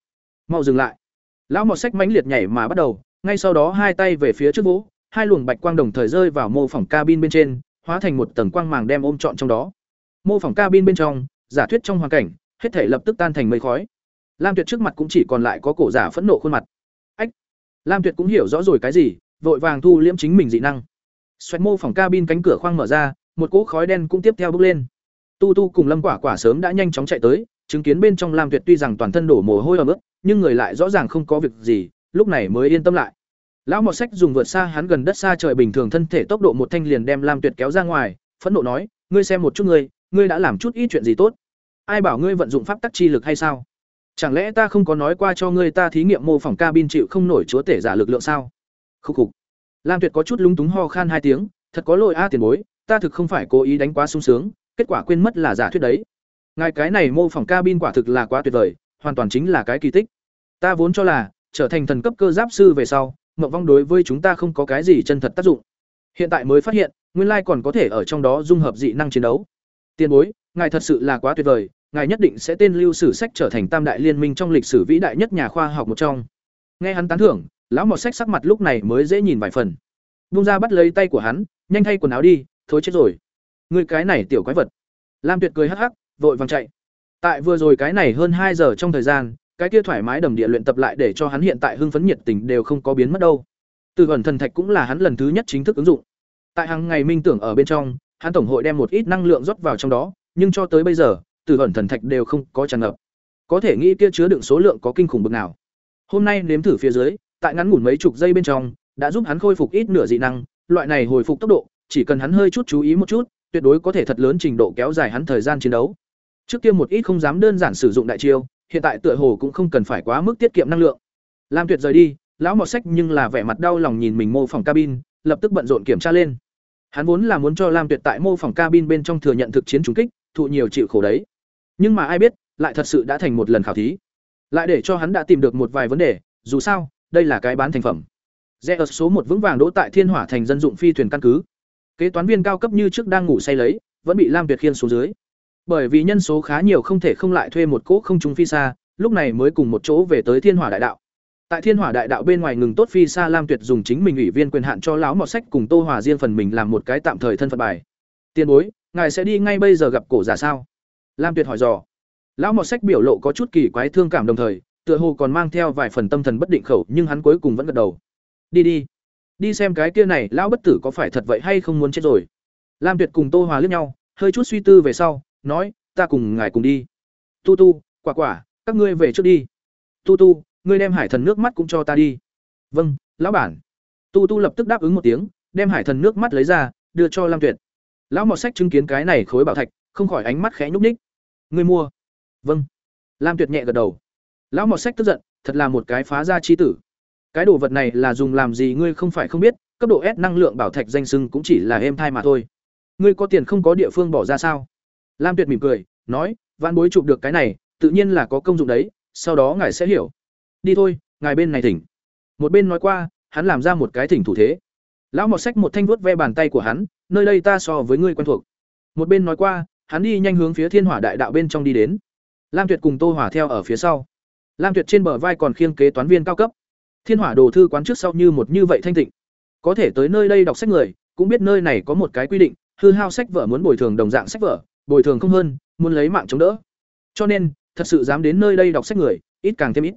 Speaker 1: Mau dừng lại. Lão Mọt Sách mãnh liệt nhảy mà bắt đầu, ngay sau đó hai tay về phía trước vỗ, hai luồng bạch quang đồng thời rơi vào mô phỏng cabin bên trên, hóa thành một tầng quang màng đem ôm trọn trong đó. Mô phỏng cabin bên trong, giả thuyết trong hoàn cảnh, hết thể lập tức tan thành mây khói. Lam Tuyệt trước mặt cũng chỉ còn lại có cổ giả phẫn nộ khuôn mặt. Ách. Lam Tuyệt cũng hiểu rõ rồi cái gì, vội vàng thu liễm chính mình dị năng xoẹt mô phỏng cabin cánh cửa khoang mở ra một cỗ khói đen cũng tiếp theo bốc lên tu tu cùng lâm quả quả sớm đã nhanh chóng chạy tới chứng kiến bên trong lam tuyệt tuy rằng toàn thân đổ mồ hôi ẩm ướt nhưng người lại rõ ràng không có việc gì lúc này mới yên tâm lại lão mọt sách dùng vượt xa hắn gần đất xa trời bình thường thân thể tốc độ một thanh liền đem lam tuyệt kéo ra ngoài phẫn nộ nói ngươi xem một chút ngươi ngươi đã làm chút ít chuyện gì tốt ai bảo ngươi vận dụng pháp tắc chi lực hay sao? Chẳng lẽ ta không có nói qua cho ngươi ta thí nghiệm mô phỏng cabin chịu không nổi chúa tể giả lực lượng sao? Khúc khục. Lam tuyệt có chút lúng túng ho khan hai tiếng, thật có lỗi a tiền bối, ta thực không phải cố ý đánh quá sung sướng, kết quả quên mất là giả thuyết đấy. Ngài cái này mô phỏng cabin quả thực là quá tuyệt vời, hoàn toàn chính là cái kỳ tích. Ta vốn cho là, trở thành thần cấp cơ giáp sư về sau, mộng vong đối với chúng ta không có cái gì chân thật tác dụng. Hiện tại mới phát hiện, nguyên lai còn có thể ở trong đó dung hợp dị năng chiến đấu. Tiền bối ngài thật sự là quá tuyệt vời, ngài nhất định sẽ tên lưu sử sách trở thành tam đại liên minh trong lịch sử vĩ đại nhất nhà khoa học một trong. Nghe hắn tán thưởng, lão mọt sách sắc mặt lúc này mới dễ nhìn vài phần. Bung ra bắt lấy tay của hắn, nhanh thay quần áo đi thối chết rồi. Người cái này tiểu quái vật. Lam tuyệt cười hắc hắc, vội vàng chạy. Tại vừa rồi cái này hơn hai giờ trong thời gian, cái kia thoải mái đầm địa luyện tập lại để cho hắn hiện tại hưng phấn nhiệt tình đều không có biến mất đâu. Từ ẩn thần thạch cũng là hắn lần thứ nhất chính thức ứng dụng. Tại hàng ngày minh tưởng ở bên trong, hắn tổng hội đem một ít năng lượng rót vào trong đó nhưng cho tới bây giờ từ ẩn thần thạch đều không có tràn ngập. Có thể nghĩ kia chứa đựng số lượng có kinh khủng bực nào. Hôm nay nếm thử phía dưới, tại ngắn ngủn mấy chục giây bên trong, đã giúp hắn khôi phục ít nửa dị năng, loại này hồi phục tốc độ, chỉ cần hắn hơi chút chú ý một chút, tuyệt đối có thể thật lớn trình độ kéo dài hắn thời gian chiến đấu. Trước kia một ít không dám đơn giản sử dụng đại chiêu, hiện tại tựa hồ cũng không cần phải quá mức tiết kiệm năng lượng. Lam Tuyệt rời đi, lão mọt sách nhưng là vẻ mặt đau lòng nhìn mình mô phỏng cabin, lập tức bận rộn kiểm tra lên. Hắn vốn là muốn cho Lam Tuyệt tại mô phỏng cabin bên trong thừa nhận thực chiến trúng kích, thụ nhiều chịu khổ đấy. Nhưng mà ai biết, lại thật sự đã thành một lần khảo thí. Lại để cho hắn đã tìm được một vài vấn đề, dù sao, đây là cái bán thành phẩm. Zeus số một vững vàng đỗ tại Thiên Hỏa thành dân dụng phi thuyền căn cứ. Kế toán viên cao cấp như trước đang ngủ say lấy, vẫn bị Lam Tuyệt khiên xuống dưới. Bởi vì nhân số khá nhiều không thể không lại thuê một cỗ không trung phi xa, lúc này mới cùng một chỗ về tới Thiên Hỏa đại đạo. Tại Thiên Hỏa đại đạo bên ngoài ngừng tốt phi xa Lam Tuyệt dùng chính mình ủy viên quyền hạn cho lão mọt sách cùng Tô Hòa riêng phần mình làm một cái tạm thời thân phận bài. Tiên bối, ngài sẽ đi ngay bây giờ gặp cổ giả sao? Lam Tuyệt hỏi dò. Lão mọt sách biểu lộ có chút kỳ quái thương cảm đồng thời, tựa hồ còn mang theo vài phần tâm thần bất định khẩu, nhưng hắn cuối cùng vẫn gật đầu. Đi đi, đi xem cái kia này, lão bất tử có phải thật vậy hay không muốn chết rồi. Lam Tuyệt cùng Tô Hòa liếc nhau, hơi chút suy tư về sau, nói, ta cùng ngài cùng đi. Tu Tu, quả quả, các ngươi về trước đi. Tu Tu, ngươi đem hải thần nước mắt cũng cho ta đi. Vâng, lão bản. Tu Tu lập tức đáp ứng một tiếng, đem hải thần nước mắt lấy ra, đưa cho Lam Tuyệt. Lão mọt sách chứng kiến cái này khối bảo thạch, không khỏi ánh mắt khẽ nhúc nhích. Ngươi mua? Vâng. Lam Tuyệt nhẹ gật đầu. Lão mọt sách tức giận, thật là một cái phá ra chi tử. Cái đồ vật này là dùng làm gì ngươi không phải không biết, cấp độ S năng lượng bảo thạch danh sưng cũng chỉ là êm thai mà thôi. Ngươi có tiền không có địa phương bỏ ra sao? Lam Tuyệt mỉm cười, nói, vạn bối chụp được cái này, tự nhiên là có công dụng đấy, sau đó ngài sẽ hiểu. Đi thôi, ngài bên này thỉnh. Một bên nói qua, hắn làm ra một cái thỉnh thủ thế. Lão mọt sách một thanh vuốt ve bàn tay của hắn, nơi đây ta so với ngươi quen thuộc. Một bên nói qua, hắn đi nhanh hướng phía Thiên Hỏa Đại Đạo bên trong đi đến. Lam Tuyệt cùng Tô Hỏa theo ở phía sau. Lam Tuyệt trên bờ vai còn khiêng kế toán viên cao cấp. Thiên Hỏa Đồ thư quán trước sau như một như vậy thanh tịnh. Có thể tới nơi đây đọc sách người, cũng biết nơi này có một cái quy định, hư hao sách vở muốn bồi thường đồng dạng sách vở, bồi thường không hơn, muốn lấy mạng chống đỡ. Cho nên, thật sự dám đến nơi đây đọc sách người, ít càng thêm ít.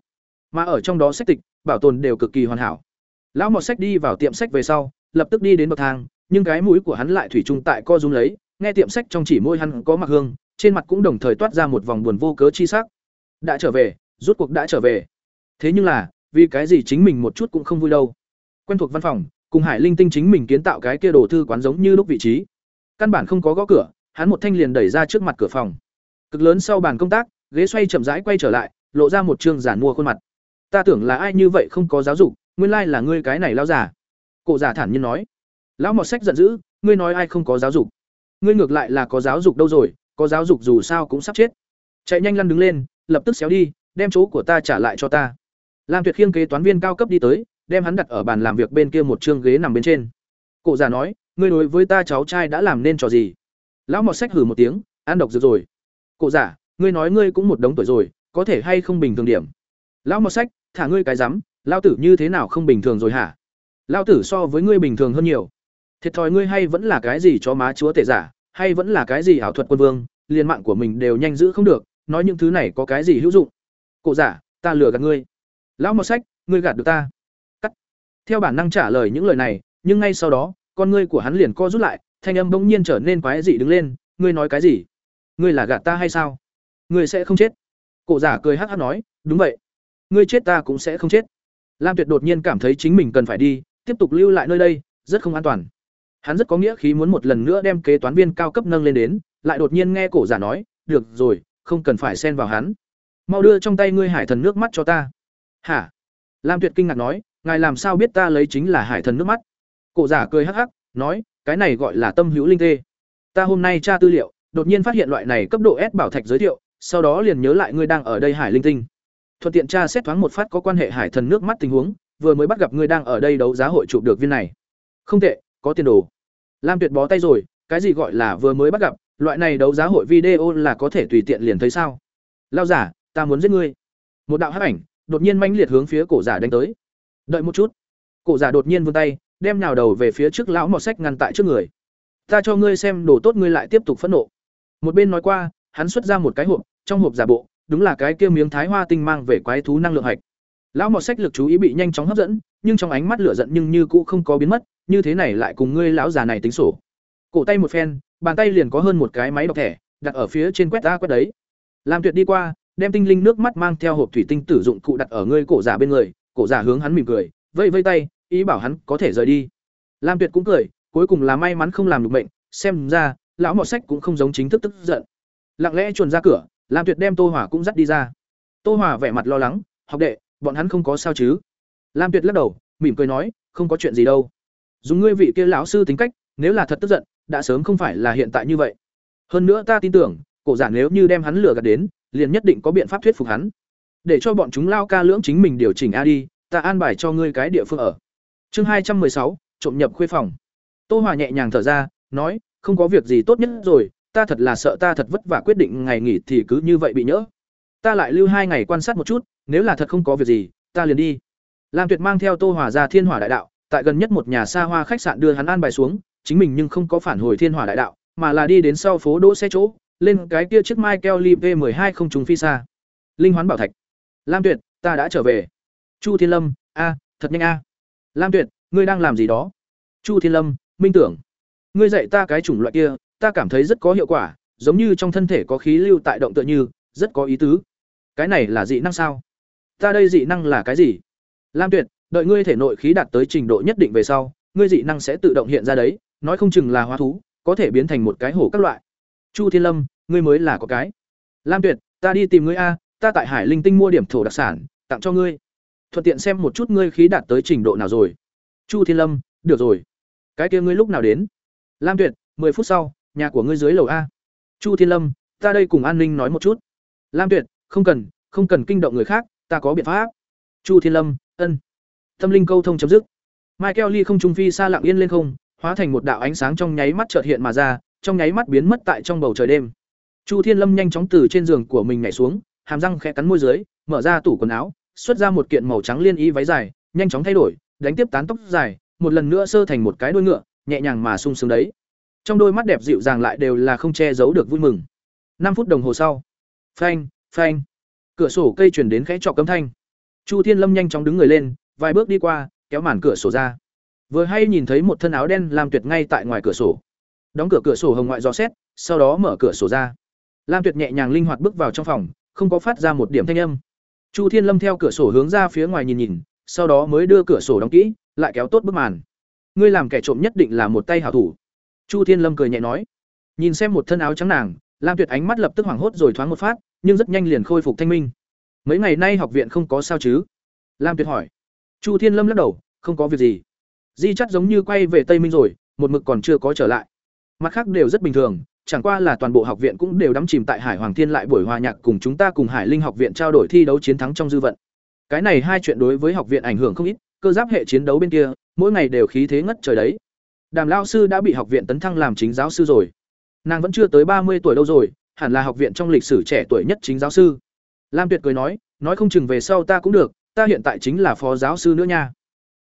Speaker 1: Mà ở trong đó sách tịch, bảo tồn đều cực kỳ hoàn hảo. Lão Mọt Sách đi vào tiệm sách về sau, lập tức đi đến bậc thang, nhưng cái mũi của hắn lại thủy chung tại co rúm lấy, nghe tiệm sách trong chỉ môi hắn có mặc hương, trên mặt cũng đồng thời toát ra một vòng buồn vô cớ chi sắc. Đã trở về, rút cuộc đã trở về. Thế nhưng là, vì cái gì chính mình một chút cũng không vui đâu. Quen thuộc văn phòng, cùng Hải Linh Tinh chính mình kiến tạo cái kia đồ thư quán giống như lúc vị trí. Căn bản không có gõ cửa, hắn một thanh liền đẩy ra trước mặt cửa phòng. Cực lớn sau bàn công tác, ghế xoay chậm rãi quay trở lại, lộ ra một trương giản mua khuôn mặt. Ta tưởng là ai như vậy không có giáo dục, nguyên lai là ngươi cái này lão giả. Cổ giả thản nhiên nói. Lão mọt sách giận dữ, ngươi nói ai không có giáo dục? Ngươi ngược lại là có giáo dục đâu rồi, có giáo dục dù sao cũng sắp chết. Chạy nhanh lăn đứng lên, lập tức xéo đi, đem chỗ của ta trả lại cho ta. Lam Tuyệt khiêng kế toán viên cao cấp đi tới, đem hắn đặt ở bàn làm việc bên kia một trương ghế nằm bên trên. cụ giả nói, ngươi đối với ta cháu trai đã làm nên trò gì? Lão mọt sách hử một tiếng, ăn độc dược rồi. cụ giả, ngươi nói ngươi cũng một đống tuổi rồi, có thể hay không bình thường điểm? Lão mọt sách, thả ngươi cái rắm, lao tử như thế nào không bình thường rồi hả? lao tử so với ngươi bình thường hơn nhiều. Thiệt thòi ngươi hay vẫn là cái gì cho má chúa tể giả, hay vẫn là cái gì ảo thuật quân vương, liền mạng của mình đều nhanh giữ không được, nói những thứ này có cái gì hữu dụng? Cụ giả, ta lừa gạt ngươi. Lão mọt sách, ngươi gạt được ta. Cắt. Theo bản năng trả lời những lời này, nhưng ngay sau đó, con ngươi của hắn liền co rút lại, thanh âm bỗng nhiên trở nên quái dị đứng lên, ngươi nói cái gì? Ngươi là gạt ta hay sao? Ngươi sẽ không chết. cụ giả cười hắc hắc nói, đúng vậy. Ngươi chết ta cũng sẽ không chết. Lam Tuyệt đột nhiên cảm thấy chính mình cần phải đi, tiếp tục lưu lại nơi đây, rất không an toàn. Hắn rất có nghĩa khí muốn một lần nữa đem kế toán viên cao cấp nâng lên đến, lại đột nhiên nghe cổ giả nói, "Được rồi, không cần phải xen vào hắn. Mau đưa trong tay ngươi hải thần nước mắt cho ta." "Hả?" Lam Tuyệt kinh ngạc nói, "Ngài làm sao biết ta lấy chính là hải thần nước mắt?" Cổ giả cười hắc hắc, nói, "Cái này gọi là tâm hữu linh tê. Ta hôm nay tra tư liệu, đột nhiên phát hiện loại này cấp độ S bảo thạch giới thiệu, sau đó liền nhớ lại ngươi đang ở đây hải linh tinh. Thuận tiện tra xét thoáng một phát có quan hệ hải thần nước mắt tình huống, vừa mới bắt gặp ngươi đang ở đây đấu giá hội chụp được viên này. Không tệ, có tiền đồ. Lam Tuyệt bó tay rồi, cái gì gọi là vừa mới bắt gặp, loại này đấu giá hội video là có thể tùy tiện liền thấy sao? Lao giả, ta muốn giết ngươi. Một đạo hắc ảnh, đột nhiên manh liệt hướng phía cổ giả đánh tới. Đợi một chút. Cổ giả đột nhiên vươn tay, đem nhào đầu về phía trước lão mọt sách ngăn tại trước người. Ta cho ngươi xem đồ tốt ngươi lại tiếp tục phẫn nộ. Một bên nói qua, hắn xuất ra một cái hộp, trong hộp giả bộ, đúng là cái kia miếng thái hoa tinh mang về quái thú năng lượng hạch. Lão mọt sách lực chú ý bị nhanh chóng hấp dẫn, nhưng trong ánh mắt lửa giận nhưng như cũ không có biến mất, như thế này lại cùng ngươi lão già này tính sổ. Cổ tay một phen, bàn tay liền có hơn một cái máy đọc thẻ, đặt ở phía trên quét ra quét đấy. Lam tuyệt đi qua đem tinh linh nước mắt mang theo hộp thủy tinh tử dụng cụ đặt ở ngươi cổ giả bên người cổ giả hướng hắn mỉm cười vây vây tay ý bảo hắn có thể rời đi. Lam tuyệt cũng cười cuối cùng là may mắn không làm được bệnh xem ra lão mọt sách cũng không giống chính thức tức giận. Lặng lẽ chuồn ra cửa lam tuyệt đem tô hỏa cũng dắt đi ra. Tô hỏa vẻ mặt lo lắng học đệ bọn hắn không có sao chứ? Lam tuyệt lắc đầu, mỉm cười nói, không có chuyện gì đâu. Dùng ngươi vị kia lão sư tính cách, nếu là thật tức giận, đã sớm không phải là hiện tại như vậy. Hơn nữa ta tin tưởng, cổ giả nếu như đem hắn lừa gạt đến, liền nhất định có biện pháp thuyết phục hắn. Để cho bọn chúng lao ca lưỡng chính mình điều chỉnh a đi, ta an bài cho ngươi cái địa phương ở. Chương hai trăm sáu, trộm nhập khuê phòng. Tô hòa nhẹ nhàng thở ra, nói, không có việc gì tốt nhất rồi, ta thật là sợ ta thật vất vả quyết định ngày nghỉ thì cứ như vậy bị nhỡ ta lại lưu hai ngày quan sát một chút, nếu là thật không có việc gì, ta liền đi. Lam tuyệt mang theo tô hòa ra thiên hỏa đại đạo, tại gần nhất một nhà xa hoa khách sạn đưa hắn an bài xuống, chính mình nhưng không có phản hồi thiên hỏa đại đạo, mà là đi đến sau phố đỗ xe chỗ, lên cái kia chiếc mai keo li v hai không trùng phi xa. Linh hoán bảo thạch. Lam tuyệt, ta đã trở về. Chu thiên lâm, a, thật nhanh a. Lam tuyệt, ngươi đang làm gì đó? Chu thiên lâm, minh tưởng. Ngươi dạy ta cái chủng loại kia, ta cảm thấy rất có hiệu quả, giống như trong thân thể có khí lưu tại động tựa như, rất có ý tứ cái này là dị năng sao? Ta đây dị năng là cái gì? Lam tuyệt, đợi ngươi thể nội khí đạt tới trình độ nhất định về sau, ngươi dị năng sẽ tự động hiện ra đấy, nói không chừng là hóa thú, có thể biến thành một cái hổ các loại. Chu thiên lâm, ngươi mới là có cái. Lam tuyệt, ta đi tìm ngươi a, ta tại hải linh tinh mua điểm thổ đặc sản, tặng cho ngươi. Thuận tiện xem một chút ngươi khí đạt tới trình độ nào rồi. Chu thiên lâm, được rồi. Cái kia ngươi lúc nào đến? Lam tuyệt, mười phút sau, nhà của ngươi dưới lầu a. Chu thiên lâm, ta đây cùng an ninh nói một chút. Lam tuyệt không cần không cần kinh động người khác, ta có biện pháp. Chu thiên lâm, ân. Tâm linh câu thông chấm dứt. Michael lee không trung phi xa lặng yên lên không, hóa thành một đạo ánh sáng trong nháy mắt chợt hiện mà ra, trong nháy mắt biến mất tại trong bầu trời đêm. Chu thiên lâm nhanh chóng từ trên giường của mình nhảy xuống, hàm răng khẽ cắn môi dưới, mở ra tủ quần áo, xuất ra một kiện màu trắng liên y váy dài, nhanh chóng thay đổi, đánh tiếp tán tóc dài, một lần nữa sơ thành một cái đuôi ngựa, nhẹ nhàng mà sung sướng đấy. Trong đôi mắt đẹp dịu dàng lại đều là không che giấu được vui mừng. Năm phút đồng hồ sau. Phanh phanh. Cửa sổ cây chuyển đến khẽ trọ cấm thanh. Chu thiên lâm nhanh chóng đứng người lên, vài bước đi qua, kéo màn cửa sổ ra. Vừa hay nhìn thấy một thân áo đen làm tuyệt ngay tại ngoài cửa sổ. Đóng cửa cửa sổ hồng ngoại gió xét, sau đó mở cửa sổ ra. Lam tuyệt nhẹ nhàng linh hoạt bước vào trong phòng, không có phát ra một điểm thanh âm. Chu thiên lâm theo cửa sổ hướng ra phía ngoài nhìn nhìn, sau đó mới đưa cửa sổ đóng kỹ, lại kéo tốt bức màn. Ngươi làm kẻ trộm nhất định là một tay hảo thủ. Chu thiên lâm cười nhẹ nói. Nhìn xem một thân áo trắng nàng, lam tuyệt ánh mắt lập tức hoảng hốt rồi thoáng một phát nhưng rất nhanh liền khôi phục thanh minh. Mấy ngày nay học viện không có sao chứ? Lam tuyệt hỏi. Chu thiên lâm lắc đầu, không có việc gì. Di chắt giống như quay về tây minh rồi, một mực còn chưa có trở lại. Mặt khác đều rất bình thường, chẳng qua là toàn bộ học viện cũng đều đắm chìm tại hải hoàng thiên lại buổi hòa nhạc cùng chúng ta cùng hải linh học viện trao đổi thi đấu chiến thắng trong dư vận. Cái này hai chuyện đối với học viện ảnh hưởng không ít, cơ giáp hệ chiến đấu bên kia, mỗi ngày đều khí thế ngất trời đấy. Đàm lao sư đã bị học viện tấn thăng làm chính giáo sư rồi. Nàng vẫn chưa tới ba mươi tuổi đâu rồi hẳn là học viện trong lịch sử trẻ tuổi nhất chính giáo sư. Lam tuyệt cười nói nói không chừng về sau ta cũng được, ta hiện tại chính là phó giáo sư nữa nha.